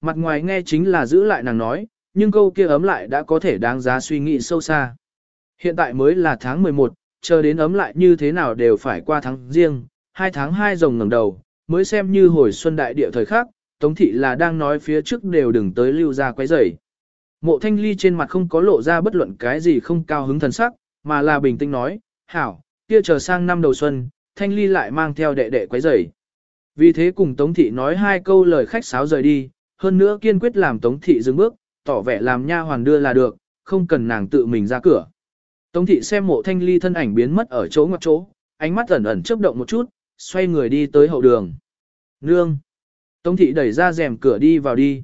mặt ngoài nghe chính là giữ lại nàng nói, nhưng câu kia ấm lại đã có thể đáng giá suy nghĩ sâu xa. Hiện tại mới là tháng 11, chờ đến ấm lại như thế nào đều phải qua tháng riêng, hai tháng hai rồng ngẩng đầu, mới xem như hồi xuân đại địa thời khác, Tống thị là đang nói phía trước đều đừng tới lưu ra quấy rầy. Mộ thanh ly trên mặt không có lộ ra bất luận cái gì không cao hứng thần sắc, mà là bình tĩnh nói, hảo, kia chờ sang năm đầu xuân, thanh ly lại mang theo đệ đệ quấy rầy. Vì thế cùng Tống thị nói hai câu lời khách sáo rời đi, hơn nữa kiên quyết làm Tống thị dừng bước, tỏ vẻ làm nha hoàn đưa là được, không cần nàng tự mình ra cửa. Tống thị xem mộ thanh ly thân ảnh biến mất ở chỗ ngoặc chỗ, ánh mắt ẩn ẩn chớp động một chút, xoay người đi tới hậu đường. Nương! Tống thị đẩy ra rèm cửa đi vào đi.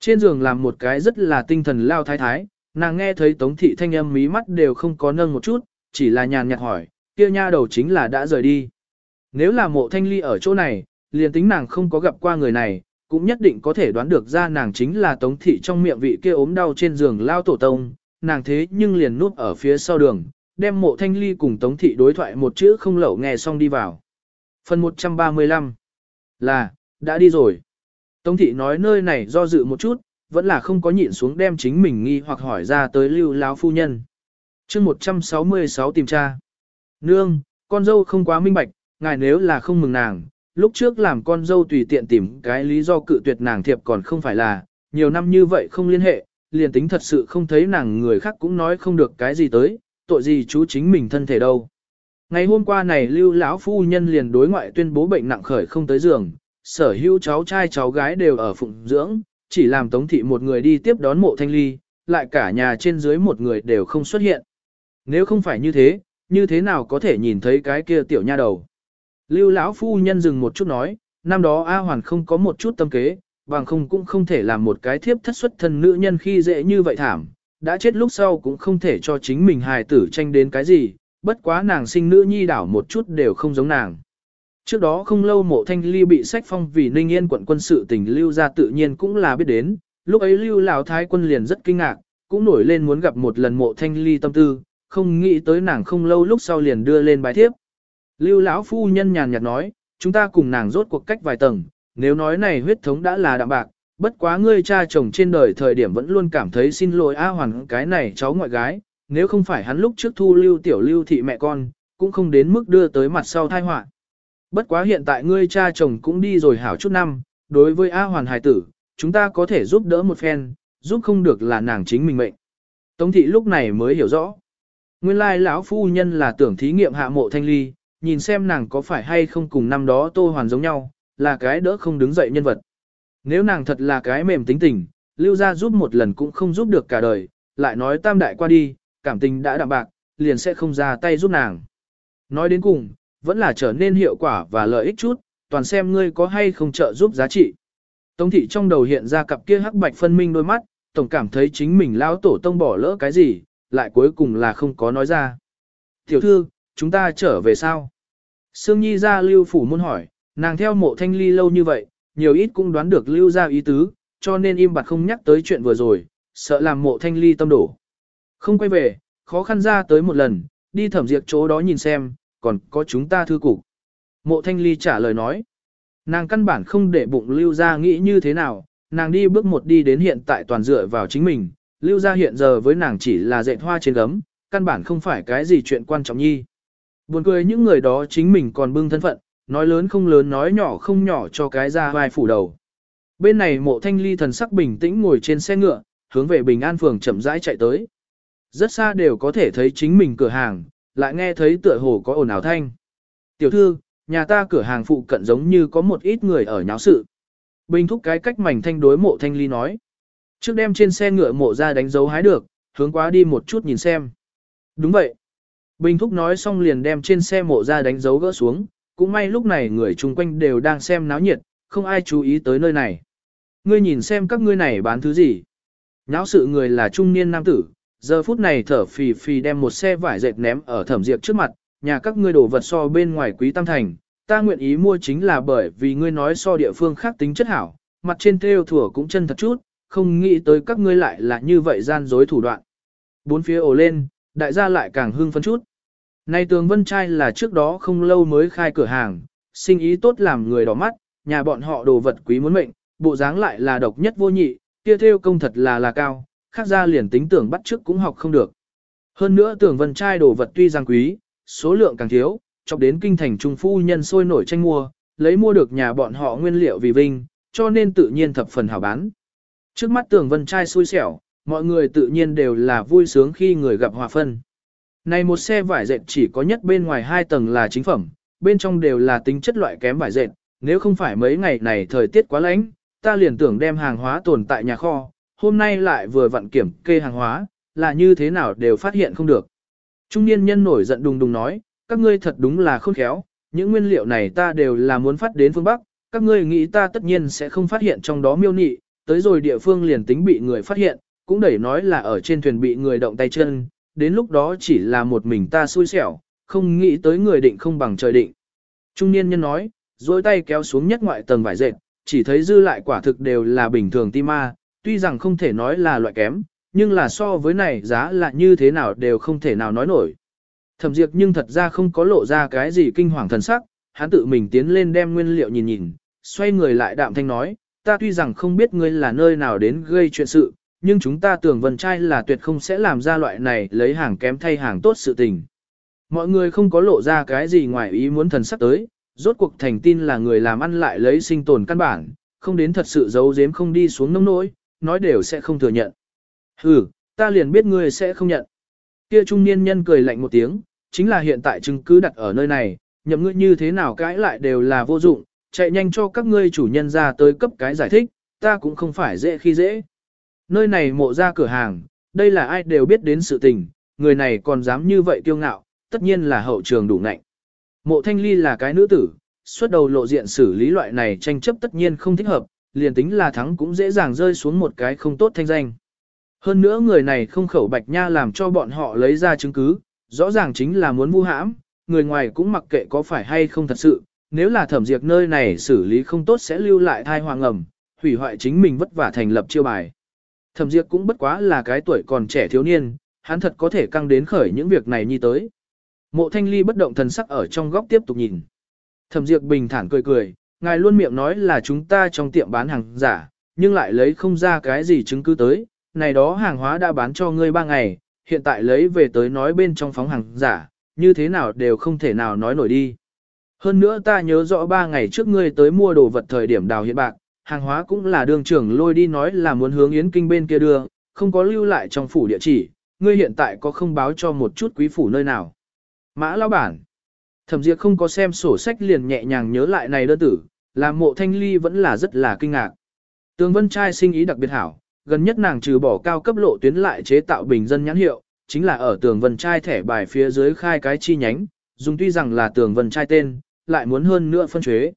Trên giường làm một cái rất là tinh thần lao thái thái, nàng nghe thấy tống thị thanh âm mí mắt đều không có nâng một chút, chỉ là nhàn nhạt hỏi, kia nha đầu chính là đã rời đi. Nếu là mộ thanh ly ở chỗ này, liền tính nàng không có gặp qua người này, cũng nhất định có thể đoán được ra nàng chính là tống thị trong miệng vị kia ốm đau trên giường lao tổ tông, nàng thế nhưng liền núp ở phía sau đường, đem mộ thanh ly cùng tống thị đối thoại một chữ không lẩu nghe xong đi vào. Phần 135 là, đã đi rồi. Tống thị nói nơi này do dự một chút, vẫn là không có nhịn xuống đem chính mình nghi hoặc hỏi ra tới lưu lão phu nhân. chương 166 tìm tra. Nương, con dâu không quá minh bạch, ngài nếu là không mừng nàng, lúc trước làm con dâu tùy tiện tìm cái lý do cự tuyệt nàng thiệp còn không phải là, nhiều năm như vậy không liên hệ, liền tính thật sự không thấy nàng người khác cũng nói không được cái gì tới, tội gì chú chính mình thân thể đâu. Ngày hôm qua này lưu lão phu nhân liền đối ngoại tuyên bố bệnh nặng khởi không tới giường, sở hữu cháu trai cháu gái đều ở phụng dưỡng, chỉ làm tống thị một người đi tiếp đón mộ thanh ly, lại cả nhà trên dưới một người đều không xuất hiện. Nếu không phải như thế, như thế nào có thể nhìn thấy cái kia tiểu nha đầu. Lưu lão phu nhân dừng một chút nói, năm đó A Hoàn không có một chút tâm kế, bằng không cũng không thể làm một cái thiếp thất xuất thân nữ nhân khi dễ như vậy thảm, đã chết lúc sau cũng không thể cho chính mình hài tử tranh đến cái gì, bất quá nàng sinh nữ nhi đảo một chút đều không giống nàng. Trước đó không lâu mộ thanh ly bị sách phong vì ninh yên quận quân sự tình lưu ra tự nhiên cũng là biết đến, lúc ấy lưu lão thái quân liền rất kinh ngạc, cũng nổi lên muốn gặp một lần mộ thanh ly tâm tư, không nghĩ tới nàng không lâu lúc sau liền đưa lên bài thiếp. Lưu lão phu nhân nhàn nhạt nói, chúng ta cùng nàng rốt cuộc cách vài tầng, nếu nói này huyết thống đã là đạm bạc, bất quá ngươi cha chồng trên đời thời điểm vẫn luôn cảm thấy xin lỗi A Hoàn cái này cháu ngoại gái, nếu không phải hắn lúc trước thu lưu tiểu lưu thị mẹ con, cũng không đến mức đưa tới mặt sau thai họa. Bất quá hiện tại ngươi cha chồng cũng đi rồi hảo chút năm, đối với A Hoàn hài tử, chúng ta có thể giúp đỡ một phen, giúp không được là nàng chính mình mệnh. Tống thị lúc này mới hiểu rõ. Nguyên lai lão phu nhân là tưởng thí nghiệm hạ mộ thanh ly, nhìn xem nàng có phải hay không cùng năm đó tô hoàn giống nhau, là cái đỡ không đứng dậy nhân vật. Nếu nàng thật là cái mềm tính tình, lưu ra giúp một lần cũng không giúp được cả đời, lại nói tam đại qua đi, cảm tình đã đạm bạc, liền sẽ không ra tay giúp nàng. Nói đến cùng, vẫn là trở nên hiệu quả và lợi ích chút, toàn xem ngươi có hay không trợ giúp giá trị. Tống thị trong đầu hiện ra cặp kia hắc bạch phân minh đôi mắt, tổng cảm thấy chính mình lao tổ tông bỏ lỡ cái gì, lại cuối cùng là không có nói ra. Tiểu thư, chúng ta trở về sao? Sương Nhi ra lưu phủ môn hỏi, nàng theo mộ thanh ly lâu như vậy, nhiều ít cũng đoán được lưu ra ý tứ, cho nên im bặt không nhắc tới chuyện vừa rồi, sợ làm mộ thanh ly tâm đổ. Không quay về, khó khăn ra tới một lần, đi thẩm diệt chỗ đó nhìn xem, còn có chúng ta thư cục. Mộ thanh ly trả lời nói, nàng căn bản không để bụng lưu ra nghĩ như thế nào, nàng đi bước một đi đến hiện tại toàn dựa vào chính mình, lưu ra hiện giờ với nàng chỉ là dạy hoa trên gấm, căn bản không phải cái gì chuyện quan trọng nhi. Buồn cười những người đó chính mình còn bưng thân phận, nói lớn không lớn nói nhỏ không nhỏ cho cái ra vai phủ đầu. Bên này mộ thanh ly thần sắc bình tĩnh ngồi trên xe ngựa, hướng về Bình An Phường chậm rãi chạy tới. Rất xa đều có thể thấy chính mình cửa hàng, lại nghe thấy tựa hồ có ồn ào thanh. Tiểu thư, nhà ta cửa hàng phụ cận giống như có một ít người ở nháo sự. Bình thúc cái cách mảnh thanh đối mộ thanh ly nói. Trước đem trên xe ngựa mộ ra đánh dấu hái được, hướng quá đi một chút nhìn xem. Đúng vậy. Bình thúc nói xong liền đem trên xe mộ ra đánh dấu gỡ xuống, cũng may lúc này người chung quanh đều đang xem náo nhiệt, không ai chú ý tới nơi này. Ngươi nhìn xem các ngươi này bán thứ gì. Náo sự người là trung niên nam tử, giờ phút này thở phì phì đem một xe vải dệt ném ở thẩm diệp trước mặt, nhà các ngươi đổ vật so bên ngoài quý tam thành, ta nguyện ý mua chính là bởi vì ngươi nói so địa phương khác tính chất hảo, mặt trên theo thủa cũng chân thật chút, không nghĩ tới các ngươi lại là như vậy gian dối thủ đoạn. Bốn phía ồ lên, đại gia lại càng hưng phấn chút. Này tường vân trai là trước đó không lâu mới khai cửa hàng, sinh ý tốt làm người đỏ mắt, nhà bọn họ đồ vật quý muốn mệnh, bộ dáng lại là độc nhất vô nhị, kia theo công thật là là cao, khác ra liền tính tưởng bắt trước cũng học không được. Hơn nữa tưởng vân trai đồ vật tuy rằng quý, số lượng càng thiếu, chọc đến kinh thành trung phu nhân sôi nổi tranh mua, lấy mua được nhà bọn họ nguyên liệu vì vinh, cho nên tự nhiên thập phần hảo bán. Trước mắt tưởng vân trai xui xẻo, mọi người tự nhiên đều là vui sướng khi người gặp hòa phân. Này một xe vải dệt chỉ có nhất bên ngoài hai tầng là chính phẩm, bên trong đều là tính chất loại kém vải dệt, nếu không phải mấy ngày này thời tiết quá lạnh, ta liền tưởng đem hàng hóa tồn tại nhà kho, hôm nay lại vừa vặn kiểm kê hàng hóa, là như thế nào đều phát hiện không được. Trung niên nhân nổi giận đùng đùng nói, các ngươi thật đúng là khôn khéo, những nguyên liệu này ta đều là muốn phát đến phương Bắc, các ngươi nghĩ ta tất nhiên sẽ không phát hiện trong đó miêu nị, tới rồi địa phương liền tính bị người phát hiện, cũng đẩy nói là ở trên thuyền bị người động tay chân, đến lúc đó chỉ là một mình ta xui xẻo, không nghĩ tới người định không bằng trời định. Trung niên nhân nói, dối tay kéo xuống nhất ngoại tầng vải dệt, chỉ thấy dư lại quả thực đều là bình thường ti ma, tuy rằng không thể nói là loại kém, nhưng là so với này giá là như thế nào đều không thể nào nói nổi. Thẩm diệt nhưng thật ra không có lộ ra cái gì kinh hoàng thần sắc, hắn tự mình tiến lên đem nguyên liệu nhìn nhìn, xoay người lại đạm thanh nói, ta tuy rằng không biết ngươi là nơi nào đến gây chuyện sự, nhưng chúng ta tưởng vần trai là tuyệt không sẽ làm ra loại này lấy hàng kém thay hàng tốt sự tình. Mọi người không có lộ ra cái gì ngoài ý muốn thần sắc tới, rốt cuộc thành tin là người làm ăn lại lấy sinh tồn căn bản, không đến thật sự giấu giếm không đi xuống nông nỗi, nói đều sẽ không thừa nhận. Ừ, ta liền biết ngươi sẽ không nhận. Kia trung niên nhân cười lạnh một tiếng, chính là hiện tại chứng cứ đặt ở nơi này, nhậm ngươi như thế nào cãi lại đều là vô dụng, chạy nhanh cho các ngươi chủ nhân ra tới cấp cái giải thích, ta cũng không phải dễ khi dễ. Nơi này mộ ra cửa hàng, đây là ai đều biết đến sự tình, người này còn dám như vậy kiêu ngạo, tất nhiên là hậu trường đủ ngạnh. Mộ thanh ly là cái nữ tử, xuất đầu lộ diện xử lý loại này tranh chấp tất nhiên không thích hợp, liền tính là thắng cũng dễ dàng rơi xuống một cái không tốt thanh danh. Hơn nữa người này không khẩu bạch nha làm cho bọn họ lấy ra chứng cứ, rõ ràng chính là muốn vu hãm, người ngoài cũng mặc kệ có phải hay không thật sự, nếu là thẩm diệt nơi này xử lý không tốt sẽ lưu lại thai hoàng ẩm, hủy hoại chính mình vất vả thành lập chiêu bài. Thẩm diệt cũng bất quá là cái tuổi còn trẻ thiếu niên, hắn thật có thể căng đến khởi những việc này như tới. Mộ thanh ly bất động thần sắc ở trong góc tiếp tục nhìn. Thẩm diệt bình thản cười cười, ngài luôn miệng nói là chúng ta trong tiệm bán hàng giả, nhưng lại lấy không ra cái gì chứng cứ tới, này đó hàng hóa đã bán cho ngươi ba ngày, hiện tại lấy về tới nói bên trong phóng hàng giả, như thế nào đều không thể nào nói nổi đi. Hơn nữa ta nhớ rõ ba ngày trước ngươi tới mua đồ vật thời điểm đào hiện bạc, hàng hóa cũng là đường trưởng lôi đi nói là muốn hướng Yến Kinh bên kia đưa, không có lưu lại trong phủ địa chỉ, ngươi hiện tại có không báo cho một chút quý phủ nơi nào. Mã lão bản. Thẩm Diệp không có xem sổ sách liền nhẹ nhàng nhớ lại này đơn tử, làm mộ thanh ly vẫn là rất là kinh ngạc. Tường Vân Trai sinh ý đặc biệt hảo, gần nhất nàng trừ bỏ cao cấp lộ tuyến lại chế tạo bình dân nhãn hiệu, chính là ở tường Vân Trai thẻ bài phía dưới khai cái chi nhánh, dùng tuy rằng là tường Vân Trai tên, lại muốn hơn nữa phân chế.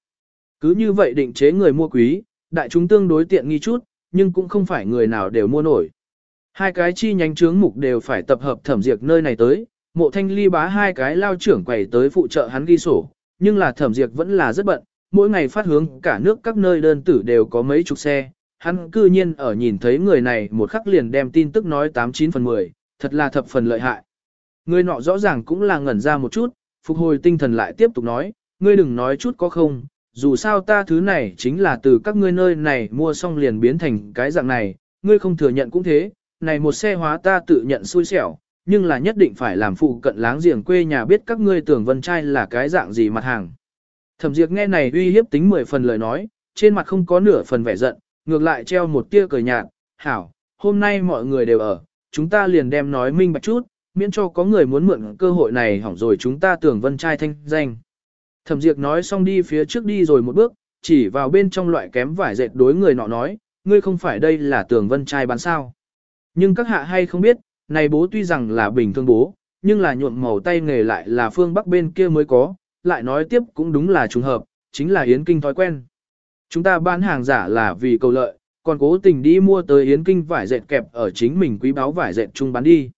Cứ như vậy định chế người mua quý, đại chúng tương đối tiện nghi chút, nhưng cũng không phải người nào đều mua nổi. Hai cái chi nhánh trướng mục đều phải tập hợp thẩm diệt nơi này tới, mộ thanh ly bá hai cái lao trưởng quầy tới phụ trợ hắn ghi sổ, nhưng là thẩm diệt vẫn là rất bận, mỗi ngày phát hướng cả nước các nơi đơn tử đều có mấy chục xe, hắn cư nhiên ở nhìn thấy người này một khắc liền đem tin tức nói 89 phần 10, thật là thập phần lợi hại. Người nọ rõ ràng cũng là ngẩn ra một chút, phục hồi tinh thần lại tiếp tục nói, ngươi đừng nói chút có không, dù sao ta thứ này chính là từ các ngươi nơi này mua xong liền biến thành cái dạng này, ngươi không thừa nhận cũng thế, này một xe hóa ta tự nhận xui xẻo, nhưng là nhất định phải làm phụ cận láng giềng quê nhà biết các ngươi tưởng vân trai là cái dạng gì mặt hàng. Thẩm Diệp nghe này uy hiếp tính 10 phần lời nói, trên mặt không có nửa phần vẻ giận, ngược lại treo một tia cười nhạt, hảo, hôm nay mọi người đều ở, chúng ta liền đem nói minh bạch chút, miễn cho có người muốn mượn cơ hội này hỏng rồi chúng ta tưởng vân trai thanh danh. Thẩm Diệp nói xong đi phía trước đi rồi một bước, chỉ vào bên trong loại kém vải dệt đối người nọ nói, ngươi không phải đây là Tường vân trai bán sao. Nhưng các hạ hay không biết, này bố tuy rằng là bình thường bố, nhưng là nhuộm màu tay nghề lại là phương bắc bên kia mới có, lại nói tiếp cũng đúng là trùng hợp, chính là Yến Kinh thói quen. Chúng ta bán hàng giả là vì cầu lợi, còn cố tình đi mua tới Yến Kinh vải dệt kẹp ở chính mình quý báo vải dệt chung bán đi.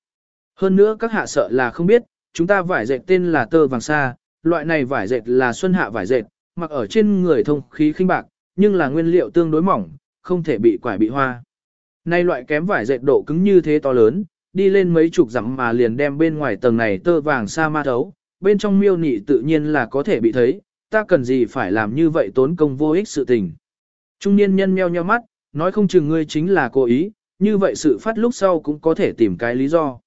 Hơn nữa các hạ sợ là không biết, chúng ta vải dệt tên là tơ vàng sa, loại này vải dệt là xuân hạ vải dệt, mặc ở trên người thông khí khinh bạc, nhưng là nguyên liệu tương đối mỏng, không thể bị quải bị hoa. Nay loại kém vải dệt độ cứng như thế to lớn, đi lên mấy chục dặm mà liền đem bên ngoài tầng này tơ vàng sa ma thấu, bên trong miêu nị tự nhiên là có thể bị thấy, ta cần gì phải làm như vậy tốn công vô ích sự tình. Trung niên nhân meo nheo mắt, nói không chừng ngươi chính là cố ý, như vậy sự phát lúc sau cũng có thể tìm cái lý do.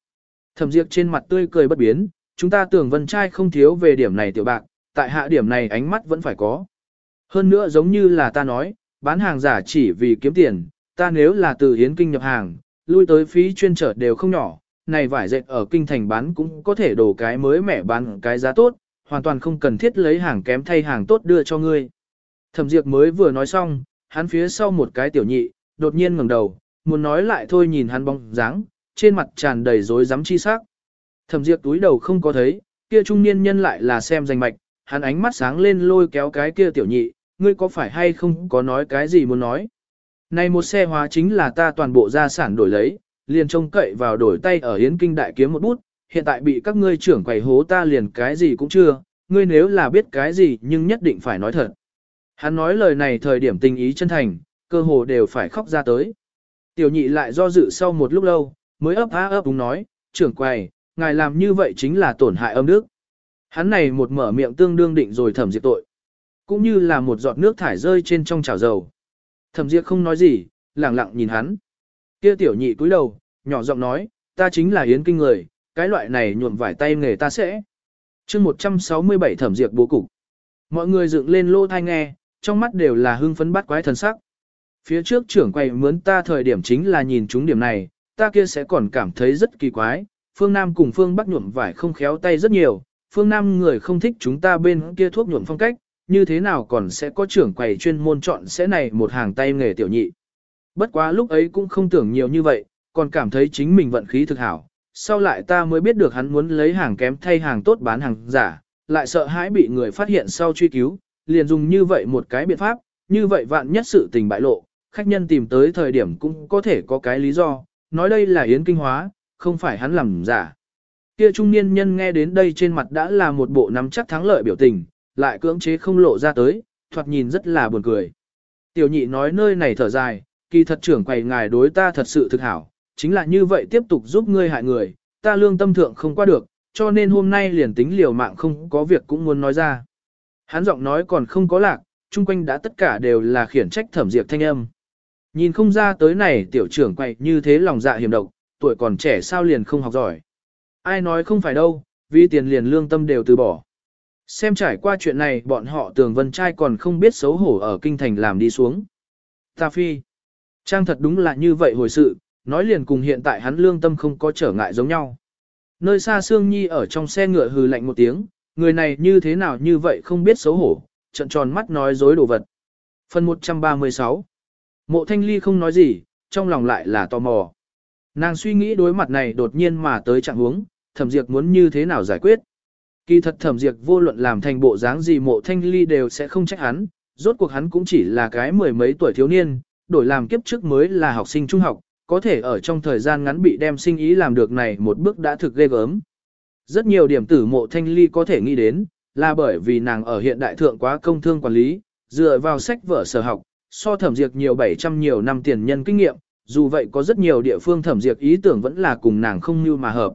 Thẩm Diệp trên mặt tươi cười bất biến, chúng ta tưởng vân trai không thiếu về điểm này tiểu bạc, tại hạ điểm này ánh mắt vẫn phải có. Hơn nữa giống như là ta nói, bán hàng giả chỉ vì kiếm tiền, ta nếu là từ hiến kinh nhập hàng, lui tới phí chuyên trở đều không nhỏ, này vải dệt ở kinh thành bán cũng có thể đổ cái mới mẻ bán cái giá tốt, hoàn toàn không cần thiết lấy hàng kém thay hàng tốt đưa cho ngươi. Thẩm Diệp mới vừa nói xong, hắn phía sau một cái tiểu nhị, đột nhiên ngẩng đầu, muốn nói lại thôi nhìn hắn bóng dáng, trên mặt tràn đầy rối rắm chi sắc. Thẩm Diệp túi đầu không có thấy, kia trung niên nhân lại là xem danh mạch, hắn ánh mắt sáng lên lôi kéo cái kia tiểu nhị, ngươi có phải hay không có nói cái gì muốn nói. Này một xe hóa chính là ta toàn bộ gia sản đổi lấy, liền trông cậy vào đổi tay ở Yến Kinh Đại kiếm một bút, hiện tại bị các ngươi trưởng quầy hố ta liền cái gì cũng chưa, ngươi nếu là biết cái gì nhưng nhất định phải nói thật. Hắn nói lời này thời điểm tình ý chân thành, cơ hồ đều phải khóc ra tới. Tiểu nhị lại do dự sau một lúc lâu, mới ấp á ấp đúng nói, trưởng quầy, ngài làm như vậy chính là tổn hại âm đức. Hắn này một mở miệng tương đương định rồi thẩm diệt tội. Cũng như là một giọt nước thải rơi trên trong chảo dầu. Thẩm diệt không nói gì, lặng lặng nhìn hắn. Kia tiểu nhị cúi đầu, nhỏ giọng nói, ta chính là yến kinh người, cái loại này nhuộm vải tay nghề ta sẽ. chương 167 thẩm diệt bố cục. Mọi người dựng lên lô thai nghe, trong mắt đều là hưng phấn bắt quái thần sắc. Phía trước trưởng quầy mướn ta thời điểm chính là nhìn chúng điểm này, ta kia sẽ còn cảm thấy rất kỳ quái, phương Nam cùng phương Bắc nhuộm vải không khéo tay rất nhiều, phương Nam người không thích chúng ta bên kia thuốc nhuộm phong cách, như thế nào còn sẽ có trưởng quầy chuyên môn chọn sẽ này một hàng tay nghề tiểu nhị. Bất quá lúc ấy cũng không tưởng nhiều như vậy, còn cảm thấy chính mình vận khí thực hảo. Sau lại ta mới biết được hắn muốn lấy hàng kém thay hàng tốt bán hàng giả, lại sợ hãi bị người phát hiện sau truy cứu, liền dùng như vậy một cái biện pháp, như vậy vạn nhất sự tình bại lộ, khách nhân tìm tới thời điểm cũng có thể có cái lý do, nói đây là yến kinh hóa, không phải hắn làm giả. Kia trung niên nhân nghe đến đây trên mặt đã là một bộ nắm chắc thắng lợi biểu tình, lại cưỡng chế không lộ ra tới, thoạt nhìn rất là buồn cười. Tiểu nhị nói nơi này thở dài, kỳ thật trưởng quầy ngài đối ta thật sự thực hảo, chính là như vậy tiếp tục giúp ngươi hại người, ta lương tâm thượng không qua được, cho nên hôm nay liền tính liều mạng không có việc cũng muốn nói ra. Hắn giọng nói còn không có lạc, chung quanh đã tất cả đều là khiển trách thẩm diệt thanh âm. Nhìn không ra tới này tiểu trưởng quầy như thế lòng dạ hiểm độc, tuổi còn trẻ sao liền không học giỏi. Ai nói không phải đâu, vì tiền liền lương tâm đều từ bỏ. Xem trải qua chuyện này bọn họ tường vân trai còn không biết xấu hổ ở kinh thành làm đi xuống. Ta phi. Trang thật đúng là như vậy hồi sự, nói liền cùng hiện tại hắn lương tâm không có trở ngại giống nhau. Nơi xa Sương Nhi ở trong xe ngựa hừ lạnh một tiếng, người này như thế nào như vậy không biết xấu hổ, trận tròn mắt nói dối đồ vật. Phần 136 Mộ Thanh Ly không nói gì, trong lòng lại là tò mò. Nàng suy nghĩ đối mặt này đột nhiên mà tới trạng huống, thẩm diệt muốn như thế nào giải quyết. Kỳ thật thẩm diệt vô luận làm thành bộ dáng gì mộ thanh ly đều sẽ không trách hắn, rốt cuộc hắn cũng chỉ là cái mười mấy tuổi thiếu niên, đổi làm kiếp trước mới là học sinh trung học, có thể ở trong thời gian ngắn bị đem sinh ý làm được này một bước đã thực ghê gớm. Rất nhiều điểm tử mộ thanh ly có thể nghĩ đến, là bởi vì nàng ở hiện đại thượng quá công thương quản lý, dựa vào sách vở sở học, so thẩm diệt nhiều 700 nhiều năm tiền nhân kinh nghiệm, dù vậy có rất nhiều địa phương thẩm diệt ý tưởng vẫn là cùng nàng không như mà hợp.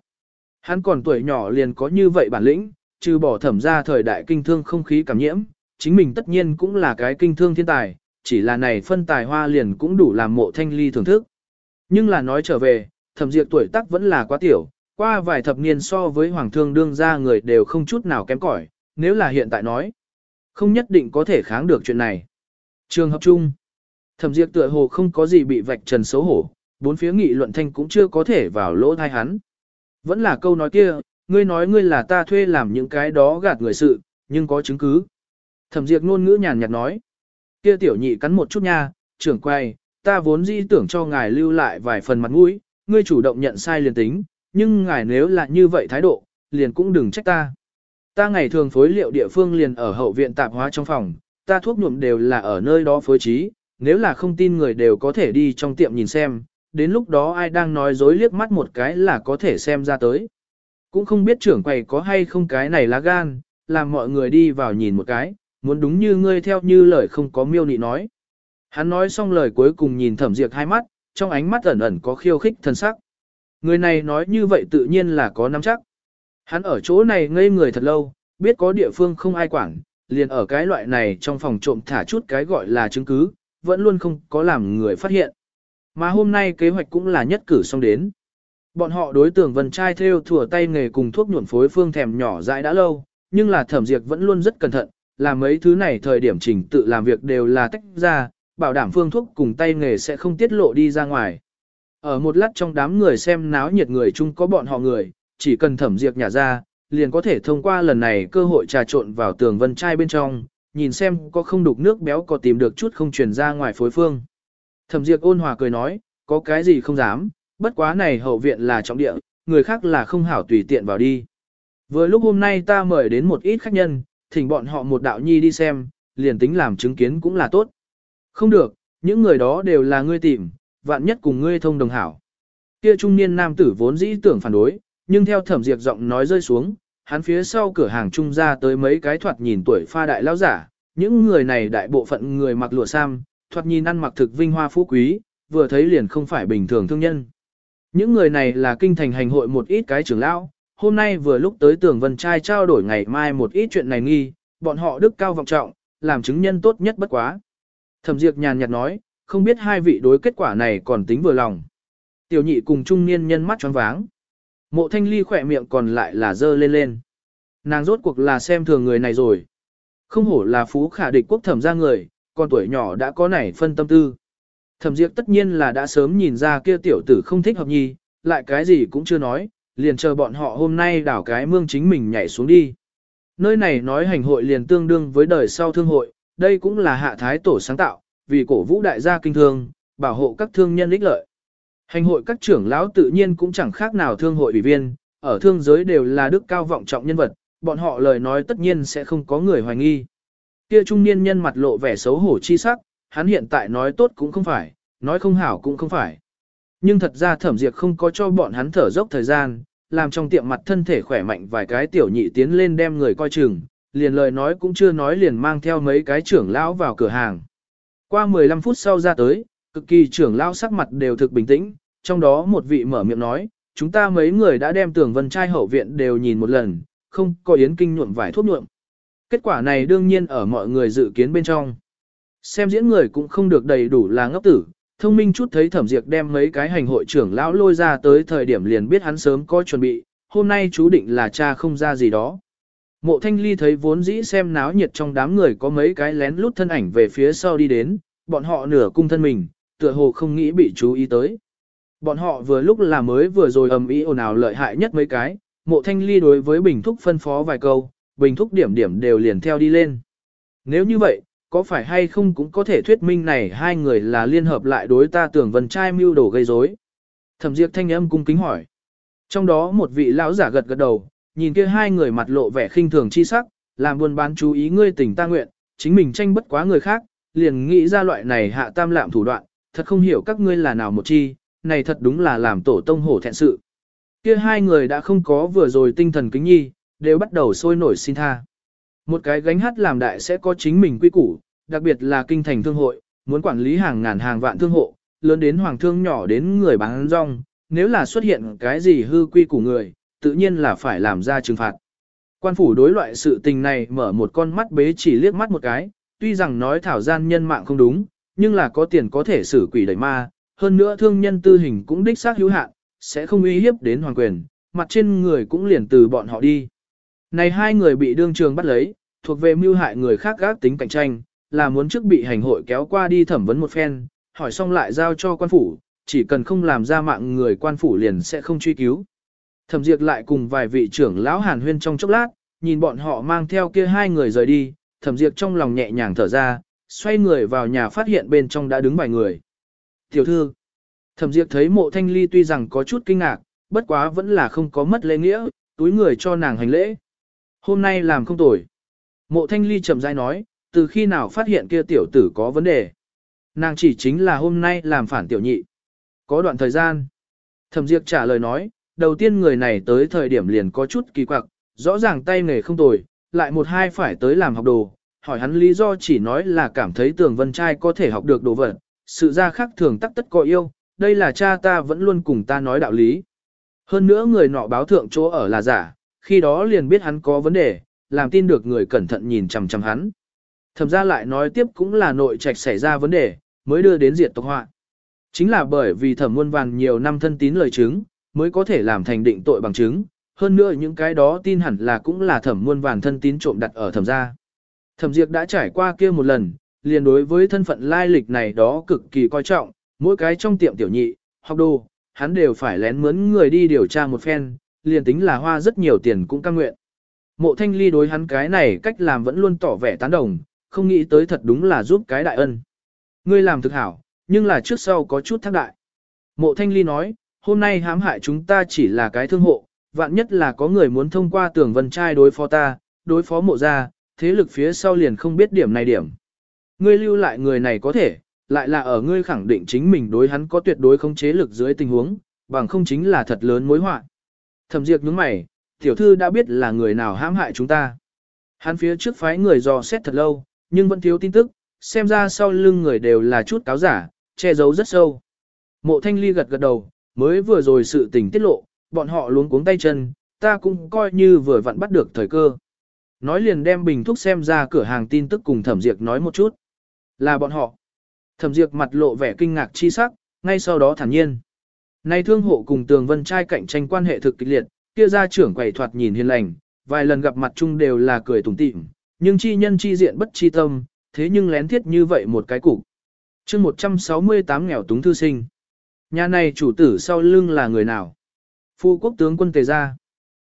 Hắn còn tuổi nhỏ liền có như vậy bản lĩnh, trừ bỏ thẩm ra thời đại kinh thương không khí cảm nhiễm, chính mình tất nhiên cũng là cái kinh thương thiên tài, chỉ là này phân tài hoa liền cũng đủ làm mộ thanh ly thưởng thức. Nhưng là nói trở về, thẩm diệt tuổi tác vẫn là quá tiểu, qua vài thập niên so với hoàng thương đương ra người đều không chút nào kém cỏi, nếu là hiện tại nói, không nhất định có thể kháng được chuyện này. Trường hợp chung, thẩm Diệp tựa hồ không có gì bị vạch trần xấu hổ, bốn phía nghị luận thanh cũng chưa có thể vào lỗ thai hắn. Vẫn là câu nói kia, ngươi nói ngươi là ta thuê làm những cái đó gạt người sự, nhưng có chứng cứ. Thẩm Diệp ngôn ngữ nhàn nhạt nói. Kia tiểu nhị cắn một chút nha, trưởng quay, ta vốn dĩ tưởng cho ngài lưu lại vài phần mặt mũi, ngươi chủ động nhận sai liền tính, nhưng ngài nếu là như vậy thái độ, liền cũng đừng trách ta. Ta ngày thường phối liệu địa phương liền ở hậu viện tạp hóa trong phòng, ta thuốc nhuộm đều là ở nơi đó phối trí, nếu là không tin người đều có thể đi trong tiệm nhìn xem, đến lúc đó ai đang nói dối liếc mắt một cái là có thể xem ra tới. Cũng không biết trưởng quầy có hay không cái này lá gan, làm mọi người đi vào nhìn một cái, muốn đúng như ngươi theo như lời không có miêu nị nói. Hắn nói xong lời cuối cùng nhìn thẩm diệt hai mắt, trong ánh mắt ẩn ẩn có khiêu khích thân sắc. Người này nói như vậy tự nhiên là có nắm chắc. Hắn ở chỗ này ngây người thật lâu, biết có địa phương không ai quản, liền ở cái loại này trong phòng trộm thả chút cái gọi là chứng cứ, vẫn luôn không có làm người phát hiện. Mà hôm nay kế hoạch cũng là nhất cử xong đến. Bọn họ đối tưởng vần trai theo thủa tay nghề cùng thuốc nhuộm phối phương thèm nhỏ dãi đã lâu, nhưng là thẩm diệt vẫn luôn rất cẩn thận, làm mấy thứ này thời điểm trình tự làm việc đều là tách ra, bảo đảm phương thuốc cùng tay nghề sẽ không tiết lộ đi ra ngoài. Ở một lát trong đám người xem náo nhiệt người chung có bọn họ người, chỉ cần thẩm diệt nhả ra, liền có thể thông qua lần này cơ hội trà trộn vào tường vân trai bên trong, nhìn xem có không đục nước béo có tìm được chút không truyền ra ngoài phối phương. Thẩm diệt ôn hòa cười nói, có cái gì không dám, bất quá này hậu viện là trọng địa, người khác là không hảo tùy tiện vào đi. Vừa lúc hôm nay ta mời đến một ít khách nhân, thỉnh bọn họ một đạo nhi đi xem, liền tính làm chứng kiến cũng là tốt. Không được, những người đó đều là ngươi tìm, vạn nhất cùng ngươi thông đồng hảo. Kia trung niên nam tử vốn dĩ tưởng phản đối, nhưng theo thẩm diệt giọng nói rơi xuống, hắn phía sau cửa hàng trung ra tới mấy cái thoạt nhìn tuổi pha đại lao giả, những người này đại bộ phận người mặc lụa sam, thoạt nhìn ăn mặc thực vinh hoa phú quý, vừa thấy liền không phải bình thường thương nhân. Những người này là kinh thành hành hội một ít cái trưởng lão, hôm nay vừa lúc tới tưởng vân trai trao đổi ngày mai một ít chuyện này nghi, bọn họ đức cao vọng trọng, làm chứng nhân tốt nhất bất quá. Thẩm Diệp nhàn nhạt nói, không biết hai vị đối kết quả này còn tính vừa lòng. Tiểu nhị cùng trung niên nhân mắt tròn váng. Mộ thanh ly khỏe miệng còn lại là dơ lên lên. Nàng rốt cuộc là xem thường người này rồi. Không hổ là phú khả địch quốc thẩm ra người, còn tuổi nhỏ đã có nảy phân tâm tư. Thẩm diệt tất nhiên là đã sớm nhìn ra kia tiểu tử không thích hợp nhi, lại cái gì cũng chưa nói, liền chờ bọn họ hôm nay đảo cái mương chính mình nhảy xuống đi. Nơi này nói hành hội liền tương đương với đời sau thương hội, đây cũng là hạ thái tổ sáng tạo, vì cổ vũ đại gia kinh thương, bảo hộ các thương nhân ích lợi. Hành hội các trưởng lão tự nhiên cũng chẳng khác nào thương hội ủy viên, ở thương giới đều là đức cao vọng trọng nhân vật, bọn họ lời nói tất nhiên sẽ không có người hoài nghi. Kia trung niên nhân mặt lộ vẻ xấu hổ chi sắc, hắn hiện tại nói tốt cũng không phải, nói không hảo cũng không phải. Nhưng thật ra thẩm diệt không có cho bọn hắn thở dốc thời gian, làm trong tiệm mặt thân thể khỏe mạnh vài cái tiểu nhị tiến lên đem người coi chừng, liền lời nói cũng chưa nói liền mang theo mấy cái trưởng lão vào cửa hàng. Qua 15 phút sau ra tới, cực kỳ trưởng lão sắc mặt đều thực bình tĩnh, trong đó một vị mở miệng nói, chúng ta mấy người đã đem tường vân trai hậu viện đều nhìn một lần, không có yến kinh nhuộm vải thuốc nhuộm. Kết quả này đương nhiên ở mọi người dự kiến bên trong. Xem diễn người cũng không được đầy đủ là ngốc tử, thông minh chút thấy thẩm diệt đem mấy cái hành hội trưởng lão lôi ra tới thời điểm liền biết hắn sớm có chuẩn bị, hôm nay chú định là cha không ra gì đó. Mộ thanh ly thấy vốn dĩ xem náo nhiệt trong đám người có mấy cái lén lút thân ảnh về phía sau đi đến, bọn họ nửa cung thân mình, tựa hồ không nghĩ bị chú ý tới. Bọn họ vừa lúc là mới vừa rồi ầm ĩ ồn ào lợi hại nhất mấy cái, mộ thanh ly đối với bình thúc phân phó vài câu, bình thúc điểm điểm đều liền theo đi lên. Nếu như vậy, có phải hay không cũng có thể thuyết minh này hai người là liên hợp lại đối ta tưởng vần trai mưu đồ gây rối. Thẩm Diệp thanh âm cung kính hỏi. Trong đó một vị lão giả gật gật đầu, nhìn kia hai người mặt lộ vẻ khinh thường chi sắc, làm buôn bán chú ý ngươi tình ta nguyện, chính mình tranh bất quá người khác, liền nghĩ ra loại này hạ tam lạm thủ đoạn, thật không hiểu các ngươi là nào một chi, này thật đúng là làm tổ tông hổ thẹn sự. Kia hai người đã không có vừa rồi tinh thần kính nhi, đều bắt đầu sôi nổi xin tha. Một cái gánh hát làm đại sẽ có chính mình quy củ, đặc biệt là kinh thành thương hội, muốn quản lý hàng ngàn hàng vạn thương hộ, lớn đến hoàng thương nhỏ đến người bán rong, nếu là xuất hiện cái gì hư quy củ người, tự nhiên là phải làm ra trừng phạt. Quan phủ đối loại sự tình này mở một con mắt bế chỉ liếc mắt một cái, tuy rằng nói thảo gian nhân mạng không đúng, nhưng là có tiền có thể xử quỷ đẩy ma, hơn nữa thương nhân tư hình cũng đích xác hữu hạn, sẽ không uy hiếp đến hoàng quyền, mặt trên người cũng liền từ bọn họ đi. Này hai người bị đương trường bắt lấy, thuộc về mưu hại người khác gác tính cạnh tranh, là muốn trước bị hành hội kéo qua đi thẩm vấn một phen, hỏi xong lại giao cho quan phủ, chỉ cần không làm ra mạng người quan phủ liền sẽ không truy cứu. Thẩm Diệp lại cùng vài vị trưởng lão Hàn Huyên trong chốc lát, nhìn bọn họ mang theo kia hai người rời đi, Thẩm Diệp trong lòng nhẹ nhàng thở ra, xoay người vào nhà phát hiện bên trong đã đứng vài người. Tiểu thư, Thẩm Diệp thấy mộ thanh ly tuy rằng có chút kinh ngạc, bất quá vẫn là không có mất lễ nghĩa, túi người cho nàng hành lễ. Hôm nay làm không tồi. Mộ thanh ly chậm rãi nói, từ khi nào phát hiện kia tiểu tử có vấn đề. Nàng chỉ chính là hôm nay làm phản tiểu nhị. Có đoạn thời gian. Thẩm Diệp trả lời nói, đầu tiên người này tới thời điểm liền có chút kỳ quặc, rõ ràng tay nghề không tồi, lại một hai phải tới làm học đồ, hỏi hắn lý do chỉ nói là cảm thấy tường vân trai có thể học được đồ vật, sự ra khác thường tắc tất có yêu, đây là cha ta vẫn luôn cùng ta nói đạo lý. Hơn nữa người nọ báo thượng chỗ ở là giả, khi đó liền biết hắn có vấn đề, làm tin được người cẩn thận nhìn chằm chằm hắn. Thẩm ra lại nói tiếp cũng là nội trạch xảy ra vấn đề, mới đưa đến diệt tộc họa. Chính là bởi vì thẩm muôn vàn nhiều năm thân tín lời chứng, mới có thể làm thành định tội bằng chứng, hơn nữa những cái đó tin hẳn là cũng là thẩm muôn vàn thân tín trộm đặt ở thẩm gia. Thẩm Diệp đã trải qua kia một lần, liền đối với thân phận lai lịch này đó cực kỳ coi trọng, mỗi cái trong tiệm tiểu nhị, học đồ, hắn đều phải lén mướn người đi điều tra một phen, liền tính là hoa rất nhiều tiền cũng cam nguyện. Mộ thanh ly đối hắn cái này cách làm vẫn luôn tỏ vẻ tán đồng, không nghĩ tới thật đúng là giúp cái đại ân. Ngươi làm thực hảo, nhưng là trước sau có chút thác đại. Mộ thanh ly nói, hôm nay hãm hại chúng ta chỉ là cái thương hộ, vạn nhất là có người muốn thông qua tưởng vân trai đối phó ta, đối phó mộ ra, thế lực phía sau liền không biết điểm này điểm. Ngươi lưu lại người này có thể, lại là ở ngươi khẳng định chính mình đối hắn có tuyệt đối không chế lực dưới tình huống, bằng không chính là thật lớn mối họa. Thẩm Diệp nhướng mày, tiểu thư đã biết là người nào hãm hại chúng ta. Hắn phía trước phái người dò xét thật lâu, nhưng vẫn thiếu tin tức, xem ra sau lưng người đều là chút cáo giả, che giấu rất sâu. Mộ Thanh Ly gật gật đầu, mới vừa rồi sự tình tiết lộ, bọn họ luống cuống tay chân, ta cũng coi như vừa vặn bắt được thời cơ. Nói liền đem bình thuốc xem ra cửa hàng tin tức cùng Thẩm Diệp nói một chút. Là bọn họ. Thẩm Diệp mặt lộ vẻ kinh ngạc chi sắc, ngay sau đó thản nhiên. Nay thương hộ cùng tường vân trai cạnh tranh quan hệ thực kịch liệt, kia ra trưởng quầy thoạt nhìn hiền lành, vài lần gặp mặt chung đều là cười tủm tỉm, nhưng chi nhân chi diện bất chi tâm, thế nhưng lén thiết như vậy một cái cục. chương 168 nghèo túng thư sinh. Nhà này chủ tử sau lưng là người nào? Phu quốc tướng quân tề gia.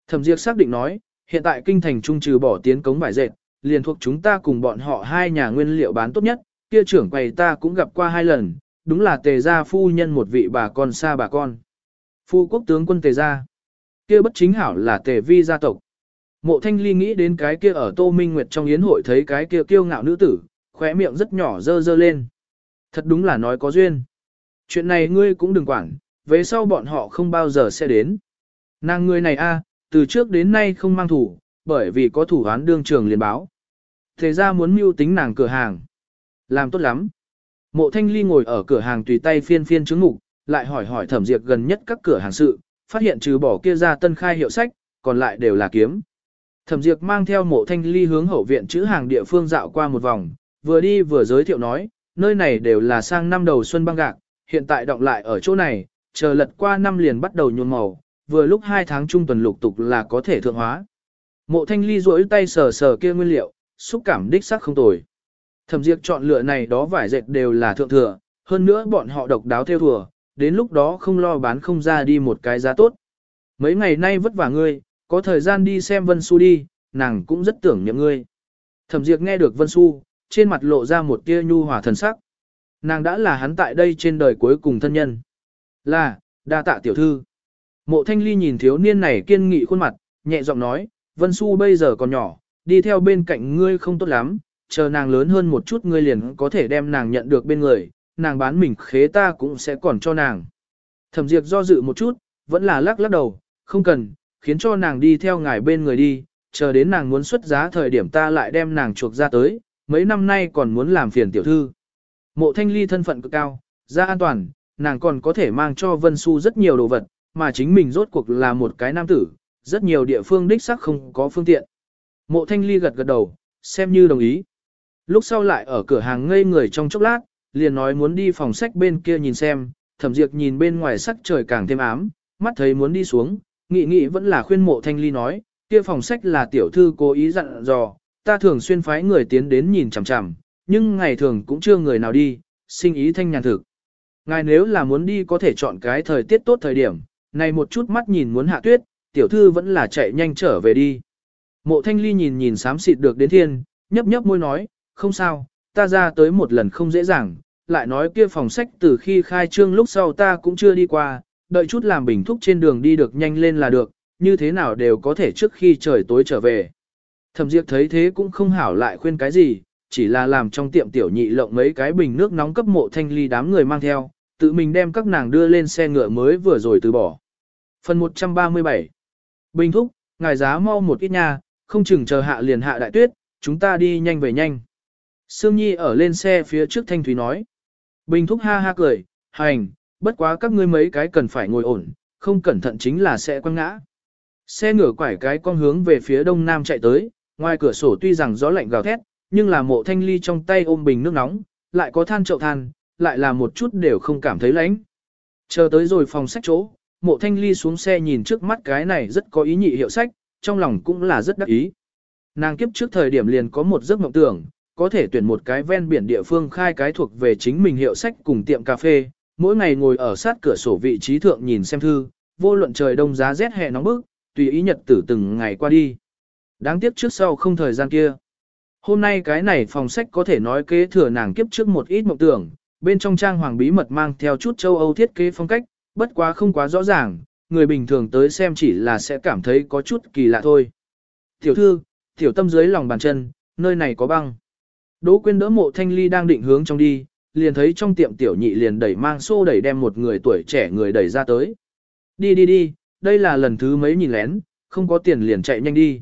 Thẩm Diệp xác định nói, hiện tại kinh thành trung trừ bỏ tiến cống vải dệt, liền thuộc chúng ta cùng bọn họ hai nhà nguyên liệu bán tốt nhất, kia trưởng quầy ta cũng gặp qua hai lần, đúng là tề gia phu nhân một vị bà con xa bà con. Phu quốc tướng quân tề gia. Kia bất chính hảo là tề vi gia tộc. Mộ thanh ly nghĩ đến cái kia ở Tô Minh Nguyệt trong yến hội thấy cái kia kiêu ngạo nữ tử, khóe miệng rất nhỏ dơ dơ lên. Thật đúng là nói có duyên. Chuyện này ngươi cũng đừng quản, về sau bọn họ không bao giờ sẽ đến. Nàng ngươi này a, từ trước đến nay không mang thủ, bởi vì có thủ án đương trường liền báo. Thế ra muốn mưu tính nàng cửa hàng. Làm tốt lắm. Mộ thanh ly ngồi ở cửa hàng tùy tay phiên phiên chứng mục, lại hỏi hỏi thẩm diệt gần nhất các cửa hàng sự, phát hiện trừ bỏ kia ra tân khai hiệu sách, còn lại đều là kiếm. Thẩm diệt mang theo mộ thanh ly hướng hậu viện chữ hàng địa phương dạo qua một vòng, vừa đi vừa giới thiệu nói, nơi này đều là sang năm đầu xuân băng gạc, hiện tại động lại ở chỗ này, chờ lật qua năm liền bắt đầu nhuôn màu, vừa lúc hai tháng trung tuần lục tục là có thể thượng hóa. Mộ thanh ly rỗi tay sờ sờ kia nguyên liệu, xúc cảm đích sắc không tồi. Thẩm Diệp chọn lựa này đó vải dệt đều là thượng thừa, hơn nữa bọn họ độc đáo theo thừa, đến lúc đó không lo bán không ra đi một cái giá tốt. Mấy ngày nay vất vả ngươi, có thời gian đi xem Vân Xu đi, nàng cũng rất tưởng niệm ngươi. Thẩm Diệp nghe được Vân Xu, trên mặt lộ ra một tia nhu hòa thần sắc. Nàng đã là hắn tại đây trên đời cuối cùng thân nhân. Là, đa tạ tiểu thư. Mộ Thanh Ly nhìn thiếu niên này kiên nghị khuôn mặt, nhẹ giọng nói, Vân Xu bây giờ còn nhỏ, đi theo bên cạnh ngươi không tốt lắm, chờ nàng lớn hơn một chút ngươi liền có thể đem nàng nhận được bên người, nàng bán mình khế ta cũng sẽ còn cho nàng. Thẩm Diệp do dự một chút, vẫn là lắc lắc đầu, không cần, khiến cho nàng đi theo ngài bên người đi, chờ đến nàng muốn xuất giá thời điểm ta lại đem nàng chuộc ra tới, mấy năm nay còn muốn làm phiền tiểu thư. Mộ thanh ly thân phận cực cao, ra an toàn, nàng còn có thể mang cho Vân Xu rất nhiều đồ vật, mà chính mình rốt cuộc là một cái nam tử, rất nhiều địa phương đích sắc không có phương tiện. Mộ thanh ly gật gật đầu, xem như đồng ý. Lúc sau lại ở cửa hàng ngây người trong chốc lát, liền nói muốn đi phòng sách bên kia nhìn xem, thẩm diệt nhìn bên ngoài sắc trời càng thêm ám, mắt thấy muốn đi xuống, nghị nghị vẫn là khuyên mộ thanh ly nói, kia phòng sách là tiểu thư cố ý dặn dò, ta thường xuyên phái người tiến đến nhìn chằm chằm, nhưng ngày thường cũng chưa người nào đi, sinh ý thanh nhàn thực. Ngài nếu là muốn đi có thể chọn cái thời tiết tốt thời điểm, này một chút mắt nhìn muốn hạ tuyết, tiểu thư vẫn là chạy nhanh trở về đi. Mộ thanh ly nhìn nhìn sám xịt được đến thiên, nhấp nhấp môi nói, không sao, ta ra tới một lần không dễ dàng, lại nói kia phòng sách từ khi khai trương lúc sau ta cũng chưa đi qua, đợi chút làm bình thúc trên đường đi được nhanh lên là được, như thế nào đều có thể trước khi trời tối trở về. Thẩm Diệp thấy thế cũng không hảo lại khuyên cái gì, chỉ là làm trong tiệm tiểu nhị lộng mấy cái bình nước nóng cấp mộ thanh ly đám người mang theo, tự mình đem các nàng đưa lên xe ngựa mới vừa rồi từ bỏ. Phần 137 Bình thúc, ngài giá mau một ít nha, không chừng chờ hạ liền hạ đại tuyết, chúng ta đi nhanh về nhanh. Sương Nhi ở lên xe phía trước Thanh Thúy nói. Bình thúc ha ha cười, hành, bất quá các ngươi mấy cái cần phải ngồi ổn, không cẩn thận chính là sẽ quăng ngã. Xe ngửa quải cái con hướng về phía đông nam chạy tới, ngoài cửa sổ tuy rằng gió lạnh gào thét, nhưng là mộ thanh ly trong tay ôm bình nước nóng, lại có than chậu than, lại là một chút đều không cảm thấy lạnh. Chờ tới rồi phòng sách chỗ, mộ thanh ly xuống xe nhìn trước mắt cái này rất có ý nhị hiệu sách, trong lòng cũng là rất đắc ý. Nàng kiếp trước thời điểm liền có một giấc mộng tưởng, có thể tuyển một cái ven biển địa phương khai cái thuộc về chính mình hiệu sách cùng tiệm cà phê, mỗi ngày ngồi ở sát cửa sổ vị trí thượng nhìn xem thư, vô luận trời đông giá rét hè nóng bức, tùy ý nhật tử từng ngày qua đi. Đáng tiếc trước sau không thời gian kia. Hôm nay cái này phòng sách có thể nói kế thừa nàng kiếp trước một ít mộng tưởng, bên trong trang hoàng bí mật mang theo chút châu Âu thiết kế phong cách, bất quá không quá rõ ràng, người bình thường tới xem chỉ là sẽ cảm thấy có chút kỳ lạ thôi. Tiểu thư, tiểu tâm dưới lòng bàn chân, nơi này có băng. Đỗ quyên đỡ mộ thanh ly đang định hướng trong đi, liền thấy trong tiệm tiểu nhị liền đẩy mang xô đẩy đem một người tuổi trẻ người đẩy ra tới. Đi đi đi, đây là lần thứ mấy nhìn lén, không có tiền liền chạy nhanh đi.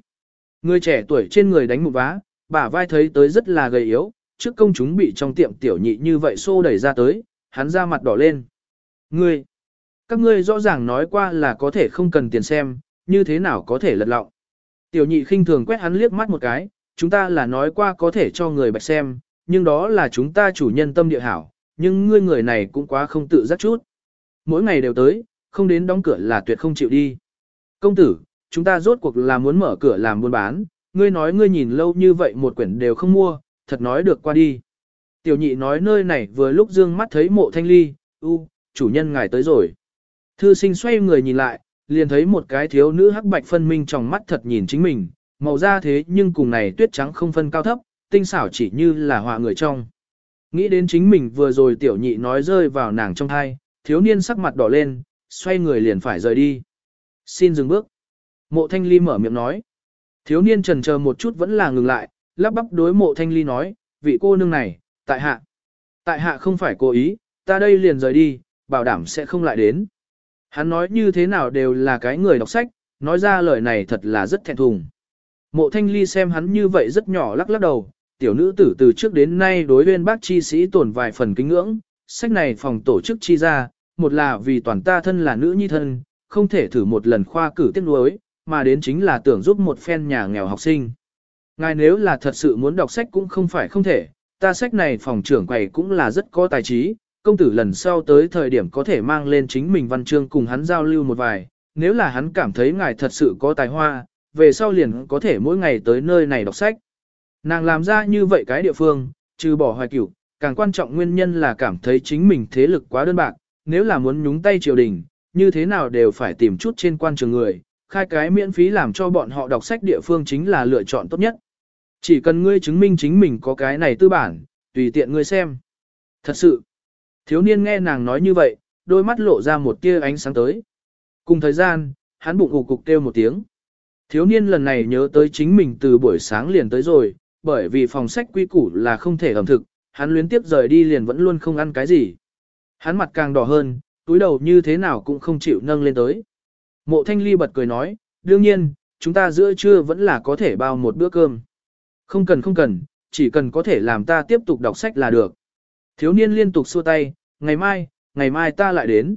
Người trẻ tuổi trên người đánh một vá, bả vai thấy tới rất là gầy yếu, trước công chúng bị trong tiệm tiểu nhị như vậy xô đẩy ra tới, hắn ra mặt đỏ lên. Ngươi, các ngươi rõ ràng nói qua là có thể không cần tiền xem, như thế nào có thể lật lọng. Tiểu nhị khinh thường quét hắn liếc mắt một cái, chúng ta là nói qua có thể cho người bạch xem, nhưng đó là chúng ta chủ nhân tâm địa hảo, nhưng ngươi người này cũng quá không tự giác chút. Mỗi ngày đều tới, không đến đóng cửa là tuyệt không chịu đi. Công tử, chúng ta rốt cuộc là muốn mở cửa làm buôn bán, ngươi nói ngươi nhìn lâu như vậy một quyển đều không mua, thật nói được qua đi. Tiểu nhị nói nơi này vừa lúc dương mắt thấy mộ thanh ly, u, chủ nhân ngài tới rồi. Thư sinh xoay người nhìn lại, liền thấy một cái thiếu nữ hắc bạch phân minh trong mắt thật nhìn chính mình, màu da thế nhưng cùng này tuyết trắng không phân cao thấp, tinh xảo chỉ như là họa người trong. Nghĩ đến chính mình vừa rồi tiểu nhị nói rơi vào nàng trong thai, thiếu niên sắc mặt đỏ lên, xoay người liền phải rời đi. Xin dừng bước. Mộ thanh ly mở miệng nói. Thiếu niên trần chờ một chút vẫn là ngừng lại, lắp bắp đối mộ thanh ly nói, vị cô nương này, tại hạ. Tại hạ không phải cố ý, ta đây liền rời đi, bảo đảm sẽ không lại đến. Hắn nói như thế nào đều là cái người đọc sách, nói ra lời này thật là rất thẹn thùng. Mộ thanh ly xem hắn như vậy rất nhỏ lắc lắc đầu, tiểu nữ tử từ trước đến nay đối bên bác chi sĩ tổn vài phần kính ngưỡng, sách này phòng tổ chức chi ra, một là vì toàn ta thân là nữ nhi thân, không thể thử một lần khoa cử tiết nuối, mà đến chính là tưởng giúp một phen nhà nghèo học sinh. Ngài nếu là thật sự muốn đọc sách cũng không phải không thể, ta sách này phòng trưởng quầy cũng là rất có tài trí, công tử lần sau tới thời điểm có thể mang lên chính mình văn chương cùng hắn giao lưu một vài, nếu là hắn cảm thấy ngài thật sự có tài hoa, về sau liền có thể mỗi ngày tới nơi này đọc sách. Nàng làm ra như vậy cái địa phương, trừ bỏ hoài cửu, càng quan trọng nguyên nhân là cảm thấy chính mình thế lực quá đơn bạc, nếu là muốn nhúng tay triều đình, như thế nào đều phải tìm chút trên quan trường người, khai cái miễn phí làm cho bọn họ đọc sách địa phương chính là lựa chọn tốt nhất. Chỉ cần ngươi chứng minh chính mình có cái này tư bản, tùy tiện ngươi xem. Thật sự, thiếu niên nghe nàng nói như vậy, đôi mắt lộ ra một tia ánh sáng tới. Cùng thời gian, hắn bụng ủ cục kêu một tiếng. Thiếu niên lần này nhớ tới chính mình từ buổi sáng liền tới rồi, bởi vì phòng sách quy củ là không thể ẩm thực, hắn luyến tiếp rời đi liền vẫn luôn không ăn cái gì. Hắn mặt càng đỏ hơn, túi đầu như thế nào cũng không chịu nâng lên tới. Mộ thanh ly bật cười nói, đương nhiên, chúng ta giữa trưa vẫn là có thể bao một bữa cơm. Không cần không cần, chỉ cần có thể làm ta tiếp tục đọc sách là được. Thiếu niên liên tục xua tay, ngày mai, ngày mai ta lại đến.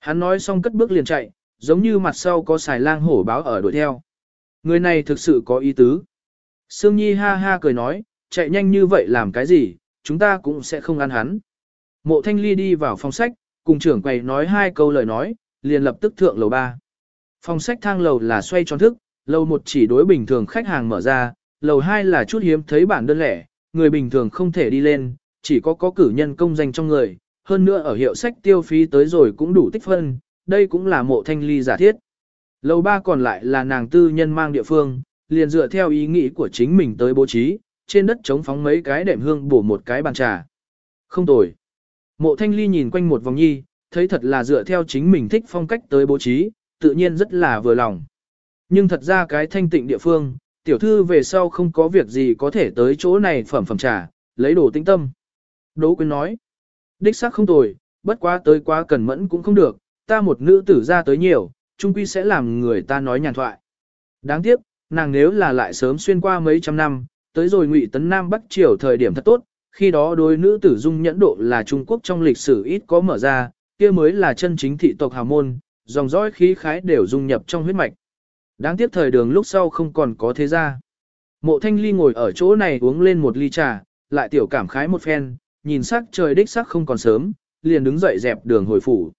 Hắn nói xong cất bước liền chạy, giống như mặt sau có xài lang hổ báo ở đuổi theo. Người này thực sự có ý tứ. Sương Nhi ha ha cười nói, chạy nhanh như vậy làm cái gì, chúng ta cũng sẽ không ăn hắn. Mộ Thanh Ly đi vào phòng sách, cùng trưởng quầy nói hai câu lời nói, liền lập tức thượng lầu ba. Phòng sách thang lầu là xoay tròn thức, lầu một chỉ đối bình thường khách hàng mở ra, lầu hai là chút hiếm thấy bản đơn lẻ, người bình thường không thể đi lên, chỉ có có cử nhân công danh trong người, hơn nữa ở hiệu sách tiêu phí tới rồi cũng đủ tích phân, đây cũng là mộ thanh ly giả thiết. Lầu ba còn lại là nàng tư nhân mang địa phương, liền dựa theo ý nghĩ của chính mình tới bố trí, trên đất chống phóng mấy cái đệm hương bổ một cái bàn trà. Không tồi. Mộ thanh ly nhìn quanh một vòng nhi, thấy thật là dựa theo chính mình thích phong cách tới bố trí, tự nhiên rất là vừa lòng. Nhưng thật ra cái thanh tịnh địa phương, tiểu thư về sau không có việc gì có thể tới chỗ này phẩm phẩm trà, lấy đồ tinh tâm. Đỗ Quyên nói, đích xác không tồi, bất quá tới quá cần mẫn cũng không được, ta một nữ tử ra tới nhiều, chung quy sẽ làm người ta nói nhàn thoại. Đáng tiếc, nàng nếu là lại sớm xuyên qua mấy trăm năm, tới rồi ngụy tấn Nam Bắc Triều thời điểm thật tốt, khi đó đối nữ tử dung nhẫn độ là Trung Quốc trong lịch sử ít có mở ra, kia mới là chân chính thị tộc hào môn, dòng dõi khí khái đều dung nhập trong huyết mạch. Đáng tiếc thời đường lúc sau không còn có thế ra. Mộ thanh ly ngồi ở chỗ này uống lên một ly trà, lại tiểu cảm khái một phen, nhìn sắc trời đích sắc không còn sớm, liền đứng dậy dẹp đường hồi phủ.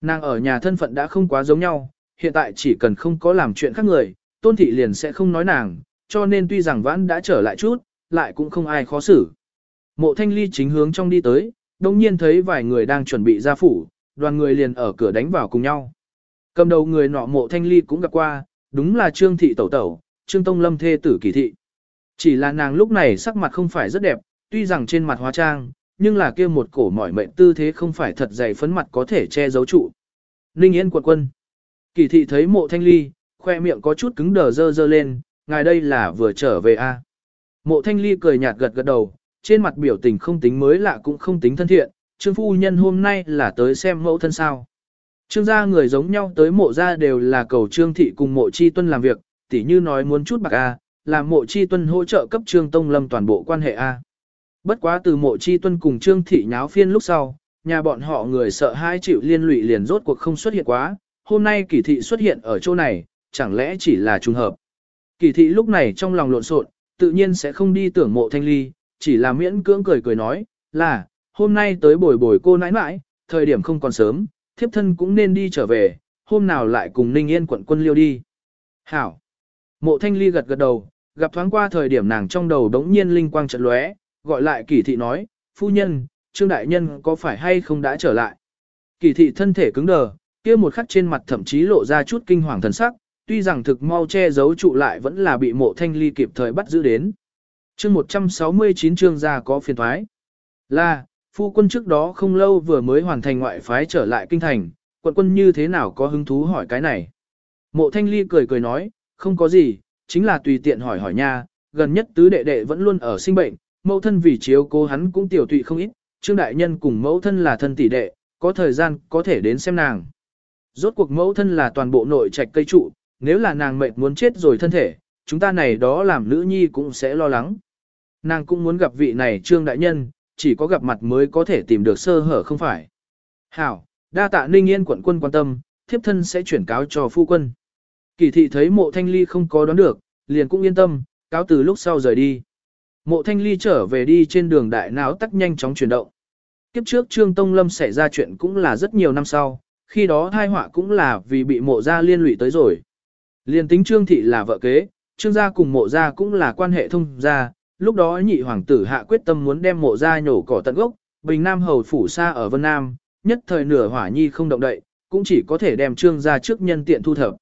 Nàng ở nhà thân phận đã không quá giống nhau, hiện tại chỉ cần không có làm chuyện khác người, tôn thị liền sẽ không nói nàng, cho nên tuy rằng vãn đã trở lại chút, lại cũng không ai khó xử. Mộ thanh ly chính hướng trong đi tới, đồng nhiên thấy vài người đang chuẩn bị ra phủ, đoàn người liền ở cửa đánh vào cùng nhau. Cầm đầu người nọ mộ thanh ly cũng gặp qua, đúng là Trương Thị Tẩu Tẩu, Trương Tông Lâm thê tử kỳ thị. Chỉ là nàng lúc này sắc mặt không phải rất đẹp, tuy rằng trên mặt hóa trang, nhưng là kia một cổ mỏi mệnh tư thế không phải thật dày phấn mặt có thể che giấu trụ. Ninh Yên quận quân. Kỳ thị thấy mộ thanh ly, khoe miệng có chút cứng đờ dơ dơ lên, ngài đây là vừa trở về a Mộ thanh ly cười nhạt gật gật đầu, trên mặt biểu tình không tính mới lạ cũng không tính thân thiện, trương phu nhân hôm nay là tới xem mẫu thân sao. Trương gia người giống nhau tới mộ gia đều là cầu trương thị cùng mộ chi tuân làm việc, tỉ như nói muốn chút bạc à, A, làm mộ chi tuân hỗ trợ cấp trương tông lâm toàn bộ quan hệ A. Bất quá từ mộ chi tuân cùng trương thị nháo phiên lúc sau, nhà bọn họ người sợ hai chịu liên lụy liền rốt cuộc không xuất hiện quá, hôm nay kỳ thị xuất hiện ở chỗ này, chẳng lẽ chỉ là trùng hợp. Kỳ thị lúc này trong lòng lộn xộn, tự nhiên sẽ không đi tưởng mộ thanh ly, chỉ là miễn cưỡng cười cười nói, là, hôm nay tới bồi bồi cô nãi nãi, thời điểm không còn sớm, thiếp thân cũng nên đi trở về, hôm nào lại cùng Ninh Yên quận quân liêu đi. Hảo. Mộ thanh ly gật gật đầu, gặp thoáng qua thời điểm nàng trong đầu đống nhiên linh quang trận lóe, gọi lại kỳ thị nói, phu nhân, trương đại nhân có phải hay không đã trở lại. Kỳ thị thân thể cứng đờ, kia một khắc trên mặt thậm chí lộ ra chút kinh hoàng thần sắc, tuy rằng thực mau che giấu trụ lại vẫn là bị mộ thanh ly kịp thời bắt giữ đến. chương 169 chương gia có phiền thoái. Là, phu quân trước đó không lâu vừa mới hoàn thành ngoại phái trở lại kinh thành, quận quân như thế nào có hứng thú hỏi cái này. Mộ thanh ly cười cười nói, không có gì, chính là tùy tiện hỏi hỏi nha, gần nhất tứ đệ đệ vẫn luôn ở sinh bệnh, mẫu thân vì chiếu cố hắn cũng tiểu tụy không ít, trương đại nhân cùng mẫu thân là thân tỷ đệ, có thời gian có thể đến xem nàng. Rốt cuộc mẫu thân là toàn bộ nội trạch cây trụ, nếu là nàng mệt muốn chết rồi thân thể, chúng ta này đó làm nữ nhi cũng sẽ lo lắng. Nàng cũng muốn gặp vị này trương đại nhân, chỉ có gặp mặt mới có thể tìm được sơ hở không phải. Hảo, đa tạ ninh yên quận quân quan tâm, thiếp thân sẽ chuyển cáo cho phu quân. Kỳ thị thấy mộ thanh ly không có đoán được, liền cũng yên tâm, cáo từ lúc sau rời đi. Mộ thanh ly trở về đi trên đường đại não tắc nhanh chóng chuyển động. Kiếp trước Trương Tông Lâm xảy ra chuyện cũng là rất nhiều năm sau, khi đó thai họa cũng là vì bị mộ gia liên lụy tới rồi. Liên tính Trương Thị là vợ kế, Trương gia cùng mộ gia cũng là quan hệ thông gia, lúc đó nhị hoàng tử hạ quyết tâm muốn đem mộ gia nhổ cỏ tận gốc, Bình Nam hầu phủ xa ở Vân Nam, nhất thời nửa hỏa nhi không động đậy, cũng chỉ có thể đem Trương gia trước nhân tiện thu thập.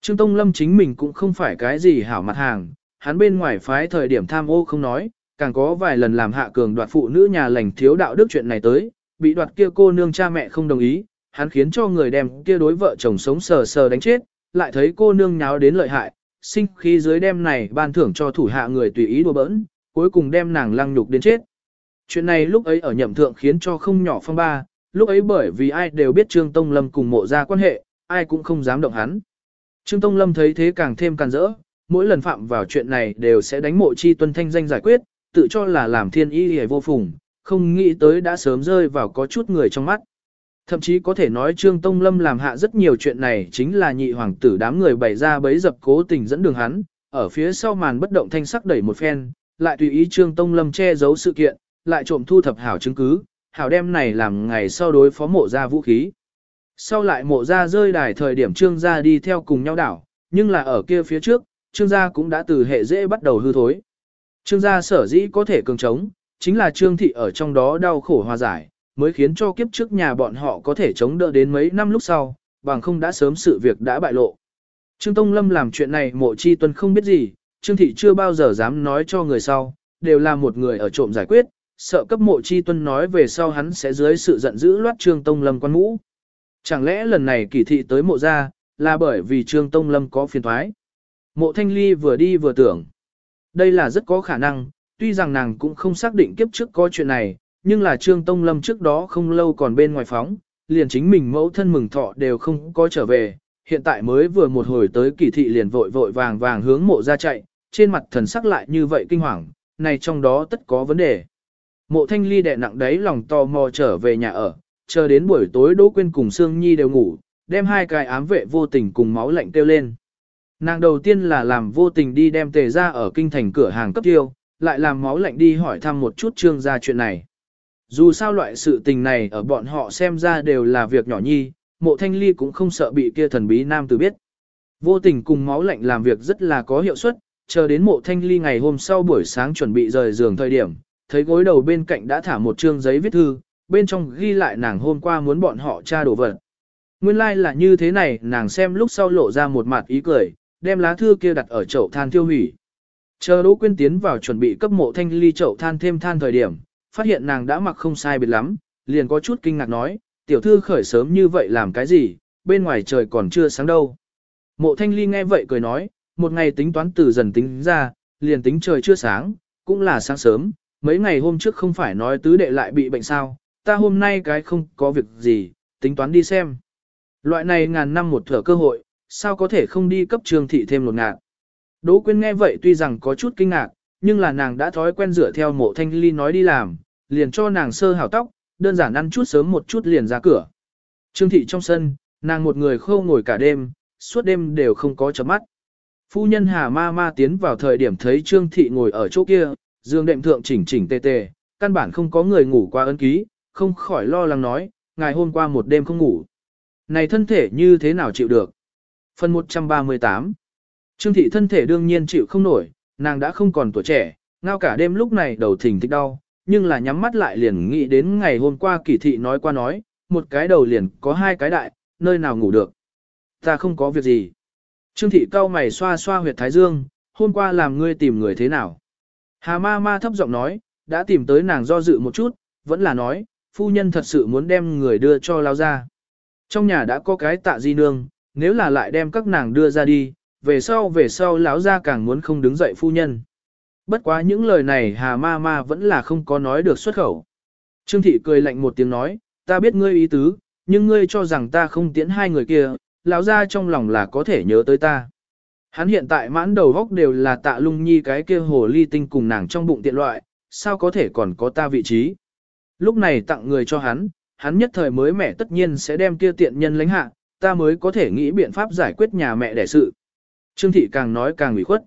Trương Tông Lâm chính mình cũng không phải cái gì hảo mặt hàng, hắn bên ngoài phái thời điểm tham ô không nói, càng có vài lần làm hạ cường đoạt phụ nữ nhà lành thiếu đạo đức chuyện này tới, bị đoạt kia cô nương cha mẹ không đồng ý, hắn khiến cho người đem kia đối vợ chồng sống sờ sờ đánh chết, lại thấy cô nương nháo đến lợi hại, sinh khí dưới đem này ban thưởng cho thủ hạ người tùy ý đùa bỡn, cuối cùng đem nàng lăng nhục đến chết. Chuyện này lúc ấy ở nhậm thượng khiến cho không nhỏ phong ba, lúc ấy bởi vì ai đều biết Trương Tông Lâm cùng mộ ra quan hệ, ai cũng không dám động hắn. Trương Tông Lâm thấy thế càng thêm càng rỡ, mỗi lần phạm vào chuyện này đều sẽ đánh mộ chi tuân thanh danh giải quyết, tự cho là làm thiên y hề vô phùng, không nghĩ tới đã sớm rơi vào có chút người trong mắt. Thậm chí có thể nói Trương Tông Lâm làm hạ rất nhiều chuyện này chính là nhị hoàng tử đám người bày ra bấy dập cố tình dẫn đường hắn, ở phía sau màn bất động thanh sắc đẩy một phen, lại tùy ý Trương Tông Lâm che giấu sự kiện, lại trộm thu thập hảo chứng cứ, hảo đem này làm ngày sau đối phó mộ ra vũ khí. Sau lại mộ ra rơi đài thời điểm Trương gia đi theo cùng nhau đảo, nhưng là ở kia phía trước, Trương gia cũng đã từ hệ dễ bắt đầu hư thối. Trương gia sở dĩ có thể cường trống, chính là Trương thị ở trong đó đau khổ hòa giải, mới khiến cho kiếp trước nhà bọn họ có thể chống đỡ đến mấy năm lúc sau, bằng không đã sớm sự việc đã bại lộ. Trương Tông Lâm làm chuyện này mộ chi tuân không biết gì, Trương Thị chưa bao giờ dám nói cho người sau, đều là một người ở trộm giải quyết, sợ cấp mộ chi tuân nói về sau hắn sẽ dưới sự giận dữ loát Trương Tông Lâm quan mũ. Chẳng lẽ lần này kỳ thị tới mộ ra, là bởi vì Trương Tông Lâm có phiền thoái. Mộ Thanh Ly vừa đi vừa tưởng. Đây là rất có khả năng, tuy rằng nàng cũng không xác định kiếp trước có chuyện này, nhưng là Trương Tông Lâm trước đó không lâu còn bên ngoài phóng, liền chính mình mẫu thân mừng thọ đều không có trở về, hiện tại mới vừa một hồi tới kỳ thị liền vội vội vàng vàng hướng mộ ra chạy, trên mặt thần sắc lại như vậy kinh hoàng, này trong đó tất có vấn đề. Mộ thanh ly đè nặng đấy lòng tò mò trở về nhà ở, chờ đến buổi tối Đỗ Quyên cùng Sương Nhi đều ngủ, đem hai cái ám vệ vô tình cùng máu lạnh kêu lên. Nàng đầu tiên là làm vô tình đi đem tề ra ở kinh thành cửa hàng cấp tiêu, lại làm máu lạnh đi hỏi thăm một chút trương gia chuyện này. Dù sao loại sự tình này ở bọn họ xem ra đều là việc nhỏ nhi, mộ thanh ly cũng không sợ bị kia thần bí nam tử biết. Vô tình cùng máu lạnh làm việc rất là có hiệu suất, chờ đến mộ thanh ly ngày hôm sau buổi sáng chuẩn bị rời giường thời điểm, thấy gối đầu bên cạnh đã thả một chương giấy viết thư, bên trong ghi lại nàng hôm qua muốn bọn họ tra đồ vật. Nguyên lai like là như thế này, nàng xem lúc sau lộ ra một mặt ý cười, đem lá thư kia đặt ở chậu than tiêu hủy. Chờ Đỗ Quyên tiến vào chuẩn bị cấp mộ thanh ly chậu than thêm than thời điểm, phát hiện nàng đã mặc không sai biệt lắm, liền có chút kinh ngạc nói, tiểu thư khởi sớm như vậy làm cái gì, bên ngoài trời còn chưa sáng đâu. Mộ thanh ly nghe vậy cười nói, một ngày tính toán từ dần tính ra, liền tính trời chưa sáng, cũng là sáng sớm, mấy ngày hôm trước không phải nói tứ đệ lại bị bệnh sao, ta hôm nay cái không có việc gì, tính toán đi xem. Loại này ngàn năm một thở cơ hội, sao có thể không đi cấp trương thị thêm một ngạc. Đỗ Quyên nghe vậy tuy rằng có chút kinh ngạc, nhưng là nàng đã thói quen dựa theo mộ thanh ly nói đi làm, liền cho nàng sơ hảo tóc, đơn giản ăn chút sớm một chút liền ra cửa. Trương thị trong sân, nàng một người khâu ngồi cả đêm, suốt đêm đều không có chấm mắt. Phu nhân Hà Ma Ma tiến vào thời điểm thấy Trương thị ngồi ở chỗ kia, giường đệm thượng chỉnh chỉnh tề tề, căn bản không có người ngủ qua ấn ký, không khỏi lo lắng nói, ngày hôm qua một đêm không ngủ. Này thân thể như thế nào chịu được? Phần 138 Trương thị thân thể đương nhiên chịu không nổi, nàng đã không còn tuổi trẻ, ngao cả đêm lúc này đầu thỉnh thích đau, nhưng là nhắm mắt lại liền nghĩ đến ngày hôm qua kỳ thị nói qua nói, một cái đầu liền có hai cái đại, nơi nào ngủ được. Ta không có việc gì. Trương thị cao mày xoa xoa huyệt thái dương, hôm qua làm ngươi tìm người thế nào. Hà ma ma thấp giọng nói, đã tìm tới nàng do dự một chút, vẫn là nói, phu nhân thật sự muốn đem người đưa cho lao ra. Trong nhà đã có cái tạ di nương, nếu là lại đem các nàng đưa ra đi, về sau về sau lão ra càng muốn không đứng dậy phu nhân. Bất quá những lời này hà ma ma vẫn là không có nói được xuất khẩu. Trương thị cười lạnh một tiếng nói, ta biết ngươi ý tứ, nhưng ngươi cho rằng ta không tiễn hai người kia, lão ra trong lòng là có thể nhớ tới ta. Hắn hiện tại mãn đầu góc đều là tạ lung nhi cái kia hồ ly tinh cùng nàng trong bụng tiện loại, sao có thể còn có ta vị trí. Lúc này tặng người cho hắn, hắn nhất thời mới mẹ tất nhiên sẽ đem kia tiện nhân lãnh hạ, ta mới có thể nghĩ biện pháp giải quyết nhà mẹ đẻ sự. Trương thị càng nói càng ủy khuất.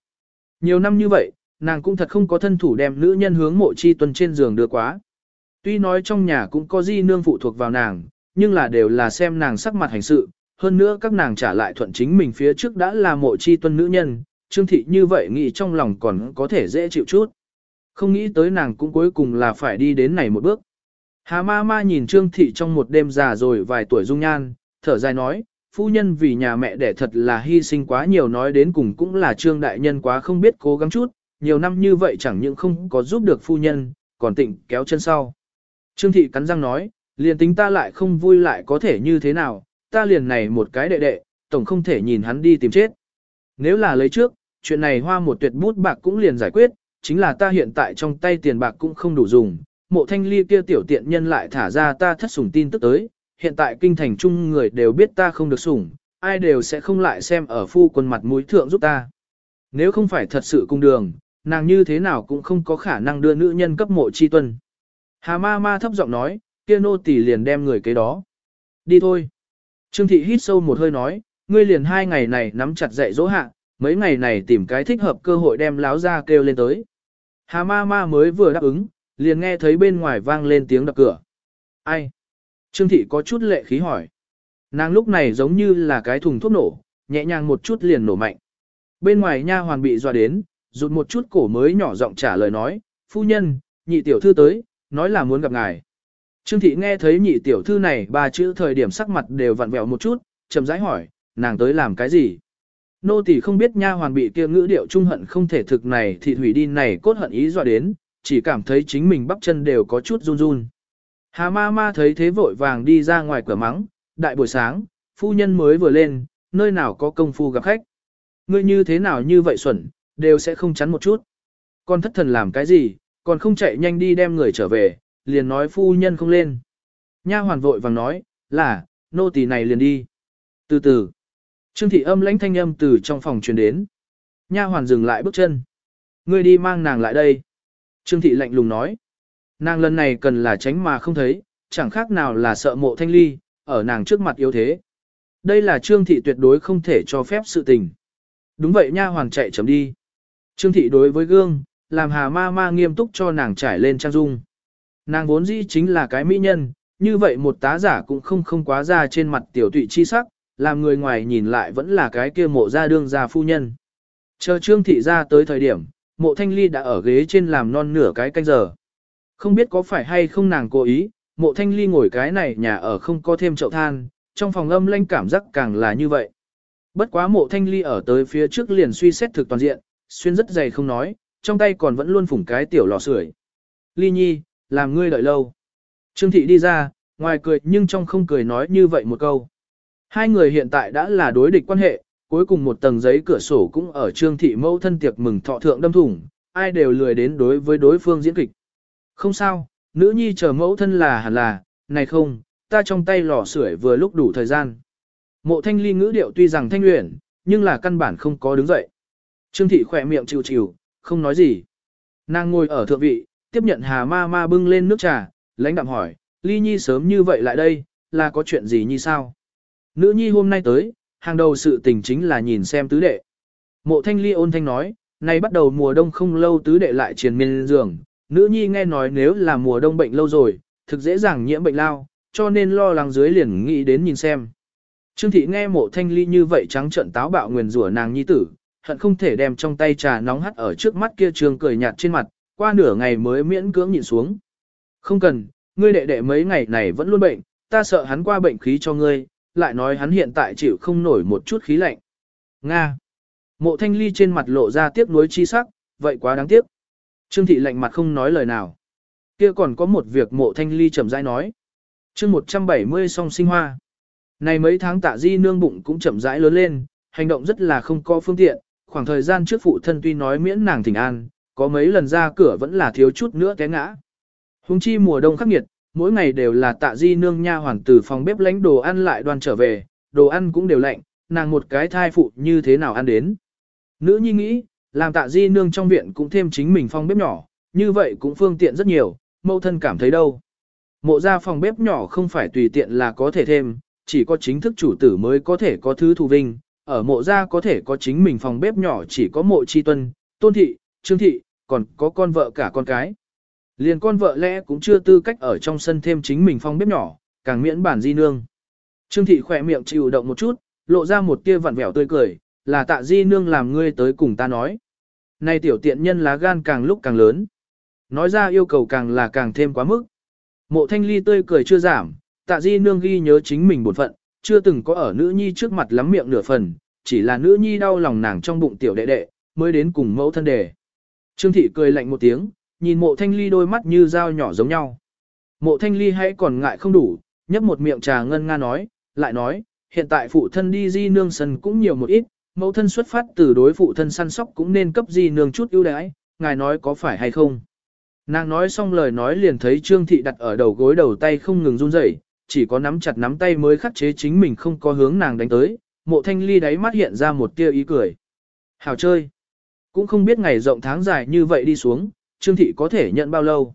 Nhiều năm như vậy, nàng cũng thật không có thân thủ đem nữ nhân hướng mộ chi tuần trên giường đưa quá. Tuy nói trong nhà cũng có di nương phụ thuộc vào nàng, nhưng là đều là xem nàng sắc mặt hành sự, hơn nữa các nàng trả lại thuận chính mình phía trước đã là mộ chi tuân nữ nhân, trương thị như vậy nghĩ trong lòng còn có thể dễ chịu chút. Không nghĩ tới nàng cũng cuối cùng là phải đi đến này một bước. Hà ma ma nhìn trương thị trong một đêm già rồi vài tuổi dung nhan, thở dài nói, phu nhân vì nhà mẹ đẻ thật là hy sinh quá nhiều nói đến cùng cũng là trương đại nhân quá không biết cố gắng chút, nhiều năm như vậy chẳng những không có giúp được phu nhân, còn tịnh kéo chân sau. Trương thị cắn răng nói, liền tính ta lại không vui lại có thể như thế nào, ta liền này một cái đệ đệ, tổng không thể nhìn hắn đi tìm chết. Nếu là lấy trước, chuyện này hoa một tuyệt bút bạc cũng liền giải quyết, chính là ta hiện tại trong tay tiền bạc cũng không đủ dùng, mộ thanh ly kia tiểu tiện nhân lại thả ra ta thất sủng tin tức tới, hiện tại kinh thành chung người đều biết ta không được sủng, ai đều sẽ không lại xem ở phu quân mặt mũi thượng giúp ta. Nếu không phải thật sự cung đường, nàng như thế nào cũng không có khả năng đưa nữ nhân cấp mộ chi tuân. Hà ma ma thấp giọng nói, kia nô tỷ liền đem người kế đó. Đi thôi. Trương thị hít sâu một hơi nói, ngươi liền hai ngày này nắm chặt dạy dỗ hạ, mấy ngày này tìm cái thích hợp cơ hội đem láo ra kêu lên tới. Hà ma ma mới vừa đáp ứng, liền nghe thấy bên ngoài vang lên tiếng đập cửa. Ai? Trương thị có chút lệ khí hỏi. Nàng lúc này giống như là cái thùng thuốc nổ, nhẹ nhàng một chút liền nổ mạnh. Bên ngoài nha hoàn bị dọa đến, rụt một chút cổ mới nhỏ giọng trả lời nói, phu nhân, nhị tiểu thư tới, nói là muốn gặp ngài. Trương thị nghe thấy nhị tiểu thư này ba chữ thời điểm sắc mặt đều vặn vẹo một chút, chậm rãi hỏi, nàng tới làm cái gì? Nô tỳ không biết nha hoàn bị kia ngữ điệu trung hận không thể thực này thì thủy đi này cốt hận ý dọa đến, chỉ cảm thấy chính mình bắp chân đều có chút run run. Hà ma ma thấy thế vội vàng đi ra ngoài cửa mắng, đại buổi sáng, phu nhân mới vừa lên, nơi nào có công phu gặp khách. Ngươi như thế nào như vậy xuẩn, đều sẽ không chắn một chút. Con thất thần làm cái gì, còn không chạy nhanh đi đem người trở về, liền nói phu nhân không lên. Nha hoàn vội vàng nói, là, nô tỳ này liền đi. Từ từ, Trương thị âm lãnh thanh âm từ trong phòng truyền đến. Nha hoàn dừng lại bước chân. Ngươi đi mang nàng lại đây. Trương thị lạnh lùng nói. Nàng lần này cần là tránh mà không thấy, chẳng khác nào là sợ mộ thanh ly, ở nàng trước mặt yếu thế. Đây là trương thị tuyệt đối không thể cho phép sự tình. Đúng vậy nha hoàng chạy chấm đi. Trương thị đối với gương, làm hà ma ma nghiêm túc cho nàng trải lên trang dung. nàng vốn dĩ chính là cái mỹ nhân, như vậy một tá giả cũng không không quá ra trên mặt tiểu tụy chi sắc, làm người ngoài nhìn lại vẫn là cái kia mộ ra đương gia phu nhân. Chờ trương thị ra tới thời điểm, mộ thanh ly đã ở ghế trên làm non nửa cái canh giờ. Không biết có phải hay không nàng cố ý, mộ thanh ly ngồi cái này nhà ở không có thêm chậu than, trong phòng âm lanh cảm giác càng là như vậy. Bất quá mộ thanh ly ở tới phía trước liền suy xét thực toàn diện, xuyên rất dày không nói, trong tay còn vẫn luôn phủng cái tiểu lò sưởi. Ly nhi, làm ngươi đợi lâu. Trương thị đi ra, ngoài cười nhưng trong không cười nói như vậy một câu. Hai người hiện tại đã là đối địch quan hệ, cuối cùng một tầng giấy cửa sổ cũng ở trương thị mâu thân tiệc mừng thọ thượng đâm thủng, ai đều lười đến đối với đối phương diễn kịch. Không sao, nữ nhi chờ mẫu thân là hẳn là, này không, ta trong tay lò sưởi vừa lúc đủ thời gian. Mộ thanh ly ngữ điệu tuy rằng thanh luyện, nhưng là căn bản không có đứng dậy. Trương thị khỏe miệng chịu chịu, không nói gì. Nàng ngồi ở thượng vị, tiếp nhận hà ma ma bưng lên nước trà, lãnh đạm hỏi, ly nhi sớm như vậy lại đây, là có chuyện gì như sao? Nữ nhi hôm nay tới, hàng đầu sự tình chính là nhìn xem tứ đệ. Mộ thanh ly ôn thanh nói, nay bắt đầu mùa đông không lâu tứ đệ lại triền miên giường, nữ nhi nghe nói nếu là mùa đông bệnh lâu rồi, thực dễ dàng nhiễm bệnh lao, cho nên lo lắng dưới liền nghĩ đến nhìn xem. Trương thị nghe mộ thanh ly như vậy trắng trận táo bạo nguyền rủa nàng nhi tử, hận không thể đem trong tay trà nóng hắt ở trước mắt kia trường cười nhạt trên mặt, qua nửa ngày mới miễn cưỡng nhìn xuống. Không cần, ngươi đệ đệ mấy ngày này vẫn luôn bệnh, ta sợ hắn qua bệnh khí cho ngươi, lại nói hắn hiện tại chịu không nổi một chút khí lạnh. Nga. Mộ thanh ly trên mặt lộ ra tiếc nuối chi sắc, vậy quá đáng tiếc. Trương thị lạnh mặt không nói lời nào. Kia còn có một việc mộ thanh ly chậm rãi nói. chương 170 song sinh hoa. Này mấy tháng tạ di nương bụng cũng chậm rãi lớn lên, hành động rất là không có phương tiện, khoảng thời gian trước phụ thân tuy nói miễn nàng thỉnh an, có mấy lần ra cửa vẫn là thiếu chút nữa té ngã. Hùng chi mùa đông khắc nghiệt, mỗi ngày đều là tạ di nương nha hoàn từ phòng bếp lánh đồ ăn lại đoàn trở về, đồ ăn cũng đều lạnh, nàng một cái thai phụ như thế nào ăn đến. Nữ nhi nghĩ, làm tạ di nương trong viện cũng thêm chính mình phòng bếp nhỏ, như vậy cũng phương tiện rất nhiều, mẫu thân cảm thấy đâu. Mộ ra phòng bếp nhỏ không phải tùy tiện là có thể thêm, chỉ có chính thức chủ tử mới có thể có thứ thù vinh, ở mộ ra có thể có chính mình phòng bếp nhỏ chỉ có mộ chi tuân, tôn thị, trương thị, còn có con vợ cả con cái. Liền con vợ lẽ cũng chưa tư cách ở trong sân thêm chính mình phòng bếp nhỏ, càng miễn bản di nương. Trương thị khỏe miệng chịu động một chút, lộ ra một tia vặn vẹo tươi cười, là tạ di nương làm ngươi tới cùng ta nói. Này tiểu tiện nhân lá gan càng lúc càng lớn. Nói ra yêu cầu càng là càng thêm quá mức. Mộ thanh ly tươi cười chưa giảm, tạ di nương ghi nhớ chính mình bổn phận, chưa từng có ở nữ nhi trước mặt lắm miệng nửa phần, chỉ là nữ nhi đau lòng nàng trong bụng tiểu đệ đệ, mới đến cùng mẫu thân đề. Trương thị cười lạnh một tiếng, nhìn mộ thanh ly đôi mắt như dao nhỏ giống nhau. Mộ thanh ly hãy còn ngại không đủ, nhấp một miệng trà ngân nga nói, lại nói, hiện tại phụ thân đi di nương sân cũng nhiều một ít, mẫu thân xuất phát từ đối phụ thân săn sóc cũng nên cấp di nương chút ưu đãi, ngài nói có phải hay không. Nàng nói xong lời nói liền thấy Trương Thị đặt ở đầu gối đầu tay không ngừng run rẩy, chỉ có nắm chặt nắm tay mới khắc chế chính mình không có hướng nàng đánh tới, mộ thanh ly đáy mắt hiện ra một tia ý cười. Hào chơi! Cũng không biết ngày rộng tháng dài như vậy đi xuống, Trương Thị có thể nhận bao lâu.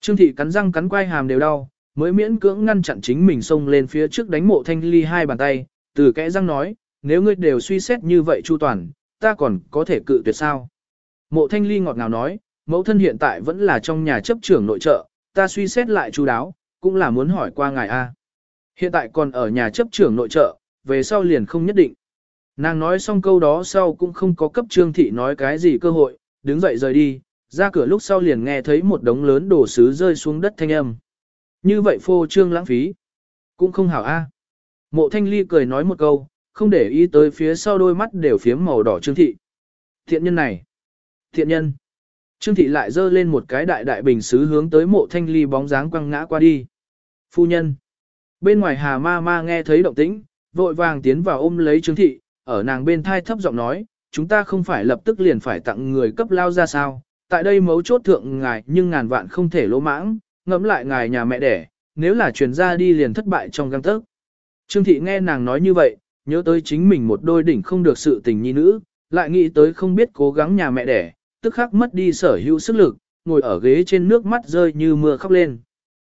Trương Thị cắn răng cắn quai hàm đều đau, mới miễn cưỡng ngăn chặn chính mình xông lên phía trước đánh mộ thanh ly hai bàn tay, từ kẽ răng nói, nếu ngươi đều suy xét như vậy chu toàn, ta còn có thể cự tuyệt sao. Mộ thanh ly ngọt ngào nói, mẫu thân hiện tại vẫn là trong nhà chấp trưởng nội trợ, ta suy xét lại chu đáo, cũng là muốn hỏi qua ngài A. Hiện tại còn ở nhà chấp trưởng nội trợ, về sau liền không nhất định. Nàng nói xong câu đó sau cũng không có cấp trương thị nói cái gì cơ hội, đứng dậy rời đi, ra cửa lúc sau liền nghe thấy một đống lớn đồ sứ rơi xuống đất thanh âm. Như vậy phô trương lãng phí. Cũng không hảo a. Mộ thanh ly cười nói một câu, không để ý tới phía sau đôi mắt đều phiếm màu đỏ trương thị. Thiện nhân này. Thiện nhân. Trương thị lại dơ lên một cái đại đại bình xứ hướng tới mộ thanh ly bóng dáng quăng ngã qua đi. Phu nhân. Bên ngoài hà ma ma nghe thấy động tĩnh, vội vàng tiến vào ôm lấy trương thị, ở nàng bên thai thấp giọng nói, chúng ta không phải lập tức liền phải tặng người cấp lao ra sao, tại đây mấu chốt thượng ngài nhưng ngàn vạn không thể lỗ mãng, ngẫm lại ngài nhà mẹ đẻ, nếu là truyền ra đi liền thất bại trong găng tấc. Trương thị nghe nàng nói như vậy, nhớ tới chính mình một đôi đỉnh không được sự tình nhi nữ, lại nghĩ tới không biết cố gắng nhà mẹ đẻ, tức khắc mất đi sở hữu sức lực, ngồi ở ghế trên nước mắt rơi như mưa khóc lên.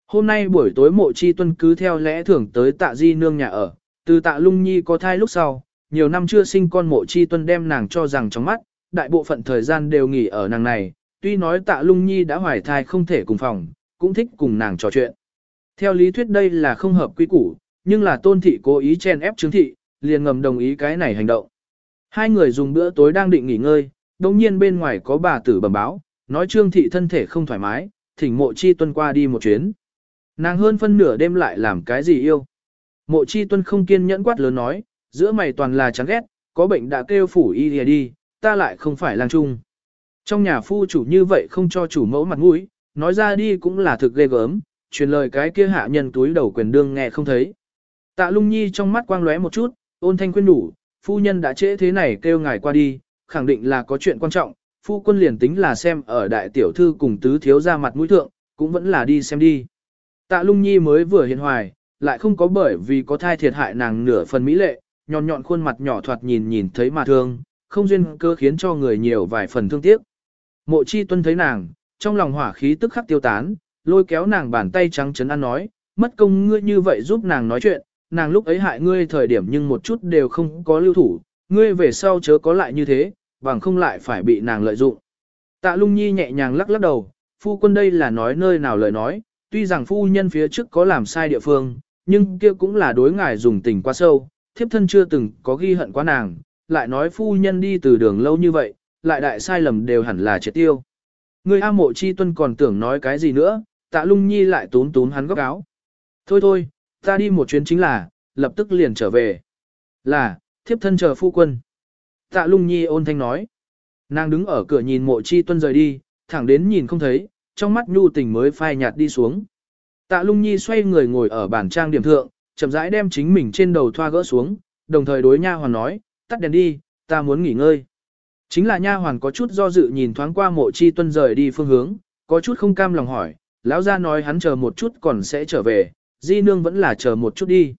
Hôm nay buổi tối mộ chi tuân cứ theo lẽ thưởng tới tạ di nương nhà ở, từ tạ lung nhi có thai lúc sau, nhiều năm chưa sinh con mộ chi tuân đem nàng cho rằng trong mắt, đại bộ phận thời gian đều nghỉ ở nàng này, tuy nói tạ lung nhi đã hoài thai không thể cùng phòng, cũng thích cùng nàng trò chuyện. Theo lý thuyết đây là không hợp quy củ, nhưng là tôn thị cố ý chen ép chứng thị, liền ngầm đồng ý cái này hành động. Hai người dùng bữa tối đang định nghỉ ngơi, đồng nhiên bên ngoài có bà tử bẩm báo, nói trương thị thân thể không thoải mái, thỉnh mộ chi tuân qua đi một chuyến. Nàng hơn phân nửa đêm lại làm cái gì yêu. Mộ chi tuân không kiên nhẫn quát lớn nói, giữa mày toàn là chán ghét, có bệnh đã kêu phủ y đi, đi, ta lại không phải lang trung. Trong nhà phu chủ như vậy không cho chủ mẫu mặt mũi, nói ra đi cũng là thực ghê gớm, truyền lời cái kia hạ nhân túi đầu quyền đương nghe không thấy. Tạ lung nhi trong mắt quang lóe một chút, ôn thanh khuyên đủ, phu nhân đã trễ thế này kêu ngài qua đi, khẳng định là có chuyện quan trọng, phu quân liền tính là xem ở đại tiểu thư cùng tứ thiếu ra mặt mũi thượng, cũng vẫn là đi xem đi. Tạ lung nhi mới vừa hiện hoài, lại không có bởi vì có thai thiệt hại nàng nửa phần mỹ lệ, nhọn nhọn khuôn mặt nhỏ thoạt nhìn nhìn thấy mà thương, không duyên cơ khiến cho người nhiều vài phần thương tiếc. Mộ chi tuân thấy nàng, trong lòng hỏa khí tức khắc tiêu tán, lôi kéo nàng bàn tay trắng chấn ăn nói, mất công ngươi như vậy giúp nàng nói chuyện, nàng lúc ấy hại ngươi thời điểm nhưng một chút đều không có lưu thủ, ngươi về sau chớ có lại như thế, bằng không lại phải bị nàng lợi dụng. Tạ lung nhi nhẹ nhàng lắc lắc đầu, phu quân đây là nói nơi nào lời nói, tuy rằng phu nhân phía trước có làm sai địa phương, nhưng kia cũng là đối ngài dùng tình quá sâu, thiếp thân chưa từng có ghi hận quá nàng, lại nói phu nhân đi từ đường lâu như vậy, lại đại sai lầm đều hẳn là triệt tiêu. Người A mộ chi tuân còn tưởng nói cái gì nữa, tạ lung nhi lại tún tún hắn góc áo. Thôi thôi, ta đi một chuyến chính là, lập tức liền trở về. Là, thiếp thân chờ phu quân. Tạ lung nhi ôn thanh nói. Nàng đứng ở cửa nhìn mộ chi tuân rời đi, thẳng đến nhìn không thấy, trong mắt nhu tình mới phai nhạt đi xuống. Tạ lung nhi xoay người ngồi ở bàn trang điểm thượng, chậm rãi đem chính mình trên đầu thoa gỡ xuống, đồng thời đối nha hoàn nói, tắt đèn đi, ta muốn nghỉ ngơi. Chính là nha hoàn có chút do dự nhìn thoáng qua mộ chi tuân rời đi phương hướng, có chút không cam lòng hỏi, lão gia nói hắn chờ một chút còn sẽ trở về, di nương vẫn là chờ một chút đi.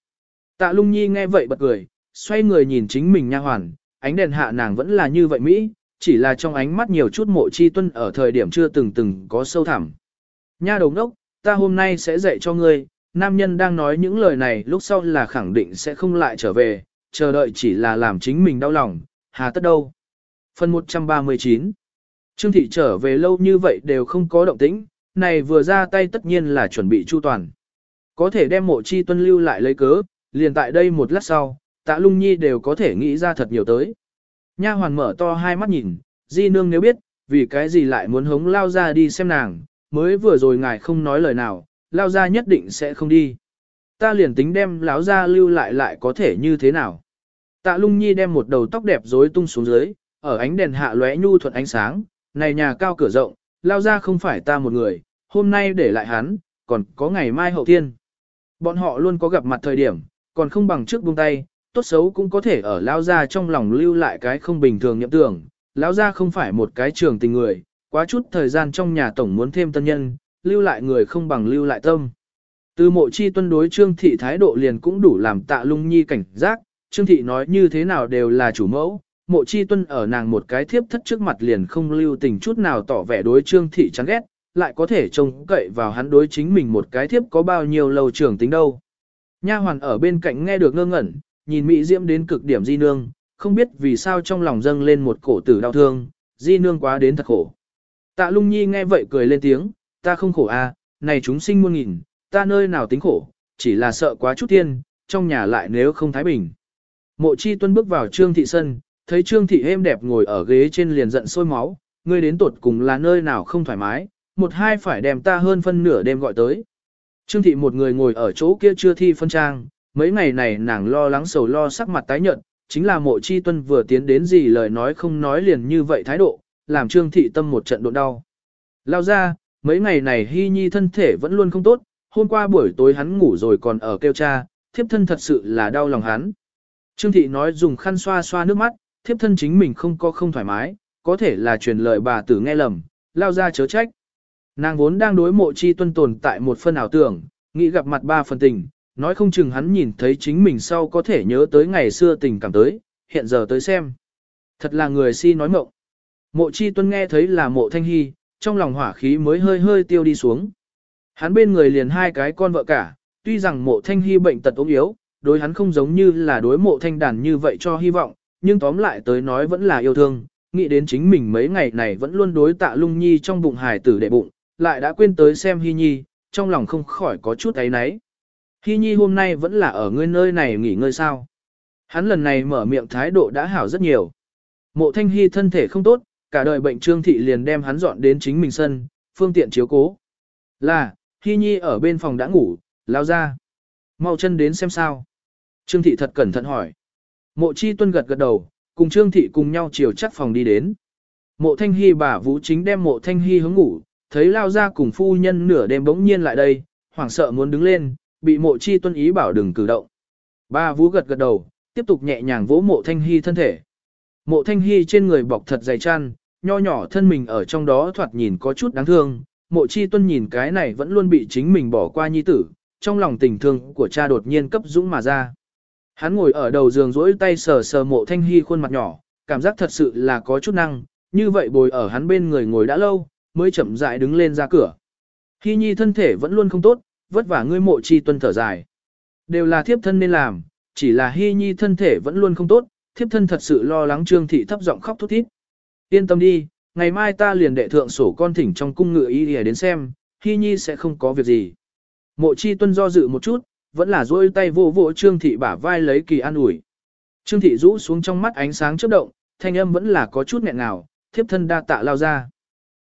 Tạ lung nhi nghe vậy bật cười, xoay người nhìn chính mình nha hoàn, ánh đèn hạ nàng vẫn là như vậy Mỹ, chỉ là trong ánh mắt nhiều chút mộ chi tuân ở thời điểm chưa từng từng có sâu thẳm. Nha đầu đốc, ta hôm nay sẽ dạy cho ngươi, nam nhân đang nói những lời này lúc sau là khẳng định sẽ không lại trở về, chờ đợi chỉ là làm chính mình đau lòng, hà tất đâu. Phần 139 Trương thị trở về lâu như vậy đều không có động tĩnh, này vừa ra tay tất nhiên là chuẩn bị chu toàn. Có thể đem mộ chi tuân lưu lại lấy cớ, liền tại đây một lát sau, tạ lung nhi đều có thể nghĩ ra thật nhiều tới. Nha hoàn mở to hai mắt nhìn, di nương nếu biết, vì cái gì lại muốn hống lao ra đi xem nàng, mới vừa rồi ngài không nói lời nào, lao ra nhất định sẽ không đi. Ta liền tính đem láo ra lưu lại lại có thể như thế nào. Tạ lung nhi đem một đầu tóc đẹp rối tung xuống dưới, ở ánh đèn hạ lóe nhu thuận ánh sáng, này nhà cao cửa rộng, lao ra không phải ta một người, hôm nay để lại hắn, còn có ngày mai hậu thiên. Bọn họ luôn có gặp mặt thời điểm, còn không bằng trước buông tay, tốt xấu cũng có thể ở lao ra trong lòng lưu lại cái không bình thường nhậm tưởng. Lão ra không phải một cái trường tình người, quá chút thời gian trong nhà tổng muốn thêm tân nhân, lưu lại người không bằng lưu lại tâm. Từ mộ chi tuân đối trương thị thái độ liền cũng đủ làm tạ lung nhi cảnh giác, trương thị nói như thế nào đều là chủ mẫu, mộ chi tuân ở nàng một cái thiếp thất trước mặt liền không lưu tình chút nào tỏ vẻ đối trương thị chán ghét, lại có thể trông cậy vào hắn đối chính mình một cái thiếp có bao nhiêu lâu trưởng tính đâu. Nha hoàn ở bên cạnh nghe được ngơ ngẩn, nhìn Mỹ Diễm đến cực điểm di nương, không biết vì sao trong lòng dâng lên một cổ tử đau thương, di nương quá đến thật khổ. Tạ lung nhi nghe vậy cười lên tiếng, ta không khổ à, này chúng sinh muôn nghìn, ta nơi nào tính khổ, chỉ là sợ quá chút tiên, trong nhà lại nếu không thái bình. Mộ chi tuân bước vào trương thị sân, thấy trương thị êm đẹp ngồi ở ghế trên liền giận sôi máu, ngươi đến tột cùng là nơi nào không thoải mái, một hai phải đem ta hơn phân nửa đêm gọi tới. Trương thị một người ngồi ở chỗ kia chưa thi phân trang, mấy ngày này nàng lo lắng sầu lo sắc mặt tái nhợt, chính là mộ chi tuân vừa tiến đến gì lời nói không nói liền như vậy thái độ, làm trương thị tâm một trận độn đau. Lao ra, mấy ngày này hy nhi thân thể vẫn luôn không tốt, hôm qua buổi tối hắn ngủ rồi còn ở kêu cha, thiếp thân thật sự là đau lòng hắn. Trương thị nói dùng khăn xoa xoa nước mắt, thiếp thân chính mình không có không thoải mái, có thể là truyền lời bà tử nghe lầm, lao ra chớ trách. Nàng vốn đang đối mộ chi tuân tồn tại một phần ảo tưởng, nghĩ gặp mặt ba phần tình, nói không chừng hắn nhìn thấy chính mình sau có thể nhớ tới ngày xưa tình cảm tới, hiện giờ tới xem. Thật là người si nói mộng. Mộ chi tuân nghe thấy là mộ thanh hy, trong lòng hỏa khí mới hơi hơi tiêu đi xuống. Hắn bên người liền hai cái con vợ cả, tuy rằng mộ thanh hy bệnh tật ốm yếu, đối hắn không giống như là đối mộ thanh đàn như vậy cho hy vọng, nhưng tóm lại tới nói vẫn là yêu thương, nghĩ đến chính mình mấy ngày này vẫn luôn đối tạ lung nhi trong bụng hài tử đệ bụng, lại đã quên tới xem hy nhi, trong lòng không khỏi có chút ấy nấy. Hy nhi hôm nay vẫn là ở ngươi nơi này nghỉ ngơi sao. Hắn lần này mở miệng thái độ đã hảo rất nhiều. Mộ thanh hy thân thể không tốt, cả đời bệnh trương thị liền đem hắn dọn đến chính mình sân, phương tiện chiếu cố. Là, Hy nhi ở bên phòng đã ngủ, lao ra. Mau chân đến xem sao. Trương thị thật cẩn thận hỏi. Mộ chi tuân gật gật đầu, cùng trương thị cùng nhau chiều chắc phòng đi đến. Mộ thanh hy bà vũ chính đem mộ thanh hy hướng ngủ, thấy lao ra cùng phu nhân nửa đêm bỗng nhiên lại đây, hoảng sợ muốn đứng lên, bị mộ chi tuân ý bảo đừng cử động. ba vũ gật gật đầu, tiếp tục nhẹ nhàng vỗ mộ thanh hy thân thể. Mộ thanh hy trên người bọc thật dày chăn, nho nhỏ thân mình ở trong đó thoạt nhìn có chút đáng thương. Mộ chi tuân nhìn cái này vẫn luôn bị chính mình bỏ qua nhi tử, trong lòng tình thương của cha đột nhiên cấp dũng mà ra. Hắn ngồi ở đầu giường rỗi tay sờ sờ mộ thanh hy khuôn mặt nhỏ, cảm giác thật sự là có chút năng, như vậy bồi ở hắn bên người ngồi đã lâu, mới chậm rãi đứng lên ra cửa. Hy nhi thân thể vẫn luôn không tốt, vất vả ngươi mộ chi tuân thở dài. Đều là thiếp thân nên làm, chỉ là hy nhi thân thể vẫn luôn không tốt, thiếp thân thật sự lo lắng trương thị thấp giọng khóc thút thít. Yên tâm đi, ngày mai ta liền đệ thượng sổ con thỉnh trong cung ngựa y để đến xem, hy nhi sẽ không có việc gì. Mộ chi tuân do dự một chút, vẫn là dôi tay vô vỗ trương thị bả vai lấy kỳ an ủi. Trương thị rũ xuống trong mắt ánh sáng chớp động, thanh âm vẫn là có chút nghẹn ngào, thiếp thân đa tạ lao ra.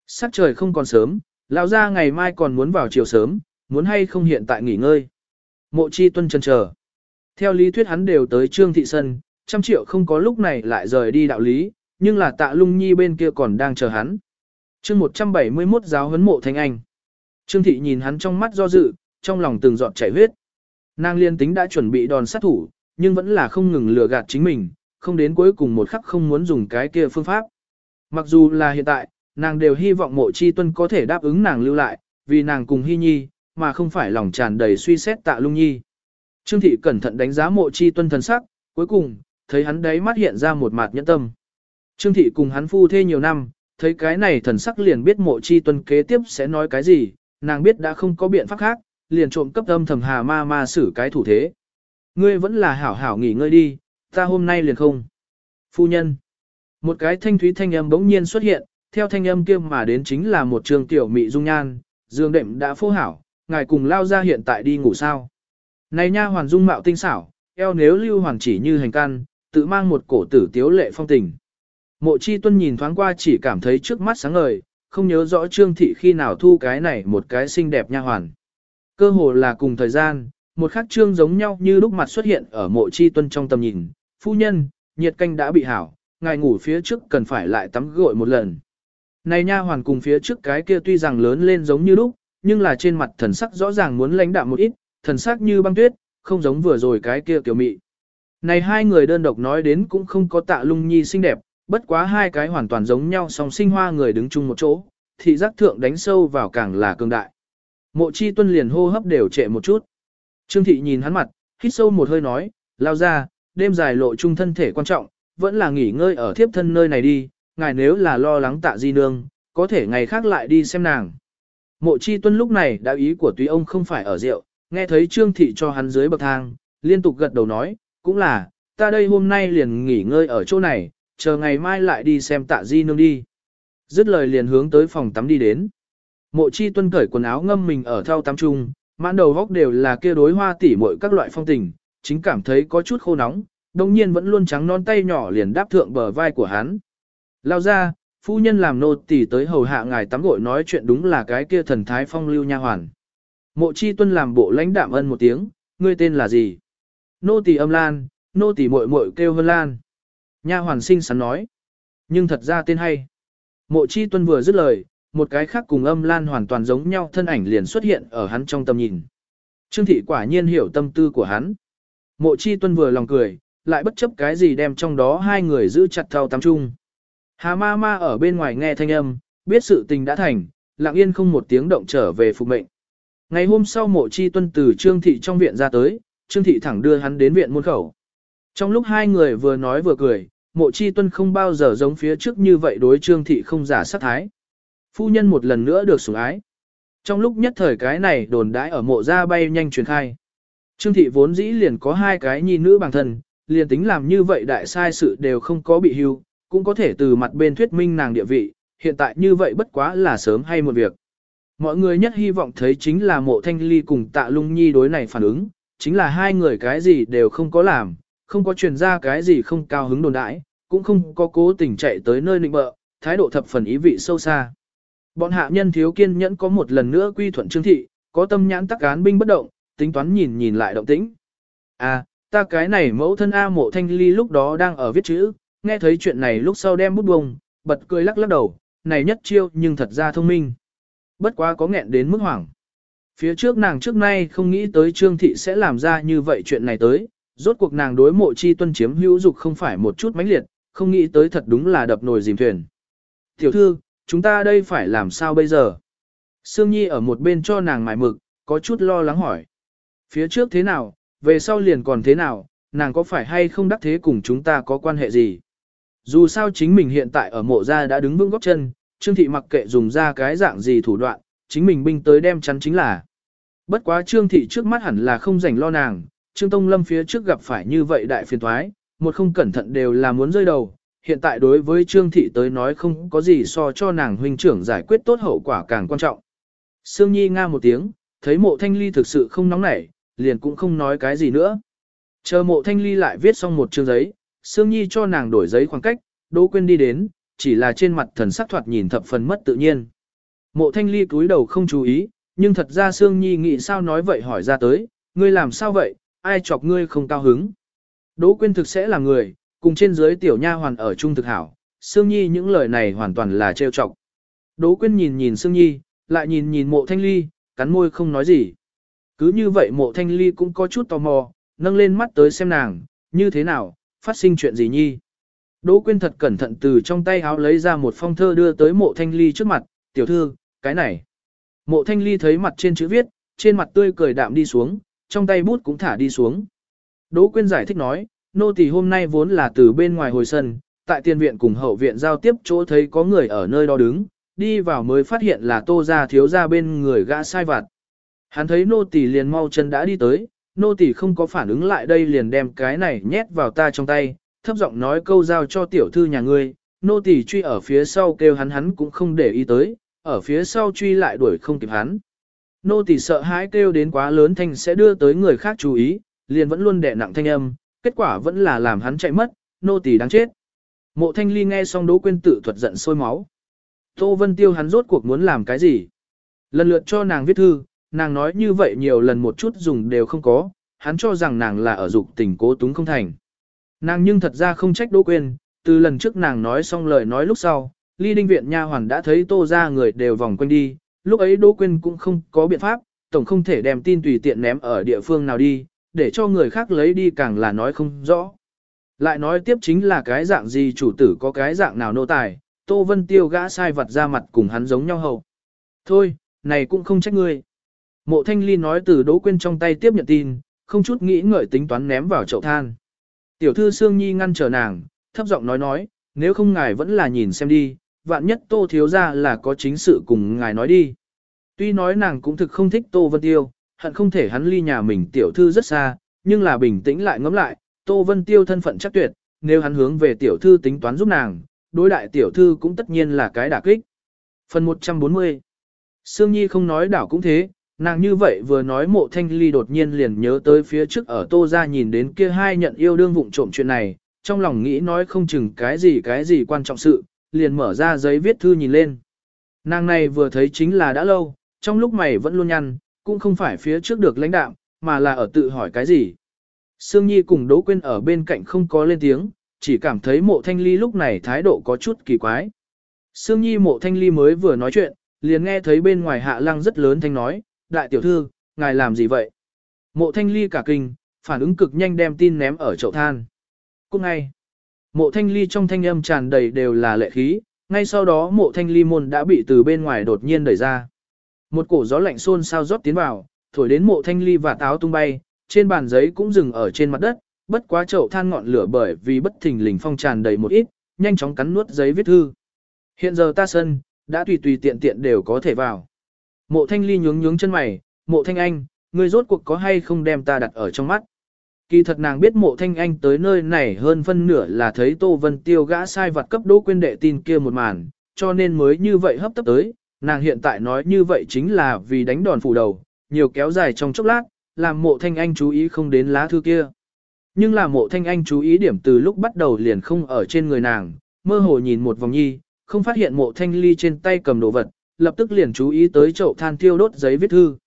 Sắc trời không còn sớm, lão ra ngày mai còn muốn vào chiều sớm, muốn hay không hiện tại nghỉ ngơi. Mộ chi tuân chân chờ. Theo lý thuyết hắn đều tới trương thị sân, trăm triệu không có lúc này lại rời đi đạo lý, nhưng là tạ lung nhi bên kia còn đang chờ hắn. chương 171 giáo huấn mộ thanh anh. Trương thị nhìn hắn trong mắt do dự, trong lòng từng giọt chảy huyết. Nàng liên tính đã chuẩn bị đòn sát thủ, nhưng vẫn là không ngừng lừa gạt chính mình, không đến cuối cùng một khắc không muốn dùng cái kia phương pháp. Mặc dù là hiện tại, nàng đều hy vọng mộ chi tuân có thể đáp ứng nàng lưu lại, vì nàng cùng hy nhi, mà không phải lòng tràn đầy suy xét tạ lung nhi. Trương thị cẩn thận đánh giá mộ chi tuân thần sắc, cuối cùng, thấy hắn đấy mắt hiện ra một mặt nhẫn tâm. Trương thị cùng hắn phu thê nhiều năm, thấy cái này thần sắc liền biết mộ chi tuân kế tiếp sẽ nói cái gì, nàng biết đã không có biện pháp khác, liền trộm cấp âm thầm hà ma ma xử cái thủ thế. Ngươi vẫn là hảo hảo nghỉ ngơi đi, ta hôm nay liền không. Phu nhân. Một cái thanh thúy thanh âm bỗng nhiên xuất hiện, theo thanh âm kia mà đến chính là một trường tiểu mị dung nhan, dương đệm đã phô hảo, ngài cùng lao ra hiện tại đi ngủ sao. Này nha hoàn dung mạo tinh xảo, eo nếu lưu hoàn chỉ như hành can, tự mang một cổ tử tiếu lệ phong tình. Mộ chi tuân nhìn thoáng qua chỉ cảm thấy trước mắt sáng ngời, không nhớ rõ trương thị khi nào thu cái này một cái xinh đẹp nha hoàn. Cơ hồ là cùng thời gian, một khắc trương giống nhau như lúc mặt xuất hiện ở mộ chi tuân trong tầm nhìn. Phu nhân, nhiệt canh đã bị hảo, ngài ngủ phía trước cần phải lại tắm gội một lần. Này nha hoàn cùng phía trước cái kia tuy rằng lớn lên giống như lúc, nhưng là trên mặt thần sắc rõ ràng muốn lãnh đạm một ít, thần sắc như băng tuyết, không giống vừa rồi cái kia kiểu mị. Này hai người đơn độc nói đến cũng không có tạ lung nhi xinh đẹp, bất quá hai cái hoàn toàn giống nhau song sinh hoa người đứng chung một chỗ, thị giác thượng đánh sâu vào càng là cường đại. Mộ chi tuân liền hô hấp đều trệ một chút. Trương thị nhìn hắn mặt, hít sâu một hơi nói, lao ra, đêm dài lộ chung thân thể quan trọng, vẫn là nghỉ ngơi ở thiếp thân nơi này đi, ngài nếu là lo lắng tạ di nương, có thể ngày khác lại đi xem nàng. Mộ chi tuân lúc này đã ý của tùy ông không phải ở rượu, nghe thấy trương thị cho hắn dưới bậc thang, liên tục gật đầu nói, cũng là, ta đây hôm nay liền nghỉ ngơi ở chỗ này, chờ ngày mai lại đi xem tạ di nương đi. Dứt lời liền hướng tới phòng tắm đi đến. Mộ chi tuân cởi quần áo ngâm mình ở thao tắm chung, mãn đầu góc đều là kia đối hoa tỉ muội các loại phong tình, chính cảm thấy có chút khô nóng, đồng nhiên vẫn luôn trắng non tay nhỏ liền đáp thượng bờ vai của hắn. Lao ra, phu nhân làm nô tỳ tới hầu hạ ngài tắm gội nói chuyện đúng là cái kia thần thái phong lưu nha hoàn. Mộ chi tuân làm bộ lãnh đạm ân một tiếng, ngươi tên là gì? Nô tỳ âm lan, nô tỳ muội muội kêu hơn lan. Nha hoàn sinh sắn nói. Nhưng thật ra tên hay. Mộ chi tuân vừa dứt lời, một cái khác cùng âm lan hoàn toàn giống nhau thân ảnh liền xuất hiện ở hắn trong tầm nhìn. Trương thị quả nhiên hiểu tâm tư của hắn. Mộ chi tuân vừa lòng cười, lại bất chấp cái gì đem trong đó hai người giữ chặt thao tắm chung. Hà ma ma ở bên ngoài nghe thanh âm, biết sự tình đã thành, lặng yên không một tiếng động trở về phục mệnh. Ngày hôm sau mộ chi tuân từ trương thị trong viện ra tới, trương thị thẳng đưa hắn đến viện môn khẩu. Trong lúc hai người vừa nói vừa cười, mộ chi tuân không bao giờ giống phía trước như vậy đối trương thị không giả sát thái. Phu nhân một lần nữa được sủng ái. Trong lúc nhất thời cái này đồn đãi ở mộ ra bay nhanh truyền khai. Trương thị vốn dĩ liền có hai cái nhi nữ bằng thân, liền tính làm như vậy đại sai sự đều không có bị hưu, cũng có thể từ mặt bên thuyết minh nàng địa vị, hiện tại như vậy bất quá là sớm hay một việc. Mọi người nhất hy vọng thấy chính là mộ thanh ly cùng tạ lung nhi đối này phản ứng, chính là hai người cái gì đều không có làm, không có truyền ra cái gì không cao hứng đồn đãi, cũng không có cố tình chạy tới nơi nịnh bợ, thái độ thập phần ý vị sâu xa. Bọn hạ nhân thiếu kiên nhẫn có một lần nữa quy thuận trương thị, có tâm nhãn tắc án binh bất động, tính toán nhìn nhìn lại động tĩnh. À, ta cái này mẫu thân A mộ thanh ly lúc đó đang ở viết chữ, nghe thấy chuyện này lúc sau đem bút bông, bật cười lắc lắc đầu, này nhất chiêu nhưng thật ra thông minh. Bất quá có nghẹn đến mức hoảng. Phía trước nàng trước nay không nghĩ tới trương thị sẽ làm ra như vậy chuyện này tới, rốt cuộc nàng đối mộ chi tuân chiếm hữu dục không phải một chút mãnh liệt, không nghĩ tới thật đúng là đập nồi dìm thuyền. Tiểu thư, chúng ta đây phải làm sao bây giờ? Sương Nhi ở một bên cho nàng mải mực, có chút lo lắng hỏi. Phía trước thế nào, về sau liền còn thế nào, nàng có phải hay không đắc thế cùng chúng ta có quan hệ gì? Dù sao chính mình hiện tại ở mộ gia đã đứng vững góc chân, Trương Thị mặc kệ dùng ra cái dạng gì thủ đoạn, chính mình binh tới đem chắn chính là. Bất quá Trương Thị trước mắt hẳn là không rảnh lo nàng, Trương Tông Lâm phía trước gặp phải như vậy đại phiền thoái, một không cẩn thận đều là muốn rơi đầu. Hiện tại đối với Trương Thị tới nói không có gì so cho nàng huynh trưởng giải quyết tốt hậu quả càng quan trọng. Sương Nhi nga một tiếng, thấy mộ thanh ly thực sự không nóng nảy, liền cũng không nói cái gì nữa. Chờ mộ thanh ly lại viết xong một chương giấy, Sương Nhi cho nàng đổi giấy khoảng cách, Đỗ Quyên đi đến, chỉ là trên mặt thần sắc thoạt nhìn thập phần mất tự nhiên. Mộ thanh ly cúi đầu không chú ý, nhưng thật ra Sương Nhi nghĩ sao nói vậy hỏi ra tới, ngươi làm sao vậy, ai chọc ngươi không cao hứng. Đỗ Quyên thực sẽ là người, cùng trên dưới tiểu nha hoàn ở chung thực hảo, Sương Nhi những lời này hoàn toàn là trêu chọc. Đỗ Quyên nhìn nhìn Sương Nhi, lại nhìn nhìn mộ thanh ly, cắn môi không nói gì. Cứ như vậy mộ thanh ly cũng có chút tò mò, nâng lên mắt tới xem nàng, như thế nào, phát sinh chuyện gì nhi. Đỗ Quyên thật cẩn thận từ trong tay áo lấy ra một phong thơ đưa tới mộ thanh ly trước mặt, tiểu thư, cái này. Mộ thanh ly thấy mặt trên chữ viết, trên mặt tươi cười đạm đi xuống, trong tay bút cũng thả đi xuống. Đỗ Quyên giải thích nói, nô tỳ hôm nay vốn là từ bên ngoài hồi sân, tại tiền viện cùng hậu viện giao tiếp chỗ thấy có người ở nơi đó đứng, đi vào mới phát hiện là tô ra thiếu ra bên người gã sai vặt. Hắn thấy nô tỳ liền mau chân đã đi tới, nô tỳ không có phản ứng lại đây liền đem cái này nhét vào ta trong tay, thấp giọng nói câu giao cho tiểu thư nhà ngươi, nô tỳ truy ở phía sau kêu hắn hắn cũng không để ý tới, ở phía sau truy lại đuổi không kịp hắn. Nô tỳ sợ hãi kêu đến quá lớn thanh sẽ đưa tới người khác chú ý, liền vẫn luôn đè nặng thanh âm, kết quả vẫn là làm hắn chạy mất, nô tỳ đáng chết. Mộ thanh ly nghe xong đỗ quên tự thuật giận sôi máu. Tô Vân Tiêu hắn rốt cuộc muốn làm cái gì? Lần lượt cho nàng viết thư, nàng nói như vậy nhiều lần một chút dùng đều không có, hắn cho rằng nàng là ở dục tình cố túng không thành. Nàng nhưng thật ra không trách Đỗ Quyên, từ lần trước nàng nói xong lời nói lúc sau, ly đinh viện nha hoàn đã thấy tô ra người đều vòng quanh đi, lúc ấy Đỗ Quyên cũng không có biện pháp, tổng không thể đem tin tùy tiện ném ở địa phương nào đi, để cho người khác lấy đi càng là nói không rõ. Lại nói tiếp chính là cái dạng gì chủ tử có cái dạng nào nô tài, Tô Vân Tiêu gã sai vật ra mặt cùng hắn giống nhau hầu. Thôi, này cũng không trách ngươi. Mộ Thanh Ly nói từ Đỗ Quyên trong tay tiếp nhận tin, không chút nghĩ ngợi tính toán ném vào chậu than. Tiểu thư Sương Nhi ngăn trở nàng, thấp giọng nói nói, nếu không ngài vẫn là nhìn xem đi, vạn nhất Tô thiếu ra là có chính sự cùng ngài nói đi. Tuy nói nàng cũng thực không thích Tô Vân Tiêu, hận không thể hắn ly nhà mình tiểu thư rất xa, nhưng là bình tĩnh lại ngẫm lại, Tô Vân Tiêu thân phận chắc tuyệt, nếu hắn hướng về tiểu thư tính toán giúp nàng, đối đại tiểu thư cũng tất nhiên là cái đả kích. Phần 140 Sương Nhi không nói đảo cũng thế, nàng như vậy vừa nói mộ thanh ly đột nhiên liền nhớ tới phía trước ở tô ra nhìn đến kia hai nhận yêu đương vụng trộm chuyện này, trong lòng nghĩ nói không chừng cái gì cái gì quan trọng sự, liền mở ra giấy viết thư nhìn lên. Nàng này vừa thấy chính là đã lâu, trong lúc mày vẫn luôn nhăn, cũng không phải phía trước được lãnh đạm, mà là ở tự hỏi cái gì. Sương Nhi cùng Đỗ Quyên ở bên cạnh không có lên tiếng, chỉ cảm thấy mộ thanh ly lúc này thái độ có chút kỳ quái. Sương Nhi mộ thanh ly mới vừa nói chuyện, liền nghe thấy bên ngoài hạ lăng rất lớn thanh nói, đại tiểu thư, ngài làm gì vậy? Mộ thanh ly cả kinh, phản ứng cực nhanh đem tin ném ở chậu than. Cũng ngay, mộ thanh ly trong thanh âm tràn đầy đều là lệ khí, ngay sau đó mộ thanh ly môn đã bị từ bên ngoài đột nhiên đẩy ra. Một cổ gió lạnh xôn sao rót tiến vào, thổi đến mộ thanh ly và táo tung bay, trên bàn giấy cũng dừng ở trên mặt đất, bất quá chậu than ngọn lửa bởi vì bất thình lình phong tràn đầy một ít, nhanh chóng cắn nuốt giấy viết thư. Hiện giờ ta sân, đã tùy tùy tiện tiện đều có thể vào. Mộ thanh ly nhướng nhướng chân mày, mộ thanh anh, ngươi rốt cuộc có hay không đem ta đặt ở trong mắt. Kỳ thật nàng biết mộ thanh anh tới nơi này hơn phân nửa là thấy Tô Vân Tiêu gã sai vặt cấp đỗ quyên đệ tin kia một màn, cho nên mới như vậy hấp tấp tới, nàng hiện tại nói như vậy chính là vì đánh đòn phủ đầu, nhiều kéo dài trong chốc lát, làm mộ thanh anh chú ý không đến lá thư kia. Nhưng là mộ thanh anh chú ý điểm từ lúc bắt đầu liền không ở trên người nàng, mơ hồ nhìn một vòng nhi, không phát hiện mộ thanh ly trên tay cầm đồ vật, lập tức liền chú ý tới chậu than tiêu đốt giấy viết thư.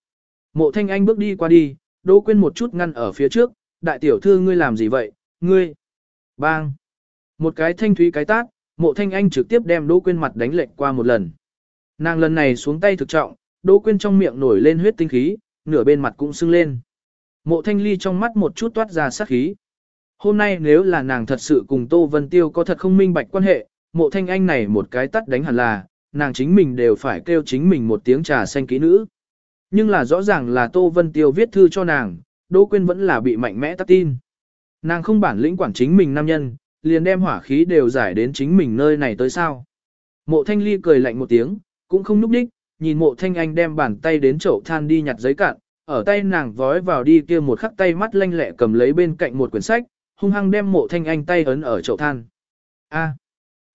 Mộ thanh anh bước đi qua đi, đỗ Quyên một chút ngăn ở phía trước, đại tiểu thư ngươi làm gì vậy, ngươi. Bang. Một cái thanh thúy cái tát, mộ thanh anh trực tiếp đem đỗ Quyên mặt đánh lệch qua một lần. Nàng lần này xuống tay thực trọng, đỗ Quyên trong miệng nổi lên huyết tinh khí, nửa bên mặt cũng sưng lên. Mộ thanh ly trong mắt một chút toát ra sát khí. Hôm nay nếu là nàng thật sự cùng Tô Vân Tiêu có thật không minh bạch quan hệ, mộ thanh anh này một cái tắt đánh hẳn là, nàng chính mình đều phải kêu chính mình một tiếng trà xanh kỹ nữ. Nhưng là rõ ràng là Tô Vân Tiêu viết thư cho nàng, Đỗ Quyên vẫn là bị mạnh mẽ tắt tin. Nàng không bản lĩnh quản chính mình nam nhân, liền đem hỏa khí đều giải đến chính mình nơi này tới sao. Mộ thanh ly cười lạnh một tiếng, cũng không núp đích, nhìn mộ thanh anh đem bàn tay đến chậu than đi nhặt giấy cạn, ở tay nàng vói vào đi kia một khắc tay mắt lanh lẹ cầm lấy bên cạnh một quyển sách, hung hăng đem mộ thanh anh tay ấn ở chậu than. A.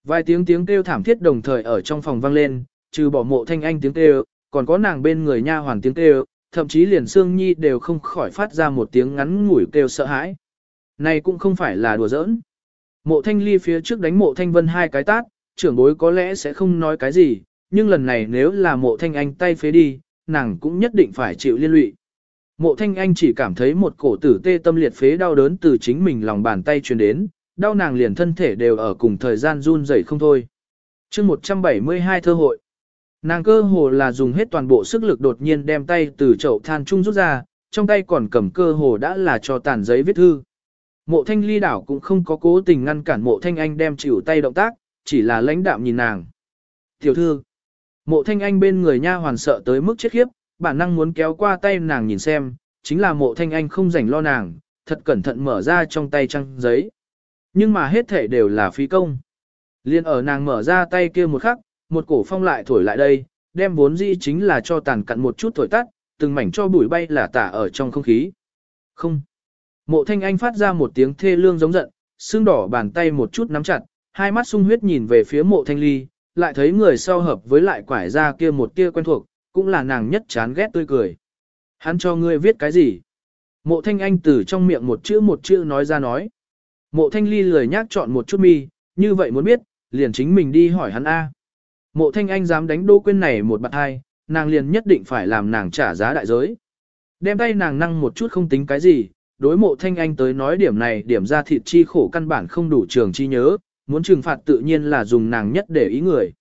Vài tiếng tiếng kêu thảm thiết đồng thời ở trong phòng vang lên, trừ bỏ mộ thanh anh tiếng kêu, còn có nàng bên người nha hoàn tiếng kêu, thậm chí liền Sương Nhi đều không khỏi phát ra một tiếng ngắn ngủi kêu sợ hãi. Này cũng không phải là đùa giỡn. Mộ thanh ly phía trước đánh mộ thanh vân hai cái tát, trưởng bối có lẽ sẽ không nói cái gì, nhưng lần này nếu là mộ thanh anh tay phế đi, nàng cũng nhất định phải chịu liên lụy. Mộ thanh anh chỉ cảm thấy một cổ tử tê tâm liệt phế đau đớn từ chính mình lòng bàn tay truyền đến, đau nàng liền thân thể đều ở cùng thời gian run rẩy không thôi. chương 172 thơ hội. Nàng cơ hồ là dùng hết toàn bộ sức lực đột nhiên đem tay từ chậu than trung rút ra, trong tay còn cầm cơ hồ đã là cho tàn giấy viết thư. Mộ thanh ly đảo cũng không có cố tình ngăn cản mộ thanh anh đem chịu tay động tác, chỉ là lãnh đạm nhìn nàng. Tiểu thư, mộ thanh anh bên người nha hoàn sợ tới mức chết khiếp, bản năng muốn kéo qua tay nàng nhìn xem, chính là mộ thanh anh không rảnh lo nàng, thật cẩn thận mở ra trong tay trăng giấy. Nhưng mà hết thể đều là phí công. Liên ở nàng mở ra tay kia một khắc, một cổ phong lại thổi lại đây, đem vốn dĩ chính là cho tàn cặn một chút thổi tắt, từng mảnh cho bụi bay là tả ở trong không khí. Không. Mộ thanh anh phát ra một tiếng thê lương giống giận, xương đỏ bàn tay một chút nắm chặt, hai mắt sung huyết nhìn về phía mộ thanh ly, lại thấy người sau hợp với lại quải ra kia một kia quen thuộc, cũng là nàng nhất chán ghét tươi cười. Hắn cho ngươi viết cái gì? Mộ thanh anh từ trong miệng một chữ một chữ nói ra nói. Mộ thanh ly lười nhác chọn một chút mi, như vậy muốn biết, liền chính mình đi hỏi hắn A. Mộ thanh anh dám đánh đô quên này một bạn hai, nàng liền nhất định phải làm nàng trả giá đại giới. Đem tay nàng năng một chút không tính cái gì, đối mộ thanh anh tới nói điểm này điểm ra thịt chi khổ căn bản không đủ trường chi nhớ, muốn trừng phạt tự nhiên là dùng nàng nhất để ý người.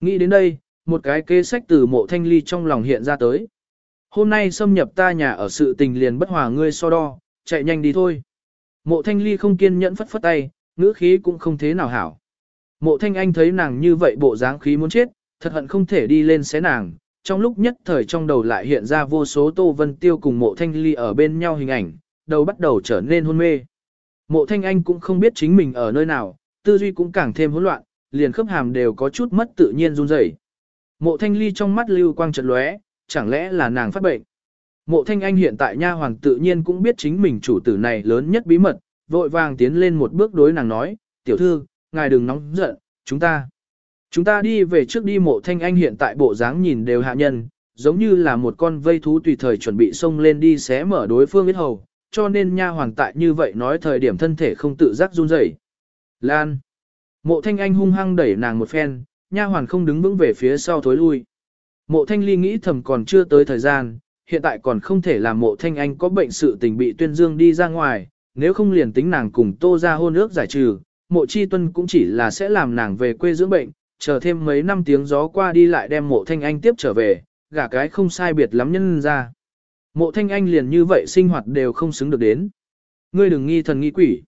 Nghĩ đến đây, một cái kế sách từ mộ thanh ly trong lòng hiện ra tới. Hôm nay xâm nhập ta nhà ở sự tình liền bất hòa ngươi so đo, chạy nhanh đi thôi. Mộ thanh ly không kiên nhẫn phất phất tay, ngữ khí cũng không thế nào hảo. Mộ thanh anh thấy nàng như vậy bộ dáng khí muốn chết, thật hận không thể đi lên xé nàng. Trong lúc nhất thời trong đầu lại hiện ra vô số Tô Vân Tiêu cùng mộ thanh ly ở bên nhau hình ảnh, đầu bắt đầu trở nên hôn mê. Mộ thanh anh cũng không biết chính mình ở nơi nào, tư duy cũng càng thêm hỗn loạn, liền khớp hàm đều có chút mất tự nhiên run rẩy. Mộ thanh ly trong mắt lưu quang trật lóe, chẳng lẽ là nàng phát bệnh. Mộ thanh anh hiện tại nha hoàng tự nhiên cũng biết chính mình chủ tử này lớn nhất bí mật, vội vàng tiến lên một bước đối nàng nói, tiểu thư, ngài đừng nóng giận, chúng ta. Chúng ta đi về trước đi mộ thanh anh hiện tại bộ dáng nhìn đều hạ nhân, giống như là một con vây thú tùy thời chuẩn bị xông lên đi xé mở đối phương ít hầu, cho nên nha hoàng tại như vậy nói thời điểm thân thể không tự giác run rẩy. Lan. Mộ thanh anh hung hăng đẩy nàng một phen, nha hoàn không đứng vững về phía sau thối lui. Mộ thanh ly nghĩ thầm còn chưa tới thời gian, hiện tại còn không thể làm mộ thanh anh có bệnh sự tình bị tuyên dương đi ra ngoài, nếu không liền tính nàng cùng tô ra hôn ước giải trừ, mộ chi tuân cũng chỉ là sẽ làm nàng về quê dưỡng bệnh, chờ thêm mấy năm tiếng gió qua đi lại đem mộ thanh anh tiếp trở về, gả cái không sai biệt lắm nhân ra. Mộ thanh anh liền như vậy sinh hoạt đều không xứng được đến. Ngươi đừng nghi thần nghi quỷ.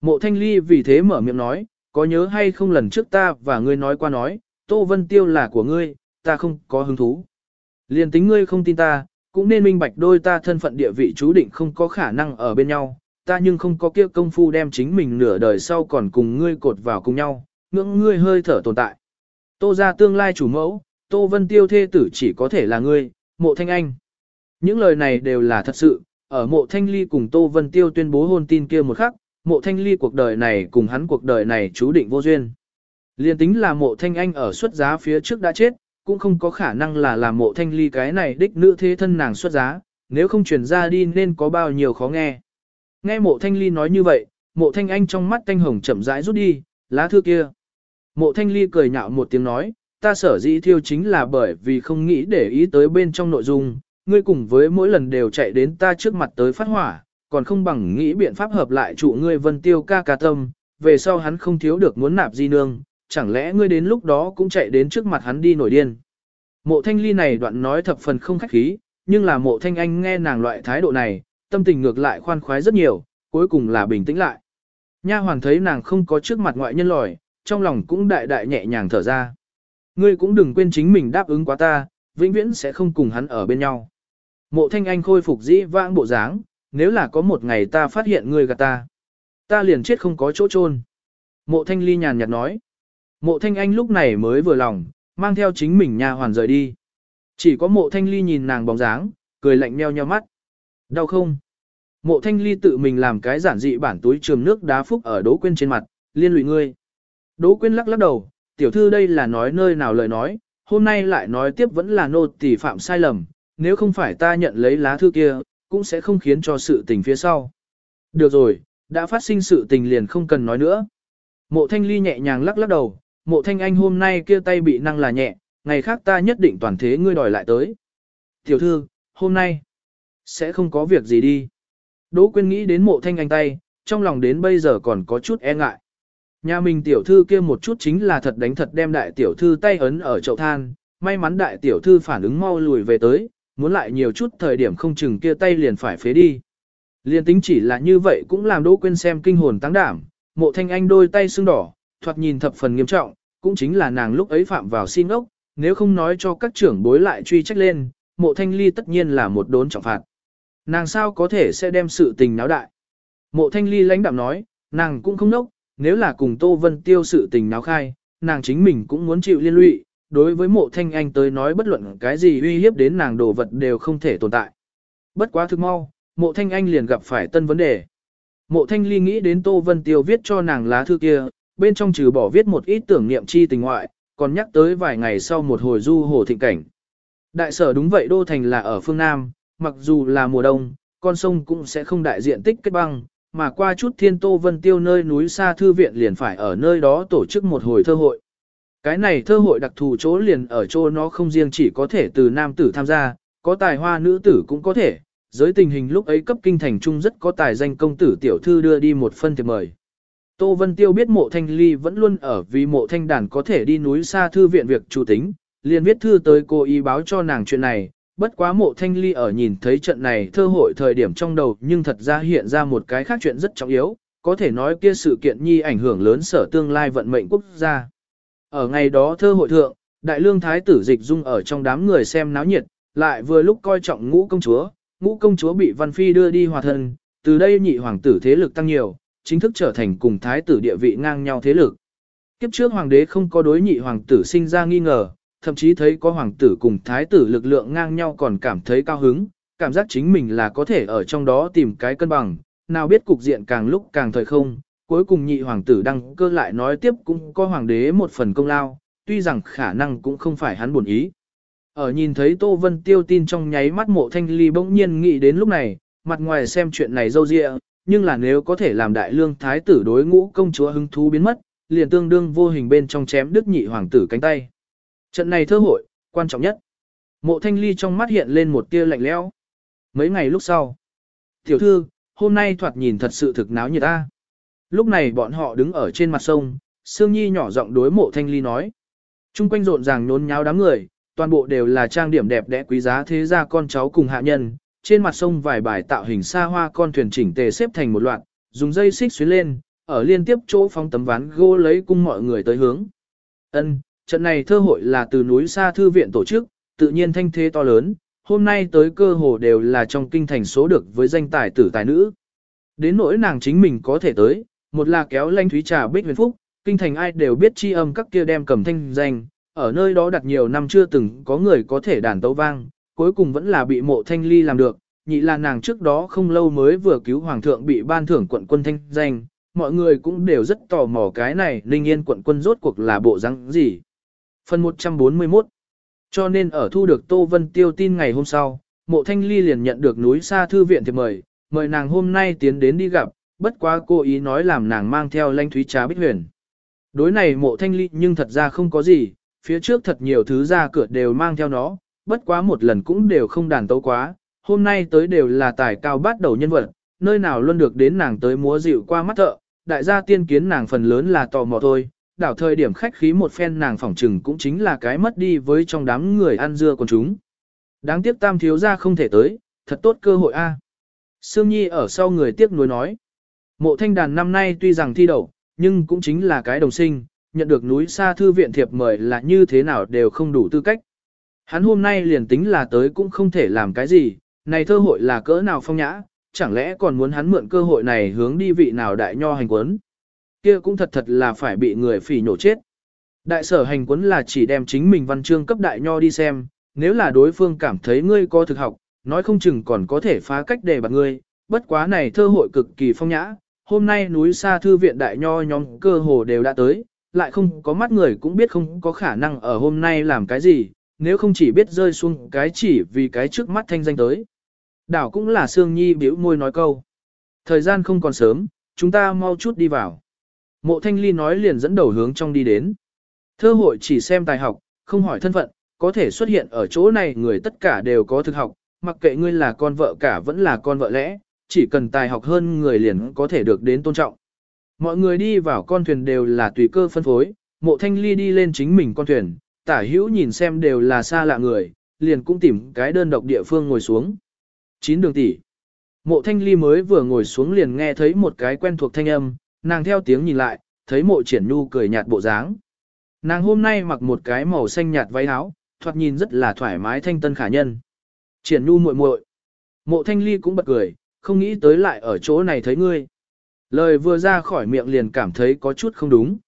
Mộ thanh ly vì thế mở miệng nói, có nhớ hay không lần trước ta và ngươi nói qua nói, Tô Vân Tiêu là của ngươi, ta không có hứng thú. Liền tính ngươi không tin ta, cũng nên minh bạch đôi ta thân phận địa vị chú định không có khả năng ở bên nhau, ta nhưng không có kia công phu đem chính mình nửa đời sau còn cùng ngươi cột vào cùng nhau, ngưỡng ngươi hơi thở tồn tại. Tô ra tương lai chủ mẫu, Tô Vân Tiêu thê tử chỉ có thể là ngươi, mộ thanh anh. Những lời này đều là thật sự, ở mộ thanh ly cùng Tô Vân Tiêu tuyên bố hôn tin kia một khắc, mộ thanh ly cuộc đời này cùng hắn cuộc đời này chú định vô duyên. Liên tính là mộ thanh anh ở xuất giá phía trước đã chết, cũng không có khả năng là làm mộ thanh ly cái này đích nữ thế thân nàng xuất giá, nếu không chuyển ra đi nên có bao nhiêu khó nghe. Nghe mộ thanh ly nói như vậy, mộ thanh anh trong mắt thanh hồng chậm rãi rút đi, lá thư kia. Mộ thanh ly cười nhạo một tiếng nói, ta sở dĩ thiêu chính là bởi vì không nghĩ để ý tới bên trong nội dung, ngươi cùng với mỗi lần đều chạy đến ta trước mặt tới phát hỏa, còn không bằng nghĩ biện pháp hợp lại trụ ngươi vân tiêu ca ca tâm, về sau hắn không thiếu được muốn nạp di nương, chẳng lẽ ngươi đến lúc đó cũng chạy đến trước mặt hắn đi nổi điên. Mộ thanh ly này đoạn nói thập phần không khách khí, nhưng là mộ thanh anh nghe nàng loại thái độ này, tâm tình ngược lại khoan khoái rất nhiều, cuối cùng là bình tĩnh lại. Nha hoàn thấy nàng không có trước mặt ngoại nhân lòi, trong lòng cũng đại đại nhẹ nhàng thở ra. Ngươi cũng đừng quên chính mình đáp ứng quá ta, vĩnh viễn sẽ không cùng hắn ở bên nhau. Mộ thanh anh khôi phục dĩ vãng bộ dáng, nếu là có một ngày ta phát hiện ngươi gạt ta, ta liền chết không có chỗ chôn. Mộ thanh ly nhàn nhạt nói. Mộ thanh anh lúc này mới vừa lòng, mang theo chính mình nhà hoàn rời đi. Chỉ có mộ thanh ly nhìn nàng bóng dáng, cười lạnh meo nheo mắt. Đau không? Mộ thanh ly tự mình làm cái giản dị bản túi trường nước đá phúc ở đố quên trên mặt, liên lụy ngươi. Đỗ Quyên lắc lắc đầu, tiểu thư đây là nói nơi nào lời nói, hôm nay lại nói tiếp vẫn là nô tỷ phạm sai lầm, nếu không phải ta nhận lấy lá thư kia, cũng sẽ không khiến cho sự tình phía sau. Được rồi, đã phát sinh sự tình liền không cần nói nữa. Mộ thanh ly nhẹ nhàng lắc lắc đầu, mộ thanh anh hôm nay kia tay bị năng là nhẹ, ngày khác ta nhất định toàn thế ngươi đòi lại tới. Tiểu thư, hôm nay, sẽ không có việc gì đi. Đỗ Quyên nghĩ đến mộ thanh anh tay, trong lòng đến bây giờ còn có chút e ngại. Nhà mình tiểu thư kia một chút chính là thật đánh thật đem đại tiểu thư tay ấn ở chậu than, may mắn đại tiểu thư phản ứng mau lùi về tới, muốn lại nhiều chút thời điểm không chừng kia tay liền phải phế đi. Liên tính chỉ là như vậy cũng làm Đỗ Quyên xem kinh hồn tăng đảm, mộ thanh anh đôi tay sưng đỏ, thoạt nhìn thập phần nghiêm trọng, cũng chính là nàng lúc ấy phạm vào xin ốc, nếu không nói cho các trưởng bối lại truy trách lên, mộ thanh ly tất nhiên là một đốn trọng phạt. Nàng sao có thể sẽ đem sự tình náo đại. Mộ thanh ly lãnh đạm nói, nàng cũng không nốc, nếu là cùng Tô Vân Tiêu sự tình náo khai, nàng chính mình cũng muốn chịu liên lụy, đối với mộ thanh anh tới nói bất luận cái gì uy hiếp đến nàng đồ vật đều không thể tồn tại. Bất quá thực mau, mộ thanh anh liền gặp phải tân vấn đề. Mộ thanh ly nghĩ đến Tô Vân Tiêu viết cho nàng lá thư kia, bên trong trừ bỏ viết một ít tưởng niệm chi tình ngoại, còn nhắc tới vài ngày sau một hồi du hồ thịnh cảnh. Đại sở đúng vậy đô thành là ở phương Nam, mặc dù là mùa đông, con sông cũng sẽ không đại diện tích kết băng, mà qua chút thiên tô vân tiêu nơi núi xa thư viện liền phải ở nơi đó tổ chức một hồi thơ hội. Cái này thơ hội đặc thù chỗ liền ở chỗ nó không riêng chỉ có thể từ nam tử tham gia, có tài hoa nữ tử cũng có thể, giới tình hình lúc ấy cấp kinh thành trung rất có tài danh công tử tiểu thư đưa đi một phân thiệp mời. Tô Vân Tiêu biết mộ thanh ly vẫn luôn ở vì mộ thanh đàn có thể đi núi xa thư viện việc chủ tính, liền viết thư tới cô ý báo cho nàng chuyện này, bất quá mộ thanh ly ở nhìn thấy trận này thơ hội thời điểm trong đầu nhưng thật ra hiện ra một cái khác chuyện rất trọng yếu, có thể nói kia sự kiện nhi ảnh hưởng lớn sở tương lai vận mệnh quốc gia. Ở ngày đó thơ hội thượng, đại lương thái tử dịch dung ở trong đám người xem náo nhiệt, lại vừa lúc coi trọng ngũ công chúa, ngũ công chúa bị văn phi đưa đi hòa thân, từ đây nhị hoàng tử thế lực tăng nhiều, chính thức trở thành cùng thái tử địa vị ngang nhau thế lực. Kiếp trước hoàng đế không có đối nhị hoàng tử sinh ra nghi ngờ, thậm chí thấy có hoàng tử cùng thái tử lực lượng ngang nhau còn cảm thấy cao hứng, cảm giác chính mình là có thể ở trong đó tìm cái cân bằng, nào biết cục diện càng lúc càng thời không, cuối cùng nhị hoàng tử đăng cơ lại nói tiếp cũng có hoàng đế một phần công lao, tuy rằng khả năng cũng không phải hắn buồn ý. Ở nhìn thấy Tô Vân Tiêu tin trong nháy mắt mộ thanh ly bỗng nhiên nghĩ đến lúc này, mặt ngoài xem chuyện này dâu dịa, nhưng là nếu có thể làm đại lương thái tử đối ngũ công chúa hứng thú biến mất, liền tương đương vô hình bên trong chém đức nhị hoàng tử cánh tay. Trận này thơ hội, quan trọng nhất. Mộ thanh ly trong mắt hiện lên một tia lạnh lẽo. Mấy ngày lúc sau. Tiểu thư, hôm nay thoạt nhìn thật sự thực náo như ta. Lúc này bọn họ đứng ở trên mặt sông, Sương Nhi nhỏ giọng đối mộ thanh ly nói. Trung quanh rộn ràng nhốn nháo đám người, toàn bộ đều là trang điểm đẹp đẽ quý giá thế gia con cháu cùng hạ nhân. Trên mặt sông vài bài tạo hình xa hoa con thuyền chỉnh tề xếp thành một loạt, dùng dây xích xuyến lên, ở liên tiếp chỗ phóng tấm ván gỗ lấy cung mọi người tới hướng. Ân, trận này thơ hội là từ núi xa thư viện tổ chức, tự nhiên thanh thế to lớn, hôm nay tới cơ hồ đều là trong kinh thành số được với danh tài tử tài nữ. Đến nỗi nàng chính mình có thể tới, một là kéo lanh thúy trà bích huyền phúc, kinh thành ai đều biết chi âm các kia đem cầm thanh danh, ở nơi đó đặt nhiều năm chưa từng có người có thể đàn tấu vang, cuối cùng vẫn là bị mộ thanh ly làm được, nhị là nàng trước đó không lâu mới vừa cứu hoàng thượng bị ban thưởng quận quân thanh danh, mọi người cũng đều rất tò mò cái này linh yên quận quân rốt cuộc là bộ răng gì. Phần 141 Cho nên ở thu được Tô Vân Tiêu tin ngày hôm sau, mộ thanh ly liền nhận được núi xa thư viện thiệp mời, mời nàng hôm nay tiến đến đi gặp, bất quá cô ý nói làm nàng mang theo lanh thúy trá bích huyền. Đối này mộ thanh ly nhưng thật ra không có gì, phía trước thật nhiều thứ ra cửa đều mang theo nó, bất quá một lần cũng đều không đàn tấu quá, hôm nay tới đều là tài cao bắt đầu nhân vật, nơi nào luôn được đến nàng tới múa dịu qua mắt thợ, đại gia tiên kiến nàng phần lớn là tò mò thôi, đảo thời điểm khách khí một phen nàng phỏng trừng cũng chính là cái mất đi với trong đám người ăn dưa con chúng. Đáng tiếc tam thiếu ra không thể tới, thật tốt cơ hội a. À. Sương Nhi ở sau người tiếc nuối nói. Mộ thanh đàn năm nay tuy rằng thi đậu, nhưng cũng chính là cái đồng sinh, nhận được núi xa thư viện thiệp mời là như thế nào đều không đủ tư cách. Hắn hôm nay liền tính là tới cũng không thể làm cái gì, này thơ hội là cỡ nào phong nhã, chẳng lẽ còn muốn hắn mượn cơ hội này hướng đi vị nào đại nho hành quấn. Kia cũng thật thật là phải bị người phỉ nhổ chết. Đại sở hành quấn là chỉ đem chính mình văn chương cấp đại nho đi xem, nếu là đối phương cảm thấy ngươi có thực học, nói không chừng còn có thể phá cách để bạc ngươi, bất quá này thơ hội cực kỳ phong nhã, hôm nay núi xa thư viện đại nho nhóm cơ hồ đều đã tới, lại không có mắt người cũng biết không có khả năng ở hôm nay làm cái gì, nếu không chỉ biết rơi xuống cái chỉ vì cái trước mắt thanh danh tới. Đảo cũng là Sương Nhi biểu môi nói câu. Thời gian không còn sớm, chúng ta mau chút đi vào. Mộ Thanh Ly nói liền dẫn đầu hướng trong đi đến. Thơ hội chỉ xem tài học, không hỏi thân phận, có thể xuất hiện ở chỗ này người tất cả đều có thực học, mặc kệ ngươi là con vợ cả vẫn là con vợ lẽ, chỉ cần tài học hơn người liền có thể được đến tôn trọng. Mọi người đi vào con thuyền đều là tùy cơ phân phối, mộ thanh ly đi lên chính mình con thuyền, tả hữu nhìn xem đều là xa lạ người, liền cũng tìm cái đơn độc địa phương ngồi xuống. Chín đường tỷ. Mộ thanh ly mới vừa ngồi xuống liền nghe thấy một cái quen thuộc thanh âm, nàng theo tiếng nhìn lại, thấy mộ triển nhu cười nhạt bộ dáng. Nàng hôm nay mặc một cái màu xanh nhạt váy áo, thoạt nhìn rất là thoải mái thanh tân khả nhân. Triển nhu muội muội. Mộ thanh ly cũng bật cười, không nghĩ tới lại ở chỗ này thấy ngươi. Lời vừa ra khỏi miệng liền cảm thấy có chút không đúng.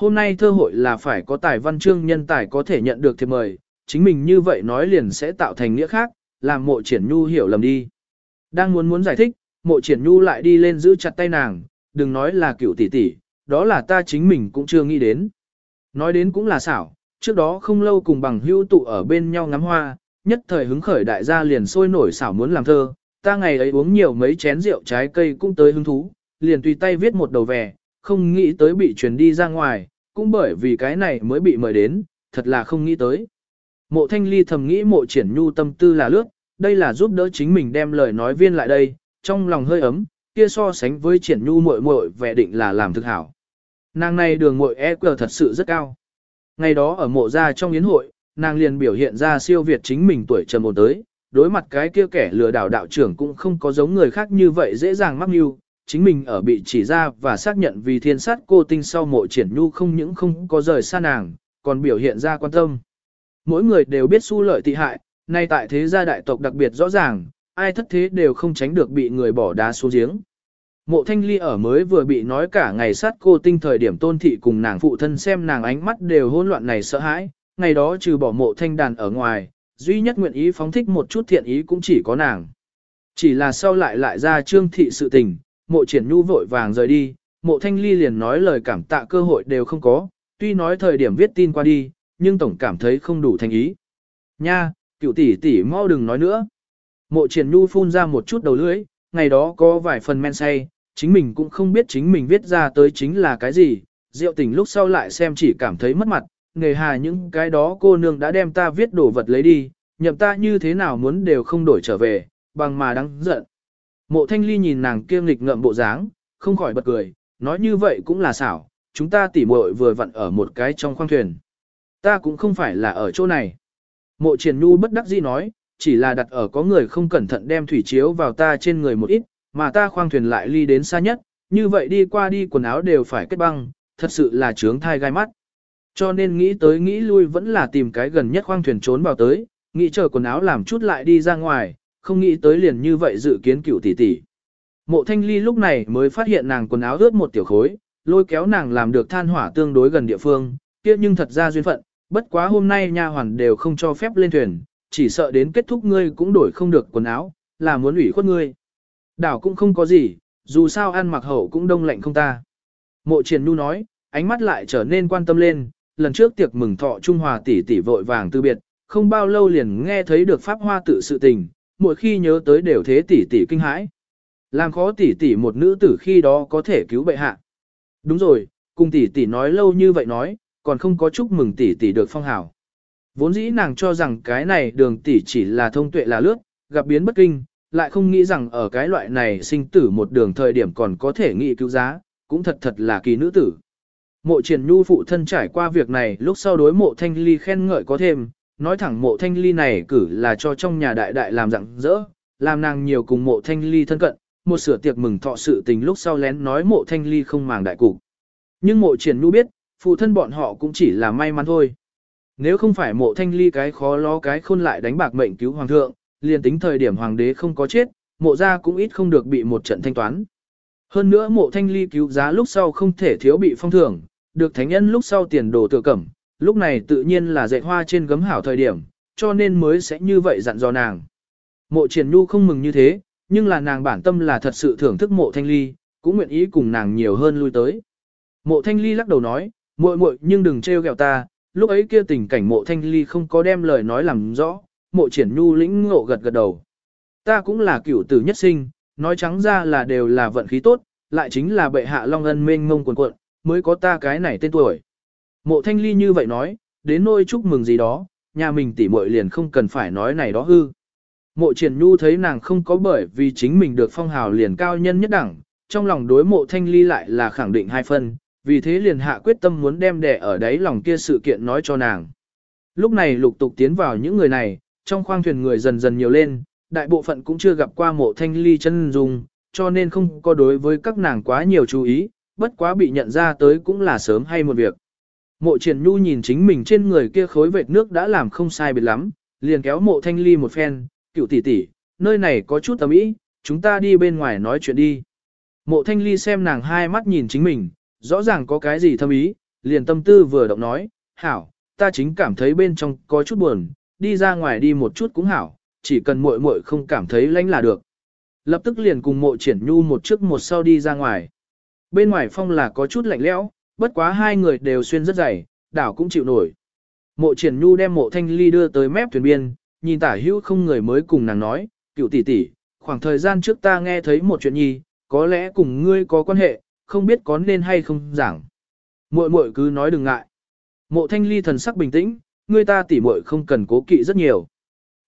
Hôm nay thơ hội là phải có tài văn chương nhân tài có thể nhận được thiệp mời, chính mình như vậy nói liền sẽ tạo thành nghĩa khác, làm mộ triển nhu hiểu lầm đi. Đang muốn muốn giải thích, mộ triển nhu lại đi lên giữ chặt tay nàng, đừng nói là cựu tỷ tỷ, đó là ta chính mình cũng chưa nghĩ đến. Nói đến cũng là xảo, trước đó không lâu cùng bằng hữu tụ ở bên nhau ngắm hoa, nhất thời hứng khởi đại gia liền sôi nổi xảo muốn làm thơ, ta ngày ấy uống nhiều mấy chén rượu trái cây cũng tới hứng thú, liền tùy tay viết một đầu về, không nghĩ tới bị truyền đi ra ngoài, cũng bởi vì cái này mới bị mời đến, thật là không nghĩ tới. Mộ thanh ly thầm nghĩ mộ triển nhu tâm tư là lướt, đây là giúp đỡ chính mình đem lời nói viên lại đây, trong lòng hơi ấm, kia so sánh với triển nhu muội muội vẻ định là làm thực hảo. Nàng này đường muội EQ thật sự rất cao. Ngày đó ở mộ gia trong yến hội, nàng liền biểu hiện ra siêu việt chính mình tuổi trầm một tới, đối mặt cái kia kẻ lừa đảo đạo trưởng cũng không có giống người khác như vậy dễ dàng mắc mưu, chính mình ở bị chỉ ra và xác nhận vì thiên sát cô tinh sau mộ triển nhu không những không có rời xa nàng, còn biểu hiện ra quan tâm. Mỗi người đều biết su lợi tị hại, nay tại thế gia đại tộc đặc biệt rõ ràng, ai thất thế đều không tránh được bị người bỏ đá xuống giếng. Mộ thanh ly ở mới vừa bị nói cả ngày sát cô tinh thời điểm tôn thị cùng nàng phụ thân xem nàng ánh mắt đều hỗn loạn này sợ hãi, ngày đó trừ bỏ mộ thanh đàn ở ngoài, duy nhất nguyện ý phóng thích một chút thiện ý cũng chỉ có nàng. Chỉ là sau lại lại ra trương thị sự tình, mộ triển nhu vội vàng rời đi, mộ thanh ly liền nói lời cảm tạ cơ hội đều không có, tuy nói thời điểm viết tin qua đi, nhưng tổng cảm thấy không đủ thành ý. Nha, cựu tỷ tỷ mau đừng nói nữa. Mộ triển nhu phun ra một chút đầu lưỡi, ngày đó có vài phần men say, chính mình cũng không biết chính mình viết ra tới chính là cái gì, rượu tình lúc sau lại xem chỉ cảm thấy mất mặt, nghề hà những cái đó cô nương đã đem ta viết đồ vật lấy đi, nhậm ta như thế nào muốn đều không đổi trở về, bằng mà đáng giận. Mộ thanh ly nhìn nàng kiêm lịch ngậm bộ dáng, không khỏi bật cười, nói như vậy cũng là xảo, chúng ta tỉ muội vừa vặn ở một cái trong khoang thuyền. Ta cũng không phải là ở chỗ này. Mộ triển Nu bất đắc dĩ nói, chỉ là đặt ở có người không cẩn thận đem thủy chiếu vào ta trên người một ít, mà ta khoang thuyền lại ly đến xa nhất, như vậy đi qua đi quần áo đều phải kết băng, thật sự là trướng thai gai mắt. Cho nên nghĩ tới nghĩ lui vẫn là tìm cái gần nhất khoang thuyền trốn vào tới, nghĩ chờ quần áo làm chút lại đi ra ngoài, không nghĩ tới liền như vậy dự kiến cựu tỷ tỷ. Mộ thanh ly lúc này mới phát hiện nàng quần áo ướt một tiểu khối, lôi kéo nàng làm được than hỏa tương đối gần địa phương, kia nhưng thật ra duyên phận, bất quá hôm nay nha hoàn đều không cho phép lên thuyền, chỉ sợ đến kết thúc ngươi cũng đổi không được quần áo, là muốn ủy khuất ngươi. Đảo cũng không có gì, dù sao ăn mặc hậu cũng đông lạnh không ta. Mộ triển nu nói, ánh mắt lại trở nên quan tâm lên, lần trước tiệc mừng thọ Trung Hòa tỷ tỷ vội vàng từ biệt, không bao lâu liền nghe thấy được pháp hoa tự sự tình, mỗi khi nhớ tới đều thế tỷ tỷ kinh hãi. Làm khó tỷ tỷ một nữ tử khi đó có thể cứu bệ hạ. Đúng rồi, cùng tỷ tỷ nói lâu như vậy nói, còn không có chúc mừng tỷ tỷ được phong hào. Vốn dĩ nàng cho rằng cái này đường tỷ chỉ là thông tuệ là lướt, gặp biến bất kinh, lại không nghĩ rằng ở cái loại này sinh tử một đường thời điểm còn có thể nghị cứu giá, cũng thật thật là kỳ nữ tử. Mộ triển nhu phụ thân trải qua việc này lúc sau đối mộ thanh ly khen ngợi có thêm, nói thẳng mộ thanh ly này cử là cho trong nhà đại đại làm rặng rỡ, làm nàng nhiều cùng mộ thanh ly thân cận, một sửa tiệc mừng thọ sự tình lúc sau lén nói mộ thanh ly không màng đại cục. Nhưng mộ triển nu biết, phụ thân bọn họ cũng chỉ là may mắn thôi. Nếu không phải mộ thanh ly cái khó lo cái khôn lại đánh bạc mệnh cứu hoàng thượng, liền tính thời điểm hoàng đế không có chết, mộ ra cũng ít không được bị một trận thanh toán. Hơn nữa mộ thanh ly cứu giá lúc sau không thể thiếu bị phong thưởng, được thánh nhân lúc sau tiền đồ tự cẩm, lúc này tự nhiên là dạy hoa trên gấm hảo thời điểm, cho nên mới sẽ như vậy dặn dò nàng. Mộ triển nhu không mừng như thế, nhưng là nàng bản tâm là thật sự thưởng thức mộ thanh ly, cũng nguyện ý cùng nàng nhiều hơn lui tới. Mộ thanh ly lắc đầu nói, muội muội nhưng đừng trêu ghẹo ta, lúc ấy kia tình cảnh mộ thanh ly không có đem lời nói làm rõ, mộ triển nhu lĩnh ngộ gật gật đầu. Ta cũng là cửu tử nhất sinh, nói trắng ra là đều là vận khí tốt, lại chính là bệ hạ long ân mênh ngông quần cuộn, mới có ta cái này tên tuổi. Mộ thanh ly như vậy nói, đến nôi chúc mừng gì đó, nhà mình tỉ muội liền không cần phải nói này đó hư. Mộ triển nhu thấy nàng không có bởi vì chính mình được phong hào liền cao nhân nhất đẳng, trong lòng đối mộ thanh ly lại là khẳng định hai phân, vì thế liền hạ quyết tâm muốn đem đẻ ở đấy lòng kia sự kiện nói cho nàng. Lúc này lục tục tiến vào những người này, trong khoang thuyền người dần dần nhiều lên, đại bộ phận cũng chưa gặp qua mộ thanh ly chân dung, cho nên không có đối với các nàng quá nhiều chú ý, bất quá bị nhận ra tới cũng là sớm hay một việc. Mộ triển nhu nhìn chính mình trên người kia khối vệt nước đã làm không sai biệt lắm, liền kéo mộ thanh ly một phen, cựu tỷ tỷ, nơi này có chút tầm ý, chúng ta đi bên ngoài nói chuyện đi. Mộ thanh ly xem nàng hai mắt nhìn chính mình, rõ ràng có cái gì thâm ý, liền tâm tư vừa động nói, hảo, ta chính cảm thấy bên trong có chút buồn, đi ra ngoài đi một chút cũng hảo, chỉ cần muội muội không cảm thấy lánh là được. Lập tức liền cùng mộ triển nhu một trước một sau đi ra ngoài. Bên ngoài phong là có chút lạnh lẽo, bất quá hai người đều xuyên rất dày, đảo cũng chịu nổi. Mộ triển nhu đem mộ thanh ly đưa tới mép thuyền biên, nhìn tả hữu không người mới cùng nàng nói, cựu tỷ tỷ, khoảng thời gian trước ta nghe thấy một chuyện nhi, có lẽ cùng ngươi có quan hệ, không biết có nên hay không giảng. Muội muội cứ nói đừng ngại. Mộ thanh ly thần sắc bình tĩnh, ngươi ta tỷ muội không cần cố kỵ rất nhiều.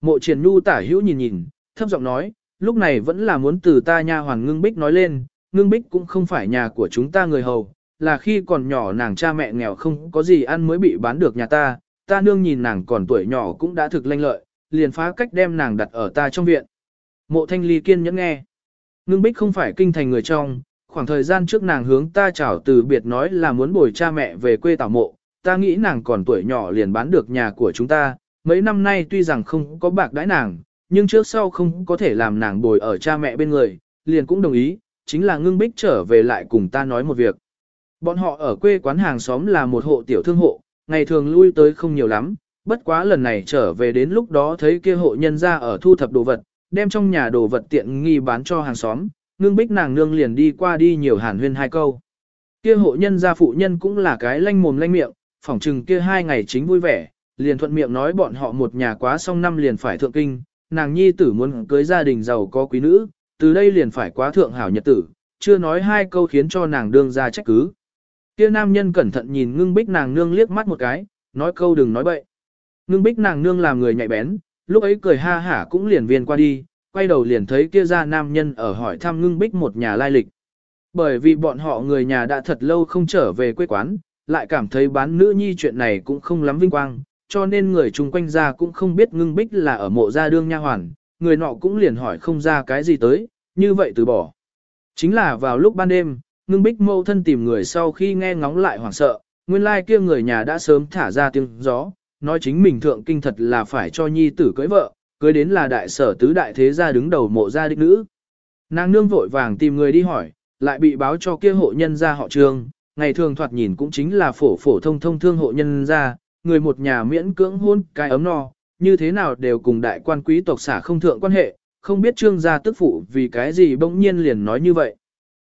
Mộ triển nhu tả hữu nhìn nhìn, thấp giọng nói, lúc này vẫn là muốn từ ta nha hoàng ngưng bích nói lên, ngưng bích cũng không phải nhà của chúng ta người hầu, là khi còn nhỏ nàng cha mẹ nghèo không có gì ăn mới bị bán được nhà ta, ta nương nhìn nàng còn tuổi nhỏ cũng đã thực lanh lợi, liền phá cách đem nàng đặt ở ta trong viện. Mộ thanh ly kiên nhẫn nghe. Ngưng bích không phải kinh thành người trong, khoảng thời gian trước nàng hướng ta chào từ biệt nói là muốn bồi cha mẹ về quê tảo mộ, ta nghĩ nàng còn tuổi nhỏ liền bán được nhà của chúng ta, mấy năm nay tuy rằng không có bạc đãi nàng, nhưng trước sau không có thể làm nàng bồi ở cha mẹ bên người, liền cũng đồng ý, chính là ngưng bích trở về lại cùng ta nói một việc. Bọn họ ở quê quán hàng xóm là một hộ tiểu thương hộ, ngày thường lui tới không nhiều lắm, bất quá lần này trở về đến lúc đó thấy kia hộ nhân ra ở thu thập đồ vật, đem trong nhà đồ vật tiện nghi bán cho hàng xóm, ngưng bích nàng nương liền đi qua đi nhiều hàn huyên hai câu. Kia hộ nhân gia phụ nhân cũng là cái lanh mồm lanh miệng, phỏng chừng kia hai ngày chính vui vẻ, liền thuận miệng nói bọn họ một nhà quá xong năm liền phải thượng kinh, nàng nhi tử muốn cưới gia đình giàu có quý nữ, từ đây liền phải quá thượng hảo nhật tử, chưa nói hai câu khiến cho nàng đương ra trách cứ. Kia nam nhân cẩn thận nhìn ngưng bích nàng nương liếc mắt một cái, nói câu đừng nói bậy. Ngưng bích nàng nương làm người nhạy bén, lúc ấy cười ha hả cũng liền viên qua đi, quay đầu liền thấy kia ra nam nhân ở hỏi thăm ngưng bích một nhà lai lịch. Bởi vì bọn họ người nhà đã thật lâu không trở về quê quán, lại cảm thấy bán nữ nhi chuyện này cũng không lắm vinh quang, cho nên người chung quanh ra cũng không biết ngưng bích là ở mộ gia đương nha hoàn, người nọ cũng liền hỏi không ra cái gì tới, như vậy từ bỏ. Chính là vào lúc ban đêm, ngưng bích mâu thân tìm người sau khi nghe ngóng lại hoảng sợ, nguyên lai kia người nhà đã sớm thả ra tiếng gió, nói chính mình thượng kinh thật là phải cho nhi tử cưới vợ, cưới đến là đại sở tứ đại thế gia đứng đầu mộ gia đích nữ. Nàng nương vội vàng tìm người đi hỏi, lại bị báo cho kia hộ nhân gia họ trương, ngày thường thoạt nhìn cũng chính là phổ phổ thông thông thương hộ nhân gia, người một nhà miễn cưỡng hôn cái ấm no, như thế nào đều cùng đại quan quý tộc xả không thượng quan hệ, không biết trương gia tức phụ vì cái gì bỗng nhiên liền nói như vậy.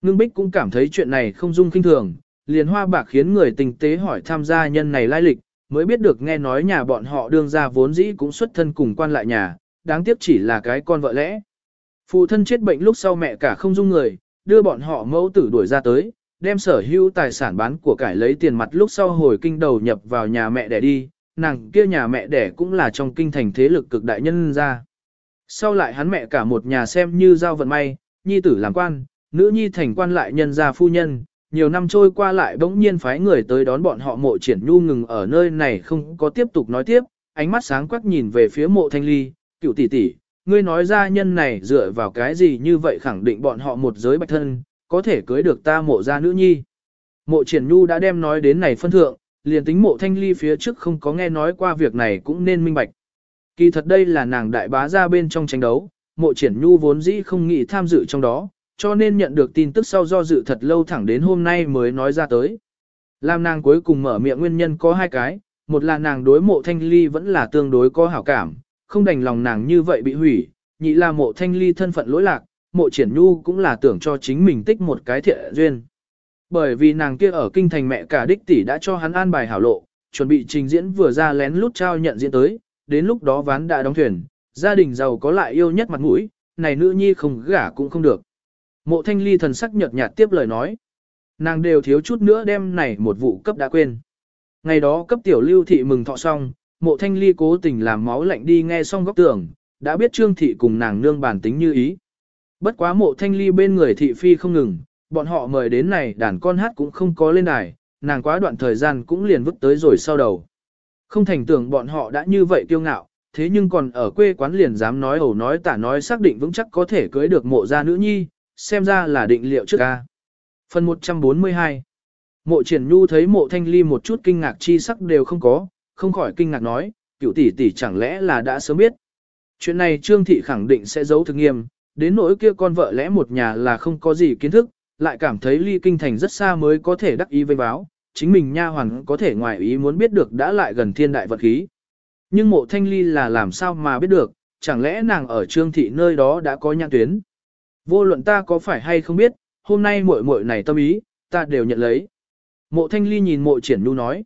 Ngưng bích cũng cảm thấy chuyện này không dung kinh thường, liền hoa bạc khiến người tình tế hỏi tham gia nhân này lai lịch, mới biết được nghe nói nhà bọn họ đương ra vốn dĩ cũng xuất thân cùng quan lại nhà, đáng tiếc chỉ là cái con vợ lẽ. Phụ thân chết bệnh lúc sau mẹ cả không dung người, đưa bọn họ mẫu tử đuổi ra tới, đem sở hữu tài sản bán của cải lấy tiền mặt lúc sau hồi kinh đầu nhập vào nhà mẹ đẻ đi, nàng kia nhà mẹ đẻ cũng là trong kinh thành thế lực cực đại nhân ra. Sau lại hắn mẹ cả một nhà xem như giao vận may, nhi tử làm quan, nữ nhi thành quan lại nhân gia phu nhân, nhiều năm trôi qua lại bỗng nhiên phái người tới đón bọn họ mộ triển nhu ngừng ở nơi này không có tiếp tục nói tiếp, ánh mắt sáng quắc nhìn về phía mộ thanh ly, cựu tỷ tỷ, ngươi nói ra nhân này dựa vào cái gì như vậy khẳng định bọn họ một giới bạch thân, có thể cưới được ta mộ ra nữ nhi. Mộ triển nhu đã đem nói đến này phân thượng, liền tính mộ thanh ly phía trước không có nghe nói qua việc này cũng nên minh bạch. Kỳ thật đây là nàng đại bá ra bên trong tranh đấu, mộ triển nhu vốn dĩ không nghĩ tham dự trong đó, cho nên nhận được tin tức sau do dự thật lâu thẳng đến hôm nay mới nói ra tới. Làm nàng cuối cùng mở miệng nguyên nhân có hai cái, một là nàng đối mộ thanh ly vẫn là tương đối có hảo cảm, không đành lòng nàng như vậy bị hủy, nhị là mộ thanh ly thân phận lỗi lạc, mộ triển nhu cũng là tưởng cho chính mình tích một cái thiện duyên. Bởi vì nàng kia ở kinh thành mẹ cả đích tỷ đã cho hắn an bài hảo lộ, chuẩn bị trình diễn vừa ra lén lút trao nhận diễn tới, đến lúc đó ván đã đóng thuyền, gia đình giàu có lại yêu nhất mặt mũi, này nữ nhi không gả cũng không được. Mộ thanh ly thần sắc nhợt nhạt tiếp lời nói. Nàng đều thiếu chút nữa đem này một vụ cấp đã quên. Ngày đó cấp tiểu lưu thị mừng thọ xong, mộ thanh ly cố tình làm máu lạnh đi nghe xong góc tường, đã biết trương thị cùng nàng nương bản tính như ý. Bất quá mộ thanh ly bên người thị phi không ngừng, bọn họ mời đến này đàn con hát cũng không có lên đài, nàng quá đoạn thời gian cũng liền vứt tới rồi sau đầu. Không thành tưởng bọn họ đã như vậy kiêu ngạo, thế nhưng còn ở quê quán liền dám nói ẩu nói tả nói xác định vững chắc có thể cưới được mộ gia nữ nhi, xem ra là định liệu trước ca. Phần 142 Mộ triển nhu thấy mộ thanh ly một chút kinh ngạc chi sắc đều không có, không khỏi kinh ngạc nói, cựu tỷ tỷ chẳng lẽ là đã sớm biết. Chuyện này Trương Thị khẳng định sẽ giấu thực nghiêm, đến nỗi kia con vợ lẽ một nhà là không có gì kiến thức, lại cảm thấy ly kinh thành rất xa mới có thể đắc ý vây báo, chính mình nha hoàn có thể ngoài ý muốn biết được đã lại gần thiên đại vật khí. Nhưng mộ thanh ly là làm sao mà biết được, chẳng lẽ nàng ở Trương Thị nơi đó đã có nhãn tuyến. Vô luận ta có phải hay không biết, hôm nay muội muội này tâm ý, ta đều nhận lấy. Mộ thanh ly nhìn mộ triển nhu nói.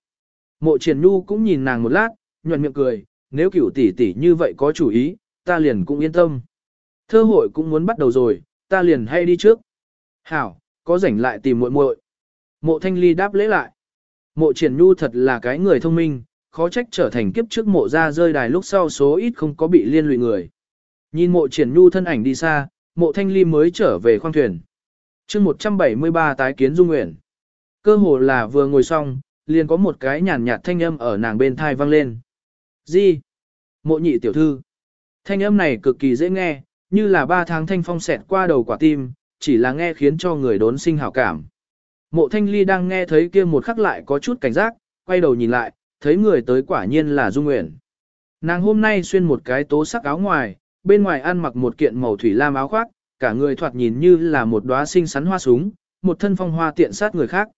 Mộ triển nhu cũng nhìn nàng một lát, nhuận miệng cười, nếu cửu tỷ tỷ như vậy có chủ ý, ta liền cũng yên tâm. Thơ hội cũng muốn bắt đầu rồi, ta liền hay đi trước. Hảo, có rảnh lại tìm muội muội. Mộ thanh ly đáp lễ lại. Mộ triển nhu thật là cái người thông minh, khó trách trở thành kiếp trước mộ ra rơi đài lúc sau số ít không có bị liên lụy người. Nhìn mộ triển nhu thân ảnh đi xa, mộ thanh ly mới trở về khoang thuyền. chương 173 tái kiến dung nguyện. Cơ hồ là vừa ngồi xong, liền có một cái nhàn nhạt thanh âm ở nàng bên thai vang lên. Gì? Mộ nhị tiểu thư. Thanh âm này cực kỳ dễ nghe, như là ba tháng thanh phong xẹt qua đầu quả tim, chỉ là nghe khiến cho người đốn sinh hảo cảm. Mộ thanh ly đang nghe thấy kia một khắc lại có chút cảnh giác, quay đầu nhìn lại, thấy người tới quả nhiên là Dung Nguyễn. Nàng hôm nay xuyên một cái tố sắc áo ngoài, bên ngoài ăn mặc một kiện màu thủy lam áo khoác, cả người thoạt nhìn như là một đóa xinh xắn hoa súng, một thân phong hoa tiện sát người khác.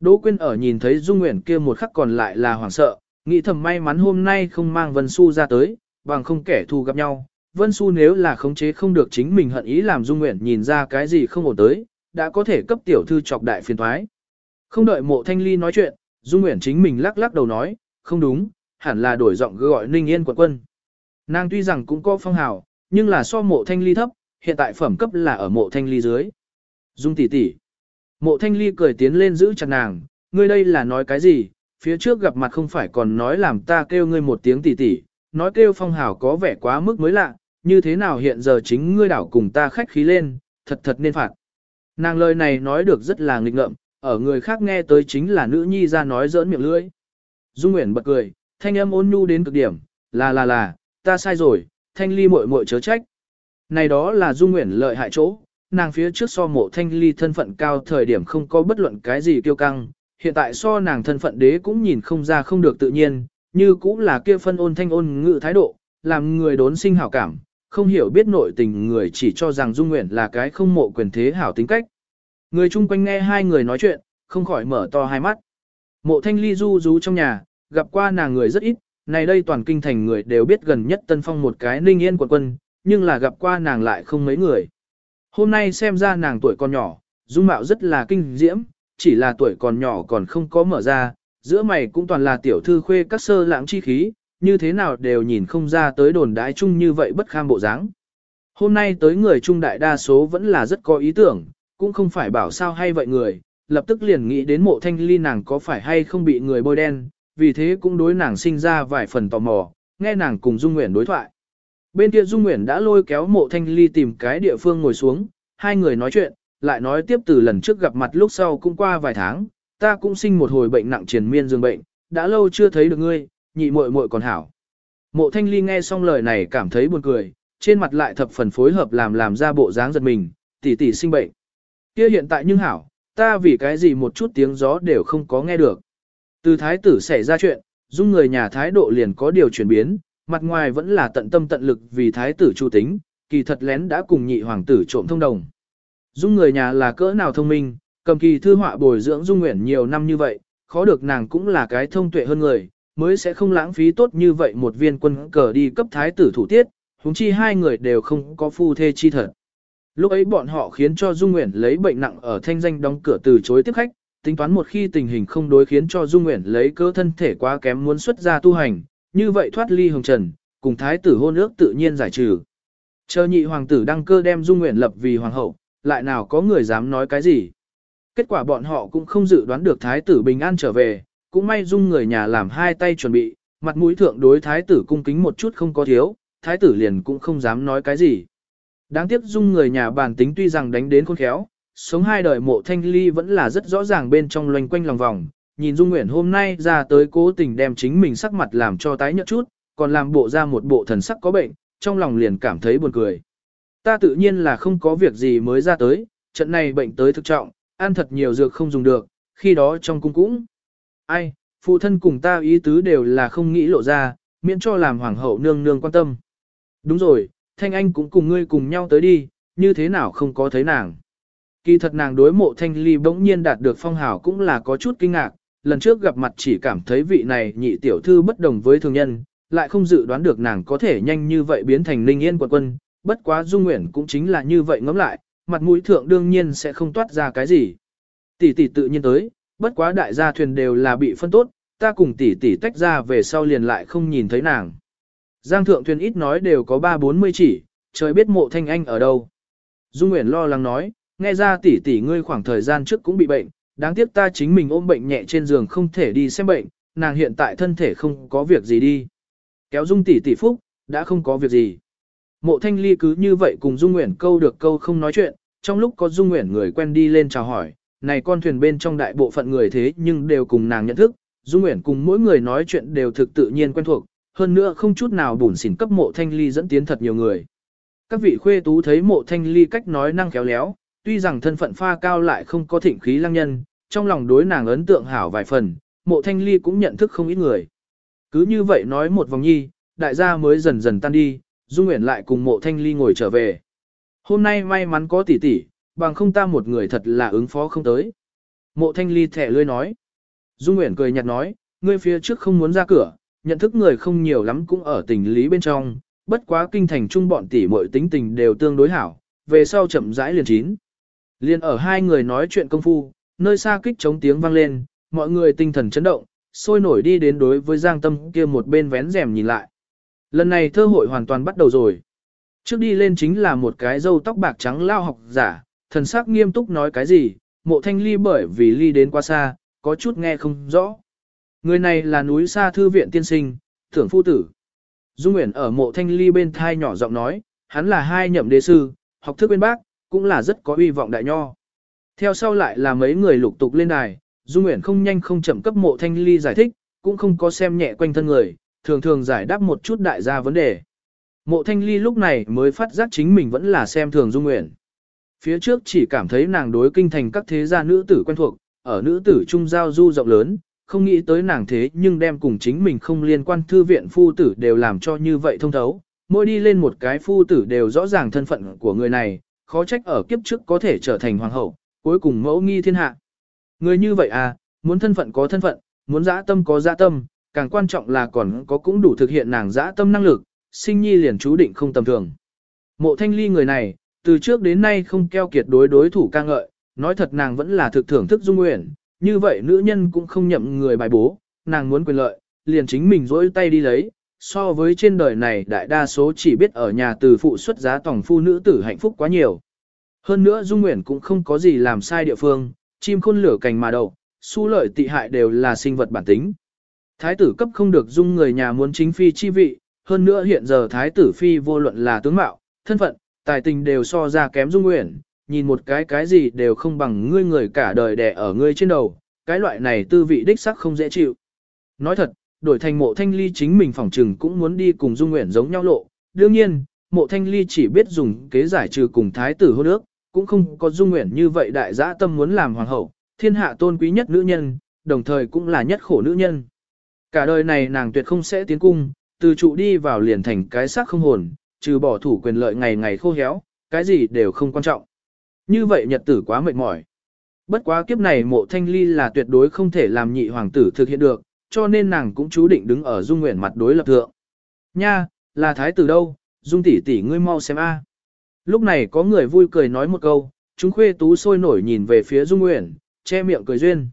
Đỗ Quyên ở nhìn thấy Dung Nguyễn kia một khắc còn lại là hoảng sợ, nghĩ thầm may mắn hôm nay không mang Vân Xu ra tới, bằng không kẻ thù gặp nhau. Vân Xu nếu là khống chế không được chính mình hận ý làm Dung Nguyễn nhìn ra cái gì không ổn tới, đã có thể cấp tiểu thư chọc đại phiền thoái. Không đợi mộ thanh ly nói chuyện, Dung Nguyễn chính mình lắc lắc đầu nói, không đúng, hẳn là đổi giọng gọi Ninh Yên quận quân. Nàng tuy rằng cũng có phong hào, nhưng là so mộ thanh ly thấp, hiện tại phẩm cấp là ở mộ thanh ly dưới. Dung tỷ tỷ. Mộ thanh ly cười tiến lên giữ chặt nàng, ngươi đây là nói cái gì, phía trước gặp mặt không phải còn nói làm ta kêu ngươi một tiếng tỷ tỷ, nói kêu phong hào có vẻ quá mức mới lạ, như thế nào hiện giờ chính ngươi đảo cùng ta khách khí lên, thật thật nên phạt. Nàng lời này nói được rất là nghịch ngợm, ở người khác nghe tới chính là nữ nhi ra nói giỡn miệng lưỡi. Dung Nguyễn bật cười, thanh âm ôn nhu đến cực điểm, là là là, ta sai rồi, thanh ly muội muội chớ trách. Này đó là Dung Nguyễn lợi hại chỗ, nàng phía trước so mộ thanh ly thân phận cao thời điểm không có bất luận cái gì kiêu căng, hiện tại so nàng thân phận đế cũng nhìn không ra không được tự nhiên, như cũng là kia phân ôn thanh ôn ngự thái độ, làm người đốn sinh hảo cảm, không hiểu biết nội tình người chỉ cho rằng Dung Nguyễn là cái không mộ quyền thế hảo tính cách. Người chung quanh nghe hai người nói chuyện, không khỏi mở to hai mắt. Mộ thanh ly du rú trong nhà, gặp qua nàng người rất ít, này đây toàn kinh thành người đều biết gần nhất tân phong một cái ninh yên quận quân, nhưng là gặp qua nàng lại không mấy người. Hôm nay xem ra nàng tuổi còn nhỏ, dung mạo rất là kinh diễm, chỉ là tuổi còn nhỏ còn không có mở ra, giữa mày cũng toàn là tiểu thư khuê các sơ lãng chi khí, như thế nào đều nhìn không ra tới đồn đái chung như vậy bất kham bộ dáng. Hôm nay tới người trung đại đa số vẫn là rất có ý tưởng, cũng không phải bảo sao hay vậy người, lập tức liền nghĩ đến mộ thanh ly nàng có phải hay không bị người bôi đen, vì thế cũng đối nàng sinh ra vài phần tò mò, nghe nàng cùng Dung Nguyễn đối thoại. Bên kia Dung Nguyễn đã lôi kéo mộ thanh ly tìm cái địa phương ngồi xuống, hai người nói chuyện, lại nói tiếp từ lần trước gặp mặt lúc sau cũng qua vài tháng, ta cũng sinh một hồi bệnh nặng triền miên dương bệnh, đã lâu chưa thấy được ngươi, nhị muội muội còn hảo. Mộ thanh ly nghe xong lời này cảm thấy buồn cười, trên mặt lại thập phần phối hợp làm làm ra bộ dáng giật mình, tỷ tỷ sinh bệnh. Kia hiện tại nhưng hảo, ta vì cái gì một chút tiếng gió đều không có nghe được. Từ thái tử xảy ra chuyện, dung người nhà thái độ liền có điều chuyển biến, mặt ngoài vẫn là tận tâm tận lực vì thái tử chu tính, kỳ thật lén đã cùng nhị hoàng tử trộm thông đồng. Dung người nhà là cỡ nào thông minh, cầm kỳ thư họa bồi dưỡng Dung Nguyễn nhiều năm như vậy, khó được nàng cũng là cái thông tuệ hơn người, mới sẽ không lãng phí tốt như vậy một viên quân cờ đi cấp thái tử thủ tiết, huống chi hai người đều không có phu thê chi thật. Lúc ấy bọn họ khiến cho Dung Nguyễn lấy bệnh nặng ở thanh danh đóng cửa từ chối tiếp khách, tính toán một khi tình hình không đối khiến cho Dung Nguyễn lấy cơ thân thể quá kém muốn xuất ra tu hành, như vậy thoát ly hồng trần, cùng thái tử hôn ước tự nhiên giải trừ. Chờ nhị hoàng tử đăng cơ đem Dung Nguyễn lập vì hoàng hậu, lại nào có người dám nói cái gì. Kết quả bọn họ cũng không dự đoán được thái tử bình an trở về, cũng may Dung người nhà làm hai tay chuẩn bị, mặt mũi thượng đối thái tử cung kính một chút không có thiếu, thái tử liền cũng không dám nói cái gì. Đáng tiếc Dung người nhà bản tính tuy rằng đánh đến khôn khéo, sống hai đời mộ thanh ly vẫn là rất rõ ràng bên trong loanh quanh lòng vòng, nhìn Dung Nguyễn hôm nay ra tới cố tình đem chính mình sắc mặt làm cho tái nhợt chút, còn làm bộ ra một bộ thần sắc có bệnh, trong lòng liền cảm thấy buồn cười. Ta tự nhiên là không có việc gì mới ra tới, trận này bệnh tới thực trọng, ăn thật nhiều dược không dùng được, khi đó trong cung cũng. Ai, phụ thân cùng ta ý tứ đều là không nghĩ lộ ra, miễn cho làm hoàng hậu nương nương quan tâm. Đúng rồi, Thanh Anh cũng cùng ngươi cùng nhau tới đi, như thế nào không có thấy nàng. Kỳ thật nàng đối mộ Thanh Ly bỗng nhiên đạt được phong hào cũng là có chút kinh ngạc, lần trước gặp mặt chỉ cảm thấy vị này nhị tiểu thư bất đồng với thường nhân, lại không dự đoán được nàng có thể nhanh như vậy biến thành ninh yên quận quân, bất quá Dung nguyện cũng chính là như vậy ngẫm lại, mặt mũi thượng đương nhiên sẽ không toát ra cái gì. Tỷ tỷ tự nhiên tới, bất quá đại gia thuyền đều là bị phân tốt, ta cùng tỷ tỷ tách ra về sau liền lại không nhìn thấy nàng. Giang thượng thuyền ít nói đều có ba bốn mươi chỉ, trời biết mộ thanh anh ở đâu. Dung Nguyễn lo lắng nói, nghe ra tỷ tỷ ngươi khoảng thời gian trước cũng bị bệnh, đáng tiếc ta chính mình ôm bệnh nhẹ trên giường không thể đi xem bệnh, nàng hiện tại thân thể không có việc gì đi. Kéo Dung tỷ tỷ phúc, đã không có việc gì. Mộ thanh ly cứ như vậy cùng Dung Nguyễn câu được câu không nói chuyện, trong lúc có Dung Nguyễn người quen đi lên chào hỏi, này con thuyền bên trong đại bộ phận người thế nhưng đều cùng nàng nhận thức, Dung Nguyễn cùng mỗi người nói chuyện đều thực tự nhiên quen thuộc, hơn nữa không chút nào bùn xỉn cấp mộ thanh ly dẫn tiến thật nhiều người. Các vị khuê tú thấy mộ thanh ly cách nói năng khéo léo, tuy rằng thân phận pha cao lại không có thịnh khí lăng nhân, trong lòng đối nàng ấn tượng hảo vài phần, mộ thanh ly cũng nhận thức không ít người. Cứ như vậy nói một vòng nhi, đại gia mới dần dần tan đi, Dung Nguyễn lại cùng mộ thanh ly ngồi trở về. Hôm nay may mắn có tỷ tỷ, bằng không ta một người thật là ứng phó không tới. Mộ thanh ly thẻ lươi nói. Dung Nguyễn cười nhạt nói, ngươi phía trước không muốn ra cửa, nhận thức người không nhiều lắm cũng ở tình lý bên trong, bất quá kinh thành trung bọn tỷ muội tính tình đều tương đối hảo, về sau chậm rãi liền chín. Liên ở hai người nói chuyện công phu, nơi xa kích chống tiếng vang lên, mọi người tinh thần chấn động, sôi nổi đi đến đối với Giang Tâm kia một bên vén rèm nhìn lại. Lần này thơ hội hoàn toàn bắt đầu rồi. Trước đi lên chính là một cái râu tóc bạc trắng lao học giả, thần sắc nghiêm túc nói cái gì, mộ thanh ly bởi vì ly đến quá xa, có chút nghe không rõ. Người này là núi xa thư viện tiên sinh, thưởng phu tử. Dung Nguyễn ở mộ thanh ly bên thai nhỏ giọng nói, hắn là hai nhậm đế sư, học thức bên bác, cũng là rất có uy vọng đại nho. Theo sau lại là mấy người lục tục lên đài, Dung Nguyễn không nhanh không chậm cấp mộ thanh ly giải thích, cũng không có xem nhẹ quanh thân người, thường thường giải đáp một chút đại gia vấn đề. Mộ thanh ly lúc này mới phát giác chính mình vẫn là xem thường Dung Nguyễn. Phía trước chỉ cảm thấy nàng đối kinh thành các thế gia nữ tử quen thuộc, ở nữ tử trung giao du rộng lớn, không nghĩ tới nàng thế nhưng đem cùng chính mình không liên quan thư viện phu tử đều làm cho như vậy thông thấu. Mỗi đi lên một cái phu tử đều rõ ràng thân phận của người này, khó trách ở kiếp trước có thể trở thành hoàng hậu, cuối cùng mẫu nghi thiên hạ. Người như vậy à, muốn thân phận có thân phận, muốn dã tâm có dã tâm, càng quan trọng là còn có cũng đủ thực hiện nàng dã tâm năng lực, sinh nhi liền chú định không tầm thường. Mộ thanh ly người này, từ trước đến nay không keo kiệt đối đối thủ ca ngợi, nói thật nàng vẫn là thực thưởng thức dung nguyện, như vậy nữ nhân cũng không nhậm người bài bố, nàng muốn quyền lợi, liền chính mình dỗi tay đi lấy, so với trên đời này đại đa số chỉ biết ở nhà từ phụ xuất giá tổng phu nữ tử hạnh phúc quá nhiều. Hơn nữa Dung Nguyễn cũng không có gì làm sai địa phương, chim khôn lửa cành mà đậu, su lợi tị hại đều là sinh vật bản tính. Thái tử cấp không được dung người nhà muốn chính phi chi vị, hơn nữa hiện giờ thái tử phi vô luận là tướng mạo, thân phận, tài tình đều so ra kém Dung Nguyễn, nhìn một cái cái gì đều không bằng ngươi người cả đời đẻ ở ngươi trên đầu, cái loại này tư vị đích sắc không dễ chịu. Nói thật, đổi thành mộ thanh ly chính mình phỏng trừng cũng muốn đi cùng Dung Nguyễn giống nhau lộ, đương nhiên, mộ thanh ly chỉ biết dùng kế giải trừ cùng thái tử hôn ước, cũng không có Dung Nguyễn như vậy đại giã tâm muốn làm hoàng hậu, thiên hạ tôn quý nhất nữ nhân, đồng thời cũng là nhất khổ nữ nhân. Cả đời này nàng tuyệt không sẽ tiến cung, từ trụ đi vào liền thành cái xác không hồn, trừ bỏ thủ quyền lợi ngày ngày khô héo, cái gì đều không quan trọng. Như vậy nhật tử quá mệt mỏi. Bất quá kiếp này mộ thanh ly là tuyệt đối không thể làm nhị hoàng tử thực hiện được, cho nên nàng cũng chú định đứng ở dung nguyện mặt đối lập thượng. Nha, là thái tử đâu, dung tỷ tỷ ngươi mau xem a. Lúc này có người vui cười nói một câu, chúng khuê tú sôi nổi nhìn về phía dung nguyện, che miệng cười duyên.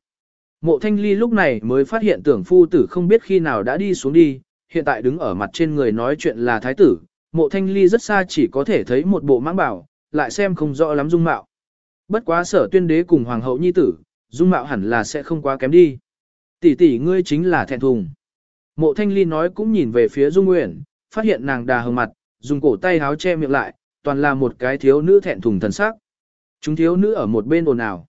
Mộ thanh ly lúc này mới phát hiện tưởng phu tử không biết khi nào đã đi xuống đi, hiện tại đứng ở mặt trên người nói chuyện là thái tử, mộ thanh ly rất xa chỉ có thể thấy một bộ mãng bảo, lại xem không rõ lắm dung mạo. Bất quá sở tuyên đế cùng hoàng hậu nhi tử, dung mạo hẳn là sẽ không quá kém đi. Tỷ tỷ ngươi chính là thẹn thùng. Mộ thanh ly nói cũng nhìn về phía dung Nguyễn, phát hiện nàng đà hồng mặt, dùng cổ tay háo che miệng lại, toàn là một cái thiếu nữ thẹn thùng thần sắc. Chúng thiếu nữ ở một bên ồn ào.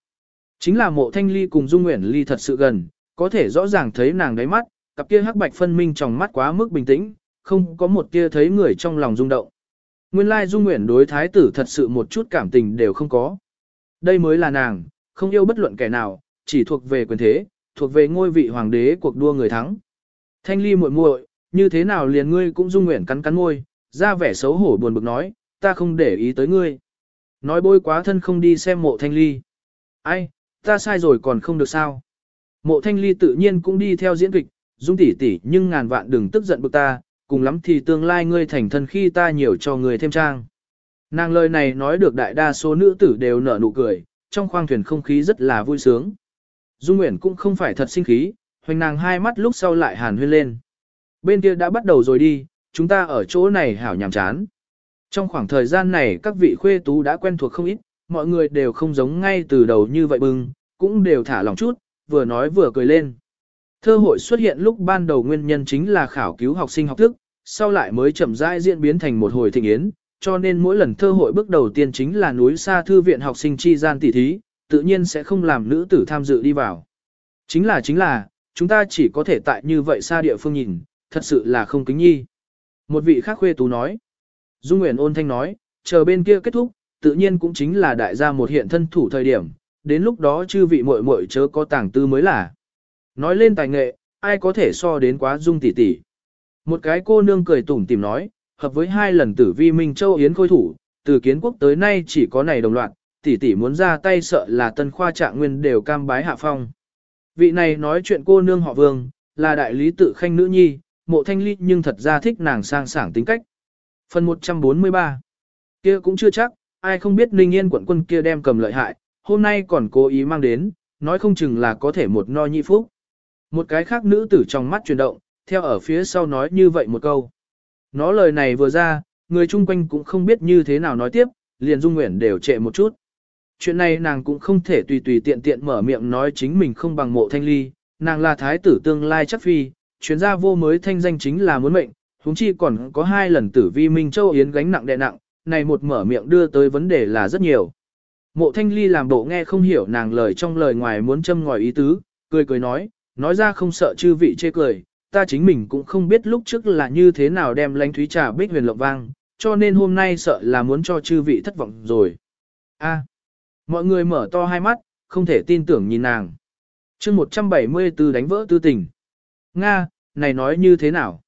Chính là mộ thanh ly cùng dung Nguyễn ly thật sự gần, có thể rõ ràng thấy nàng đáy mắt, cặp kia hắc bạch phân minh trong mắt quá mức bình tĩnh, không có một tia thấy người trong lòng rung động. Nguyên lai dung Nguyễn đối thái tử thật sự một chút cảm tình đều không có. Đây mới là nàng, không yêu bất luận kẻ nào, chỉ thuộc về quyền thế, thuộc về ngôi vị hoàng đế cuộc đua người thắng. Thanh ly muội muội, như thế nào liền ngươi cũng dung nguyện cắn cắn môi, ra vẻ xấu hổ buồn bực nói, ta không để ý tới ngươi. Nói bôi quá thân không đi xem mộ thanh ly. Ai, ta sai rồi còn không được sao. Mộ thanh ly tự nhiên cũng đi theo diễn kịch, dung tỉ tỉ nhưng ngàn vạn đừng tức giận bực ta, cùng lắm thì tương lai ngươi thành thân khi ta nhiều cho người thêm trang. Nàng lời này nói được đại đa số nữ tử đều nở nụ cười, trong khoang thuyền không khí rất là vui sướng. Dung Nguyễn cũng không phải thật sinh khí, hoành nàng hai mắt lúc sau lại hàn huyên lên. Bên kia đã bắt đầu rồi đi, chúng ta ở chỗ này hảo nhàm chán. Trong khoảng thời gian này các vị khuê tú đã quen thuộc không ít, mọi người đều không giống ngay từ đầu như vậy bưng, cũng đều thả lòng chút, vừa nói vừa cười lên. Thơ hội xuất hiện lúc ban đầu nguyên nhân chính là khảo cứu học sinh học thức, sau lại mới chậm rãi diễn biến thành một hồi thịnh yến, cho nên mỗi lần thơ hội bước đầu tiên chính là núi xa thư viện học sinh chi gian tỷ thí, tự nhiên sẽ không làm nữ tử tham dự đi vào. Chính là chính là, chúng ta chỉ có thể tại như vậy xa địa phương nhìn, thật sự là không kính nhi. Một vị khác khuê tú nói. Dung Nguyễn ôn thanh nói, chờ bên kia kết thúc, tự nhiên cũng chính là đại gia một hiện thân thủ thời điểm, đến lúc đó chư vị muội muội chớ có tàng tư mới là. Nói lên tài nghệ, ai có thể so đến quá dung tỷ tỷ. Một cái cô nương cười tủm tìm nói, hợp với hai lần tử vi Minh Châu Yến khôi thủ, từ kiến quốc tới nay chỉ có này đồng loạt, tỷ tỷ muốn ra tay sợ là tân khoa trạng nguyên đều cam bái hạ phong. Vị này nói chuyện cô nương họ vương, là đại lý tự khanh nữ nhi, mộ thanh ly nhưng thật ra thích nàng sang sảng tính cách. Phần 143 kia cũng chưa chắc, ai không biết Ninh Yên quận quân kia đem cầm lợi hại, hôm nay còn cố ý mang đến, nói không chừng là có thể một no nhi phúc. Một cái khác nữ tử trong mắt chuyển động, theo ở phía sau nói như vậy một câu. Nó lời này vừa ra, người chung quanh cũng không biết như thế nào nói tiếp, liền dung nguyện đều trệ một chút. Chuyện này nàng cũng không thể tùy tùy tiện tiện mở miệng nói chính mình không bằng mộ thanh ly, nàng là thái tử tương lai chắc phi, chuyên gia vô mới thanh danh chính là muốn mệnh, huống chi còn có hai lần tử vi Minh Châu Yến gánh nặng đè nặng, này một mở miệng đưa tới vấn đề là rất nhiều. Mộ thanh ly làm bộ nghe không hiểu nàng lời trong lời ngoài muốn châm ngòi ý tứ, cười cười nói, nói ra không sợ chư vị chê cười, ta chính mình cũng không biết lúc trước là như thế nào đem lánh thúy trà bích huyền lộng vang, cho nên hôm nay sợ là muốn cho chư vị thất vọng rồi. A mọi người mở to hai mắt, không thể tin tưởng nhìn nàng. chương 174 đánh vỡ tư tình. Nga, này nói như thế nào?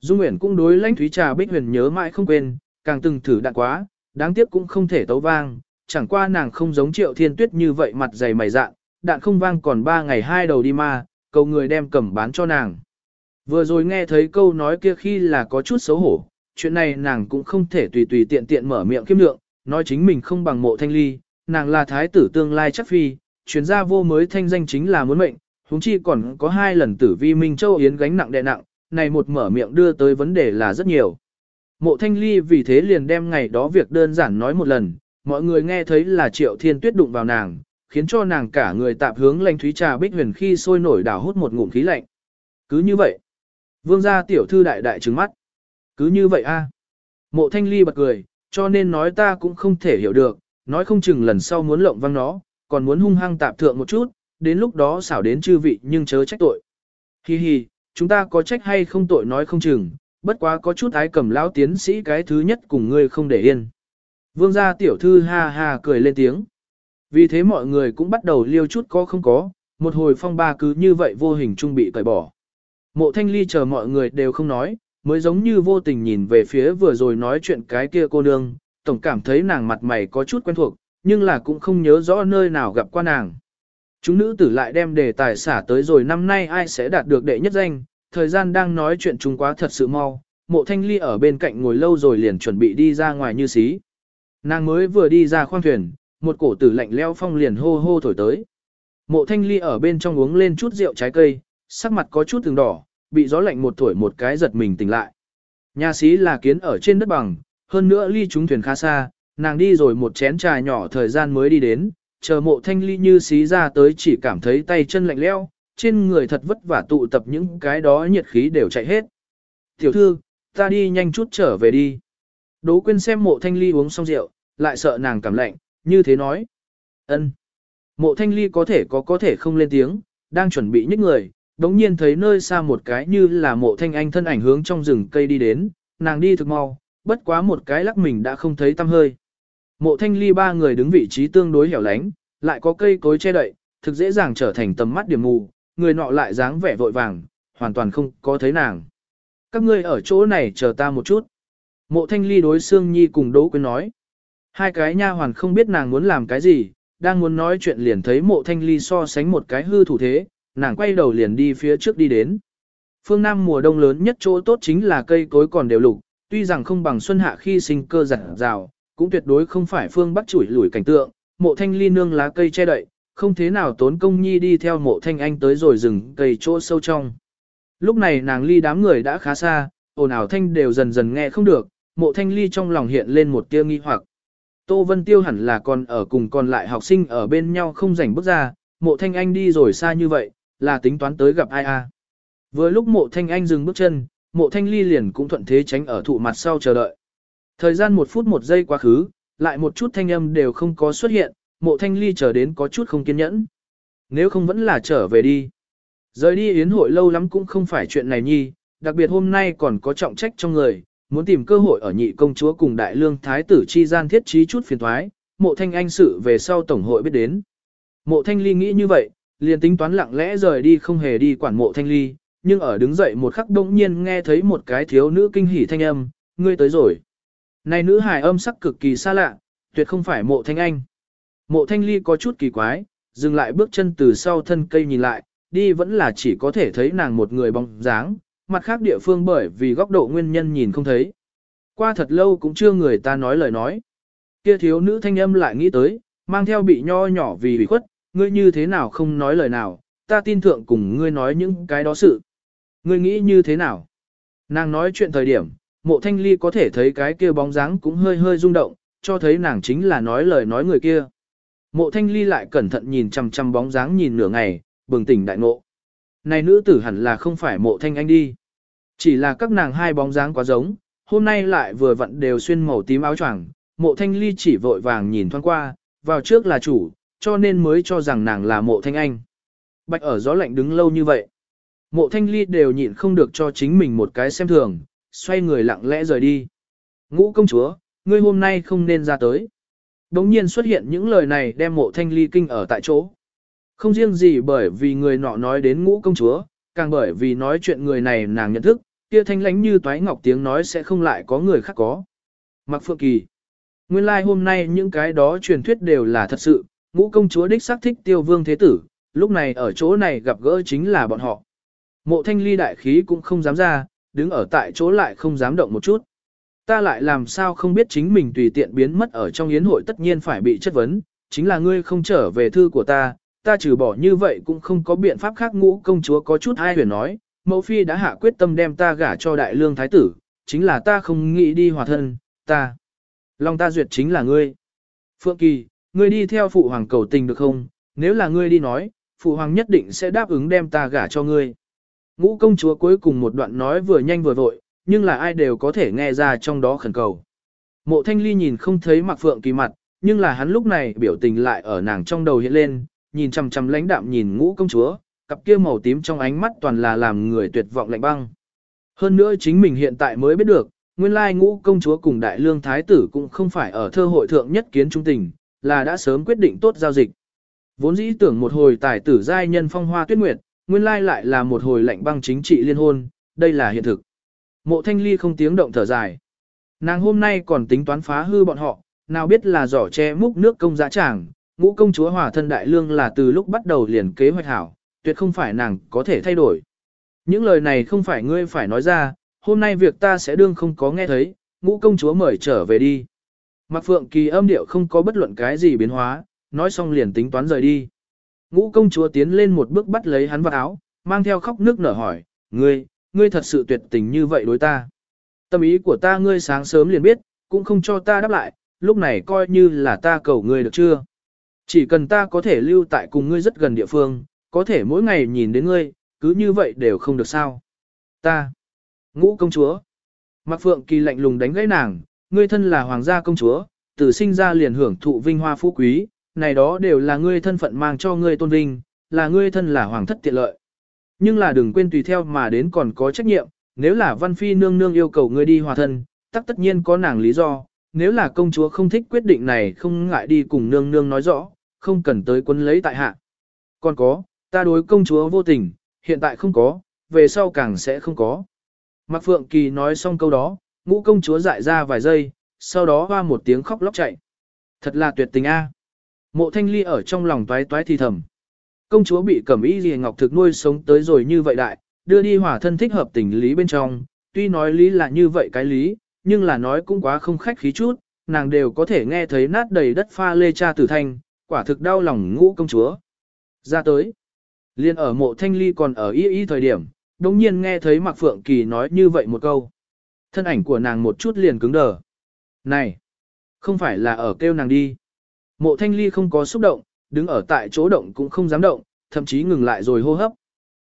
Dung Nguyễn cũng đối lãnh thúy trà bích huyền nhớ mãi không quên, càng từng thử đạn quá, đáng tiếc cũng không thể tấu vang, chẳng qua nàng không giống triệu thiên tuyết như vậy mặt dày mày dạn, đạn không vang còn ba ngày hai đầu đi ma, cầu người đem cầm bán cho nàng. Vừa rồi nghe thấy câu nói kia khi là có chút xấu hổ, chuyện này nàng cũng không thể tùy tùy tiện tiện mở miệng kiêm lượng, nói chính mình không bằng mộ thanh ly, nàng là thái tử tương lai chắc phi, chuyên gia vô mới thanh danh chính là muốn mệnh, huống chi còn có hai lần tử vi Minh Châu Yến gánh nặng đè nặng, này một mở miệng đưa tới vấn đề là rất nhiều. Mộ thanh ly vì thế liền đem ngày đó việc đơn giản nói một lần, mọi người nghe thấy là triệu thiên tuyết đụng vào nàng, khiến cho nàng cả người tạp hướng lanh thúy trà bích huyền khi sôi nổi đảo hút một ngụm khí lạnh. Cứ như vậy, vương gia tiểu thư đại đại trứng mắt. Cứ như vậy a Mộ thanh ly bật cười, cho nên nói ta cũng không thể hiểu được, nói không chừng lần sau muốn lộng văng nó, còn muốn hung hăng tạp thượng một chút, đến lúc đó xảo đến chư vị nhưng chớ trách tội. Hi hi, chúng ta có trách hay không tội nói không chừng, bất quá có chút ái cầm lão tiến sĩ cái thứ nhất cùng ngươi không để yên. Vương gia tiểu thư ha ha cười lên tiếng. Vì thế mọi người cũng bắt đầu liêu chút có không có, một hồi phong ba cứ như vậy vô hình trung bị cởi bỏ. Mộ thanh ly chờ mọi người đều không nói, mới giống như vô tình nhìn về phía vừa rồi nói chuyện cái kia cô nương, tổng cảm thấy nàng mặt mày có chút quen thuộc, nhưng là cũng không nhớ rõ nơi nào gặp qua nàng. Chúng nữ tử lại đem đề tài xả tới rồi năm nay ai sẽ đạt được đệ nhất danh, thời gian đang nói chuyện chúng quá thật sự mau, mộ thanh ly ở bên cạnh ngồi lâu rồi liền chuẩn bị đi ra ngoài như xí. Nàng mới vừa đi ra khoang thuyền, một cổ tử lạnh leo phong liền hô hô thổi tới. Mộ thanh ly ở bên trong uống lên chút rượu trái cây, sắc mặt có chút từng đỏ, bị gió lạnh một thổi một cái giật mình tỉnh lại. Nhà xí là kiến ở trên đất bằng, hơn nữa ly chúng thuyền khá xa, nàng đi rồi một chén trà nhỏ thời gian mới đi đến, chờ mộ thanh ly như xí ra tới chỉ cảm thấy tay chân lạnh leo, trên người thật vất vả tụ tập những cái đó nhiệt khí đều chạy hết. Tiểu thư, ta đi nhanh chút trở về đi. Đỗ quyên xem mộ thanh ly uống xong rượu, lại sợ nàng cảm lạnh, như thế nói. ân Mộ thanh ly có thể có có thể không lên tiếng, đang chuẩn bị nhích người, đống nhiên thấy nơi xa một cái như là mộ thanh anh thân ảnh hướng trong rừng cây đi đến, nàng đi thực mau, bất quá một cái lắc mình đã không thấy tăm hơi. Mộ thanh ly ba người đứng vị trí tương đối hẻo lánh, lại có cây cối che đậy, thực dễ dàng trở thành tầm mắt điểm mù, người nọ lại dáng vẻ vội vàng, hoàn toàn không có thấy nàng. Các ngươi ở chỗ này chờ ta một chút. Mộ thanh ly đối Sương Nhi cùng Đỗ Quyên nói. Hai cái nha hoàn không biết nàng muốn làm cái gì, đang muốn nói chuyện liền thấy mộ thanh ly so sánh một cái hư thủ thế, nàng quay đầu liền đi phía trước đi đến. Phương Nam mùa đông lớn nhất chỗ tốt chính là cây cối còn đều lục, tuy rằng không bằng xuân hạ khi sinh cơ giặt rào, cũng tuyệt đối không phải phương bắc chủi lủi cảnh tượng, mộ thanh ly nương lá cây che đậy, không thế nào tốn công nhi đi theo mộ thanh anh tới rồi rừng cây chỗ sâu trong. Lúc này nàng ly đám người đã khá xa, ồn ào thanh đều dần dần nghe không được, mộ thanh ly trong lòng hiện lên một tia nghi hoặc. Tô Vân Tiêu hẳn là còn ở cùng còn lại học sinh ở bên nhau không rảnh bước ra, mộ thanh anh đi rồi xa như vậy, là tính toán tới gặp ai a à. Vừa lúc mộ thanh anh dừng bước chân, mộ thanh ly liền cũng thuận thế tránh ở thụ mặt sau chờ đợi. Thời gian một phút một giây quá khứ, lại một chút thanh âm đều không có xuất hiện, mộ thanh ly chờ đến có chút không kiên nhẫn. Nếu không vẫn là trở về đi. Rời đi yến hội lâu lắm cũng không phải chuyện này nhi, đặc biệt hôm nay còn có trọng trách trong người, muốn tìm cơ hội ở nhị công chúa cùng đại lương thái tử chi gian thiết trí chút phiền thoái, mộ thanh anh sự về sau tổng hội biết đến. Mộ thanh ly nghĩ như vậy, liền tính toán lặng lẽ rời đi không hề đi quản mộ thanh ly, nhưng ở đứng dậy một khắc đông nhiên nghe thấy một cái thiếu nữ kinh hỉ thanh âm, ngươi tới rồi. Này nữ hài âm sắc cực kỳ xa lạ, tuyệt không phải mộ thanh anh. Mộ thanh ly có chút kỳ quái, dừng lại bước chân từ sau thân cây nhìn lại, đi vẫn là chỉ có thể thấy nàng một người bóng dáng, mặt khác địa phương bởi vì góc độ nguyên nhân nhìn không thấy. Qua thật lâu cũng chưa người ta nói lời nói. Kia thiếu nữ thanh âm lại nghĩ tới, mang theo bị nho nhỏ vì bị khuất, ngươi như thế nào không nói lời nào, ta tin thượng cùng ngươi nói những cái đó sự. Ngươi nghĩ như thế nào? Nàng nói chuyện thời điểm, mộ thanh ly có thể thấy cái kia bóng dáng cũng hơi hơi rung động, cho thấy nàng chính là nói lời nói người kia. Mộ thanh ly lại cẩn thận nhìn chăm chăm bóng dáng nhìn nửa ngày, bừng tỉnh đại ngộ. Này nữ tử hẳn là không phải mộ thanh anh đi. Chỉ là các nàng hai bóng dáng quá giống, hôm nay lại vừa vặn đều xuyên màu tím áo choàng. mộ thanh ly chỉ vội vàng nhìn thoáng qua, vào trước là chủ, cho nên mới cho rằng nàng là mộ thanh anh. Bạch ở gió lạnh đứng lâu như vậy. Mộ thanh ly đều nhịn không được cho chính mình một cái xem thường, xoay người lặng lẽ rời đi. Ngũ công chúa, ngươi hôm nay không nên ra tới. Đống nhiên xuất hiện những lời này đem mộ thanh ly kinh ở tại chỗ. Không riêng gì bởi vì người nọ nói đến ngũ công chúa, càng bởi vì nói chuyện người này nàng nhận thức, kia thanh lánh như toái ngọc tiếng nói sẽ không lại có người khác có. Mặc phượng kỳ. Nguyên lai like hôm nay những cái đó truyền thuyết đều là thật sự, ngũ công chúa đích xác thích tiêu vương thế tử, lúc này ở chỗ này gặp gỡ chính là bọn họ. Mộ thanh ly đại khí cũng không dám ra, đứng ở tại chỗ lại không dám động một chút. Ta lại làm sao không biết chính mình tùy tiện biến mất ở trong yến hội tất nhiên phải bị chất vấn, chính là ngươi không trở về thư của ta, ta trừ bỏ như vậy cũng không có biện pháp khác ngũ công chúa có chút ai huyền nói, mẫu phi đã hạ quyết tâm đem ta gả cho đại lương thái tử, chính là ta không nghĩ đi hòa thân, ta. Lòng ta duyệt chính là ngươi. Phượng Kỳ, ngươi đi theo phụ hoàng cầu tình được không? Nếu là ngươi đi nói, phụ hoàng nhất định sẽ đáp ứng đem ta gả cho ngươi. Ngũ công chúa cuối cùng một đoạn nói vừa nhanh vừa vội, nhưng là ai đều có thể nghe ra trong đó khẩn cầu. Mộ thanh ly nhìn không thấy mặc phượng kỳ mặt, nhưng là hắn lúc này biểu tình lại ở nàng trong đầu hiện lên, nhìn chằm chằm lãnh đạm nhìn ngũ công chúa, cặp kia màu tím trong ánh mắt toàn là làm người tuyệt vọng lạnh băng. Hơn nữa chính mình hiện tại mới biết được, nguyên lai ngũ công chúa cùng đại lương thái tử cũng không phải ở thơ hội thượng nhất kiến trung tình, là đã sớm quyết định tốt giao dịch. Vốn dĩ tưởng một hồi tài tử giai nhân phong hoa tuyết nguyệt, nguyên lai lại là một hồi lạnh băng chính trị liên hôn, đây là hiện thực. Mộ thanh ly không tiếng động thở dài. Nàng hôm nay còn tính toán phá hư bọn họ, nào biết là giỏ che múc nước công giá tràng, ngũ công chúa hòa thân đại lương là từ lúc bắt đầu liền kế hoạch hảo, tuyệt không phải nàng có thể thay đổi. Những lời này không phải ngươi phải nói ra, hôm nay việc ta sẽ đương không có nghe thấy, ngũ công chúa mời trở về đi. Mạc Phượng Kỳ âm điệu không có bất luận cái gì biến hóa, nói xong liền tính toán rời đi. Ngũ công chúa tiến lên một bước bắt lấy hắn vào áo, mang theo khóc nước nở hỏi, ngươi, ngươi thật sự tuyệt tình như vậy đối ta. Tâm ý của ta ngươi sáng sớm liền biết, cũng không cho ta đáp lại, lúc này coi như là ta cầu ngươi được chưa. Chỉ cần ta có thể lưu tại cùng ngươi rất gần địa phương, có thể mỗi ngày nhìn đến ngươi, cứ như vậy đều không được sao. Ta, ngũ công chúa, Mạc Phượng Kỳ lạnh lùng đánh gãy nàng, ngươi thân là hoàng gia công chúa, từ sinh ra liền hưởng thụ vinh hoa phú quý, này đó đều là ngươi thân phận mang cho ngươi tôn vinh, là ngươi thân là hoàng thất tiện lợi. Nhưng là đừng quên tùy theo mà đến còn có trách nhiệm, nếu là văn phi nương nương yêu cầu ngươi đi hòa thân, tắc tất nhiên có nàng lý do, nếu là công chúa không thích quyết định này không ngại đi cùng nương nương nói rõ, không cần tới quân lấy tại hạ. Còn có, ta đối công chúa vô tình, hiện tại không có, về sau càng sẽ không có. Mạc Phượng Kỳ nói xong câu đó, ngũ công chúa dại ra vài giây, sau đó hoa một tiếng khóc lóc chạy. Thật là tuyệt tình a. Mộ thanh ly ở trong lòng toái toái thì thầm. Công chúa bị cẩm y gì ngọc thực nuôi sống tới rồi như vậy đại, đưa đi hỏa thân thích hợp tình lý bên trong, tuy nói lý là như vậy cái lý, nhưng là nói cũng quá không khách khí chút, nàng đều có thể nghe thấy nát đầy đất pha lê cha tử thanh, quả thực đau lòng ngũ công chúa. Ra tới, liên ở mộ thanh ly còn ở y y thời điểm, đồng nhiên nghe thấy Mạc Phượng Kỳ nói như vậy một câu. Thân ảnh của nàng một chút liền cứng đờ. Này, không phải là ở kêu nàng đi. Mộ thanh ly không có xúc động, đứng ở tại chỗ động cũng không dám động, thậm chí ngừng lại rồi hô hấp.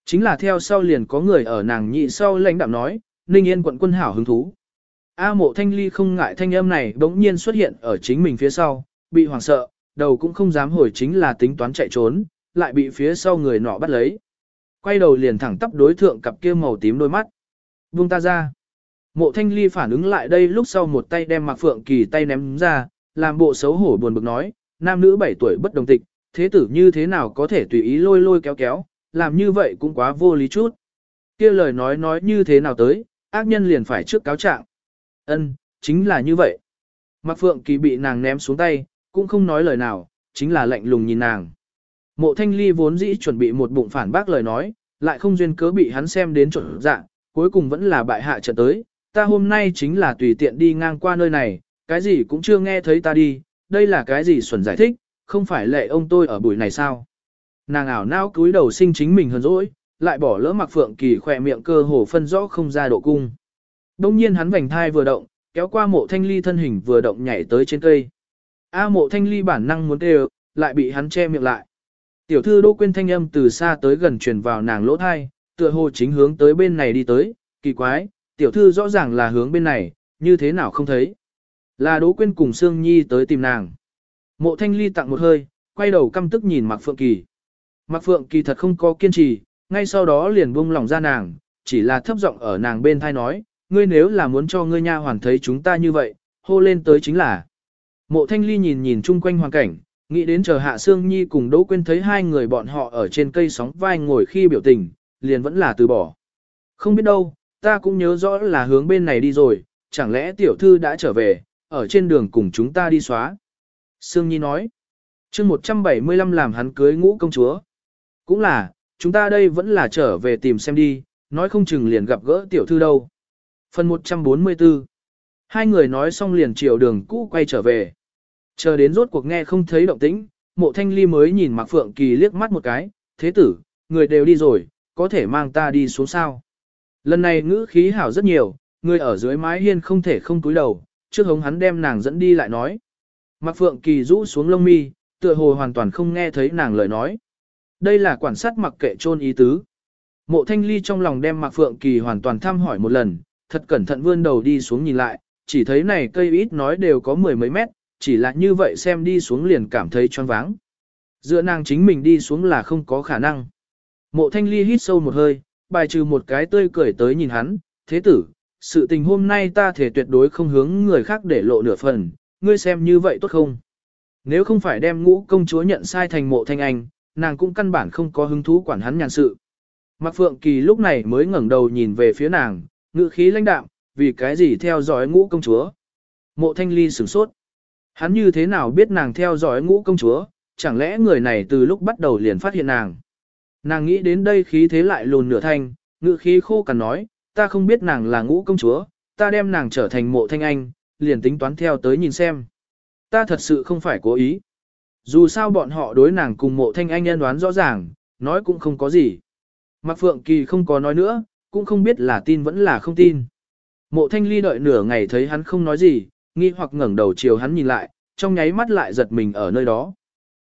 Chính là theo sau liền có người ở nàng nhị sau lãnh đạm nói, Ninh Yên quận quân hảo hứng thú. A mộ thanh ly không ngại thanh âm này bỗng nhiên xuất hiện ở chính mình phía sau, bị hoảng sợ, đầu cũng không dám hồi chính là tính toán chạy trốn, lại bị phía sau người nọ bắt lấy. Quay đầu liền thẳng tắp đối thượng cặp kia màu tím đôi mắt. Buông ta ra. Mộ thanh ly phản ứng lại đây lúc sau một tay đem Mạc Phượng Kỳ tay ném ra, làm bộ xấu hổ buồn bực nói, nam nữ 7 tuổi bất đồng tịch, thế tử như thế nào có thể tùy ý lôi lôi kéo kéo, làm như vậy cũng quá vô lý chút. kia lời nói nói như thế nào tới, ác nhân liền phải trước cáo trạng. Ân, chính là như vậy. Mạc Phượng Kỳ bị nàng ném xuống tay, cũng không nói lời nào, chính là lạnh lùng nhìn nàng. Mộ Thanh Ly vốn dĩ chuẩn bị một bụng phản bác lời nói, lại không duyên cớ bị hắn xem đến chuẩn dạng, cuối cùng vẫn là bại hạ trận tới. Ta hôm nay chính là tùy tiện đi ngang qua nơi này, cái gì cũng chưa nghe thấy ta đi, đây là cái gì xuẩn giải thích, không phải lệ ông tôi ở buổi này sao. Nàng ảo não cúi đầu sinh chính mình hơn dỗi, lại bỏ lỡ mặc phượng kỳ khỏe miệng cơ hồ phân rõ không ra độ cung. Đông nhiên hắn vành thai vừa động, kéo qua mộ thanh ly thân hình vừa động nhảy tới trên cây. A mộ thanh ly bản năng muốn đều, lại bị hắn che miệng lại. Tiểu thư đô quên thanh âm từ xa tới gần truyền vào nàng lỗ thai, tựa hồ chính hướng tới bên này đi tới, kỳ quái, tiểu thư rõ ràng là hướng bên này, như thế nào không thấy. Là Đỗ Quyên cùng Sương Nhi tới tìm nàng. Mộ Thanh Ly tặng một hơi, quay đầu căm tức nhìn Mạc Phượng Kỳ. Mạc Phượng Kỳ thật không có kiên trì, ngay sau đó liền buông lòng ra nàng, chỉ là thấp giọng ở nàng bên thai nói, ngươi nếu là muốn cho ngươi nha hoàn thấy chúng ta như vậy, hô lên tới chính là. Mộ Thanh Ly nhìn nhìn chung quanh hoàn cảnh, nghĩ đến chờ Hạ Sương Nhi cùng Đỗ Quyên thấy hai người bọn họ ở trên cây sóng vai ngồi khi biểu tình, liền vẫn là từ bỏ. Không biết đâu, ta cũng nhớ rõ là hướng bên này đi rồi, chẳng lẽ tiểu thư đã trở về, ở trên đường cùng chúng ta đi xóa. Sương Nhi nói, chương 175 làm hắn cưới ngũ công chúa. Cũng là, chúng ta đây vẫn là trở về tìm xem đi, nói không chừng liền gặp gỡ tiểu thư đâu. Phần 144 Hai người nói xong liền chiều đường cũ quay trở về. Chờ đến rốt cuộc nghe không thấy động tĩnh, mộ thanh ly mới nhìn Mạc Phượng Kỳ liếc mắt một cái, thế tử, người đều đi rồi, có thể mang ta đi xuống sao. Lần này ngữ khí hảo rất nhiều, người ở dưới mái hiên không thể không túi đầu, trước hống hắn đem nàng dẫn đi lại nói. Mạc Phượng Kỳ rũ xuống lông mi, tựa hồ hoàn toàn không nghe thấy nàng lời nói. Đây là quản sát mặc kệ trôn ý tứ. Mộ thanh ly trong lòng đem Mạc Phượng Kỳ hoàn toàn thăm hỏi một lần, thật cẩn thận vươn đầu đi xuống nhìn lại, chỉ thấy này cây ít nói đều có mười mấy mét, chỉ là như vậy xem đi xuống liền cảm thấy choáng váng. Dựa nàng chính mình đi xuống là không có khả năng. Mộ thanh ly hít sâu một hơi, bài trừ một cái tươi cười tới nhìn hắn, thế tử, sự tình hôm nay ta thể tuyệt đối không hướng người khác để lộ nửa phần, ngươi xem như vậy tốt không? Nếu không phải đem ngũ công chúa nhận sai thành mộ thanh anh, nàng cũng căn bản không có hứng thú quản hắn nhàn sự. Mạc Phượng Kỳ lúc này mới ngẩng đầu nhìn về phía nàng, ngữ khí lãnh đạm, vì cái gì theo dõi ngũ công chúa. Mộ thanh ly sửng sốt. Hắn như thế nào biết nàng theo dõi ngũ công chúa, chẳng lẽ người này từ lúc bắt đầu liền phát hiện nàng. Nàng nghĩ đến đây khí thế lại lùn nửa thanh, ngữ khí khô cằn nói, ta không biết nàng là ngũ công chúa, ta đem nàng trở thành mộ thanh anh, liền tính toán theo tới nhìn xem. Ta thật sự không phải cố ý. Dù sao bọn họ đối nàng cùng mộ thanh anh nhân đoán rõ ràng, nói cũng không có gì. Mạc Phượng Kỳ không có nói nữa, cũng không biết là tin vẫn là không tin. Mộ thanh ly đợi nửa ngày thấy hắn không nói gì, nghi hoặc ngẩng đầu chiều hắn nhìn lại, trong nháy mắt lại giật mình ở nơi đó.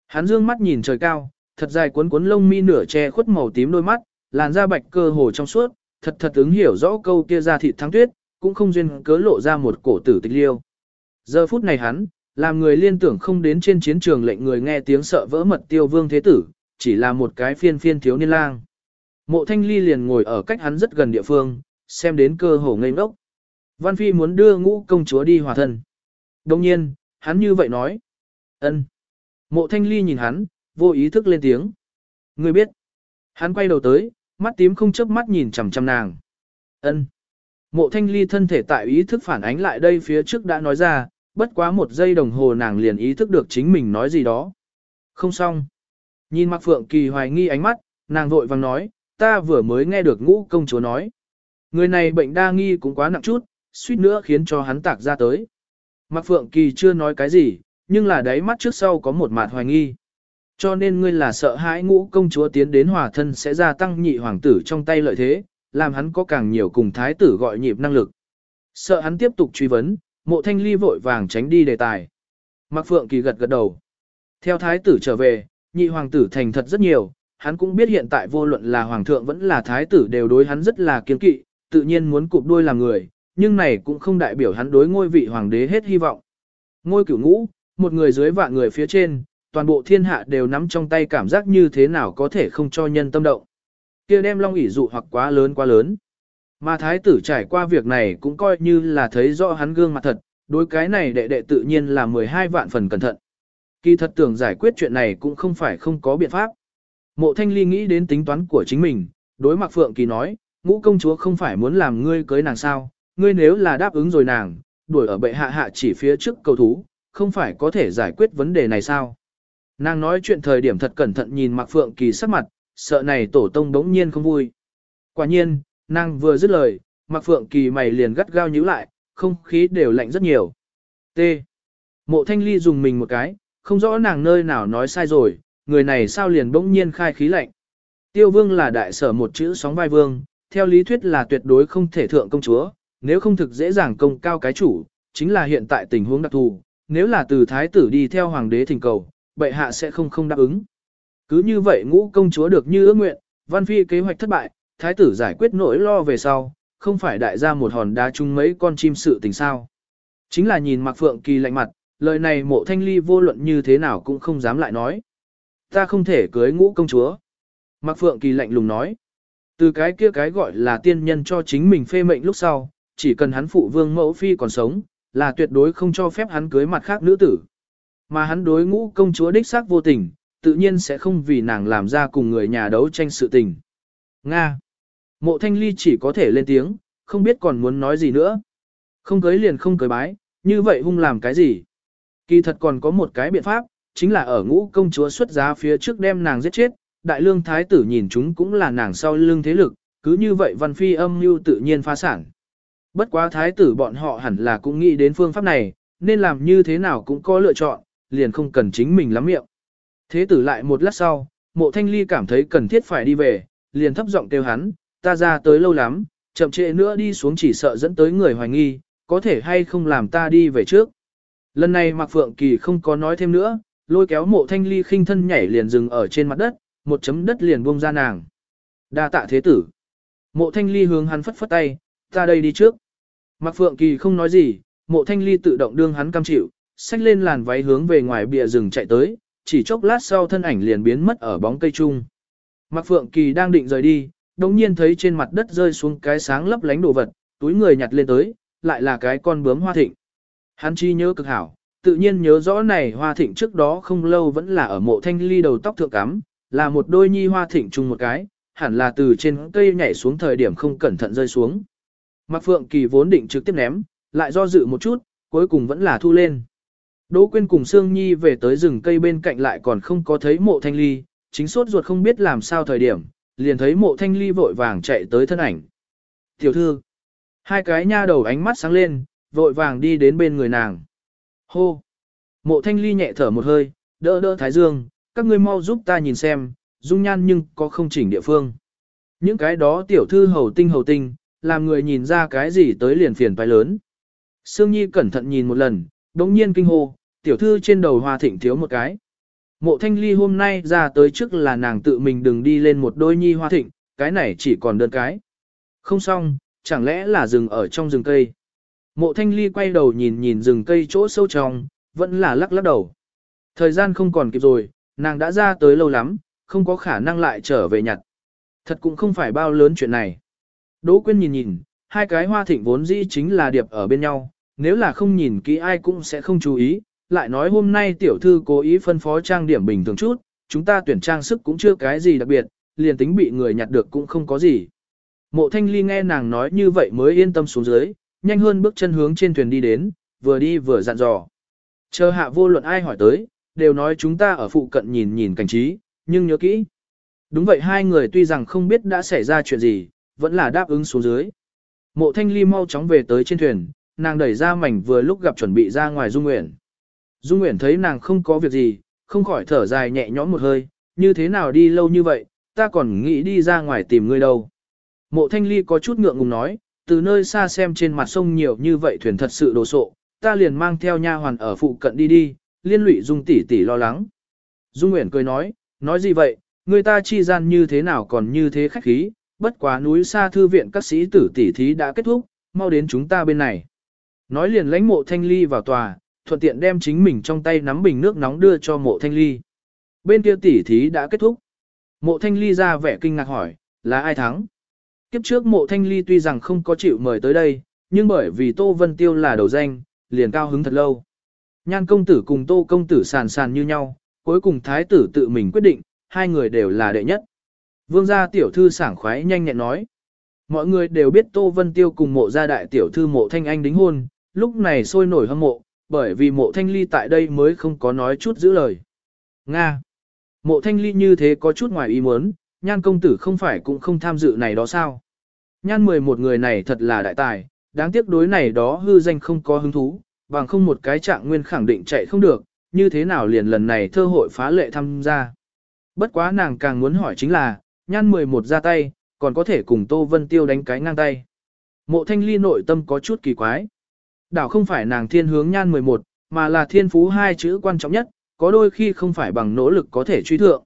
Hắn dương mắt nhìn trời cao, thật dài cuốn cuốn lông mi nửa che khuất màu tím đôi mắt, làn da bạch cơ hồ trong suốt, thật thật ứng hiểu rõ câu kia ra thịt thắng tuyết, cũng không duyên cớ lộ ra một cổ tử tịch liêu. Giờ phút này hắn, làm người liên tưởng không đến trên chiến trường lệnh người nghe tiếng sợ vỡ mật tiêu vương thế tử, chỉ là một cái phiên phiên thiếu niên lang. Mộ thanh ly liền ngồi ở cách hắn rất gần địa phương, xem đến cơ hồ ngây ngốc. Văn Phi muốn đưa ngũ công chúa đi hòa thân. Đồng nhiên, hắn như vậy nói. ân. Mộ thanh ly nhìn hắn, vô ý thức lên tiếng. Người biết. Hắn quay đầu tới, mắt tím không chớp mắt nhìn chằm chằm nàng. ân. Mộ thanh ly thân thể tại ý thức phản ánh lại đây phía trước đã nói ra, bất quá một giây đồng hồ nàng liền ý thức được chính mình nói gì đó. Không xong. Nhìn Mạc Phượng Kỳ hoài nghi ánh mắt, nàng vội vàng nói, ta vừa mới nghe được ngũ công chúa nói. Người này bệnh đa nghi cũng quá nặng chút, suýt nữa khiến cho hắn tạc ra tới. Mạc Phượng Kỳ chưa nói cái gì, nhưng là đáy mắt trước sau có một mặt hoài nghi. Cho nên ngươi là sợ hãi ngũ công chúa tiến đến hòa thân sẽ gia tăng nhị hoàng tử trong tay lợi thế, làm hắn có càng nhiều cùng thái tử gọi nhịp năng lực. Sợ hắn tiếp tục truy vấn, mộ thanh ly vội vàng tránh đi đề tài. Mạc Phượng Kỳ gật gật đầu. Theo thái tử trở về, nhị hoàng tử thành thật rất nhiều, hắn cũng biết hiện tại vô luận là hoàng thượng vẫn là thái tử đều đối hắn rất là kiên kỵ, tự nhiên muốn cụp đuôi làm người, nhưng này cũng không đại biểu hắn đối ngôi vị hoàng đế hết hy vọng. Ngôi cửu ngũ, một người dưới vạn người phía trên, toàn bộ thiên hạ đều nắm trong tay cảm giác như thế nào có thể không cho nhân tâm động. kia đem long ỷ dụ hoặc quá lớn quá lớn. Mà thái tử trải qua việc này cũng coi như là thấy rõ hắn gương mặt thật, đối cái này đệ đệ tự nhiên là 12 vạn phần cẩn thận. Kỳ thật tưởng giải quyết chuyện này cũng không phải không có biện pháp. Mộ thanh ly nghĩ đến tính toán của chính mình, đối mặt Phượng Kỳ nói, ngũ công chúa không phải muốn làm ngươi cưới nàng sao, ngươi nếu là đáp ứng rồi nàng, đuổi ở bệ hạ hạ chỉ phía trước cầu thú, không phải có thể giải quyết vấn đề này sao. Nàng nói chuyện thời điểm thật cẩn thận nhìn Mạc Phượng Kỳ sắc mặt, sợ này tổ tông đống nhiên không vui. Quả nhiên, nàng vừa dứt lời, Mạc Phượng Kỳ mày liền gắt gao nhíu lại, không khí đều lạnh rất nhiều. T. Mộ Thanh Ly dùng mình một cái, không rõ nàng nơi nào nói sai rồi, người này sao liền bỗng nhiên khai khí lạnh. Tiêu vương là đại sở một chữ sóng vai vương, theo lý thuyết là tuyệt đối không thể thượng công chúa, nếu không thực dễ dàng công cao cái chủ, chính là hiện tại tình huống đặc thù, nếu là từ thái tử đi theo hoàng đế thỉnh cầu, bệ hạ sẽ không không đáp ứng. Cứ như vậy ngũ công chúa được như ước nguyện, văn phi kế hoạch thất bại, thái tử giải quyết nỗi lo về sau, không phải đại gia một hòn đá chung mấy con chim sự tình sao. Chính là nhìn Mạc Phượng Kỳ lạnh mặt, lời này mộ thanh ly vô luận như thế nào cũng không dám lại nói. Ta không thể cưới ngũ công chúa. Mạc Phượng Kỳ lạnh lùng nói. Từ cái kia cái gọi là tiên nhân cho chính mình phê mệnh lúc sau, chỉ cần hắn phụ vương mẫu phi còn sống, là tuyệt đối không cho phép hắn cưới mặt khác nữ tử. Mà hắn đối ngũ công chúa đích xác vô tình, tự nhiên sẽ không vì nàng làm ra cùng người nhà đấu tranh sự tình. Nga. Mộ thanh ly chỉ có thể lên tiếng, không biết còn muốn nói gì nữa. Không cưới liền không cưới bái, như vậy hung làm cái gì? Kỳ thật còn có một cái biện pháp, chính là ở ngũ công chúa xuất giá phía trước đem nàng giết chết, đại lương thái tử nhìn chúng cũng là nàng sau lưng thế lực, cứ như vậy văn phi âm mưu tự nhiên phá sản. Bất quá thái tử bọn họ hẳn là cũng nghĩ đến phương pháp này, nên làm như thế nào cũng có lựa chọn, liền không cần chính mình lắm miệng. Thế tử lại một lát sau, mộ thanh ly cảm thấy cần thiết phải đi về, liền thấp giọng kêu hắn, ta ra tới lâu lắm, chậm trễ nữa đi xuống chỉ sợ dẫn tới người hoài nghi, có thể hay không làm ta đi về trước. Lần này Mạc Phượng Kỳ không có nói thêm nữa, lôi kéo mộ thanh ly khinh thân nhảy liền dừng ở trên mặt đất, một chấm đất liền buông ra nàng. đa tạ thế tử. Mộ thanh ly hướng hắn phất phất tay, ta đây đi trước. Mạc Phượng Kỳ không nói gì, mộ thanh ly tự động đương hắn cam chịu, xách lên làn váy hướng về ngoài bìa rừng chạy tới, chỉ chốc lát sau thân ảnh liền biến mất ở bóng cây trung. Mạc Phượng Kỳ đang định rời đi, đồng nhiên thấy trên mặt đất rơi xuống cái sáng lấp lánh đồ vật, túi người nhặt lên tới, lại là cái con bướm hoa thịnh. Hắn chi nhớ cực hảo, tự nhiên nhớ rõ này hoa thịnh trước đó không lâu vẫn là ở mộ thanh ly đầu tóc thượng cắm, là một đôi nhi hoa thịnh chung một cái, hẳn là từ trên cây nhảy xuống thời điểm không cẩn thận rơi xuống. Mạc Phượng Kỳ vốn định trực tiếp ném, lại do dự một chút, cuối cùng vẫn là thu lên. Đỗ Quyên cùng Sương Nhi về tới rừng cây bên cạnh lại còn không có thấy mộ thanh ly, chính suốt ruột không biết làm sao thời điểm, liền thấy mộ thanh ly vội vàng chạy tới thân ảnh. Tiểu thư, hai cái nha đầu ánh mắt sáng lên, vội vàng đi đến bên người nàng. Hô! Mộ thanh ly nhẹ thở một hơi, đỡ đỡ thái dương, các ngươi mau giúp ta nhìn xem, dung nhan nhưng có không chỉnh địa phương. Những cái đó tiểu thư hầu tinh hầu tinh, làm người nhìn ra cái gì tới liền phiền phải lớn. Sương Nhi cẩn thận nhìn một lần, đống nhiên kinh hô, tiểu thư trên đầu hoa thịnh thiếu một cái. Mộ thanh ly hôm nay ra tới trước là nàng tự mình đừng đi lên một đôi nhi hoa thịnh, cái này chỉ còn đơn cái. Không xong, chẳng lẽ là rừng ở trong rừng cây. Mộ thanh ly quay đầu nhìn nhìn rừng cây chỗ sâu trong, vẫn là lắc lắc đầu. Thời gian không còn kịp rồi, nàng đã ra tới lâu lắm, không có khả năng lại trở về nhặt. Thật cũng không phải bao lớn chuyện này. Đỗ Quyên nhìn nhìn, hai cái hoa thịnh vốn dĩ chính là điệp ở bên nhau, nếu là không nhìn kỹ ai cũng sẽ không chú ý, lại nói hôm nay tiểu thư cố ý phân phó trang điểm bình thường chút, chúng ta tuyển trang sức cũng chưa cái gì đặc biệt, liền tính bị người nhặt được cũng không có gì. Mộ thanh ly nghe nàng nói như vậy mới yên tâm xuống dưới, nhanh hơn bước chân hướng trên thuyền đi đến, vừa đi vừa dặn dò. Chờ hạ vô luận ai hỏi tới, đều nói chúng ta ở phụ cận nhìn nhìn cảnh trí, nhưng nhớ kỹ. Đúng vậy hai người tuy rằng không biết đã xảy ra chuyện gì, vẫn là đáp ứng xuống dưới. Mộ thanh ly mau chóng về tới trên thuyền, nàng đẩy ra mảnh vừa lúc gặp chuẩn bị ra ngoài Dung nguyện Dung Nguyễn thấy nàng không có việc gì, không khỏi thở dài nhẹ nhõm một hơi, như thế nào đi lâu như vậy, ta còn nghĩ đi ra ngoài tìm ngươi đâu. Mộ thanh ly có chút ngượng ngùng nói, từ nơi xa xem trên mặt sông nhiều như vậy thuyền thật sự đồ sộ, ta liền mang theo nha hoàn ở phụ cận đi đi, liên lụy Dung tỷ tỷ lo lắng. Dung Nguyễn cười nói, nói gì vậy, người ta chi gian như thế nào còn như thế khách khí, bất quá núi xa thư viện các sĩ tử tỷ thí đã kết thúc, mau đến chúng ta bên này. Nói liền lãnh mộ thanh ly vào tòa, thuận tiện đem chính mình trong tay nắm bình nước nóng đưa cho mộ thanh ly. Bên kia tỷ thí đã kết thúc. Mộ thanh ly ra vẻ kinh ngạc hỏi, là ai thắng? Kiếp trước mộ thanh ly tuy rằng không có chịu mời tới đây, nhưng bởi vì Tô Vân Tiêu là đầu danh, liền cao hứng thật lâu. Nhan công tử cùng Tô công tử sàn sàn như nhau, cuối cùng thái tử tự mình quyết định, hai người đều là đệ nhất. Vương gia tiểu thư sảng khoái nhanh nhẹn nói. Mọi người đều biết Tô Vân Tiêu cùng mộ gia đại tiểu thư mộ thanh anh đính hôn, lúc này sôi nổi hâm mộ, bởi vì mộ thanh ly tại đây mới không có nói chút giữ lời. Nga. Mộ thanh ly như thế có chút ngoài ý muốn, nhan công tử không phải cũng không tham dự này đó sao. Nhan 11 người này thật là đại tài, đáng tiếc đối này đó hư danh không có hứng thú, bằng không một cái trạng nguyên khẳng định chạy không được, như thế nào liền lần này thơ hội phá lệ tham gia. Bất quá nàng càng muốn hỏi chính là, nhan 11 ra tay, còn có thể cùng Tô Vân Tiêu đánh cái ngang tay. Mộ thanh ly nội tâm có chút kỳ quái. Đảo không phải nàng thiên hướng nhan 11, mà là thiên phú hai chữ quan trọng nhất, có đôi khi không phải bằng nỗ lực có thể truy thượng.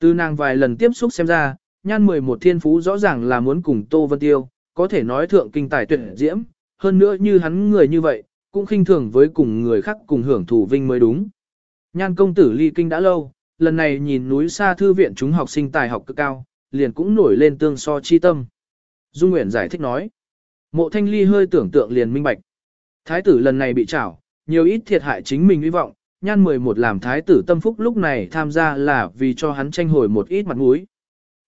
Từ nàng vài lần tiếp xúc xem ra, nhan 11 thiên phú rõ ràng là muốn cùng Tô Vân Tiêu, có thể nói thượng kinh tài tuyệt diễm, hơn nữa như hắn người như vậy, cũng khinh thường với cùng người khác cùng hưởng thù vinh mới đúng. Nhan công tử ly kinh đã lâu, lần này nhìn núi xa thư viện chúng học sinh tài học cực cao, liền cũng nổi lên tương so chi tâm. Dung Nguyễn giải thích nói. Mộ thanh ly hơi tưởng tượng liền minh bạch. Thái tử lần này bị trảo, nhiều ít thiệt hại chính mình hy vọng, nhan 11 làm thái tử tâm phúc lúc này tham gia là vì cho hắn tranh hồi một ít mặt mũi.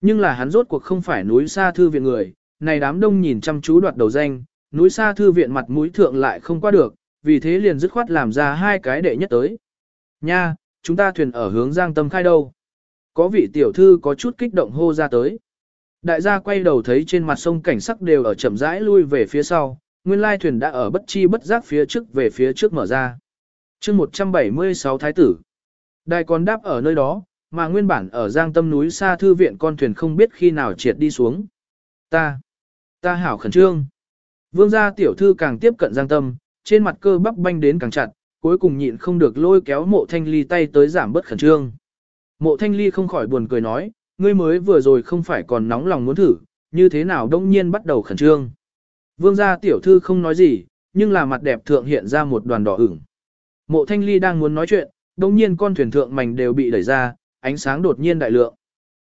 Nhưng là hắn rốt cuộc không phải núi xa thư viện người, này đám đông nhìn chăm chú đoạt đầu danh, núi xa thư viện mặt mũi thượng lại không qua được, vì thế liền dứt khoát làm ra hai cái đệ nhất tới. Nha, chúng ta thuyền ở hướng giang tâm khai đâu. Có vị tiểu thư có chút kích động hô ra tới. Đại gia quay đầu thấy trên mặt sông cảnh sắc đều ở chậm rãi lui về phía sau, nguyên lai thuyền đã ở bất chi bất giác phía trước về phía trước mở ra. chương 176 thái tử. Đài còn đáp ở nơi đó, mà nguyên bản ở giang tâm núi xa thư viện con thuyền không biết khi nào triệt đi xuống. Ta, ta hảo khẩn trương. Vương gia tiểu thư càng tiếp cận giang tâm, trên mặt cơ bắp banh đến càng chặt, cuối cùng nhịn không được lôi kéo mộ thanh ly tay tới giảm bớt khẩn trương. Mộ thanh ly không khỏi buồn cười nói, ngươi mới vừa rồi không phải còn nóng lòng muốn thử, như thế nào đông nhiên bắt đầu khẩn trương. Vương gia tiểu thư không nói gì, nhưng là mặt đẹp thượng hiện ra một đoàn đỏ ửng. Mộ thanh ly đang muốn nói chuyện, đông nhiên con thuyền thượng mảnh đều bị đẩy ra, ánh sáng đột nhiên đại lượng.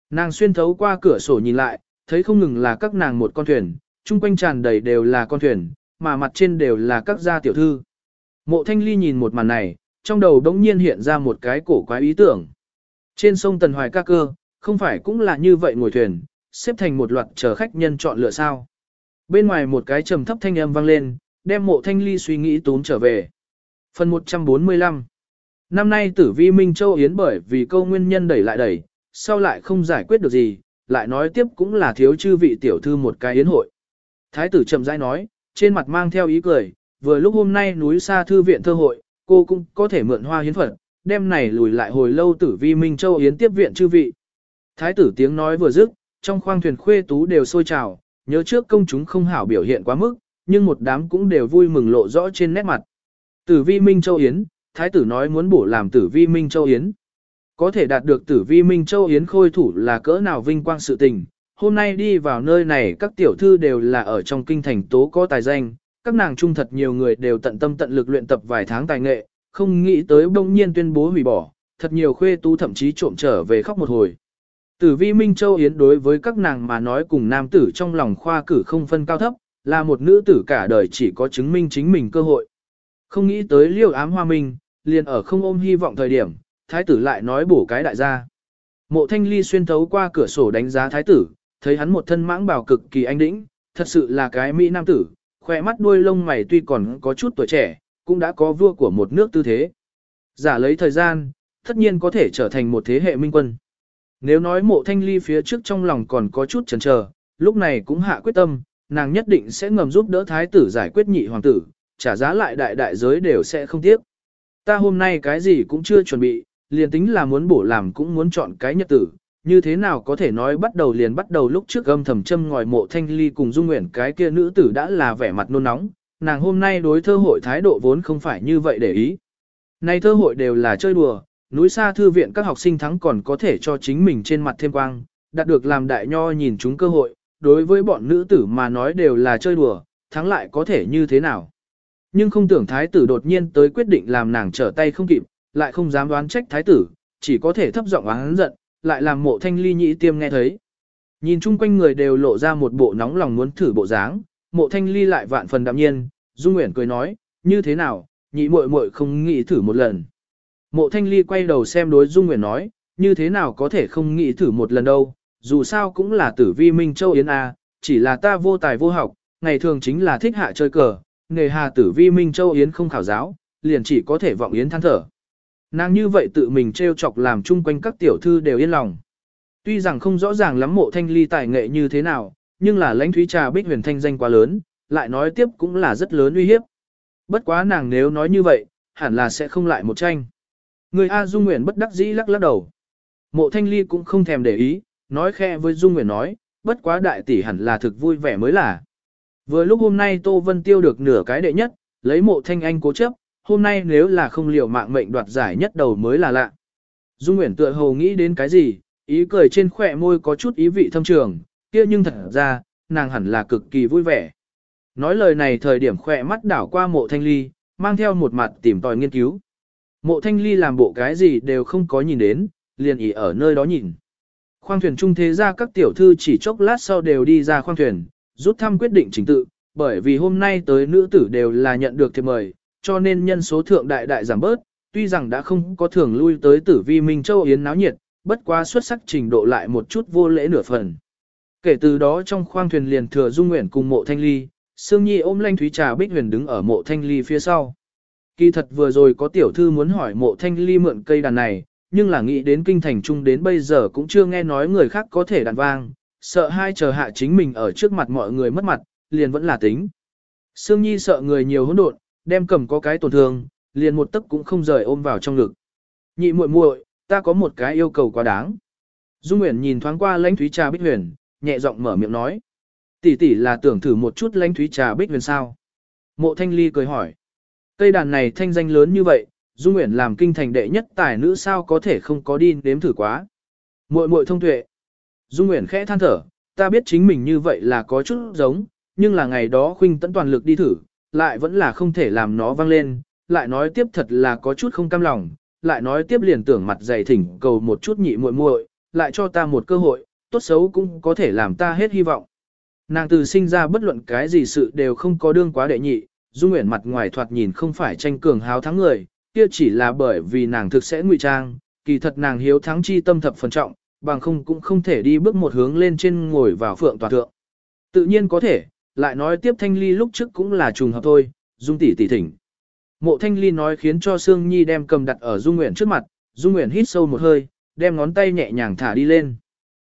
Nàng xuyên thấu qua cửa sổ nhìn lại, thấy không ngừng là các nàng một con thuyền, chung quanh tràn đầy đều là con thuyền, mà mặt trên đều là các gia tiểu thư. Mộ thanh ly nhìn một màn này, trong đầu đống nhiên hiện ra một cái cổ quái ý tưởng. Trên sông Tần Hoài ca cơ, không phải cũng là như vậy ngồi thuyền, xếp thành một loạt chờ khách nhân chọn lựa sao. Bên ngoài một cái trầm thấp thanh âm vang lên, đem mộ thanh ly suy nghĩ tốn trở về. Phần 145 Năm nay tử vi Minh Châu Yến bởi vì câu nguyên nhân đẩy lại đẩy, sau lại không giải quyết được gì, lại nói tiếp cũng là thiếu chư vị tiểu thư một cái yến hội. Thái tử chậm rãi nói, trên mặt mang theo ý cười, vừa lúc hôm nay núi xa thư viện thơ hội, cô cũng có thể mượn hoa hiến phật, đem này lùi lại hồi lâu tử vi Minh Châu Yến tiếp viện chư vị. Thái tử tiếng nói vừa dứt, trong khoang thuyền khuê tú đều sôi trào, nhớ trước công chúng không hảo biểu hiện quá mức, nhưng một đám cũng đều vui mừng lộ rõ trên nét mặt. Tử vi Minh Châu Yến, thái tử nói muốn bổ làm tử vi Minh Châu Yến. Có thể đạt được tử vi Minh Châu Yến khôi thủ là cỡ nào vinh quang sự tình. Hôm nay đi vào nơi này các tiểu thư đều là ở trong kinh thành tố có tài danh, các nàng trung thật nhiều người đều tận tâm tận lực luyện tập vài tháng tài nghệ, không nghĩ tới bỗng nhiên tuyên bố hủy bỏ, thật nhiều khuê tú thậm chí trộm trở về khóc một hồi. Tử vi Minh Châu Yến đối với các nàng mà nói cùng nam tử trong lòng khoa cử không phân cao thấp, là một nữ tử cả đời chỉ có chứng minh chính mình cơ hội. Không nghĩ tới liêu ám hoa minh, liền ở không ôm hy vọng thời điểm, thái tử lại nói bổ cái đại gia. Mộ thanh ly xuyên thấu qua cửa sổ đánh giá thái tử, thấy hắn một thân mãng bào cực kỳ anh đĩnh, thật sự là cái mỹ nam tử, khỏe mắt đuôi lông mày tuy còn có chút tuổi trẻ, cũng đã có vua của một nước tư thế. Giả lấy thời gian, tất nhiên có thể trở thành một thế hệ minh quân. Nếu nói mộ thanh ly phía trước trong lòng còn có chút chần chờ, lúc này cũng hạ quyết tâm, nàng nhất định sẽ ngầm giúp đỡ thái tử giải quyết nhị hoàng tử, trả giá lại đại đại giới đều sẽ không tiếc. Ta hôm nay cái gì cũng chưa chuẩn bị, liền tính là muốn bổ làm cũng muốn chọn cái nhật tử, như thế nào có thể nói bắt đầu liền bắt đầu lúc trước âm thầm châm ngòi mộ thanh ly cùng dung nguyện cái kia nữ tử đã là vẻ mặt nôn nóng, nàng hôm nay đối thơ hội thái độ vốn không phải như vậy để ý. Này thơ hội đều là chơi đùa, núi xa thư viện các học sinh thắng còn có thể cho chính mình trên mặt thêm quang, đạt được làm đại nho nhìn chúng cơ hội, đối với bọn nữ tử mà nói đều là chơi đùa, thắng lại có thể như thế nào. Nhưng không tưởng thái tử đột nhiên tới quyết định làm nàng trở tay không kịp, lại không dám đoán trách thái tử, chỉ có thể thấp giọng oán giận, lại làm mộ thanh ly nhị tiêm nghe thấy. Nhìn chung quanh người đều lộ ra một bộ nóng lòng muốn thử bộ dáng, mộ thanh ly lại vạn phần đạm nhiên, Dung Nguyễn cười nói, như thế nào, nhị muội muội không nghĩ thử một lần. Mộ thanh ly quay đầu xem đối Dung Nguyễn nói, như thế nào có thể không nghĩ thử một lần đâu, dù sao cũng là tử vi Minh Châu Yến A, chỉ là ta vô tài vô học, ngày thường chính là thích hạ chơi cờ, nghề hà tử vi Minh Châu Yến không khảo giáo, liền chỉ có thể vọng Yến than thở. Nàng như vậy tự mình trêu chọc làm chung quanh các tiểu thư đều yên lòng. Tuy rằng không rõ ràng lắm mộ thanh ly tài nghệ như thế nào, nhưng là lãnh thúy trà bích huyền thanh danh quá lớn, lại nói tiếp cũng là rất lớn uy hiếp. Bất quá nàng nếu nói như vậy, hẳn là sẽ không lại một tranh. Người A Dung Nguyễn bất đắc dĩ lắc lắc đầu. Mộ thanh ly cũng không thèm để ý, nói khe với Dung Nguyễn nói, bất quá đại tỷ hẳn là thực vui vẻ mới là. Vừa lúc hôm nay Tô Vân Tiêu được nửa cái đệ nhất, lấy mộ thanh anh cố chấp, hôm nay nếu là không liều mạng mệnh đoạt giải nhất đầu mới là lạ. Dung Nguyễn tựa hồ nghĩ đến cái gì, ý cười trên khỏe môi có chút ý vị thâm trường, kia nhưng thật ra, nàng hẳn là cực kỳ vui vẻ. Nói lời này thời điểm khỏe mắt đảo qua mộ thanh ly, mang theo một mặt tìm tòi nghiên cứu. Mộ thanh ly làm bộ cái gì đều không có nhìn đến, liền ý ở nơi đó nhìn. Khoang thuyền trung thế ra các tiểu thư chỉ chốc lát sau đều đi ra khoang thuyền, rút thăm quyết định chính tự, bởi vì hôm nay tới nữ tử đều là nhận được thiệp mời, cho nên nhân số thượng đại đại giảm bớt, tuy rằng đã không có thường lui tới tử vi Minh Châu Yến náo nhiệt, bất quá xuất sắc trình độ lại một chút vô lễ nửa phần. Kể từ đó trong khoang thuyền liền thừa Dung Nguyện cùng mộ thanh ly, Sương Nhi ôm lanh thúy trà bích huyền đứng ở mộ thanh ly phía sau. Kỳ thật vừa rồi có tiểu thư muốn hỏi mộ thanh ly mượn cây đàn này, nhưng là nghĩ đến kinh thành trung đến bây giờ cũng chưa nghe nói người khác có thể đàn vang, sợ hai chờ hạ chính mình ở trước mặt mọi người mất mặt, liền vẫn là tính. Sương Nhi sợ người nhiều hỗn độn, đem cầm có cái tổn thương, liền một tấc cũng không rời ôm vào trong ngực. Nhị muội muội, ta có một cái yêu cầu quá đáng. Dung Nguyễn nhìn thoáng qua lãnh thúy trà bích huyền, nhẹ giọng mở miệng nói. Tỷ tỷ là tưởng thử một chút lãnh thúy trà bích huyền sao. Mộ thanh ly cười hỏi. Cây đàn này thanh danh lớn như vậy, Dung Nguyễn làm kinh thành đệ nhất tài nữ sao có thể không có đi nếm thử quá. Muội muội thông tuệ. Dung Nguyễn khẽ than thở, ta biết chính mình như vậy là có chút giống, nhưng là ngày đó khuynh tận toàn lực đi thử, lại vẫn là không thể làm nó vang lên, lại nói tiếp thật là có chút không cam lòng, lại nói tiếp liền tưởng mặt dày thỉnh cầu một chút nhị muội muội, lại cho ta một cơ hội, tốt xấu cũng có thể làm ta hết hy vọng. Nàng từ sinh ra bất luận cái gì sự đều không có đương quá đệ nhị, Dung Nguyễn mặt ngoài thoạt nhìn không phải tranh cường háo thắng người, kia chỉ là bởi vì nàng thực sẽ ngụy trang, kỳ thật nàng hiếu thắng chi tâm thập phần trọng, bằng không cũng không thể đi bước một hướng lên trên ngồi vào phượng tòa thượng. Tự nhiên có thể, lại nói tiếp Thanh Ly lúc trước cũng là trùng hợp thôi, Dung tỷ tỷ thỉnh. Mộ Thanh Ly nói khiến cho Sương Nhi đem cầm đặt ở Dung Nguyễn trước mặt, Dung Nguyễn hít sâu một hơi, đem ngón tay nhẹ nhàng thả đi lên.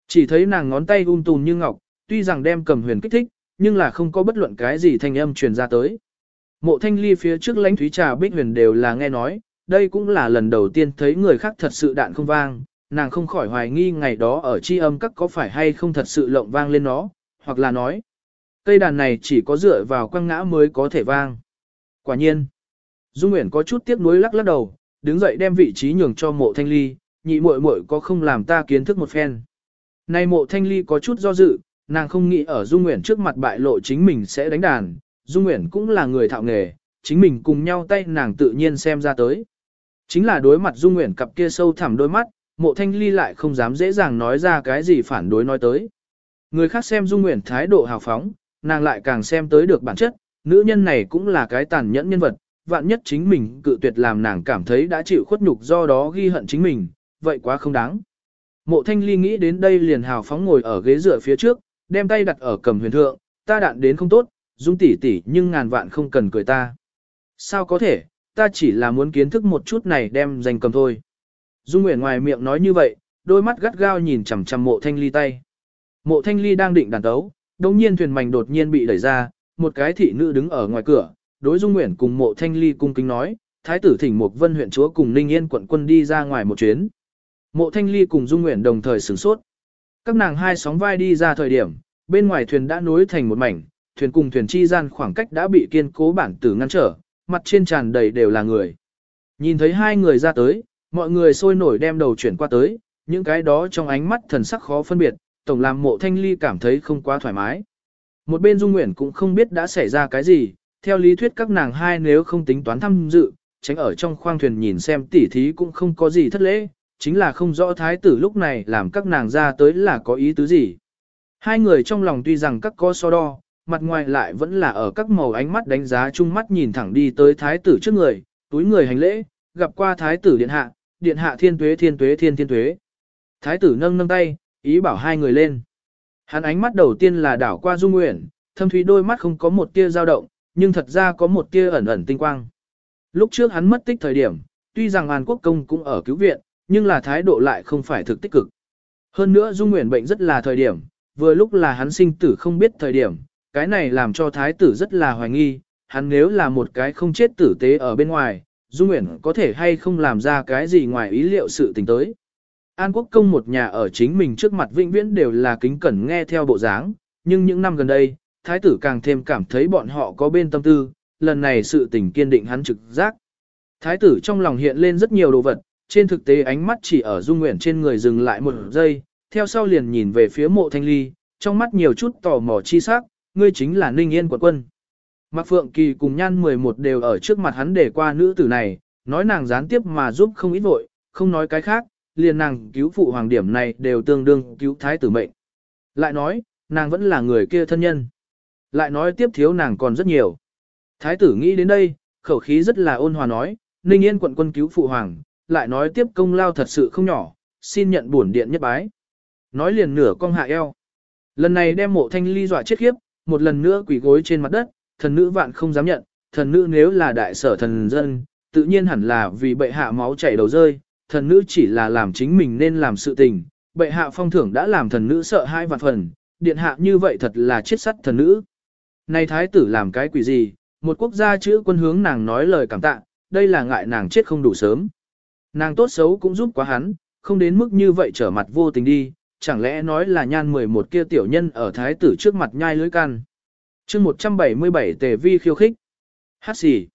Chỉ thấy nàng ngón tay um tùm như ngọc, tuy rằng đem cầm huyền kích thích, nhưng là không có bất luận cái gì thanh âm truyền ra tới. Mộ thanh ly phía trước lãnh thúy trà bích huyền đều là nghe nói, đây cũng là lần đầu tiên thấy người khác thật sự đạn không vang, nàng không khỏi hoài nghi ngày đó ở chi âm các có phải hay không thật sự lộng vang lên nó, hoặc là nói, cây đàn này chỉ có dựa vào quăng ngã mới có thể vang. Quả nhiên, Dung Nguyễn có chút tiếc nuối lắc lắc đầu, đứng dậy đem vị trí nhường cho mộ thanh ly, nhị muội muội có không làm ta kiến thức một phen. Nay mộ thanh ly có chút do dự, nàng không nghĩ ở Dung Nguyễn trước mặt bại lộ chính mình sẽ đánh đàn, Dung Nguyễn cũng là người thạo nghề, chính mình cùng nhau tay nàng tự nhiên xem ra tới. Chính là đối mặt Dung Nguyễn cặp kia sâu thẳm đôi mắt, mộ thanh ly lại không dám dễ dàng nói ra cái gì phản đối nói tới. Người khác xem Dung Nguyễn thái độ hào phóng, nàng lại càng xem tới được bản chất, nữ nhân này cũng là cái tàn nhẫn nhân vật, vạn nhất chính mình cự tuyệt làm nàng cảm thấy đã chịu khuất nhục do đó ghi hận chính mình, vậy quá không đáng. Mộ thanh ly nghĩ đến đây liền hào phóng ngồi ở ghế dựa phía trước, đem tay đặt ở cầm huyền thượng, ta đạn đến không tốt, dung tỷ tỷ, nhưng ngàn vạn không cần cười ta. Sao có thể, ta chỉ là muốn kiến thức một chút này đem dành cầm thôi. Dung Nguyễn ngoài miệng nói như vậy, đôi mắt gắt gao nhìn chằm chằm mộ thanh ly tay. Mộ thanh ly đang định đàn tấu, đồng nhiên thuyền mảnh đột nhiên bị đẩy ra, một cái thị nữ đứng ở ngoài cửa, đối Dung Nguyễn cùng mộ thanh ly cung kính nói, thái tử thỉnh một vân huyện chúa cùng Ninh Yên quận quân đi ra ngoài một chuyến. Mộ thanh ly cùng Dung Nguyễn đồng thời sửng sốt. Các nàng hai sóng vai đi ra thời điểm, bên ngoài thuyền đã nối thành một mảnh, thuyền cùng thuyền chi gian khoảng cách đã bị kiên cố bản tử ngăn trở, mặt trên tràn đầy đều là người. Nhìn thấy hai người ra tới, mọi người sôi nổi đem đầu chuyển qua tới, những cái đó trong ánh mắt thần sắc khó phân biệt, tổng làm mộ thanh ly cảm thấy không quá thoải mái. Một bên Dung Nguyễn cũng không biết đã xảy ra cái gì, theo lý thuyết các nàng hai nếu không tính toán tham dự, tránh ở trong khoang thuyền nhìn xem tỉ thí cũng không có gì thất lễ, chính là không rõ thái tử lúc này làm các nàng ra tới là có ý tứ gì. Hai người trong lòng tuy rằng các có so đo, mặt ngoài lại vẫn là ở các màu ánh mắt đánh giá chung mắt nhìn thẳng đi tới thái tử trước người, túi người hành lễ, gặp qua thái tử điện hạ, điện hạ thiên tuế thiên tuế thiên thiên tuế. Thái tử nâng nâng tay, ý bảo hai người lên. Hắn ánh mắt đầu tiên là đảo qua Dung Nguyễn, thâm thúy đôi mắt không có một tia dao động, nhưng thật ra có một tia ẩn ẩn tinh quang. Lúc trước hắn mất tích thời điểm, tuy rằng Hàn Quốc công cũng ở cứu viện, nhưng là thái độ lại không phải thực tích cực. Hơn nữa Dung Nguyễn bệnh rất là thời điểm, vừa lúc là hắn sinh tử không biết thời điểm, cái này làm cho thái tử rất là hoài nghi, hắn nếu là một cái không chết tử tế ở bên ngoài, Dung Nguyễn có thể hay không làm ra cái gì ngoài ý liệu sự tình tới. An Quốc công một nhà ở chính mình trước mặt vĩnh viễn đều là kính cẩn nghe theo bộ dáng, nhưng những năm gần đây, thái tử càng thêm cảm thấy bọn họ có bên tâm tư, lần này sự tình kiên định hắn trực giác. Thái tử trong lòng hiện lên rất nhiều đồ vật, trên thực tế ánh mắt chỉ ở Dung Nguyễn trên người dừng lại một giây, theo sau liền nhìn về phía mộ thanh ly, trong mắt nhiều chút tò mò chi sắc, ngươi chính là Ninh Yên quận quân. Mạc Phượng Kỳ cùng Nhan 11 đều ở trước mặt hắn để qua nữ tử này, nói nàng gián tiếp mà giúp không ít vội, không nói cái khác, liền nàng cứu phụ hoàng điểm này đều tương đương cứu thái tử mệnh. Lại nói, nàng vẫn là người kia thân nhân. Lại nói tiếp thiếu nàng còn rất nhiều. Thái tử nghĩ đến đây, khẩu khí rất là ôn hòa nói, Ninh Yên quận quân cứu phụ hoàng, lại nói tiếp công lao thật sự không nhỏ, xin nhận bổn điện nhất bái. Nói liền nửa cong hạ eo. Lần này đem mộ thanh ly dọa chết khiếp, một lần nữa quỳ gối trên mặt đất, thần nữ vạn không dám nhận, thần nữ nếu là đại sở thần dân, tự nhiên hẳn là vì bệ hạ máu chảy đầu rơi, thần nữ chỉ là làm chính mình nên làm sự tình, bệ hạ phong thưởng đã làm thần nữ sợ hai vạn phần, điện hạ như vậy thật là chết sắt thần nữ. Này thái tử làm cái quỷ gì, một quốc gia chữ quân hướng nàng nói lời cảm tạ, đây là ngại nàng chết không đủ sớm. Nàng tốt xấu cũng giúp quá hắn, không đến mức như vậy trở mặt vô tình đi, chẳng lẽ nói là nhan 11 kia tiểu nhân ở thái tử trước mặt nhai lưới can. chương 177 tề vi khiêu khích. Hát xì.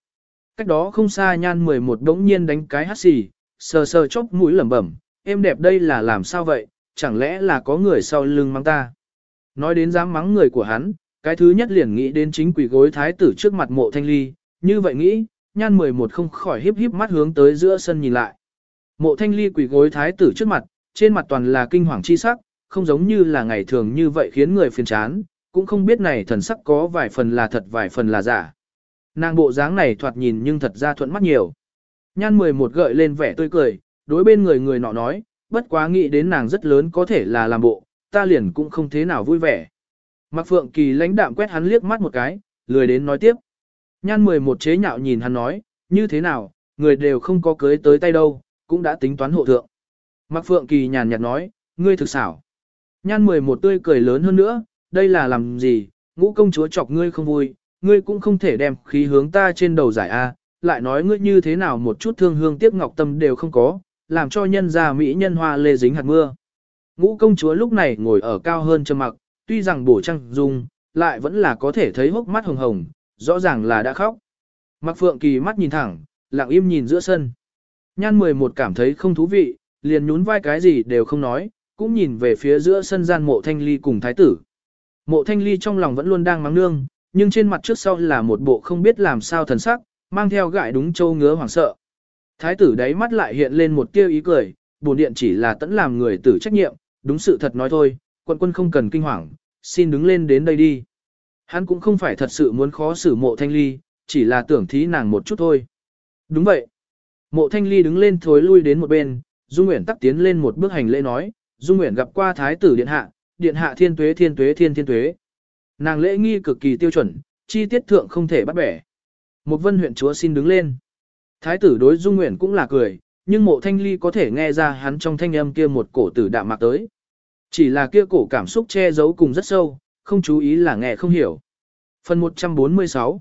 Cách đó không xa nhan 11 đống nhiên đánh cái hát xì, sờ sờ chốc mũi lẩm bẩm, em đẹp đây là làm sao vậy, chẳng lẽ là có người sau lưng mắng ta. Nói đến dám mắng người của hắn, cái thứ nhất liền nghĩ đến chính quỷ gối thái tử trước mặt mộ thanh ly, như vậy nghĩ, nhan 11 không khỏi híp híp mắt hướng tới giữa sân nhìn lại. Mộ thanh ly quỷ gối thái tử trước mặt, trên mặt toàn là kinh hoàng chi sắc, không giống như là ngày thường như vậy khiến người phiền chán, cũng không biết này thần sắc có vài phần là thật vài phần là giả. Nàng bộ dáng này thoạt nhìn nhưng thật ra thuận mắt nhiều. Nhan 11 gợi lên vẻ tươi cười, đối bên người người nọ nói, bất quá nghĩ đến nàng rất lớn có thể là làm bộ, ta liền cũng không thế nào vui vẻ. Mạc Phượng Kỳ lãnh đạm quét hắn liếc mắt một cái, lười đến nói tiếp. Nhan 11 chế nhạo nhìn hắn nói, như thế nào, người đều không có cưới tới tay đâu, cũng đã tính toán hộ thượng. Mạc Phượng Kỳ nhàn nhạt nói, ngươi thực xảo. Nhan 11 tươi cười lớn hơn nữa, đây là làm gì, ngũ công chúa chọc ngươi không vui, ngươi cũng không thể đem khí hướng ta trên đầu giải A, lại nói ngươi như thế nào một chút thương hương tiếc ngọc tâm đều không có, làm cho nhân gia mỹ nhân hoa lê dính hạt mưa. Ngũ công chúa lúc này ngồi ở cao hơn trầm mặc, tuy rằng bổ trăng dung, lại vẫn là có thể thấy hốc mắt hồng hồng, rõ ràng là đã khóc. Mạc Phượng Kỳ mắt nhìn thẳng, lặng im nhìn giữa sân. Nhan 11 cảm thấy không thú vị, liền nhún vai cái gì đều không nói, cũng nhìn về phía giữa sân gian mộ thanh ly cùng thái tử. Mộ thanh ly trong lòng vẫn luôn đang mắng nương, nhưng trên mặt trước sau là một bộ không biết làm sao thần sắc, mang theo gại đúng châu ngứa hoảng sợ. Thái tử đáy mắt lại hiện lên một tia ý cười, buồn điện chỉ là tẫn làm người tử trách nhiệm, đúng sự thật nói thôi, quận quân không cần kinh hoàng, xin đứng lên đến đây đi. Hắn cũng không phải thật sự muốn khó xử mộ thanh ly, chỉ là tưởng thí nàng một chút thôi. Đúng vậy. Mộ thanh ly đứng lên thối lui đến một bên, Dung Nguyễn tắc tiến lên một bước hành lễ nói, Dung Nguyễn gặp qua thái tử điện hạ, điện hạ thiên tuế thiên tuế thiên thiên tuế. Nàng lễ nghi cực kỳ tiêu chuẩn, chi tiết thượng không thể bắt bẻ. Một vân huyện chúa xin đứng lên. Thái tử đối Dung Nguyễn cũng là cười, nhưng mộ thanh ly có thể nghe ra hắn trong thanh âm kia một cổ tử đạm mạc tới. Chỉ là kia cổ cảm xúc che giấu cùng rất sâu, không chú ý là nghe không hiểu. Phần 146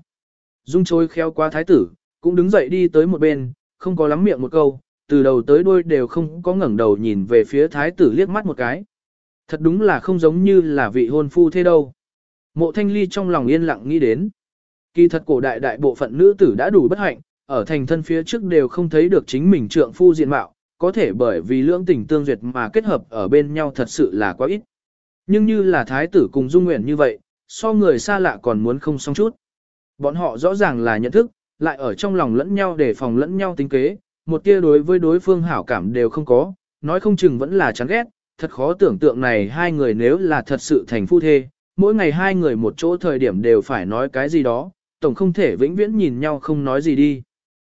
Dung trôi khéo qua thái tử, cũng đứng dậy đi tới một bên, không có lắm miệng một câu, từ đầu tới đuôi đều không có ngẩng đầu nhìn về phía thái tử liếc mắt một cái. Thật đúng là không giống như là vị hôn phu thế đâu. Mộ thanh ly trong lòng yên lặng nghĩ đến. Kỳ thật cổ đại đại bộ phận nữ tử đã đủ bất hạnh, ở thành thân phía trước đều không thấy được chính mình trượng phu diện mạo, có thể bởi vì lưỡng tình tương duyệt mà kết hợp ở bên nhau thật sự là quá ít. Nhưng như là thái tử cùng dung nguyện như vậy, so người xa lạ còn muốn không xong chút. Bọn họ rõ ràng là nhận thức, lại ở trong lòng lẫn nhau để phòng lẫn nhau tính kế, một tia đối với đối phương hảo cảm đều không có, nói không chừng vẫn là chán ghét, thật khó tưởng tượng này hai người nếu là thật sự thành phu thê, mỗi ngày hai người một chỗ thời điểm đều phải nói cái gì đó, tổng không thể vĩnh viễn nhìn nhau không nói gì đi.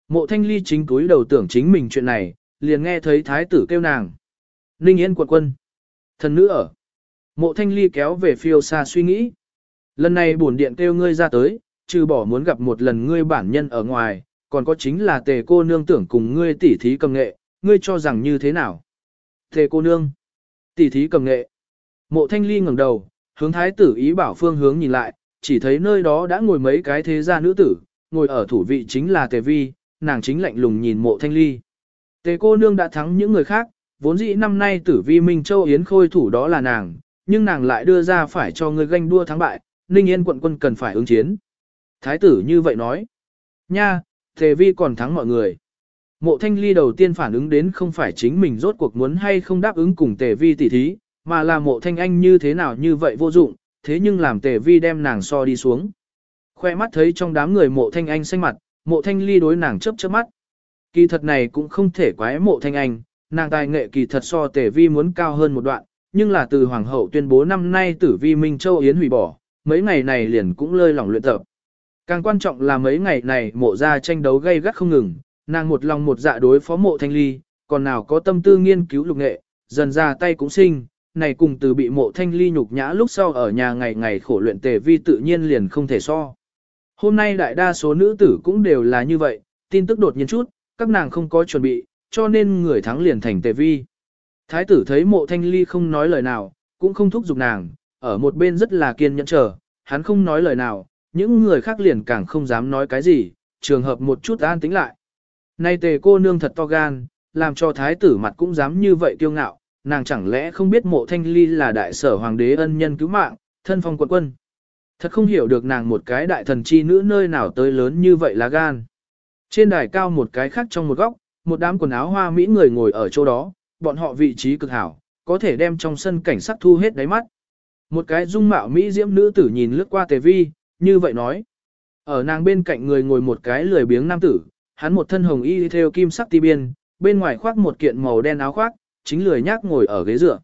Mộ thanh ly chính túi đầu tưởng chính mình chuyện này, liền nghe thấy thái tử kêu nàng. Ninh yên quận quân. Thần nữ ở. Mộ thanh ly kéo về phiêu xa suy nghĩ. Lần này bổn điện kêu ngươi ra tới, trừ bỏ muốn gặp một lần ngươi bản nhân ở ngoài, còn có chính là tề cô nương tưởng cùng ngươi tỉ thí cầm nghệ, ngươi cho rằng như thế nào? Tề cô nương. Tỉ thí cầm nghệ. Mộ thanh ly ngẩng đầu, hướng thái tử ý bảo phương hướng nhìn lại, chỉ thấy nơi đó đã ngồi mấy cái thế gia nữ tử, ngồi ở thủ vị chính là tề vi, nàng chính lạnh lùng nhìn mộ thanh ly. Tề cô nương đã thắng những người khác, vốn dĩ năm nay tử vi Minh Châu Yến khôi thủ đó là nàng, nhưng nàng lại đưa ra phải cho người ganh đua thắng bại, Ninh Yên quận quân cần phải ứng chiến. Thái tử như vậy nói. Nha, Tề vi còn thắng mọi người. Mộ thanh ly đầu tiên phản ứng đến không phải chính mình rốt cuộc muốn hay không đáp ứng cùng tề vi tỉ thí, mà là mộ thanh anh như thế nào như vậy vô dụng, thế nhưng làm tề vi đem nàng so đi xuống. Khoe mắt thấy trong đám người mộ thanh anh xanh mặt, mộ thanh ly đối nàng chớp chớp mắt. Kỳ thật này cũng không thể quái mộ thanh anh, nàng tài nghệ kỳ thật so tề vi muốn cao hơn một đoạn, nhưng là từ hoàng hậu tuyên bố năm nay tử vi Minh Châu Yến hủy bỏ, mấy ngày này liền cũng lơi lỏng luyện tập. Càng quan trọng là mấy ngày này mộ ra tranh đấu gây gắt không ngừng, nàng một lòng một dạ đối phó mộ thanh ly, còn nào có tâm tư nghiên cứu lục nghệ, dần ra tay cũng sinh, này cùng từ bị mộ thanh ly nhục nhã lúc sau ở nhà ngày ngày khổ luyện tề vi tự nhiên liền không thể so. Hôm nay đại đa số nữ tử cũng đều là như vậy, tin tức đột nhiên chút, các nàng không có chuẩn bị, cho nên người thắng liền thành tề vi. Thái tử thấy mộ thanh ly không nói lời nào, cũng không thúc giục nàng, ở một bên rất là kiên nhẫn chờ, hắn không nói lời nào, những người khác liền càng không dám nói cái gì, trường hợp một chút an tính lại. Nay tề cô nương thật to gan, làm cho thái tử mặt cũng dám như vậy kiêu ngạo, nàng chẳng lẽ không biết mộ thanh ly là đại sở hoàng đế ân nhân cứu mạng, thân phong quận quân. Thật không hiểu được nàng một cái đại thần chi nữ nơi nào tới lớn như vậy là gan. Trên đài cao một cái khác trong một góc, một đám quần áo hoa mỹ người ngồi ở chỗ đó, bọn họ vị trí cực hảo, có thể đem trong sân cảnh sắc thu hết đáy mắt. Một cái dung mạo mỹ diễm nữ tử nhìn lướt qua tề vi, như vậy nói. Ở nàng bên cạnh người ngồi một cái lười biếng nam tử, hắn một thân hồng y theo kim sắc ti biên, bên ngoài khoác một kiện màu đen áo khoác, chính lười nhác ngồi ở ghế dựa.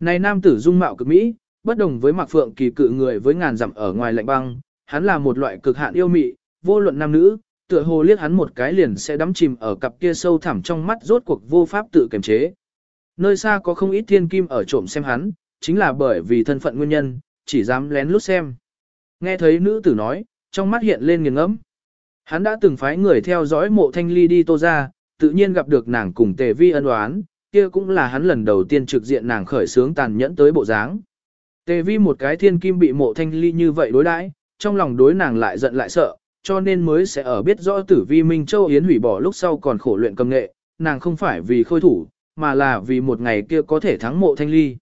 Này nam tử dung mạo cực mỹ, bất đồng với Mạc Phượng kỳ cự người với ngàn dặm ở ngoài lạnh băng, hắn là một loại cực hạn yêu mị, vô luận nam nữ, tựa hồ liếc hắn một cái liền sẽ đắm chìm ở cặp kia sâu thẳm trong mắt rốt cuộc vô pháp tự kiềm chế. Nơi xa có không ít thiên kim ở trộm xem hắn, chính là bởi vì thân phận nguyên nhân, chỉ dám lén lút xem. Nghe thấy nữ tử nói, trong mắt hiện lên nghiền ngẫm. Hắn đã từng phái người theo dõi mộ thanh ly đi tô ra, tự nhiên gặp được nàng cùng tề vi ân oán, kia cũng là hắn lần đầu tiên trực diện nàng khởi sướng tàn nhẫn tới bộ dáng. Tề vi một cái thiên kim bị mộ thanh ly như vậy đối đãi, trong lòng đối nàng lại giận lại sợ, cho nên mới sẽ ở biết rõ tử vi Minh Châu Yến hủy bỏ lúc sau còn khổ luyện cầm nghệ, nàng không phải vì khôi thủ, mà là vì một ngày kia có thể thắng mộ thanh ly.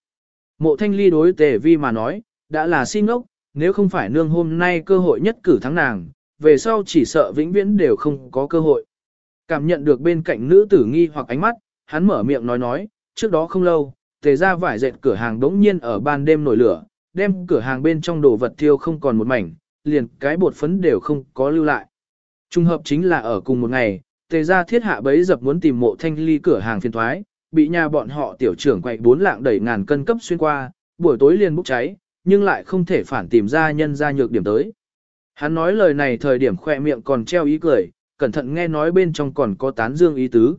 Mộ thanh ly đối tề vi mà nói, đã là xin ngốc, nếu không phải nương hôm nay cơ hội nhất cử thắng nàng, về sau chỉ sợ vĩnh viễn đều không có cơ hội. Cảm nhận được bên cạnh nữ tử nghi hoặc ánh mắt, hắn mở miệng nói nói, trước đó không lâu, tề ra vải dệt cửa hàng đống nhiên ở ban đêm nổi lửa, đem cửa hàng bên trong đồ vật thiêu không còn một mảnh, liền cái bột phấn đều không có lưu lại. Trung hợp chính là ở cùng một ngày, tề ra thiết hạ bấy dập muốn tìm mộ thanh ly cửa hàng phiên thoái, bị nhà bọn họ tiểu trưởng quậy bốn lạng đẩy ngàn cân cấp xuyên qua, buổi tối liền bốc cháy, nhưng lại không thể phản tìm ra nhân ra nhược điểm tới. Hắn nói lời này thời điểm khoe miệng còn treo ý cười, cẩn thận nghe nói bên trong còn có tán dương ý tứ.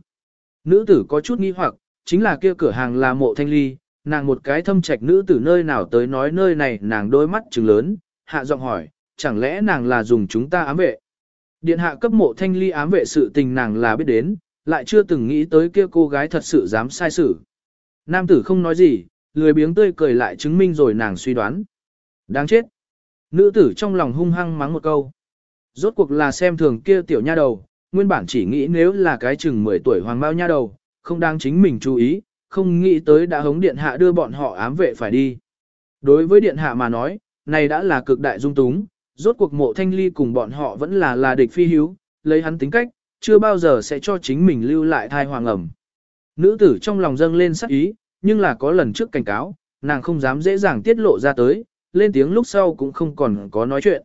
Nữ tử có chút nghi hoặc, chính là kia cửa hàng là mộ thanh ly, nàng một cái thâm trạch nữ tử nơi nào tới nói nơi này nàng đôi mắt trừng lớn, hạ giọng hỏi, chẳng lẽ nàng là dùng chúng ta ám vệ. Điện hạ cấp mộ thanh ly ám vệ sự tình nàng là biết đến, lại chưa từng nghĩ tới kia cô gái thật sự dám sai xử. Nam tử không nói gì, lười biếng tươi cười lại chứng minh rồi nàng suy đoán. Đáng chết. Nữ tử trong lòng hung hăng mắng một câu. Rốt cuộc là xem thường kia tiểu nha đầu, nguyên bản chỉ nghĩ nếu là cái chừng 10 tuổi hoàng bao nha đầu, không đang chính mình chú ý, không nghĩ tới đã hống điện hạ đưa bọn họ ám vệ phải đi. Đối với điện hạ mà nói, này đã là cực đại dung túng, rốt cuộc mộ thanh ly cùng bọn họ vẫn là là địch phi hiếu, lấy hắn tính cách, chưa bao giờ sẽ cho chính mình lưu lại thai hoàng ẩm. Nữ tử trong lòng dâng lên sắc ý, nhưng là có lần trước cảnh cáo, nàng không dám dễ dàng tiết lộ ra tới, lên tiếng lúc sau cũng không còn có nói chuyện.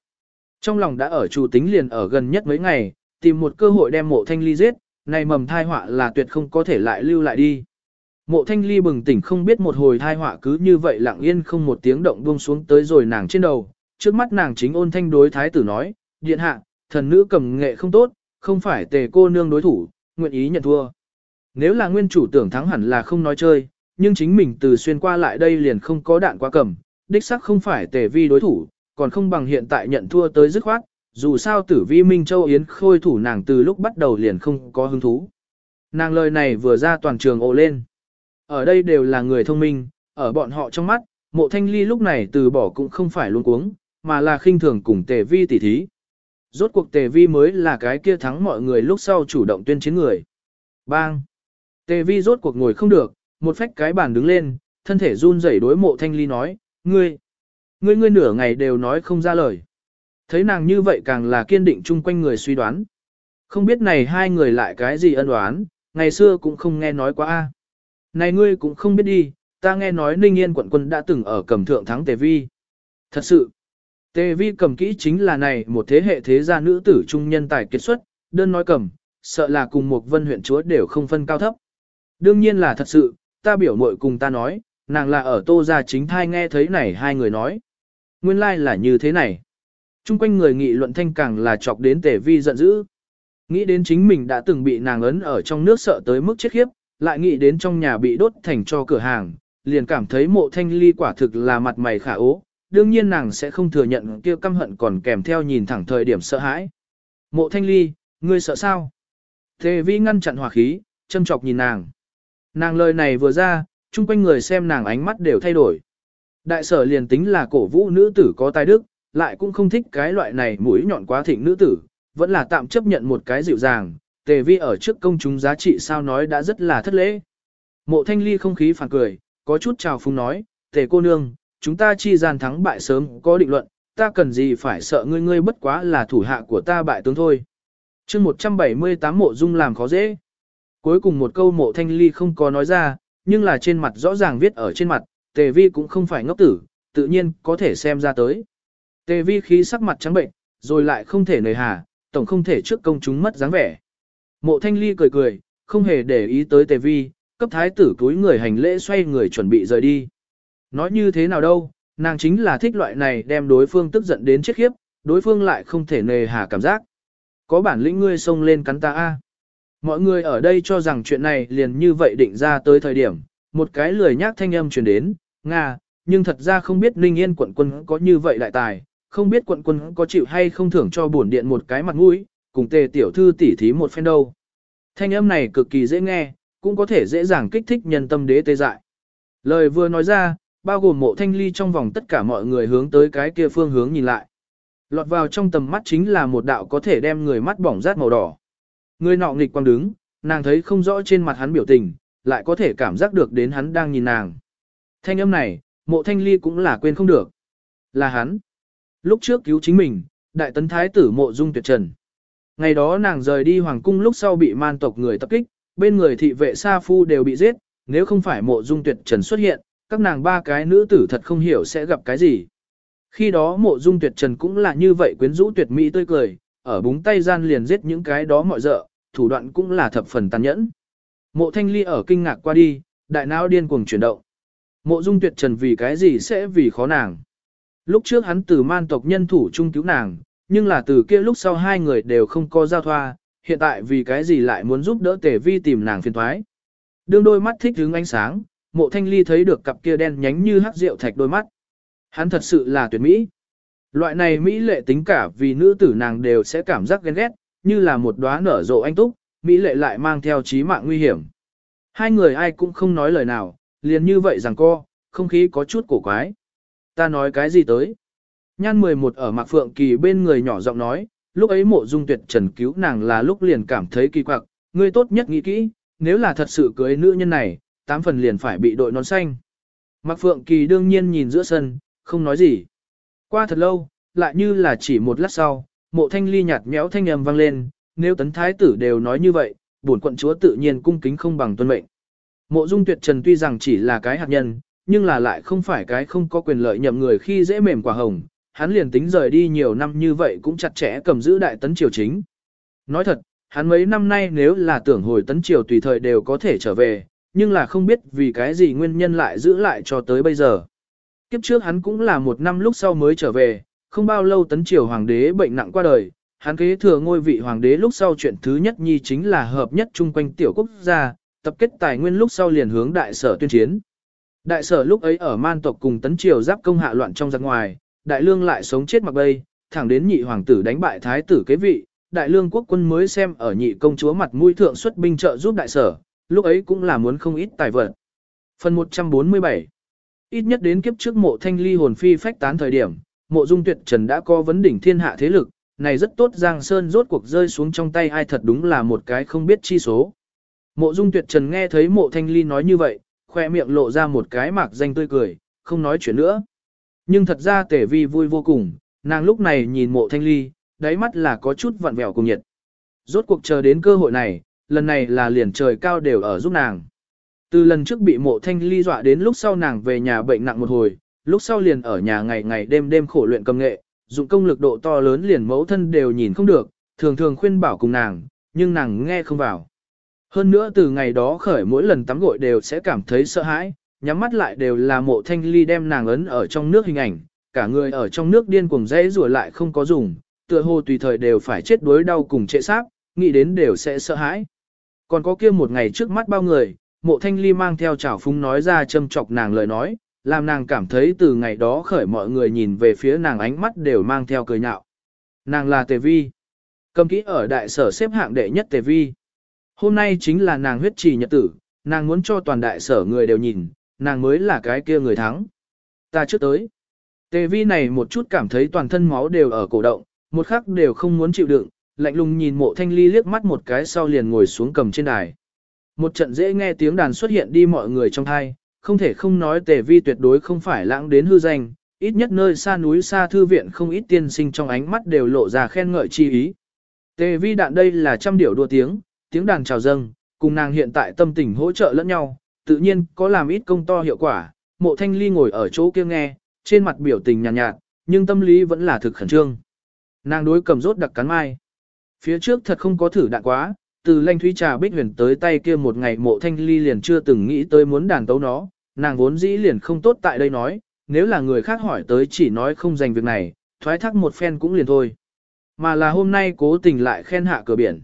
Trong lòng đã ở chủ tính liền ở gần nhất mấy ngày, tìm một cơ hội đem mộ thanh ly giết, này mầm thai họa là tuyệt không có thể lại lưu lại đi. Mộ thanh ly bừng tỉnh không biết một hồi thai họa cứ như vậy lặng yên không một tiếng động buông xuống tới rồi nàng trên đầu, trước mắt nàng chính ôn thanh đối thái tử nói, điện hạ, thần nữ cầm nghệ không tốt, không phải tề cô nương đối thủ, nguyện ý nhận thua. Nếu là nguyên chủ tưởng thắng hẳn là không nói chơi, nhưng chính mình từ xuyên qua lại đây liền không có đạn qua cầm, đích sắc không phải tề vi đối thủ, còn không bằng hiện tại nhận thua tới dứt khoát, dù sao tử vi Minh Châu Yến khôi thủ nàng từ lúc bắt đầu liền không có hứng thú. Nàng lời này vừa ra toàn trường ồ lên. Ở đây đều là người thông minh, ở bọn họ trong mắt, mộ thanh ly lúc này từ bỏ cũng không phải luôn cuống, mà là khinh thường cùng tề vi tỉ thí. Rốt cuộc tề vi mới là cái kia thắng mọi người lúc sau chủ động tuyên chiến người. Bang! Tề vi rốt cuộc ngồi không được, một phách cái bàn đứng lên, thân thể run rẩy đối mộ thanh ly nói, ngươi, ngươi ngươi nửa ngày đều nói không ra lời. Thấy nàng như vậy càng là kiên định chung quanh người suy đoán. Không biết này hai người lại cái gì ân đoán, ngày xưa cũng không nghe nói quá a. Này ngươi cũng không biết đi, ta nghe nói Ninh Yên quận quân đã từng ở cầm thượng thắng Tề Vi. Thật sự, Tề Vi cầm kỹ chính là này một thế hệ thế gia nữ tử trung nhân tài kiệt xuất, đơn nói cầm, sợ là cùng một vân huyện chúa đều không phân cao thấp. Đương nhiên là thật sự, ta biểu muội cùng ta nói, nàng là ở tô gia chính thai nghe thấy này hai người nói. Nguyên lai like là như thế này. Trung quanh người nghị luận thanh càng là chọc đến tề vi giận dữ. Nghĩ đến chính mình đã từng bị nàng ấn ở trong nước sợ tới mức chết khiếp, lại nghĩ đến trong nhà bị đốt thành cho cửa hàng, liền cảm thấy mộ thanh ly quả thực là mặt mày khả ố, đương nhiên nàng sẽ không thừa nhận kia căm hận còn kèm theo nhìn thẳng thời điểm sợ hãi. Mộ thanh ly, ngươi sợ sao? Tề vi ngăn chặn hỏa khí, châm chọc nhìn nàng. Nàng lời này vừa ra, chung quanh người xem nàng ánh mắt đều thay đổi. Đại sở liền tính là cổ vũ nữ tử có tài đức, lại cũng không thích cái loại này mũi nhọn quá thịnh nữ tử, vẫn là tạm chấp nhận một cái dịu dàng, tề vi ở trước công chúng giá trị sao nói đã rất là thất lễ. Mộ thanh ly không khí phản cười, có chút chào phúng nói, tề cô nương, chúng ta chi gian thắng bại sớm có định luận, ta cần gì phải sợ ngươi ngươi bất quá là thủ hạ của ta bại tướng thôi. chương 178 mộ dung làm khó dễ. Cuối cùng một câu mộ thanh ly không có nói ra, nhưng là trên mặt rõ ràng viết ở trên mặt, tề vi cũng không phải ngốc tử, tự nhiên có thể xem ra tới. Tề vi khí sắc mặt trắng bệnh, rồi lại không thể nời hà, tổng không thể trước công chúng mất dáng vẻ. Mộ thanh ly cười cười, không hề để ý tới tề vi, cấp thái tử túi người hành lễ xoay người chuẩn bị rời đi. Nói như thế nào đâu, nàng chính là thích loại này đem đối phương tức giận đến chết khiếp, đối phương lại không thể nề hà cảm giác. Có bản lĩnh ngươi xông lên cắn ta a. Mọi người ở đây cho rằng chuyện này liền như vậy định ra tới thời điểm, một cái lười nhác thanh âm truyền đến, Nga, nhưng thật ra không biết Ninh Yên quận quân có như vậy đại tài, không biết quận quân có chịu hay không thưởng cho bổn điện một cái mặt mũi, cùng tề tiểu thư tỉ thí một phen đâu. Thanh âm này cực kỳ dễ nghe, cũng có thể dễ dàng kích thích nhân tâm đế tê dại. Lời vừa nói ra, bao gồm mộ thanh ly trong vòng tất cả mọi người hướng tới cái kia phương hướng nhìn lại. Lọt vào trong tầm mắt chính là một đạo có thể đem người mắt bỏng rát màu đỏ. Người nọ nghịch quang đứng, nàng thấy không rõ trên mặt hắn biểu tình, lại có thể cảm giác được đến hắn đang nhìn nàng. Thanh âm này, mộ thanh ly cũng là quên không được. Là hắn. Lúc trước cứu chính mình, đại tấn thái tử mộ dung tuyệt trần. Ngày đó nàng rời đi hoàng cung lúc sau bị man tộc người tập kích, bên người thị vệ sa phu đều bị giết, nếu không phải mộ dung tuyệt trần xuất hiện, các nàng ba cái nữ tử thật không hiểu sẽ gặp cái gì. Khi đó mộ dung tuyệt trần cũng là như vậy quyến rũ tuyệt mỹ tươi cười, ở búng tay gian liền giết những cái đó mọi dợ, thủ đoạn cũng là thập phần tàn nhẫn. Mộ thanh ly ở kinh ngạc qua đi, đại não điên cuồng chuyển động. Mộ dung tuyệt trần vì cái gì sẽ vì khó nàng. Lúc trước hắn từ man tộc nhân thủ chung cứu nàng, nhưng là từ kia lúc sau hai người đều không có giao thoa, hiện tại vì cái gì lại muốn giúp đỡ tề vi tìm nàng phiền thoái. Đương đôi mắt thích hướng ánh sáng, mộ thanh ly thấy được cặp kia đen nhánh như hắc rượu thạch đôi mắt. Hắn thật sự là tuyệt mỹ. Loại này mỹ lệ tính cả vì nữ tử nàng đều sẽ cảm giác ghen ghét, như là một đóa nở rộ anh túc, mỹ lệ lại mang theo chí mạng nguy hiểm. Hai người ai cũng không nói lời nào, liền như vậy rằng co, không khí có chút cổ quái. Ta nói cái gì tới? Nhan 11 ở Mạc Phượng Kỳ bên người nhỏ giọng nói, lúc ấy mộ dung tuyệt trần cứu nàng là lúc liền cảm thấy kỳ quặc, ngươi tốt nhất nghĩ kỹ, nếu là thật sự cưới nữ nhân này, tám phần liền phải bị đội nón xanh. Mạc Phượng Kỳ đương nhiên nhìn giữa sân, không nói gì. Qua thật lâu, lại như là chỉ một lát sau, mộ thanh ly nhạt méo thanh âm vang lên, nếu tấn thái tử đều nói như vậy, bổn quận chúa tự nhiên cung kính không bằng tuân mệnh. Mộ dung tuyệt trần tuy rằng chỉ là cái hạt nhân, nhưng là lại không phải cái không có quyền lợi nhậm người khi dễ mềm quả hồng, hắn liền tính rời đi nhiều năm như vậy cũng chặt chẽ cầm giữ đại tấn triều chính. Nói thật, hắn mấy năm nay nếu là tưởng hồi tấn triều tùy thời đều có thể trở về, nhưng là không biết vì cái gì nguyên nhân lại giữ lại cho tới bây giờ. Kiếp trước hắn cũng là một năm lúc sau mới trở về, không bao lâu tấn triều hoàng đế bệnh nặng qua đời, hắn kế thừa ngôi vị hoàng đế lúc sau chuyện thứ nhất nhi chính là hợp nhất chung quanh tiểu quốc gia, tập kết tài nguyên lúc sau liền hướng đại sở tuyên chiến. Đại sở lúc ấy ở man tộc cùng tấn triều giáp công hạ loạn trong giặc ngoài, đại lương lại sống chết mặc bay, thẳng đến nhị hoàng tử đánh bại thái tử kế vị, đại lương quốc quân mới xem ở nhị công chúa mặt mũi thượng xuất binh trợ giúp đại sở, lúc ấy cũng là muốn không ít tài vật. Phần 147 Ít nhất đến kiếp trước mộ thanh ly hồn phi phách tán thời điểm, mộ dung tuyệt trần đã có vấn đỉnh thiên hạ thế lực, này rất tốt Giang Sơn rốt cuộc rơi xuống trong tay ai thật đúng là một cái không biết chi số. Mộ dung tuyệt trần nghe thấy mộ thanh ly nói như vậy, khoe miệng lộ ra một cái mạc danh tươi cười, không nói chuyện nữa. Nhưng thật ra tể vi vui vô cùng, nàng lúc này nhìn mộ thanh ly, đáy mắt là có chút vặn vẹo cùng nhiệt. Rốt cuộc chờ đến cơ hội này, lần này là liền trời cao đều ở giúp nàng. Từ lần trước bị mộ thanh ly dọa đến lúc sau nàng về nhà bệnh nặng một hồi, lúc sau liền ở nhà ngày ngày đêm đêm khổ luyện cầm nghệ, dụng công lực độ to lớn liền mẫu thân đều nhìn không được, thường thường khuyên bảo cùng nàng, nhưng nàng nghe không vào. Hơn nữa từ ngày đó khởi mỗi lần tắm gội đều sẽ cảm thấy sợ hãi, nhắm mắt lại đều là mộ thanh ly đem nàng ấn ở trong nước hình ảnh, cả người ở trong nước điên cuồng dãy rùa lại không có dùng, tựa hồ tùy thời đều phải chết đuối đau cùng trệ xác, nghĩ đến đều sẽ sợ hãi. Còn có kia một ngày trước mắt bao người, mộ thanh ly mang theo chảo phúng nói ra châm chọc nàng lời nói, làm nàng cảm thấy từ ngày đó khởi mọi người nhìn về phía nàng ánh mắt đều mang theo cười nhạo. Nàng là Tề Vi. Cầm kỹ ở đại sở xếp hạng đệ nhất Tề Vi. Hôm nay chính là nàng huyết trì nhật tử, nàng muốn cho toàn đại sở người đều nhìn, nàng mới là cái kia người thắng. Ta trước tới. Tề Vi này một chút cảm thấy toàn thân máu đều ở cổ động, một khắc đều không muốn chịu đựng, lạnh lùng nhìn mộ thanh ly liếc mắt một cái sau liền ngồi xuống cầm trên đài. Một trận dễ nghe tiếng đàn xuất hiện đi mọi người trong thai, không thể không nói tề vi tuyệt đối không phải lãng đến hư danh, ít nhất nơi xa núi xa thư viện không ít tiên sinh trong ánh mắt đều lộ ra khen ngợi chi ý. Tề vi đạn đây là trăm điệu đua tiếng, tiếng đàn chào dâng, cùng nàng hiện tại tâm tình hỗ trợ lẫn nhau, tự nhiên có làm ít công to hiệu quả, mộ thanh ly ngồi ở chỗ kia nghe, trên mặt biểu tình nhàn nhạt, nhạt, nhưng tâm lý vẫn là thực khẩn trương. Nàng đối cầm rốt đặc cắn mai. Phía trước thật không có thử đạn quá, từ lanh thúy trà bích huyền tới tay kia một ngày mộ thanh ly liền chưa từng nghĩ tới muốn đàn tấu nó, nàng vốn dĩ liền không tốt tại đây nói, nếu là người khác hỏi tới chỉ nói không dành việc này, thoái thác một phen cũng liền thôi. Mà là hôm nay cố tình lại khen hạ cửa biển.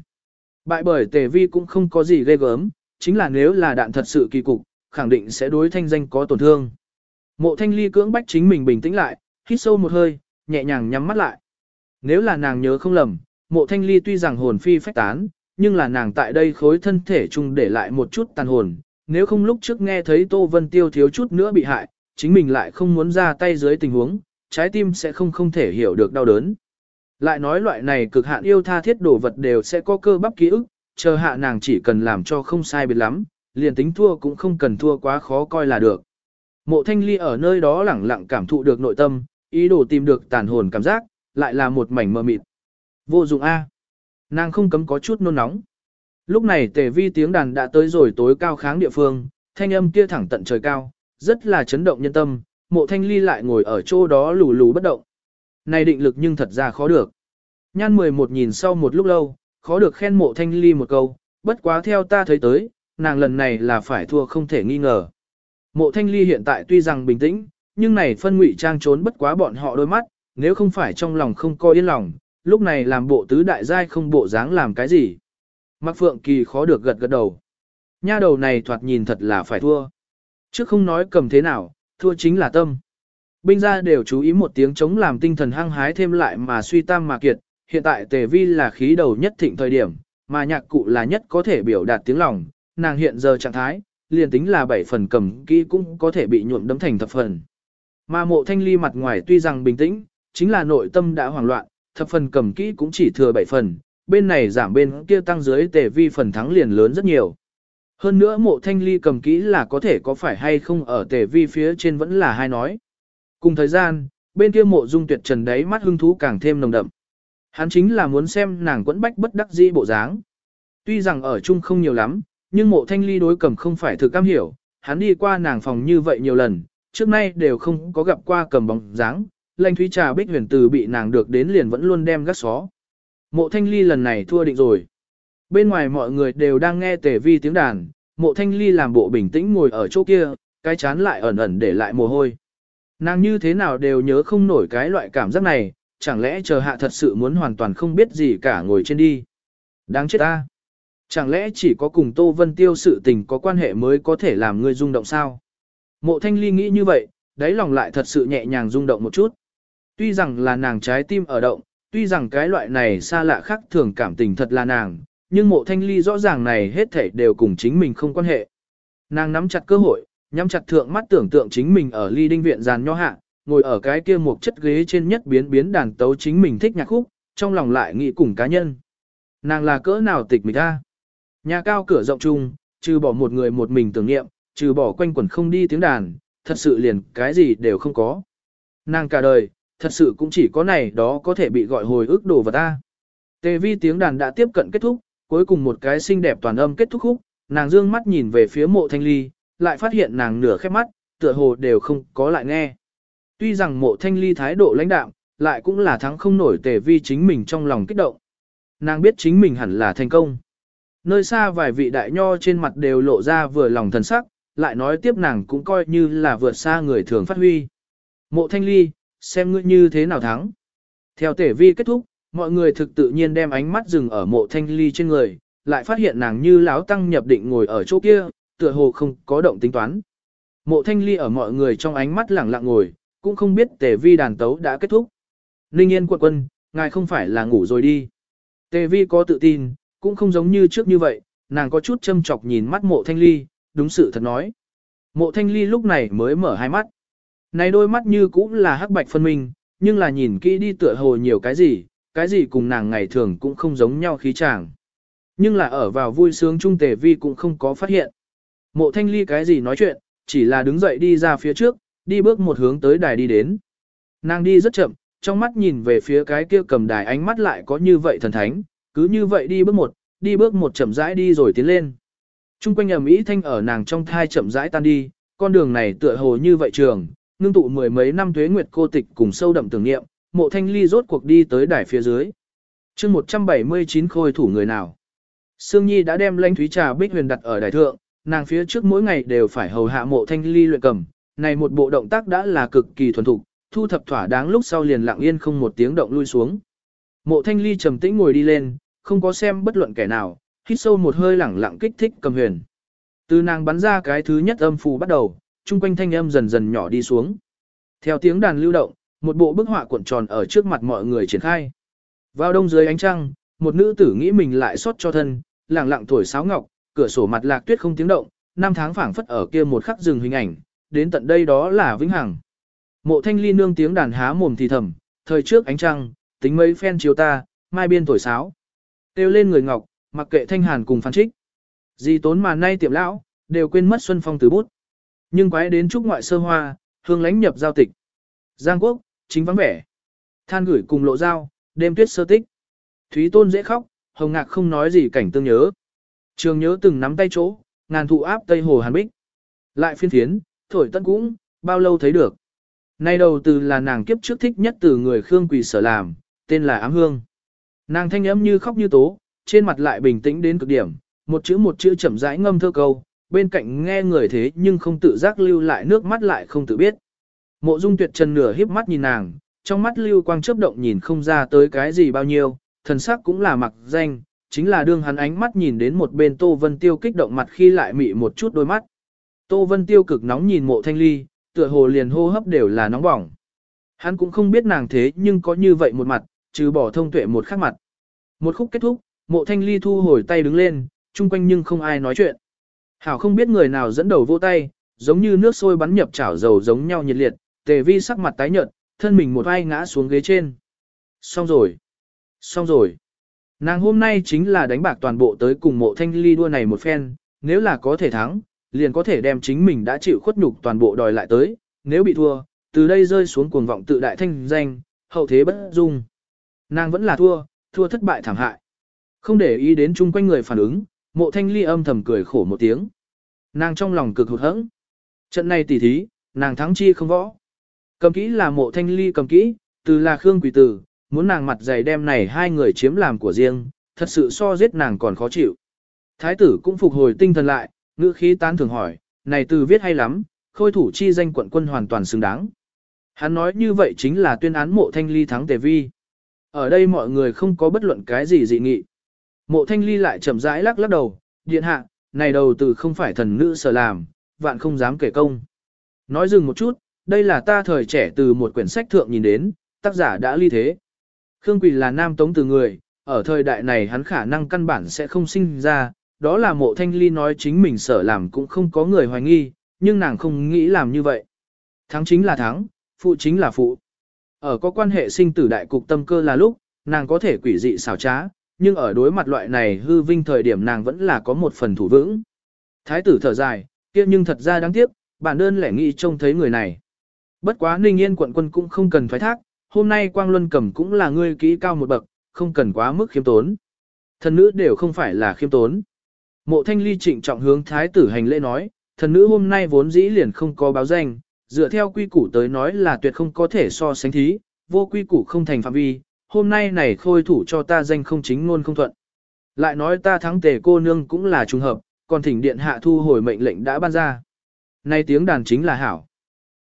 Bại bởi tề vi cũng không có gì ghê gớm, chính là nếu là đạn thật sự kỳ cục, khẳng định sẽ đối thanh danh có tổn thương. Mộ thanh ly cưỡng bách chính mình bình tĩnh lại, hít sâu một hơi, nhẹ nhàng nhắm mắt lại. Nếu là nàng nhớ không lầm, mộ thanh ly tuy rằng hồn phi phách tán, nhưng là nàng tại đây khối thân thể chung để lại một chút tàn hồn. Nếu không lúc trước nghe thấy Tô Vân Tiêu thiếu chút nữa bị hại, chính mình lại không muốn ra tay dưới tình huống, trái tim sẽ không không thể hiểu được đau đớn. Lại nói loại này cực hạn yêu tha thiết đồ vật đều sẽ có cơ bắp ký ức, chờ hạ nàng chỉ cần làm cho không sai biệt lắm, liền tính thua cũng không cần thua quá khó coi là được. Mộ thanh ly ở nơi đó lẳng lặng cảm thụ được nội tâm, ý đồ tìm được tàn hồn cảm giác, lại là một mảnh mờ mịt. Vô dụng A. Nàng không cấm có chút nôn nóng. Lúc này tề vi tiếng đàn đã tới rồi tối cao kháng địa phương, thanh âm kia thẳng tận trời cao, rất là chấn động nhân tâm, mộ thanh ly lại ngồi ở chỗ đó lù lù bất động. Này định lực nhưng thật ra khó được. Nhan 11 nhìn sau một lúc lâu, khó được khen mộ thanh ly một câu, bất quá theo ta thấy tới, nàng lần này là phải thua không thể nghi ngờ. Mộ thanh ly hiện tại tuy rằng bình tĩnh, nhưng này phân ngụy trang trốn bất quá bọn họ đôi mắt, nếu không phải trong lòng không coi yên lòng, lúc này làm bộ tứ đại giai không bộ dáng làm cái gì. Mạc Phượng Kỳ khó được gật gật đầu. Nha đầu này thoạt nhìn thật là phải thua. Trước không nói cầm thế nào, thua chính là tâm. Binh gia đều chú ý một tiếng chống làm tinh thần hăng hái thêm lại mà suy tam mà kiệt, hiện tại tề vi là khí đầu nhất thịnh thời điểm, mà nhạc cụ là nhất có thể biểu đạt tiếng lòng, nàng hiện giờ trạng thái, liền tính là bảy phần cầm kỹ cũng có thể bị nhuộm đấm thành thập phần. Mà mộ thanh ly mặt ngoài tuy rằng bình tĩnh, chính là nội tâm đã hoảng loạn, thập phần cầm kỹ cũng chỉ thừa bảy phần, bên này giảm bên kia tăng dưới tề vi phần thắng liền lớn rất nhiều. Hơn nữa mộ thanh ly cầm kỹ là có thể có phải hay không ở tề vi phía trên vẫn là hai nói. Cùng thời gian, bên kia mộ dung tuyệt trần đấy mắt hưng thú càng thêm nồng đậm. Hắn chính là muốn xem nàng quẫn bách bất đắc dĩ bộ dáng. Tuy rằng ở chung không nhiều lắm, nhưng mộ thanh ly đối cầm không phải thực cam hiểu, hắn đi qua nàng phòng như vậy nhiều lần, trước nay đều không có gặp qua cầm bóng dáng, lanh thúy trà bích huyền từ bị nàng được đến liền vẫn luôn đem gắt xó. Mộ thanh ly lần này thua định rồi. Bên ngoài mọi người đều đang nghe tề vi tiếng đàn, mộ thanh ly làm bộ bình tĩnh ngồi ở chỗ kia, cái chán lại ẩn ẩn để lại mồ hôi. Nàng như thế nào đều nhớ không nổi cái loại cảm giác này, chẳng lẽ chờ hạ thật sự muốn hoàn toàn không biết gì cả ngồi trên đi. Đáng chết ta. Chẳng lẽ chỉ có cùng Tô Vân Tiêu sự tình có quan hệ mới có thể làm ngươi rung động sao? Mộ thanh ly nghĩ như vậy, đáy lòng lại thật sự nhẹ nhàng rung động một chút. Tuy rằng là nàng trái tim ở động, tuy rằng cái loại này xa lạ khác thường cảm tình thật là nàng, nhưng mộ thanh ly rõ ràng này hết thảy đều cùng chính mình không quan hệ. Nàng nắm chặt cơ hội, nhắm chặt thượng mắt tưởng tượng chính mình ở ly đinh viện giàn nho hạ, ngồi ở cái kia một chất ghế trên nhất biến biến đàn tấu chính mình thích nhạc khúc, trong lòng lại nghĩ cùng cá nhân. Nàng là cỡ nào tịch mình ta? Nhà cao cửa rộng chung, trừ bỏ một người một mình tưởng niệm, trừ bỏ quanh quẩn không đi tiếng đàn, thật sự liền cái gì đều không có. Nàng cả đời, thật sự cũng chỉ có này đó có thể bị gọi hồi ức đồ vật ta. Tề vi tiếng đàn đã tiếp cận kết thúc, cuối cùng một cái xinh đẹp toàn âm kết thúc khúc, nàng dương mắt nhìn về phía mộ thanh ly, lại phát hiện nàng nửa khép mắt, tựa hồ đều không có lại nghe. Tuy rằng mộ thanh ly thái độ lãnh đạm, lại cũng là thắng không nổi tề vi chính mình trong lòng kích động. Nàng biết chính mình hẳn là thành công. Nơi xa vài vị đại nho trên mặt đều lộ ra vừa lòng thần sắc, lại nói tiếp nàng cũng coi như là vượt xa người thường phát huy. Mộ thanh ly, xem ngươi như thế nào thắng. Theo tể vi kết thúc, mọi người thực tự nhiên đem ánh mắt dừng ở mộ thanh ly trên người, lại phát hiện nàng như láo tăng nhập định ngồi ở chỗ kia, tựa hồ không có động tính toán. Mộ thanh ly ở mọi người trong ánh mắt lẳng lặng ngồi, cũng không biết tề vi đàn tấu đã kết thúc. Ninh yên quận quân, ngài không phải là ngủ rồi đi. Tề vi có tự tin, cũng không giống như trước như vậy, nàng có chút châm chọc nhìn mắt mộ thanh ly, đúng sự thật nói. Mộ thanh ly lúc này mới mở hai mắt. Này đôi mắt như cũng là hắc bạch phân minh, nhưng là nhìn kỹ đi tựa hồ nhiều cái gì, cái gì cùng nàng ngày thường cũng không giống nhau khí chàng. Nhưng là ở vào vui sướng trung tề vi cũng không có phát hiện. Mộ thanh ly cái gì nói chuyện, chỉ là đứng dậy đi ra phía trước, đi bước một hướng tới đài đi đến. Nàng đi rất chậm, trong mắt nhìn về phía cái kia cầm đài ánh mắt lại có như vậy thần thánh, cứ như vậy đi bước một, đi bước một chậm rãi đi rồi tiến lên. Trung quanh ầm ĩ thanh ở nàng trong thai chậm rãi tan đi, con đường này tựa hồ như vậy trường, ngưng tụ mười mấy năm tuế nguyệt cô tịch cùng sâu đậm tưởng niệm, mộ thanh ly rốt cuộc đi tới đài phía dưới. chương 179 khôi thủ người nào. Sương Nhi đã đem lãnh thúy trà bích huyền đặt ở đài thượng, nàng phía trước mỗi ngày đều phải hầu hạ mộ thanh ly luyện cầm, này một bộ động tác đã là cực kỳ thuần thục, thu thập thỏa đáng lúc sau liền lặng yên không một tiếng động lui xuống. Mộ thanh ly trầm tĩnh ngồi đi lên, không có xem bất luận kẻ nào, hít sâu một hơi lẳng lặng kích thích cầm huyền. Từ nàng bắn ra cái thứ nhất âm phù bắt đầu, chung quanh thanh âm dần dần nhỏ đi xuống. Theo tiếng đàn lưu động, một bộ bức họa cuộn tròn ở trước mặt mọi người triển khai. Vào đông dưới ánh trăng, một nữ tử nghĩ mình lại xót cho thân, lẳng lặng thổi sáo ngọc, cửa sổ mặt lạc tuyết không tiếng động, năm tháng phảng phất ở kia một khắc dừng hình ảnh, đến tận đây đó là vĩnh hằng. Mộ thanh ly nương tiếng đàn há mồm thì thầm, thời trước ánh trăng, tính mấy phen chiếu ta, mai biên thổi sáo. Têu lên người ngọc, mặc kệ thanh hàn cùng phán trích. Gì tốn mà nay tiệm lão, đều quên mất xuân phong từ bút. Nhưng quái đến trúc ngoại sơ hoa, hương lánh nhập giao tịch. Giang quốc, chính vắng vẻ. Than gửi cùng lộ giao, đêm tuyết sơ tích. Thúy tôn dễ khóc, hồng ngạc không nói gì cảnh tương nhớ. Trường nhớ từng nắm tay chỗ, ngàn thụ áp tây hồ hàn bích. Lại phiên thiến, thổi tân cũng, bao lâu thấy được. Nay đầu từ là nàng kiếp trước thích nhất từ người Khương Quỳ sở làm, tên là Ám Hương. Nàng thanh âm như khóc như tố, trên mặt lại bình tĩnh đến cực điểm, một chữ một chữ chậm rãi ngâm thơ câu, bên cạnh nghe người thế nhưng không tự giác lưu lại nước mắt lại không tự biết. Mộ Dung Tuyệt Trần nửa híp mắt nhìn nàng, trong mắt lưu quang chớp động nhìn không ra tới cái gì bao nhiêu, thần sắc cũng là mặc danh, chính là đương hắn ánh mắt nhìn đến một bên Tô Vân Tiêu kích động mặt khi lại mị một chút đôi mắt. Tô Vân Tiêu cực nóng nhìn mộ thanh ly, tựa hồ liền hô hấp đều là nóng bỏng. Hắn cũng không biết nàng thế nhưng có như vậy một mặt, trừ bỏ thông tuệ một khắc mặt. Một khúc kết thúc, mộ thanh ly thu hồi tay đứng lên, chung quanh nhưng không ai nói chuyện. Hảo không biết người nào dẫn đầu vô tay, giống như nước sôi bắn nhập chảo dầu giống nhau nhiệt liệt, tề vi sắc mặt tái nhợt, thân mình một vai ngã xuống ghế trên. Xong rồi. Xong rồi. Nàng hôm nay chính là đánh bạc toàn bộ tới cùng mộ thanh ly đua này một phen, nếu là có thể thắng, liền có thể đem chính mình đã chịu khuất nhục toàn bộ đòi lại tới, nếu bị thua, từ đây rơi xuống cuồng vọng tự đại thanh danh, hậu thế bất dung. Nàng vẫn là thua, thua thất bại thảm hại. Không để ý đến chung quanh người phản ứng, mộ thanh ly âm thầm cười khổ một tiếng. Nàng trong lòng cực hụt hẫng. Trận này tỉ thí, nàng thắng chi không võ. Cầm kỹ là mộ thanh ly cầm kỹ, từ là Khương Quỷ Tử, muốn nàng mặt dày đem này hai người chiếm làm của riêng, thật sự so giết nàng còn khó chịu. Thái tử cũng phục hồi tinh thần lại, ngữ khí tán thường hỏi, này từ viết hay lắm, khôi thủ chi danh quận quân hoàn toàn xứng đáng. Hắn nói như vậy chính là tuyên án mộ thanh ly thắng tề vi. Ở đây mọi người không có bất luận cái gì dị nghị. Mộ thanh ly lại chậm rãi lắc lắc đầu, điện hạ, này đầu từ không phải thần nữ sở làm, vạn không dám kể công. Nói dừng một chút, đây là ta thời trẻ từ một quyển sách thượng nhìn đến, tác giả đã ly thế. Khương Quỳ là nam tống từ người, ở thời đại này hắn khả năng căn bản sẽ không sinh ra, đó là mộ thanh ly nói chính mình sở làm cũng không có người hoài nghi, nhưng nàng không nghĩ làm như vậy. Thắng chính là thắng, phụ chính là phụ. Ở có quan hệ sinh tử đại cục tâm cơ là lúc, nàng có thể quỷ dị xảo trá, nhưng ở đối mặt loại này hư vinh thời điểm nàng vẫn là có một phần thủ vững. Thái tử thở dài, kia nhưng thật ra đáng tiếc, bản đơn lẻ nghĩ trông thấy người này. Bất quá ninh yên quận quân cũng không cần thoái thác, hôm nay Quang Luân cẩm cũng là ngươi kỹ cao một bậc, không cần quá mức khiêm tốn. Thần nữ đều không phải là khiêm tốn. Mộ thanh ly trịnh trọng hướng thái tử hành lễ nói, thần nữ hôm nay vốn dĩ liền không có báo danh, dựa theo quy củ tới nói là tuyệt không có thể so sánh thí, vô quy củ không thành phạm vi, hôm nay này khôi thủ cho ta danh không chính ngôn không thuận. Lại nói ta thắng tề cô nương cũng là trùng hợp, còn thỉnh điện hạ thu hồi mệnh lệnh đã ban ra. Nay tiếng đàn chính là hảo.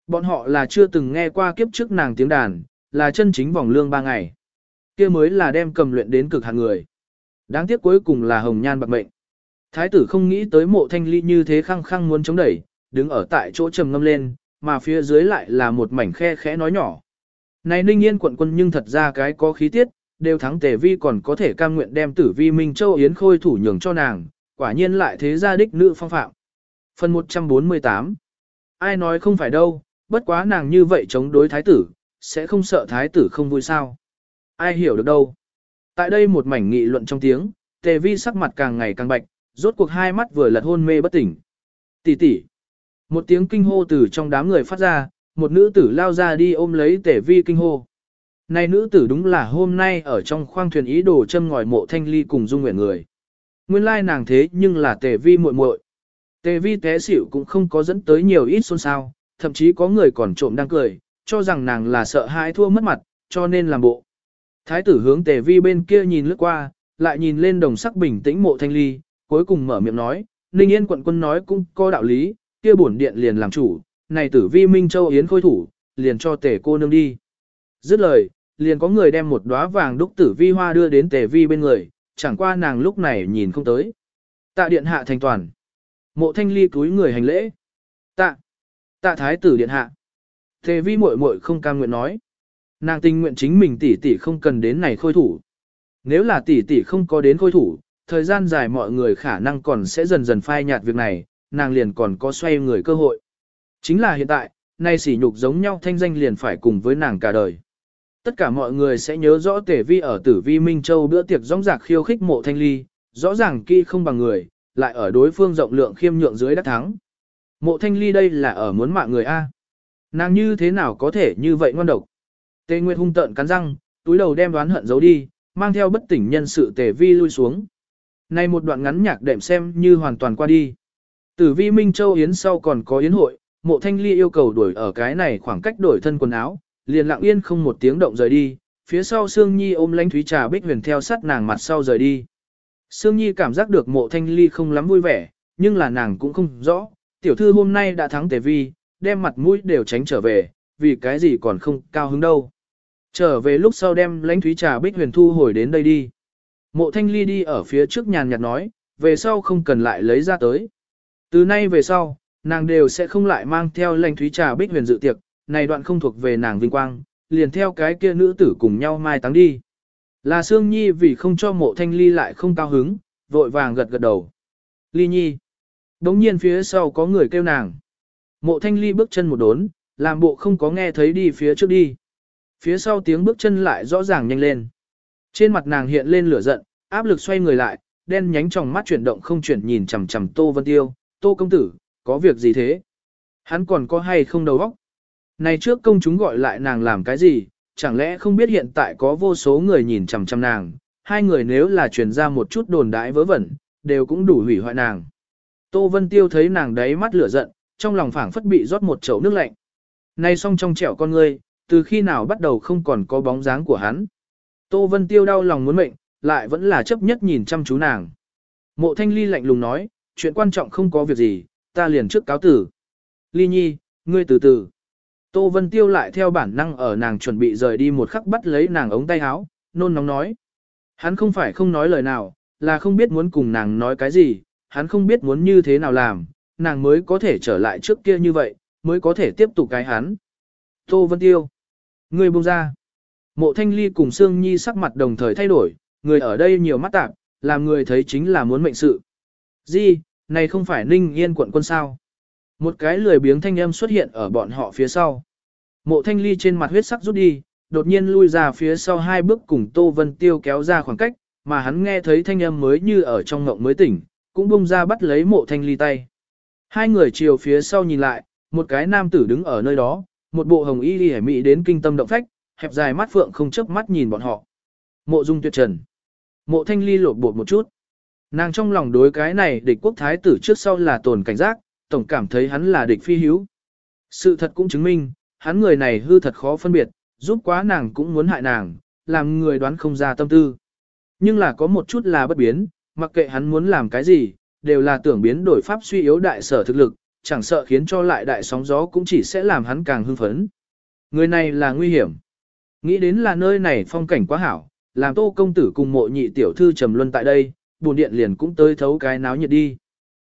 Bọn họ là chưa từng nghe qua kiếp trước nàng tiếng đàn, là chân chính vòng lương ba ngày. kia mới là đem cầm luyện đến cực hạn người. Đáng tiếc cuối cùng là hồng nhan bạc mệnh. Thái tử không nghĩ tới mộ thanh ly như thế khăng khăng muốn chống đẩy, đứng ở tại chỗ trầm ngâm lên, mà phía dưới lại là một mảnh khe khẽ nói nhỏ. Này ninh yên quận quân nhưng thật ra cái có khí tiết, đều thắng tề vi còn có thể cam nguyện đem tử vi Minh Châu Yến Khôi thủ nhường cho nàng, quả nhiên lại thế gia đích nữ phong phạm. Phần 148 Ai nói không phải đâu, bất quá nàng như vậy chống đối thái tử, sẽ không sợ thái tử không vui sao. Ai hiểu được đâu. Tại đây một mảnh nghị luận trong tiếng, tề vi sắc mặt càng ngày càng bạch, rốt cuộc hai mắt vừa lật hôn mê bất tỉnh. Tỷ tỷ. Một tiếng kinh hô từ trong đám người phát ra, một nữ tử lao ra đi ôm lấy tề vi kinh hô. Này nữ tử đúng là hôm nay ở trong khoang thuyền ý đồ châm ngòi mộ thanh ly cùng dung nguyện người. Nguyên lai nàng thế nhưng là tề vi muội muội. Tề vi té xỉu cũng không có dẫn tới nhiều ít xôn xao, thậm chí có người còn trộm đang cười, cho rằng nàng là sợ hãi thua mất mặt, cho nên làm bộ. Thái tử hướng tề vi bên kia nhìn lướt qua, lại nhìn lên đồng sắc bình tĩnh mộ thanh ly, cuối cùng mở miệng nói, Ninh Yên quận quân nói cũng có đạo lý, kia bổn điện liền làm chủ, này tử vi Minh Châu Yến khôi thủ, liền cho tể cô nương đi. Dứt lời, liền có người đem một đóa vàng đúc tử vi hoa đưa đến tề vi bên người, chẳng qua nàng lúc này nhìn không tới. Tạ điện hạ thành toàn. Mộ thanh ly cúi người hành lễ. Tạ. Tạ thái tử điện hạ. Tề vi muội muội không cam nguyện nói. Nàng tình nguyện chính mình tỷ tỷ không cần đến này khôi thủ. Nếu là tỷ tỷ không có đến khôi thủ, thời gian dài mọi người khả năng còn sẽ dần dần phai nhạt việc này, nàng liền còn có xoay người cơ hội. Chính là hiện tại, nay sỉ nhục giống nhau thanh danh liền phải cùng với nàng cả đời. Tất cả mọi người sẽ nhớ rõ tể vi ở tử vi Minh Châu bữa tiệc rong rạc khiêu khích mộ thanh ly, rõ ràng kỳ không bằng người, lại ở đối phương rộng lượng khiêm nhượng dưới đắc thắng. Mộ thanh ly đây là ở muốn mạng người A. Nàng như thế nào có thể như vậy ngon độc. Tề Nguyệt hung tợn cắn răng, túi đầu đem đoán hận giấu đi, mang theo bất tỉnh nhân sự tề vi lui xuống. Nay một đoạn ngắn nhạc đệm xem như hoàn toàn qua đi. Tử vi Minh Châu Yến sau còn có yến hội, mộ thanh ly yêu cầu đổi ở cái này khoảng cách đổi thân quần áo, liền lặng yên không một tiếng động rời đi, phía sau Sương Nhi ôm lãnh thúy trà bích huyền theo sát nàng mặt sau rời đi. Sương Nhi cảm giác được mộ thanh ly không lắm vui vẻ, nhưng là nàng cũng không rõ, tiểu thư hôm nay đã thắng tề vi, đem mặt mũi đều tránh trở về, vì cái gì còn không cao hứng đâu. Trở về lúc sau đem lãnh thúy trà bích huyền thu hồi đến đây đi. Mộ thanh ly đi ở phía trước nhàn nhạt nói, về sau không cần lại lấy ra tới. Từ nay về sau, nàng đều sẽ không lại mang theo lãnh thúy trà bích huyền dự tiệc, này đoạn không thuộc về nàng vinh quang, liền theo cái kia nữ tử cùng nhau mai táng đi. Là Sương Nhi vì không cho mộ thanh ly lại không cao hứng, vội vàng gật gật đầu. Ly Nhi. Đống nhiên phía sau có người kêu nàng. Mộ thanh ly bước chân một đốn, làm bộ không có nghe thấy đi phía trước đi. Phía sau tiếng bước chân lại rõ ràng nhanh lên. Trên mặt nàng hiện lên lửa giận, áp lực xoay người lại, đen nhánh trong mắt chuyển động không chuyển nhìn chằm chằm Tô Vân Tiêu, Tô công tử, có việc gì thế? Hắn còn có hay không đầu óc? Này trước công chúng gọi lại nàng làm cái gì, chẳng lẽ không biết hiện tại có vô số người nhìn chằm chằm nàng, hai người nếu là truyền ra một chút đồn đãi vớ vẩn, đều cũng đủ hủy hoại nàng. Tô Vân Tiêu thấy nàng đấy mắt lửa giận, trong lòng phảng phất bị rót một chậu nước lạnh. Nay xong trong trẻo con ngươi, từ khi nào bắt đầu không còn có bóng dáng của hắn. Tô Vân Tiêu đau lòng muốn mệnh, lại vẫn là chấp nhất nhìn chăm chú nàng. Mộ Thanh Ly lạnh lùng nói, chuyện quan trọng không có việc gì, ta liền trước cáo tử. Ly Nhi, ngươi từ từ. Tô Vân Tiêu lại theo bản năng ở nàng chuẩn bị rời đi một khắc bắt lấy nàng ống tay áo, nôn nóng nói. Hắn không phải không nói lời nào, là không biết muốn cùng nàng nói cái gì, hắn không biết muốn như thế nào làm, nàng mới có thể trở lại trước kia như vậy, mới có thể tiếp tục cái hắn. Tô Vân Tiêu. Người buông ra. Mộ Thanh Ly cùng Sương Nhi sắc mặt đồng thời thay đổi, người ở đây nhiều mắt tạp, làm người thấy chính là muốn mệnh sự. Di, này không phải Ninh Yên quận quân sao. Một cái lười biếng thanh âm xuất hiện ở bọn họ phía sau. Mộ thanh ly trên mặt huyết sắc rút đi, đột nhiên lui ra phía sau hai bước cùng Tô Vân Tiêu kéo ra khoảng cách, mà hắn nghe thấy thanh âm mới như ở trong ngộng mới tỉnh, cũng bung ra bắt lấy mộ thanh ly tay. Hai người chiều phía sau nhìn lại, một cái nam tử đứng ở nơi đó, một bộ hồng y đi mỹ đến kinh tâm động phách, hẹp dài mắt phượng không chớp mắt nhìn bọn họ. Mộ dung tuyệt trần. Mộ thanh ly lột bột một chút. Nàng trong lòng đối cái này địch quốc thái tử trước sau là tồn cảnh giác, tổng cảm thấy hắn là địch phi hiếu. Sự thật cũng chứng minh, hắn người này hư thật khó phân biệt, giúp quá nàng cũng muốn hại nàng, làm người đoán không ra tâm tư. Nhưng là có một chút là bất biến, mặc kệ hắn muốn làm cái gì, đều là tưởng biến đổi pháp suy yếu đại sở thực lực, chẳng sợ khiến cho lại đại sóng gió cũng chỉ sẽ làm hắn càng hưng phấn. Người này là nguy hiểm. Nghĩ đến là nơi này phong cảnh quá hảo, làm tô công tử cùng mộ nhị tiểu thư trầm luân tại đây, buồn điện liền cũng tới thấu cái náo nhiệt đi.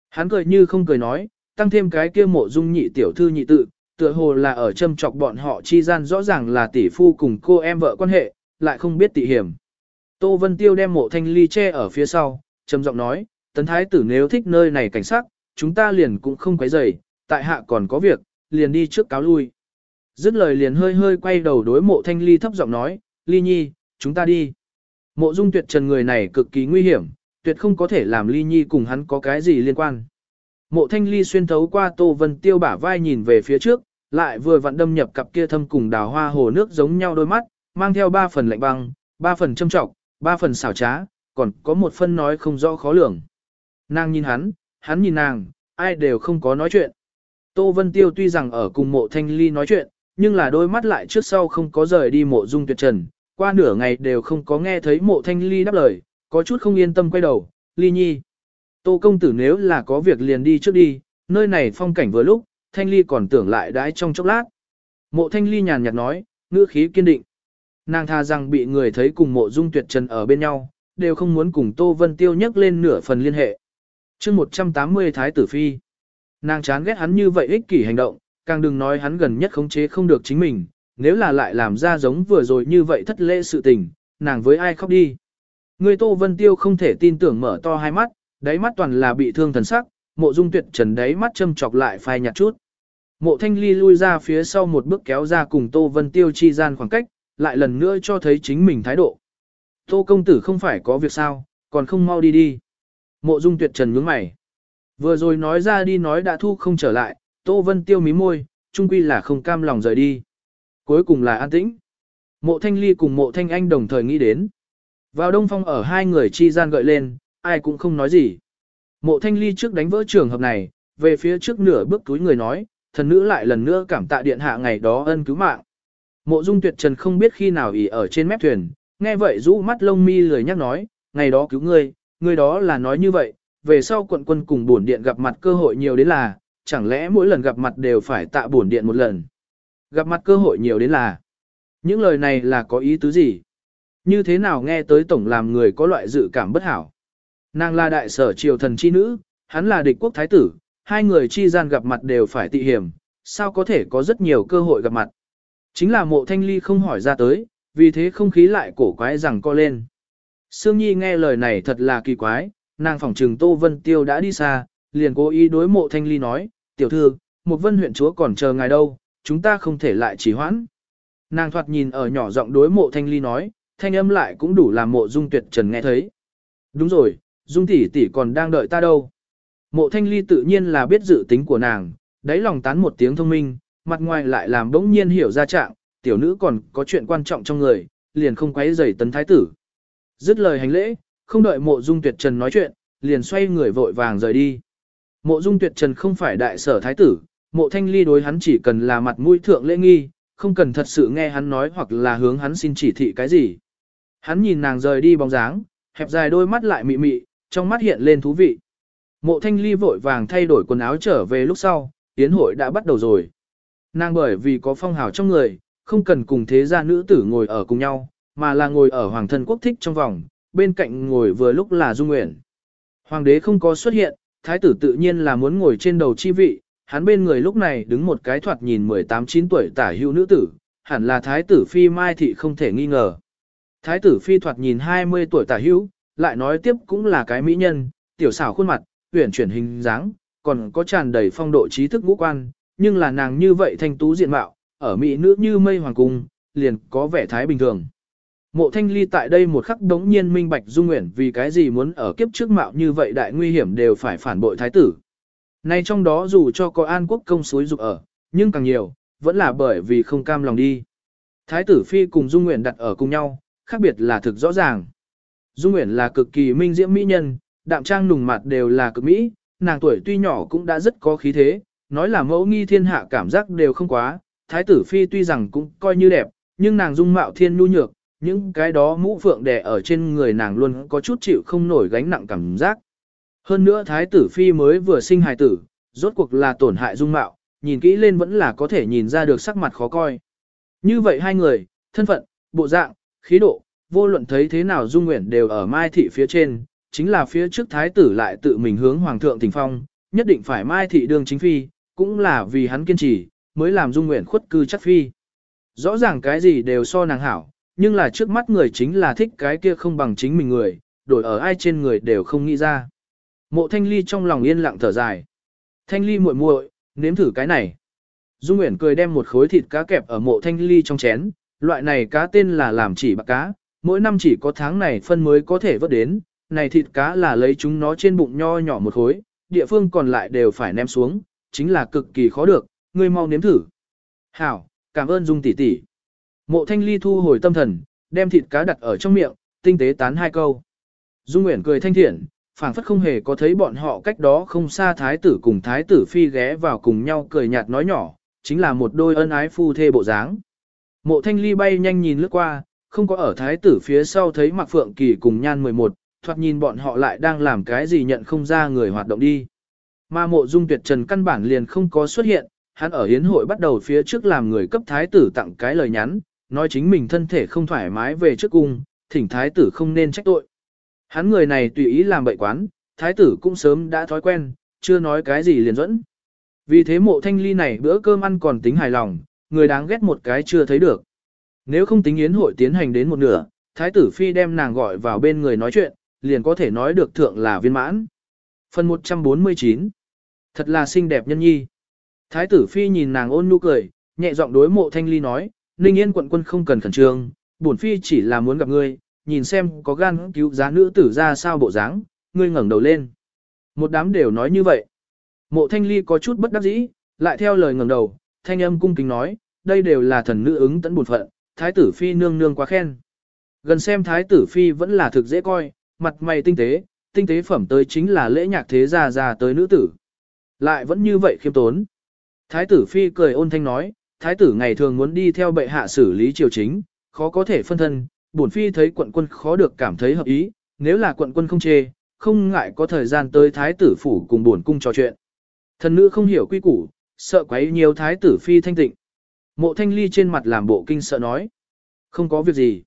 Hắn cười như không cười nói, tăng thêm cái kia mộ dung nhị tiểu thư nhị tự, tựa hồ là ở châm chọc bọn họ chi gian rõ ràng là tỷ phu cùng cô em vợ quan hệ, lại không biết tỷ hiểm. Tô Vân Tiêu đem mộ thanh ly che ở phía sau, trầm giọng nói, tấn thái tử nếu thích nơi này cảnh sát, chúng ta liền cũng không quấy rầy, tại hạ còn có việc, liền đi trước cáo lui. Dứt lời liền hơi hơi quay đầu đối mộ thanh ly thấp giọng nói, ly nhi, chúng ta đi. Mộ dung tuyệt trần người này cực kỳ nguy hiểm, tuyệt không có thể làm ly nhi cùng hắn có cái gì liên quan. Mộ thanh ly xuyên thấu qua tô vân tiêu bả vai nhìn về phía trước, lại vừa vặn đâm nhập cặp kia thâm cùng đào hoa hồ nước giống nhau đôi mắt, mang theo ba phần lạnh băng, ba phần châm trọng, ba phần xảo trá, còn có một phân nói không rõ khó lường. Nàng nhìn hắn, hắn nhìn nàng, ai đều không có nói chuyện. Tô Vân Tiêu tuy rằng ở cùng mộ thanh ly nói chuyện, nhưng là đôi mắt lại trước sau không có rời đi mộ dung tuyệt trần, qua nửa ngày đều không có nghe thấy mộ thanh ly đáp lời, có chút không yên tâm quay đầu, ly nhi. Tô công tử nếu là có việc liền đi trước đi, nơi này phong cảnh vừa lúc, thanh ly còn tưởng lại đãi trong chốc lát. Mộ thanh ly nhàn nhạt nói, ngữ khí kiên định. Nàng tha rằng bị người thấy cùng mộ dung tuyệt trần ở bên nhau, đều không muốn cùng Tô Vân Tiêu nhắc lên nửa phần liên hệ. chương 180 Thái tử Phi. Nàng chán ghét hắn như vậy ích kỷ hành động, càng đừng nói hắn gần nhất khống chế không được chính mình, nếu là lại làm ra giống vừa rồi như vậy thất lễ sự tình, nàng với ai khóc đi. Người Tô Vân Tiêu không thể tin tưởng mở to hai mắt, đáy mắt toàn là bị thương thần sắc, mộ dung tuyệt trần đáy mắt châm chọc lại phai nhạt chút. Mộ thanh ly lui ra phía sau một bước kéo ra cùng Tô Vân Tiêu chi gian khoảng cách, lại lần nữa cho thấy chính mình thái độ. Tô công tử không phải có việc sao, còn không mau đi đi. Mộ dung tuyệt trần nhướng mày. Vừa rồi nói ra đi nói đã thu không trở lại, Tô Vân Tiêu mí môi, trung quy là không cam lòng rời đi. Cuối cùng là an tĩnh. Mộ Thanh Ly cùng Mộ Thanh Anh đồng thời nghĩ đến. Vào đông phong ở hai người chi gian gợi lên, ai cũng không nói gì. Mộ Thanh Ly trước đánh vỡ trường hợp này, về phía trước nửa bước túi người nói, thần nữ lại lần nữa cảm tạ điện hạ ngày đó ân cứu mạng. Mộ Dung Tuyệt Trần không biết khi nào ỉ ở trên mép thuyền, nghe vậy rũ mắt lông mi lười nhắc nói, ngày đó cứu ngươi, ngươi đó là nói như vậy, về sau quận quân cùng bổn điện gặp mặt cơ hội nhiều đến là, chẳng lẽ mỗi lần gặp mặt đều phải tạ bổn điện một lần. Gặp mặt cơ hội nhiều đến là, những lời này là có ý tứ gì? Như thế nào nghe tới tổng làm người có loại dự cảm bất hảo? Nàng là đại sở triều thần chi nữ, hắn là địch quốc thái tử, hai người chi gian gặp mặt đều phải tị hiểm, sao có thể có rất nhiều cơ hội gặp mặt? Chính là mộ thanh ly không hỏi ra tới, vì thế không khí lại cổ quái rằng co lên. Sương Nhi nghe lời này thật là kỳ quái, nàng phỏng trừng Tô Vân Tiêu đã đi xa, liền cố ý đối mộ thanh ly nói, tiểu thư, một vân huyện chúa còn chờ ngài đâu, chúng ta không thể lại trì hoãn. Nàng thoạt nhìn ở nhỏ giọng đối mộ thanh ly nói, thanh âm lại cũng đủ làm mộ dung tuyệt trần nghe thấy. Đúng rồi, dung tỷ tỷ còn đang đợi ta đâu. Mộ thanh ly tự nhiên là biết dự tính của nàng, đáy lòng tán một tiếng thông minh, mặt ngoài lại làm đống nhiên hiểu ra trạng, tiểu nữ còn có chuyện quan trọng trong người, liền không quấy rầy tấn thái tử. Dứt lời hành lễ, không đợi mộ dung tuyệt trần nói chuyện, liền xoay người vội vàng rời đi. Mộ dung tuyệt trần không phải đại sở thái tử, mộ thanh ly đối hắn chỉ cần là mặt mũi thượng lễ nghi, không cần thật sự nghe hắn nói hoặc là hướng hắn xin chỉ thị cái gì. Hắn nhìn nàng rời đi bóng dáng, hẹp dài đôi mắt lại mị mị, trong mắt hiện lên thú vị. Mộ thanh ly vội vàng thay đổi quần áo trở về lúc sau, tiến hội đã bắt đầu rồi. Nàng bởi vì có phong hào trong người, không cần cùng thế gia nữ tử ngồi ở cùng nhau, mà là ngồi ở hoàng thân quốc thích trong vòng, bên cạnh ngồi vừa lúc là Dung Nguyễn. Hoàng đế không có xuất hiện, thái tử tự nhiên là muốn ngồi trên đầu chi vị, hắn bên người lúc này đứng một cái thoạt nhìn 18-9 tuổi tả hữu nữ tử, hẳn là thái tử phi Mai Thị không thể nghi ngờ. Thái tử phi thoạt nhìn 20 tuổi tả hữu, lại nói tiếp cũng là cái mỹ nhân, tiểu xảo khuôn mặt, uyển chuyển hình dáng, còn có tràn đầy phong độ trí thức ngũ quan, nhưng là nàng như vậy thanh tú diện mạo, ở mỹ nữ như mây hoàng cung, liền có vẻ thái bình thường. Mộ thanh ly tại đây một khắc đống nhiên minh bạch dung nguyện vì cái gì muốn ở kiếp trước mạo như vậy đại nguy hiểm đều phải phản bội thái tử. Nay trong đó dù cho có an quốc công suối dục ở, nhưng càng nhiều, vẫn là bởi vì không cam lòng đi. Thái tử phi cùng dung nguyện đặt ở cùng nhau, khác biệt là thực rõ ràng. Dung Nguyễn là cực kỳ minh diễm mỹ nhân, đạm trang nùng mặt đều là cực mỹ, nàng tuổi tuy nhỏ cũng đã rất có khí thế, nói là mẫu nghi thiên hạ cảm giác đều không quá, thái tử phi tuy rằng cũng coi như đẹp, nhưng nàng dung mạo thiên nhu nhược, những cái đó mũ phượng đè ở trên người nàng luôn có chút chịu không nổi gánh nặng cảm giác. Hơn nữa thái tử phi mới vừa sinh hài tử, rốt cuộc là tổn hại dung mạo, nhìn kỹ lên vẫn là có thể nhìn ra được sắc mặt khó coi. Như vậy hai người, thân phận, bộ dạng, khí độ, vô luận thấy thế nào dung Nguyễn đều ở mai thị phía trên, chính là phía trước thái tử lại tự mình hướng hoàng thượng tình phong, nhất định phải mai thị đương chính phi, cũng là vì hắn kiên trì, mới làm dung Nguyễn khuất cư chắc phi. Rõ ràng cái gì đều so nàng hảo, nhưng là trước mắt người chính là thích cái kia không bằng chính mình người, đổi ở ai trên người đều không nghĩ ra. Mộ thanh ly trong lòng yên lặng thở dài. Thanh ly muội muội, nếm thử cái này. Dung Nguyễn cười đem một khối thịt cá kẹp ở mộ thanh ly trong chén, loại này cá tên là làm chỉ bạc cá, mỗi năm chỉ có tháng này phân mới có thể vớt đến, này thịt cá là lấy chúng nó trên bụng nho nhỏ một khối, địa phương còn lại đều phải ném xuống, chính là cực kỳ khó được, ngươi mau nếm thử. Hảo, cảm ơn Dung tỷ tỷ. Mộ Thanh Ly thu hồi tâm thần, đem thịt cá đặt ở trong miệng, tinh tế tán hai câu. Dung Nguyễn cười thanh thiện, phảng phất không hề có thấy bọn họ cách đó không xa thái tử cùng thái tử phi ghé vào cùng nhau cười nhạt nói nhỏ, chính là một đôi ân ái phu thê bộ dáng. Mộ Thanh Ly bay nhanh nhìn lướt qua, không có ở thái tử phía sau thấy Mạc Phượng Kỳ cùng Nhan 11, thoạt nhìn bọn họ lại đang làm cái gì nhận không ra người hoạt động đi. Mà mộ dung tuyệt trần căn bản liền không có xuất hiện, hắn ở hiến hội bắt đầu phía trước làm người cấp thái tử tặng cái lời nhắn, nói chính mình thân thể không thoải mái về trước cung, thỉnh thái tử không nên trách tội. Hắn người này tùy ý làm bậy quán, thái tử cũng sớm đã thói quen, chưa nói cái gì liền dẫn. Vì thế mộ thanh ly này bữa cơm ăn còn tính hài lòng, người đáng ghét một cái chưa thấy được. Nếu không tính yến hội tiến hành đến một nửa, thái tử phi đem nàng gọi vào bên người nói chuyện, liền có thể nói được thượng là viên mãn. Phần 149 Thật là xinh đẹp nhân nhi. Thái tử phi nhìn nàng ôn nhu cười, nhẹ giọng đối mộ thanh ly nói, Ninh Yên quận quân không cần khẩn trương, bổn phi chỉ là muốn gặp ngươi, nhìn xem có gan cứu giá nữ tử ra sao bộ dáng, ngươi ngẩng đầu lên. Một đám đều nói như vậy. Mộ thanh ly có chút bất đắc dĩ, lại theo lời ngẩng đầu, thanh âm cung kính nói, đây đều là thần nữ ứng tận bổn phận, thái tử phi nương nương quá khen. Gần xem thái tử phi vẫn là thực dễ coi, mặt mày tinh tế, tinh tế phẩm tới chính là lễ nhạc thế gia già tới nữ tử. Lại vẫn như vậy khiêm tốn. Thái tử phi cười ôn thanh nói, thái tử ngày thường muốn đi theo bệ hạ xử lý triều chính, khó có thể phân thân, bổn phi thấy quận quân khó được cảm thấy hợp ý, nếu là quận quân không chê, không ngại có thời gian tới thái tử phủ cùng bổn cung trò chuyện. Thần nữ không hiểu quy củ, sợ quấy nhiều thái tử phi thanh tịnh. Mộ thanh ly trên mặt làm bộ kinh sợ nói. Không có việc gì.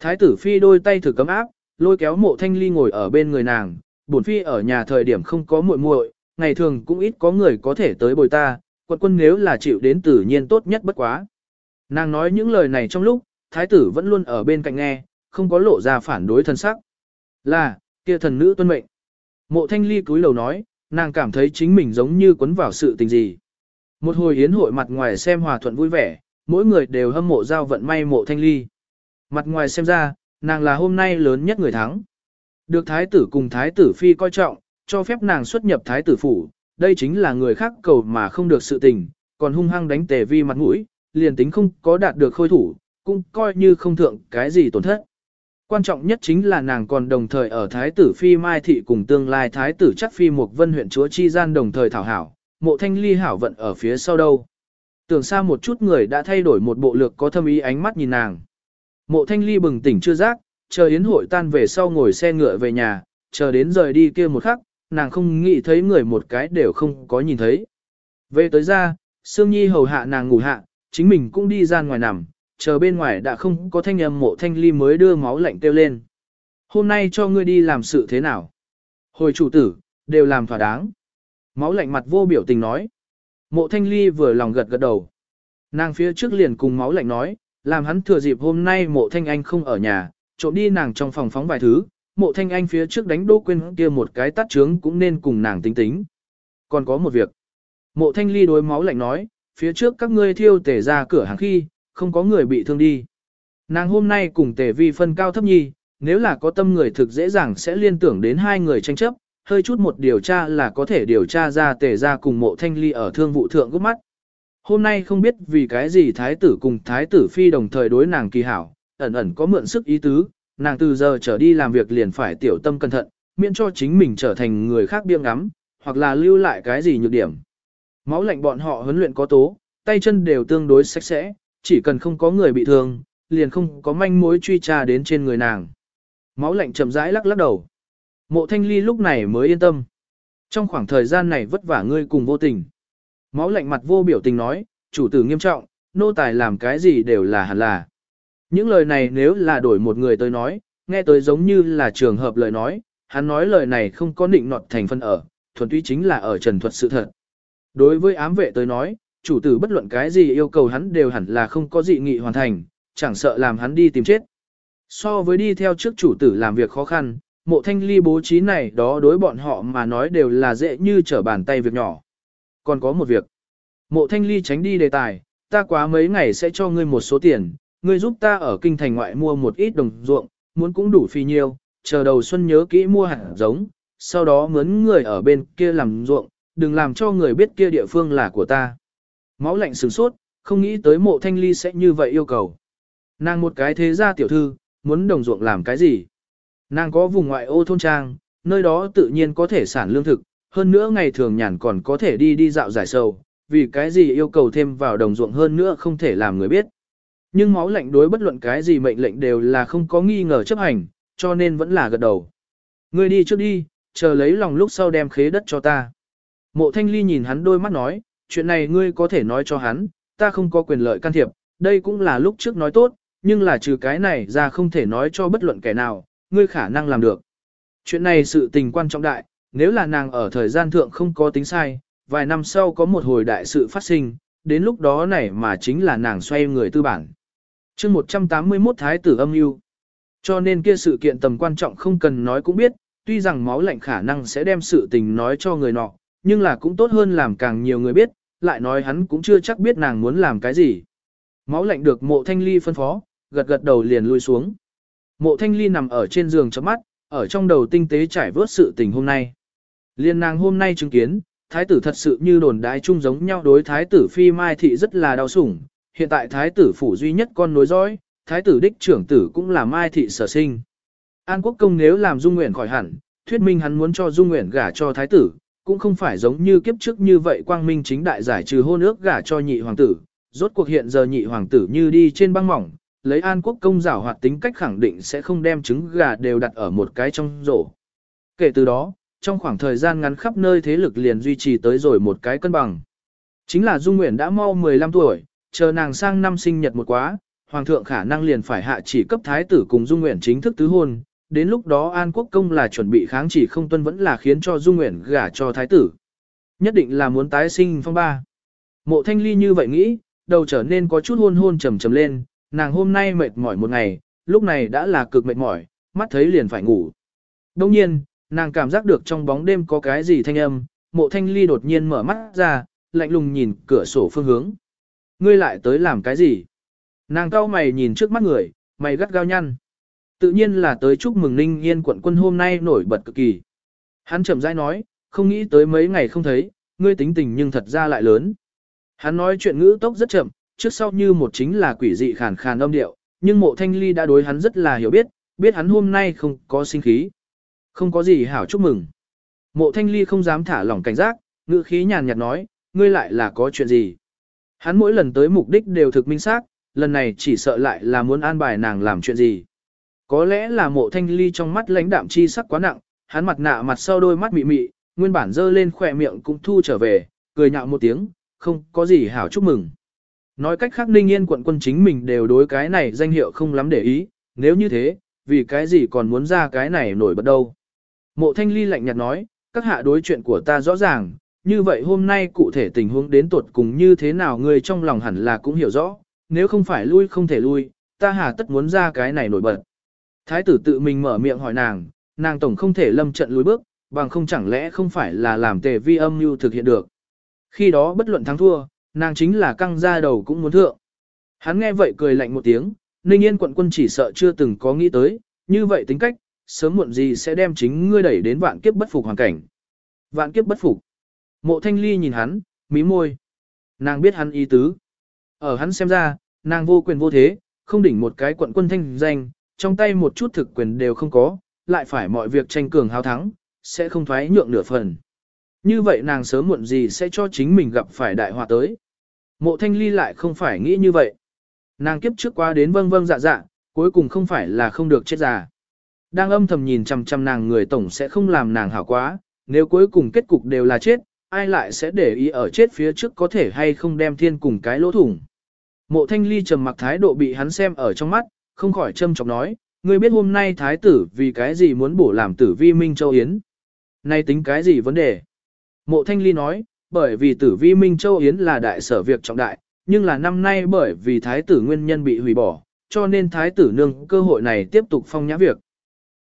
Thái tử phi đôi tay thử cấm áp, lôi kéo mộ thanh ly ngồi ở bên người nàng. Bổn phi ở nhà thời điểm không có muội muội, ngày thường cũng ít có người có thể tới bồi ta, quận quân nếu là chịu đến tự nhiên tốt nhất bất quá. Nàng nói những lời này trong lúc, thái tử vẫn luôn ở bên cạnh nghe, không có lộ ra phản đối thân sắc. Là, kia thần nữ tuân mệnh. Mộ thanh ly cúi lầu nói, nàng cảm thấy chính mình giống như quấn vào sự tình gì. Một hồi yến hội mặt ngoài xem hòa thuận vui vẻ, mỗi người đều hâm mộ giao vận may mộ thanh ly. Mặt ngoài xem ra, nàng là hôm nay lớn nhất người thắng. Được thái tử cùng thái tử phi coi trọng, cho phép nàng xuất nhập thái tử phủ, đây chính là người khác cầu mà không được sự tình, còn hung hăng đánh tề vi mặt mũi, liền tính không có đạt được khôi thủ, cũng coi như không thượng cái gì tổn thất. Quan trọng nhất chính là nàng còn đồng thời ở Thái tử Phi Mai Thị cùng tương lai Thái tử chắc Phi Mục Vân huyện chúa Chi Gian đồng thời thảo hảo, mộ thanh ly hảo vận ở phía sau đâu. Tưởng xa một chút người đã thay đổi một bộ lược có thâm ý ánh mắt nhìn nàng. Mộ thanh ly bừng tỉnh chưa giác, chờ yến hội tan về sau ngồi xe ngựa về nhà, chờ đến rời đi kia một khắc, nàng không nghĩ thấy người một cái đều không có nhìn thấy. Về tới ra, Sương Nhi hầu hạ nàng ngủ hạ, chính mình cũng đi ra ngoài nằm, chờ bên ngoài đã không có thanh âm mộ thanh ly mới đưa máu lạnh kêu lên. Hôm nay cho ngươi đi làm sự thế nào? Hồi chủ tử, đều làm thỏa đáng. Máu lạnh mặt vô biểu tình nói. Mộ thanh ly vừa lòng gật gật đầu. Nàng phía trước liền cùng máu lạnh nói, làm hắn thừa dịp hôm nay mộ thanh anh không ở nhà, trộm đi nàng trong phòng phóng vài thứ, mộ thanh anh phía trước đánh đô quên kia một cái tắt trướng cũng nên cùng nàng tính tính. Còn có một việc. Mộ thanh ly đối máu lạnh nói, phía trước các ngươi thiêu tể ra cửa hàng khi, không có người bị thương đi. Nàng hôm nay cùng tể vi phân cao thấp nhi, nếu là có tâm người thực dễ dàng sẽ liên tưởng đến hai người tranh chấp, hơi chút một điều tra là có thể điều tra ra tề ra cùng mộ thanh ly ở thương vụ thượng gốc mắt. Hôm nay không biết vì cái gì thái tử cùng thái tử phi đồng thời đối nàng kỳ hảo, ẩn ẩn có mượn sức ý tứ, nàng từ giờ trở đi làm việc liền phải tiểu tâm cẩn thận, miễn cho chính mình trở thành người khác biêng ngắm, hoặc là lưu lại cái gì nhược điểm. Máu lạnh bọn họ huấn luyện có tố, tay chân đều tương đối sạch sẽ, chỉ cần không có người bị thương, liền không có manh mối truy tra đến trên người nàng. Máu lạnh chậm rãi lắc lắc đầu. Mộ thanh ly lúc này mới yên tâm. Trong khoảng thời gian này vất vả ngươi cùng vô tình. Máu lạnh mặt vô biểu tình nói, chủ tử nghiêm trọng, nô tài làm cái gì đều là hẳn là. Những lời này nếu là đổi một người tới nói, nghe tới giống như là trường hợp lời nói, hắn nói lời này không có định nọt thành phân ở, thuần túy chính là ở trần thuật sự thật. Đối với ám vệ tới nói, chủ tử bất luận cái gì yêu cầu hắn đều hẳn là không có dị nghị hoàn thành, chẳng sợ làm hắn đi tìm chết. So với đi theo trước chủ tử làm việc khó khăn, mộ thanh ly bố trí này đó đối bọn họ mà nói đều là dễ như trở bàn tay việc nhỏ. Còn có một việc. Mộ thanh ly tránh đi đề tài, ta quá mấy ngày sẽ cho ngươi một số tiền, ngươi giúp ta ở kinh thành ngoại mua một ít đồng ruộng, muốn cũng đủ phi nhiêu, chờ đầu xuân nhớ kỹ mua hạt giống, sau đó mướn người ở bên kia làm ruộng, đừng làm cho người biết kia địa phương là của ta. Máu lạnh sửng sốt, không nghĩ tới mộ thanh ly sẽ như vậy yêu cầu. Nàng một cái thế gia tiểu thư, muốn đồng ruộng làm cái gì? Nàng có vùng ngoại ô thôn trang, nơi đó tự nhiên có thể sản lương thực, hơn nữa ngày thường nhàn còn có thể đi đi dạo giải sầu, vì cái gì yêu cầu thêm vào đồng ruộng hơn nữa không thể làm người biết. Nhưng máu lạnh đối bất luận cái gì mệnh lệnh đều là không có nghi ngờ chấp hành, cho nên vẫn là gật đầu. Ngươi đi trước đi, chờ lấy lòng lúc sau đem khế đất cho ta. Mộ thanh ly nhìn hắn đôi mắt nói, chuyện này ngươi có thể nói cho hắn, ta không có quyền lợi can thiệp, đây cũng là lúc trước nói tốt, nhưng là trừ cái này ra không thể nói cho bất luận kẻ nào, ngươi khả năng làm được. Chuyện này sự tình quan trọng đại, nếu là nàng ở thời gian thượng không có tính sai, vài năm sau có một hồi đại sự phát sinh, đến lúc đó này mà chính là nàng xoay người tư bản. chương 181 Thái tử âm mưu Cho nên kia sự kiện tầm quan trọng không cần nói cũng biết, tuy rằng máu lạnh khả năng sẽ đem sự tình nói cho người nọ, nhưng là cũng tốt hơn làm càng nhiều người biết, lại nói hắn cũng chưa chắc biết nàng muốn làm cái gì. Máu lạnh được mộ thanh ly phân phó, gật gật đầu liền lui xuống. Mộ thanh ly nằm ở trên giường chấm mắt, ở trong đầu tinh tế trải vớt sự tình hôm nay. Liên nàng hôm nay chứng kiến, thái tử thật sự như đồn đái chung giống nhau đối thái tử phi mai thị rất là đau sủng. Hiện tại thái tử phủ duy nhất con nối dõi, thái tử đích trưởng tử cũng là mai thị sở sinh. An quốc công nếu làm dung nguyện khỏi hẳn, thuyết minh hắn muốn cho dung nguyện gả cho thái tử, cũng không phải giống như kiếp trước như vậy quang minh chính đại giải trừ hôn ước gả cho nhị hoàng tử. Rốt cuộc hiện giờ nhị hoàng tử như đi trên băng mỏng, lấy an quốc công giảo hoạt tính cách khẳng định sẽ không đem trứng gà đều đặt ở một cái trong rổ. Kể từ đó, trong khoảng thời gian ngắn khắp nơi thế lực liền duy trì tới rồi một cái cân bằng. Chính là Dung Nguyễn đã mau 15 tuổi, chờ nàng sang năm sinh nhật một quá, Hoàng thượng khả năng liền phải hạ chỉ cấp thái tử cùng Dung Nguyễn chính thức tứ hôn, đến lúc đó An Quốc Công là chuẩn bị kháng chỉ không tuân vẫn là khiến cho Dung Nguyễn gả cho thái tử. Nhất định là muốn tái sinh phong ba. Mộ thanh ly như vậy nghĩ, đầu trở nên có chút hôn hôn trầm trầm lên, nàng hôm nay mệt mỏi một ngày, lúc này đã là cực mệt mỏi, mắt thấy liền phải ngủ. Đông nhiên, nàng cảm giác được trong bóng đêm có cái gì thanh âm, mộ thanh ly đột nhiên mở mắt ra, lạnh lùng nhìn cửa sổ phương hướng. Ngươi lại tới làm cái gì? Nàng cao mày nhìn trước mắt người, mày gắt gao nhăn. Tự nhiên là tới chúc mừng Ninh Yên quận quân hôm nay nổi bật cực kỳ. Hắn chậm rãi nói, không nghĩ tới mấy ngày không thấy, ngươi tính tình nhưng thật ra lại lớn. Hắn nói chuyện ngữ tốc rất chậm, trước sau như một chính là quỷ dị khàn khàn âm điệu, nhưng mộ thanh ly đã đối hắn rất là hiểu biết, biết hắn hôm nay không có sinh khí. Không có gì hảo chúc mừng. Mộ thanh ly không dám thả lỏng cảnh giác, ngữ khí nhàn nhạt nói, ngươi lại là có chuyện gì. Hắn mỗi lần tới mục đích đều thực minh xác, lần này chỉ sợ lại là muốn an bài nàng làm chuyện gì. Có lẽ là mộ thanh ly trong mắt lãnh đạm chi sắc quá nặng, hắn mặt nạ mặt sau đôi mắt mị mị, nguyên bản dơ lên khỏe miệng cũng thu trở về, cười nhạo một tiếng, không có gì hảo chúc mừng. Nói cách khác ninh yên quận quân chính mình đều đối cái này danh hiệu không lắm để ý, nếu như thế, vì cái gì còn muốn ra cái này nổi bật đâu. Mộ thanh ly lạnh nhạt nói, các hạ đối chuyện của ta rõ ràng, như vậy hôm nay cụ thể tình huống đến tuột cùng như thế nào người trong lòng hẳn là cũng hiểu rõ, nếu không phải lui không thể lui, ta hà tất muốn ra cái này nổi bật. Thái tử tự mình mở miệng hỏi nàng, nàng tổng không thể lâm trận lùi bước, bằng không chẳng lẽ không phải là làm tề vi âm mưu thực hiện được. Khi đó bất luận thắng thua, nàng chính là căng ra đầu cũng muốn thượng. Hắn nghe vậy cười lạnh một tiếng, Ninh Yên quận quân chỉ sợ chưa từng có nghĩ tới, như vậy tính cách, sớm muộn gì sẽ đem chính ngươi đẩy đến vạn kiếp bất phục hoàn cảnh. Vạn kiếp bất phục. Mộ thanh ly nhìn hắn, mí môi. Nàng biết hắn ý tứ. Ở hắn xem ra, nàng vô quyền vô thế, không đỉnh một cái quận quân thanh danh, trong tay một chút thực quyền đều không có, lại phải mọi việc tranh cường hào thắng, sẽ không thoái nhượng nửa phần. Như vậy nàng sớm muộn gì sẽ cho chính mình gặp phải đại họa tới. Mộ thanh ly lại không phải nghĩ như vậy. Nàng kiếp trước qua đến vâng vâng dạ dạ, cuối cùng không phải là không được chết già. Đang âm thầm nhìn chằm chằm nàng người tổng sẽ không làm nàng hảo quá, nếu cuối cùng kết cục đều là chết, ai lại sẽ để ý ở chết phía trước có thể hay không đem thiên cùng cái lỗ thủng. Mộ thanh ly trầm mặc thái độ bị hắn xem ở trong mắt, không khỏi châm chọc nói, ngươi biết hôm nay thái tử vì cái gì muốn bổ làm tử vi Minh Châu Yến. Nay tính cái gì vấn đề? Mộ thanh ly nói, bởi vì tử vi Minh Châu Yến là đại sở việc trọng đại, nhưng là năm nay bởi vì thái tử nguyên nhân bị hủy bỏ, cho nên thái tử nương cơ hội này tiếp tục phong nhã việc.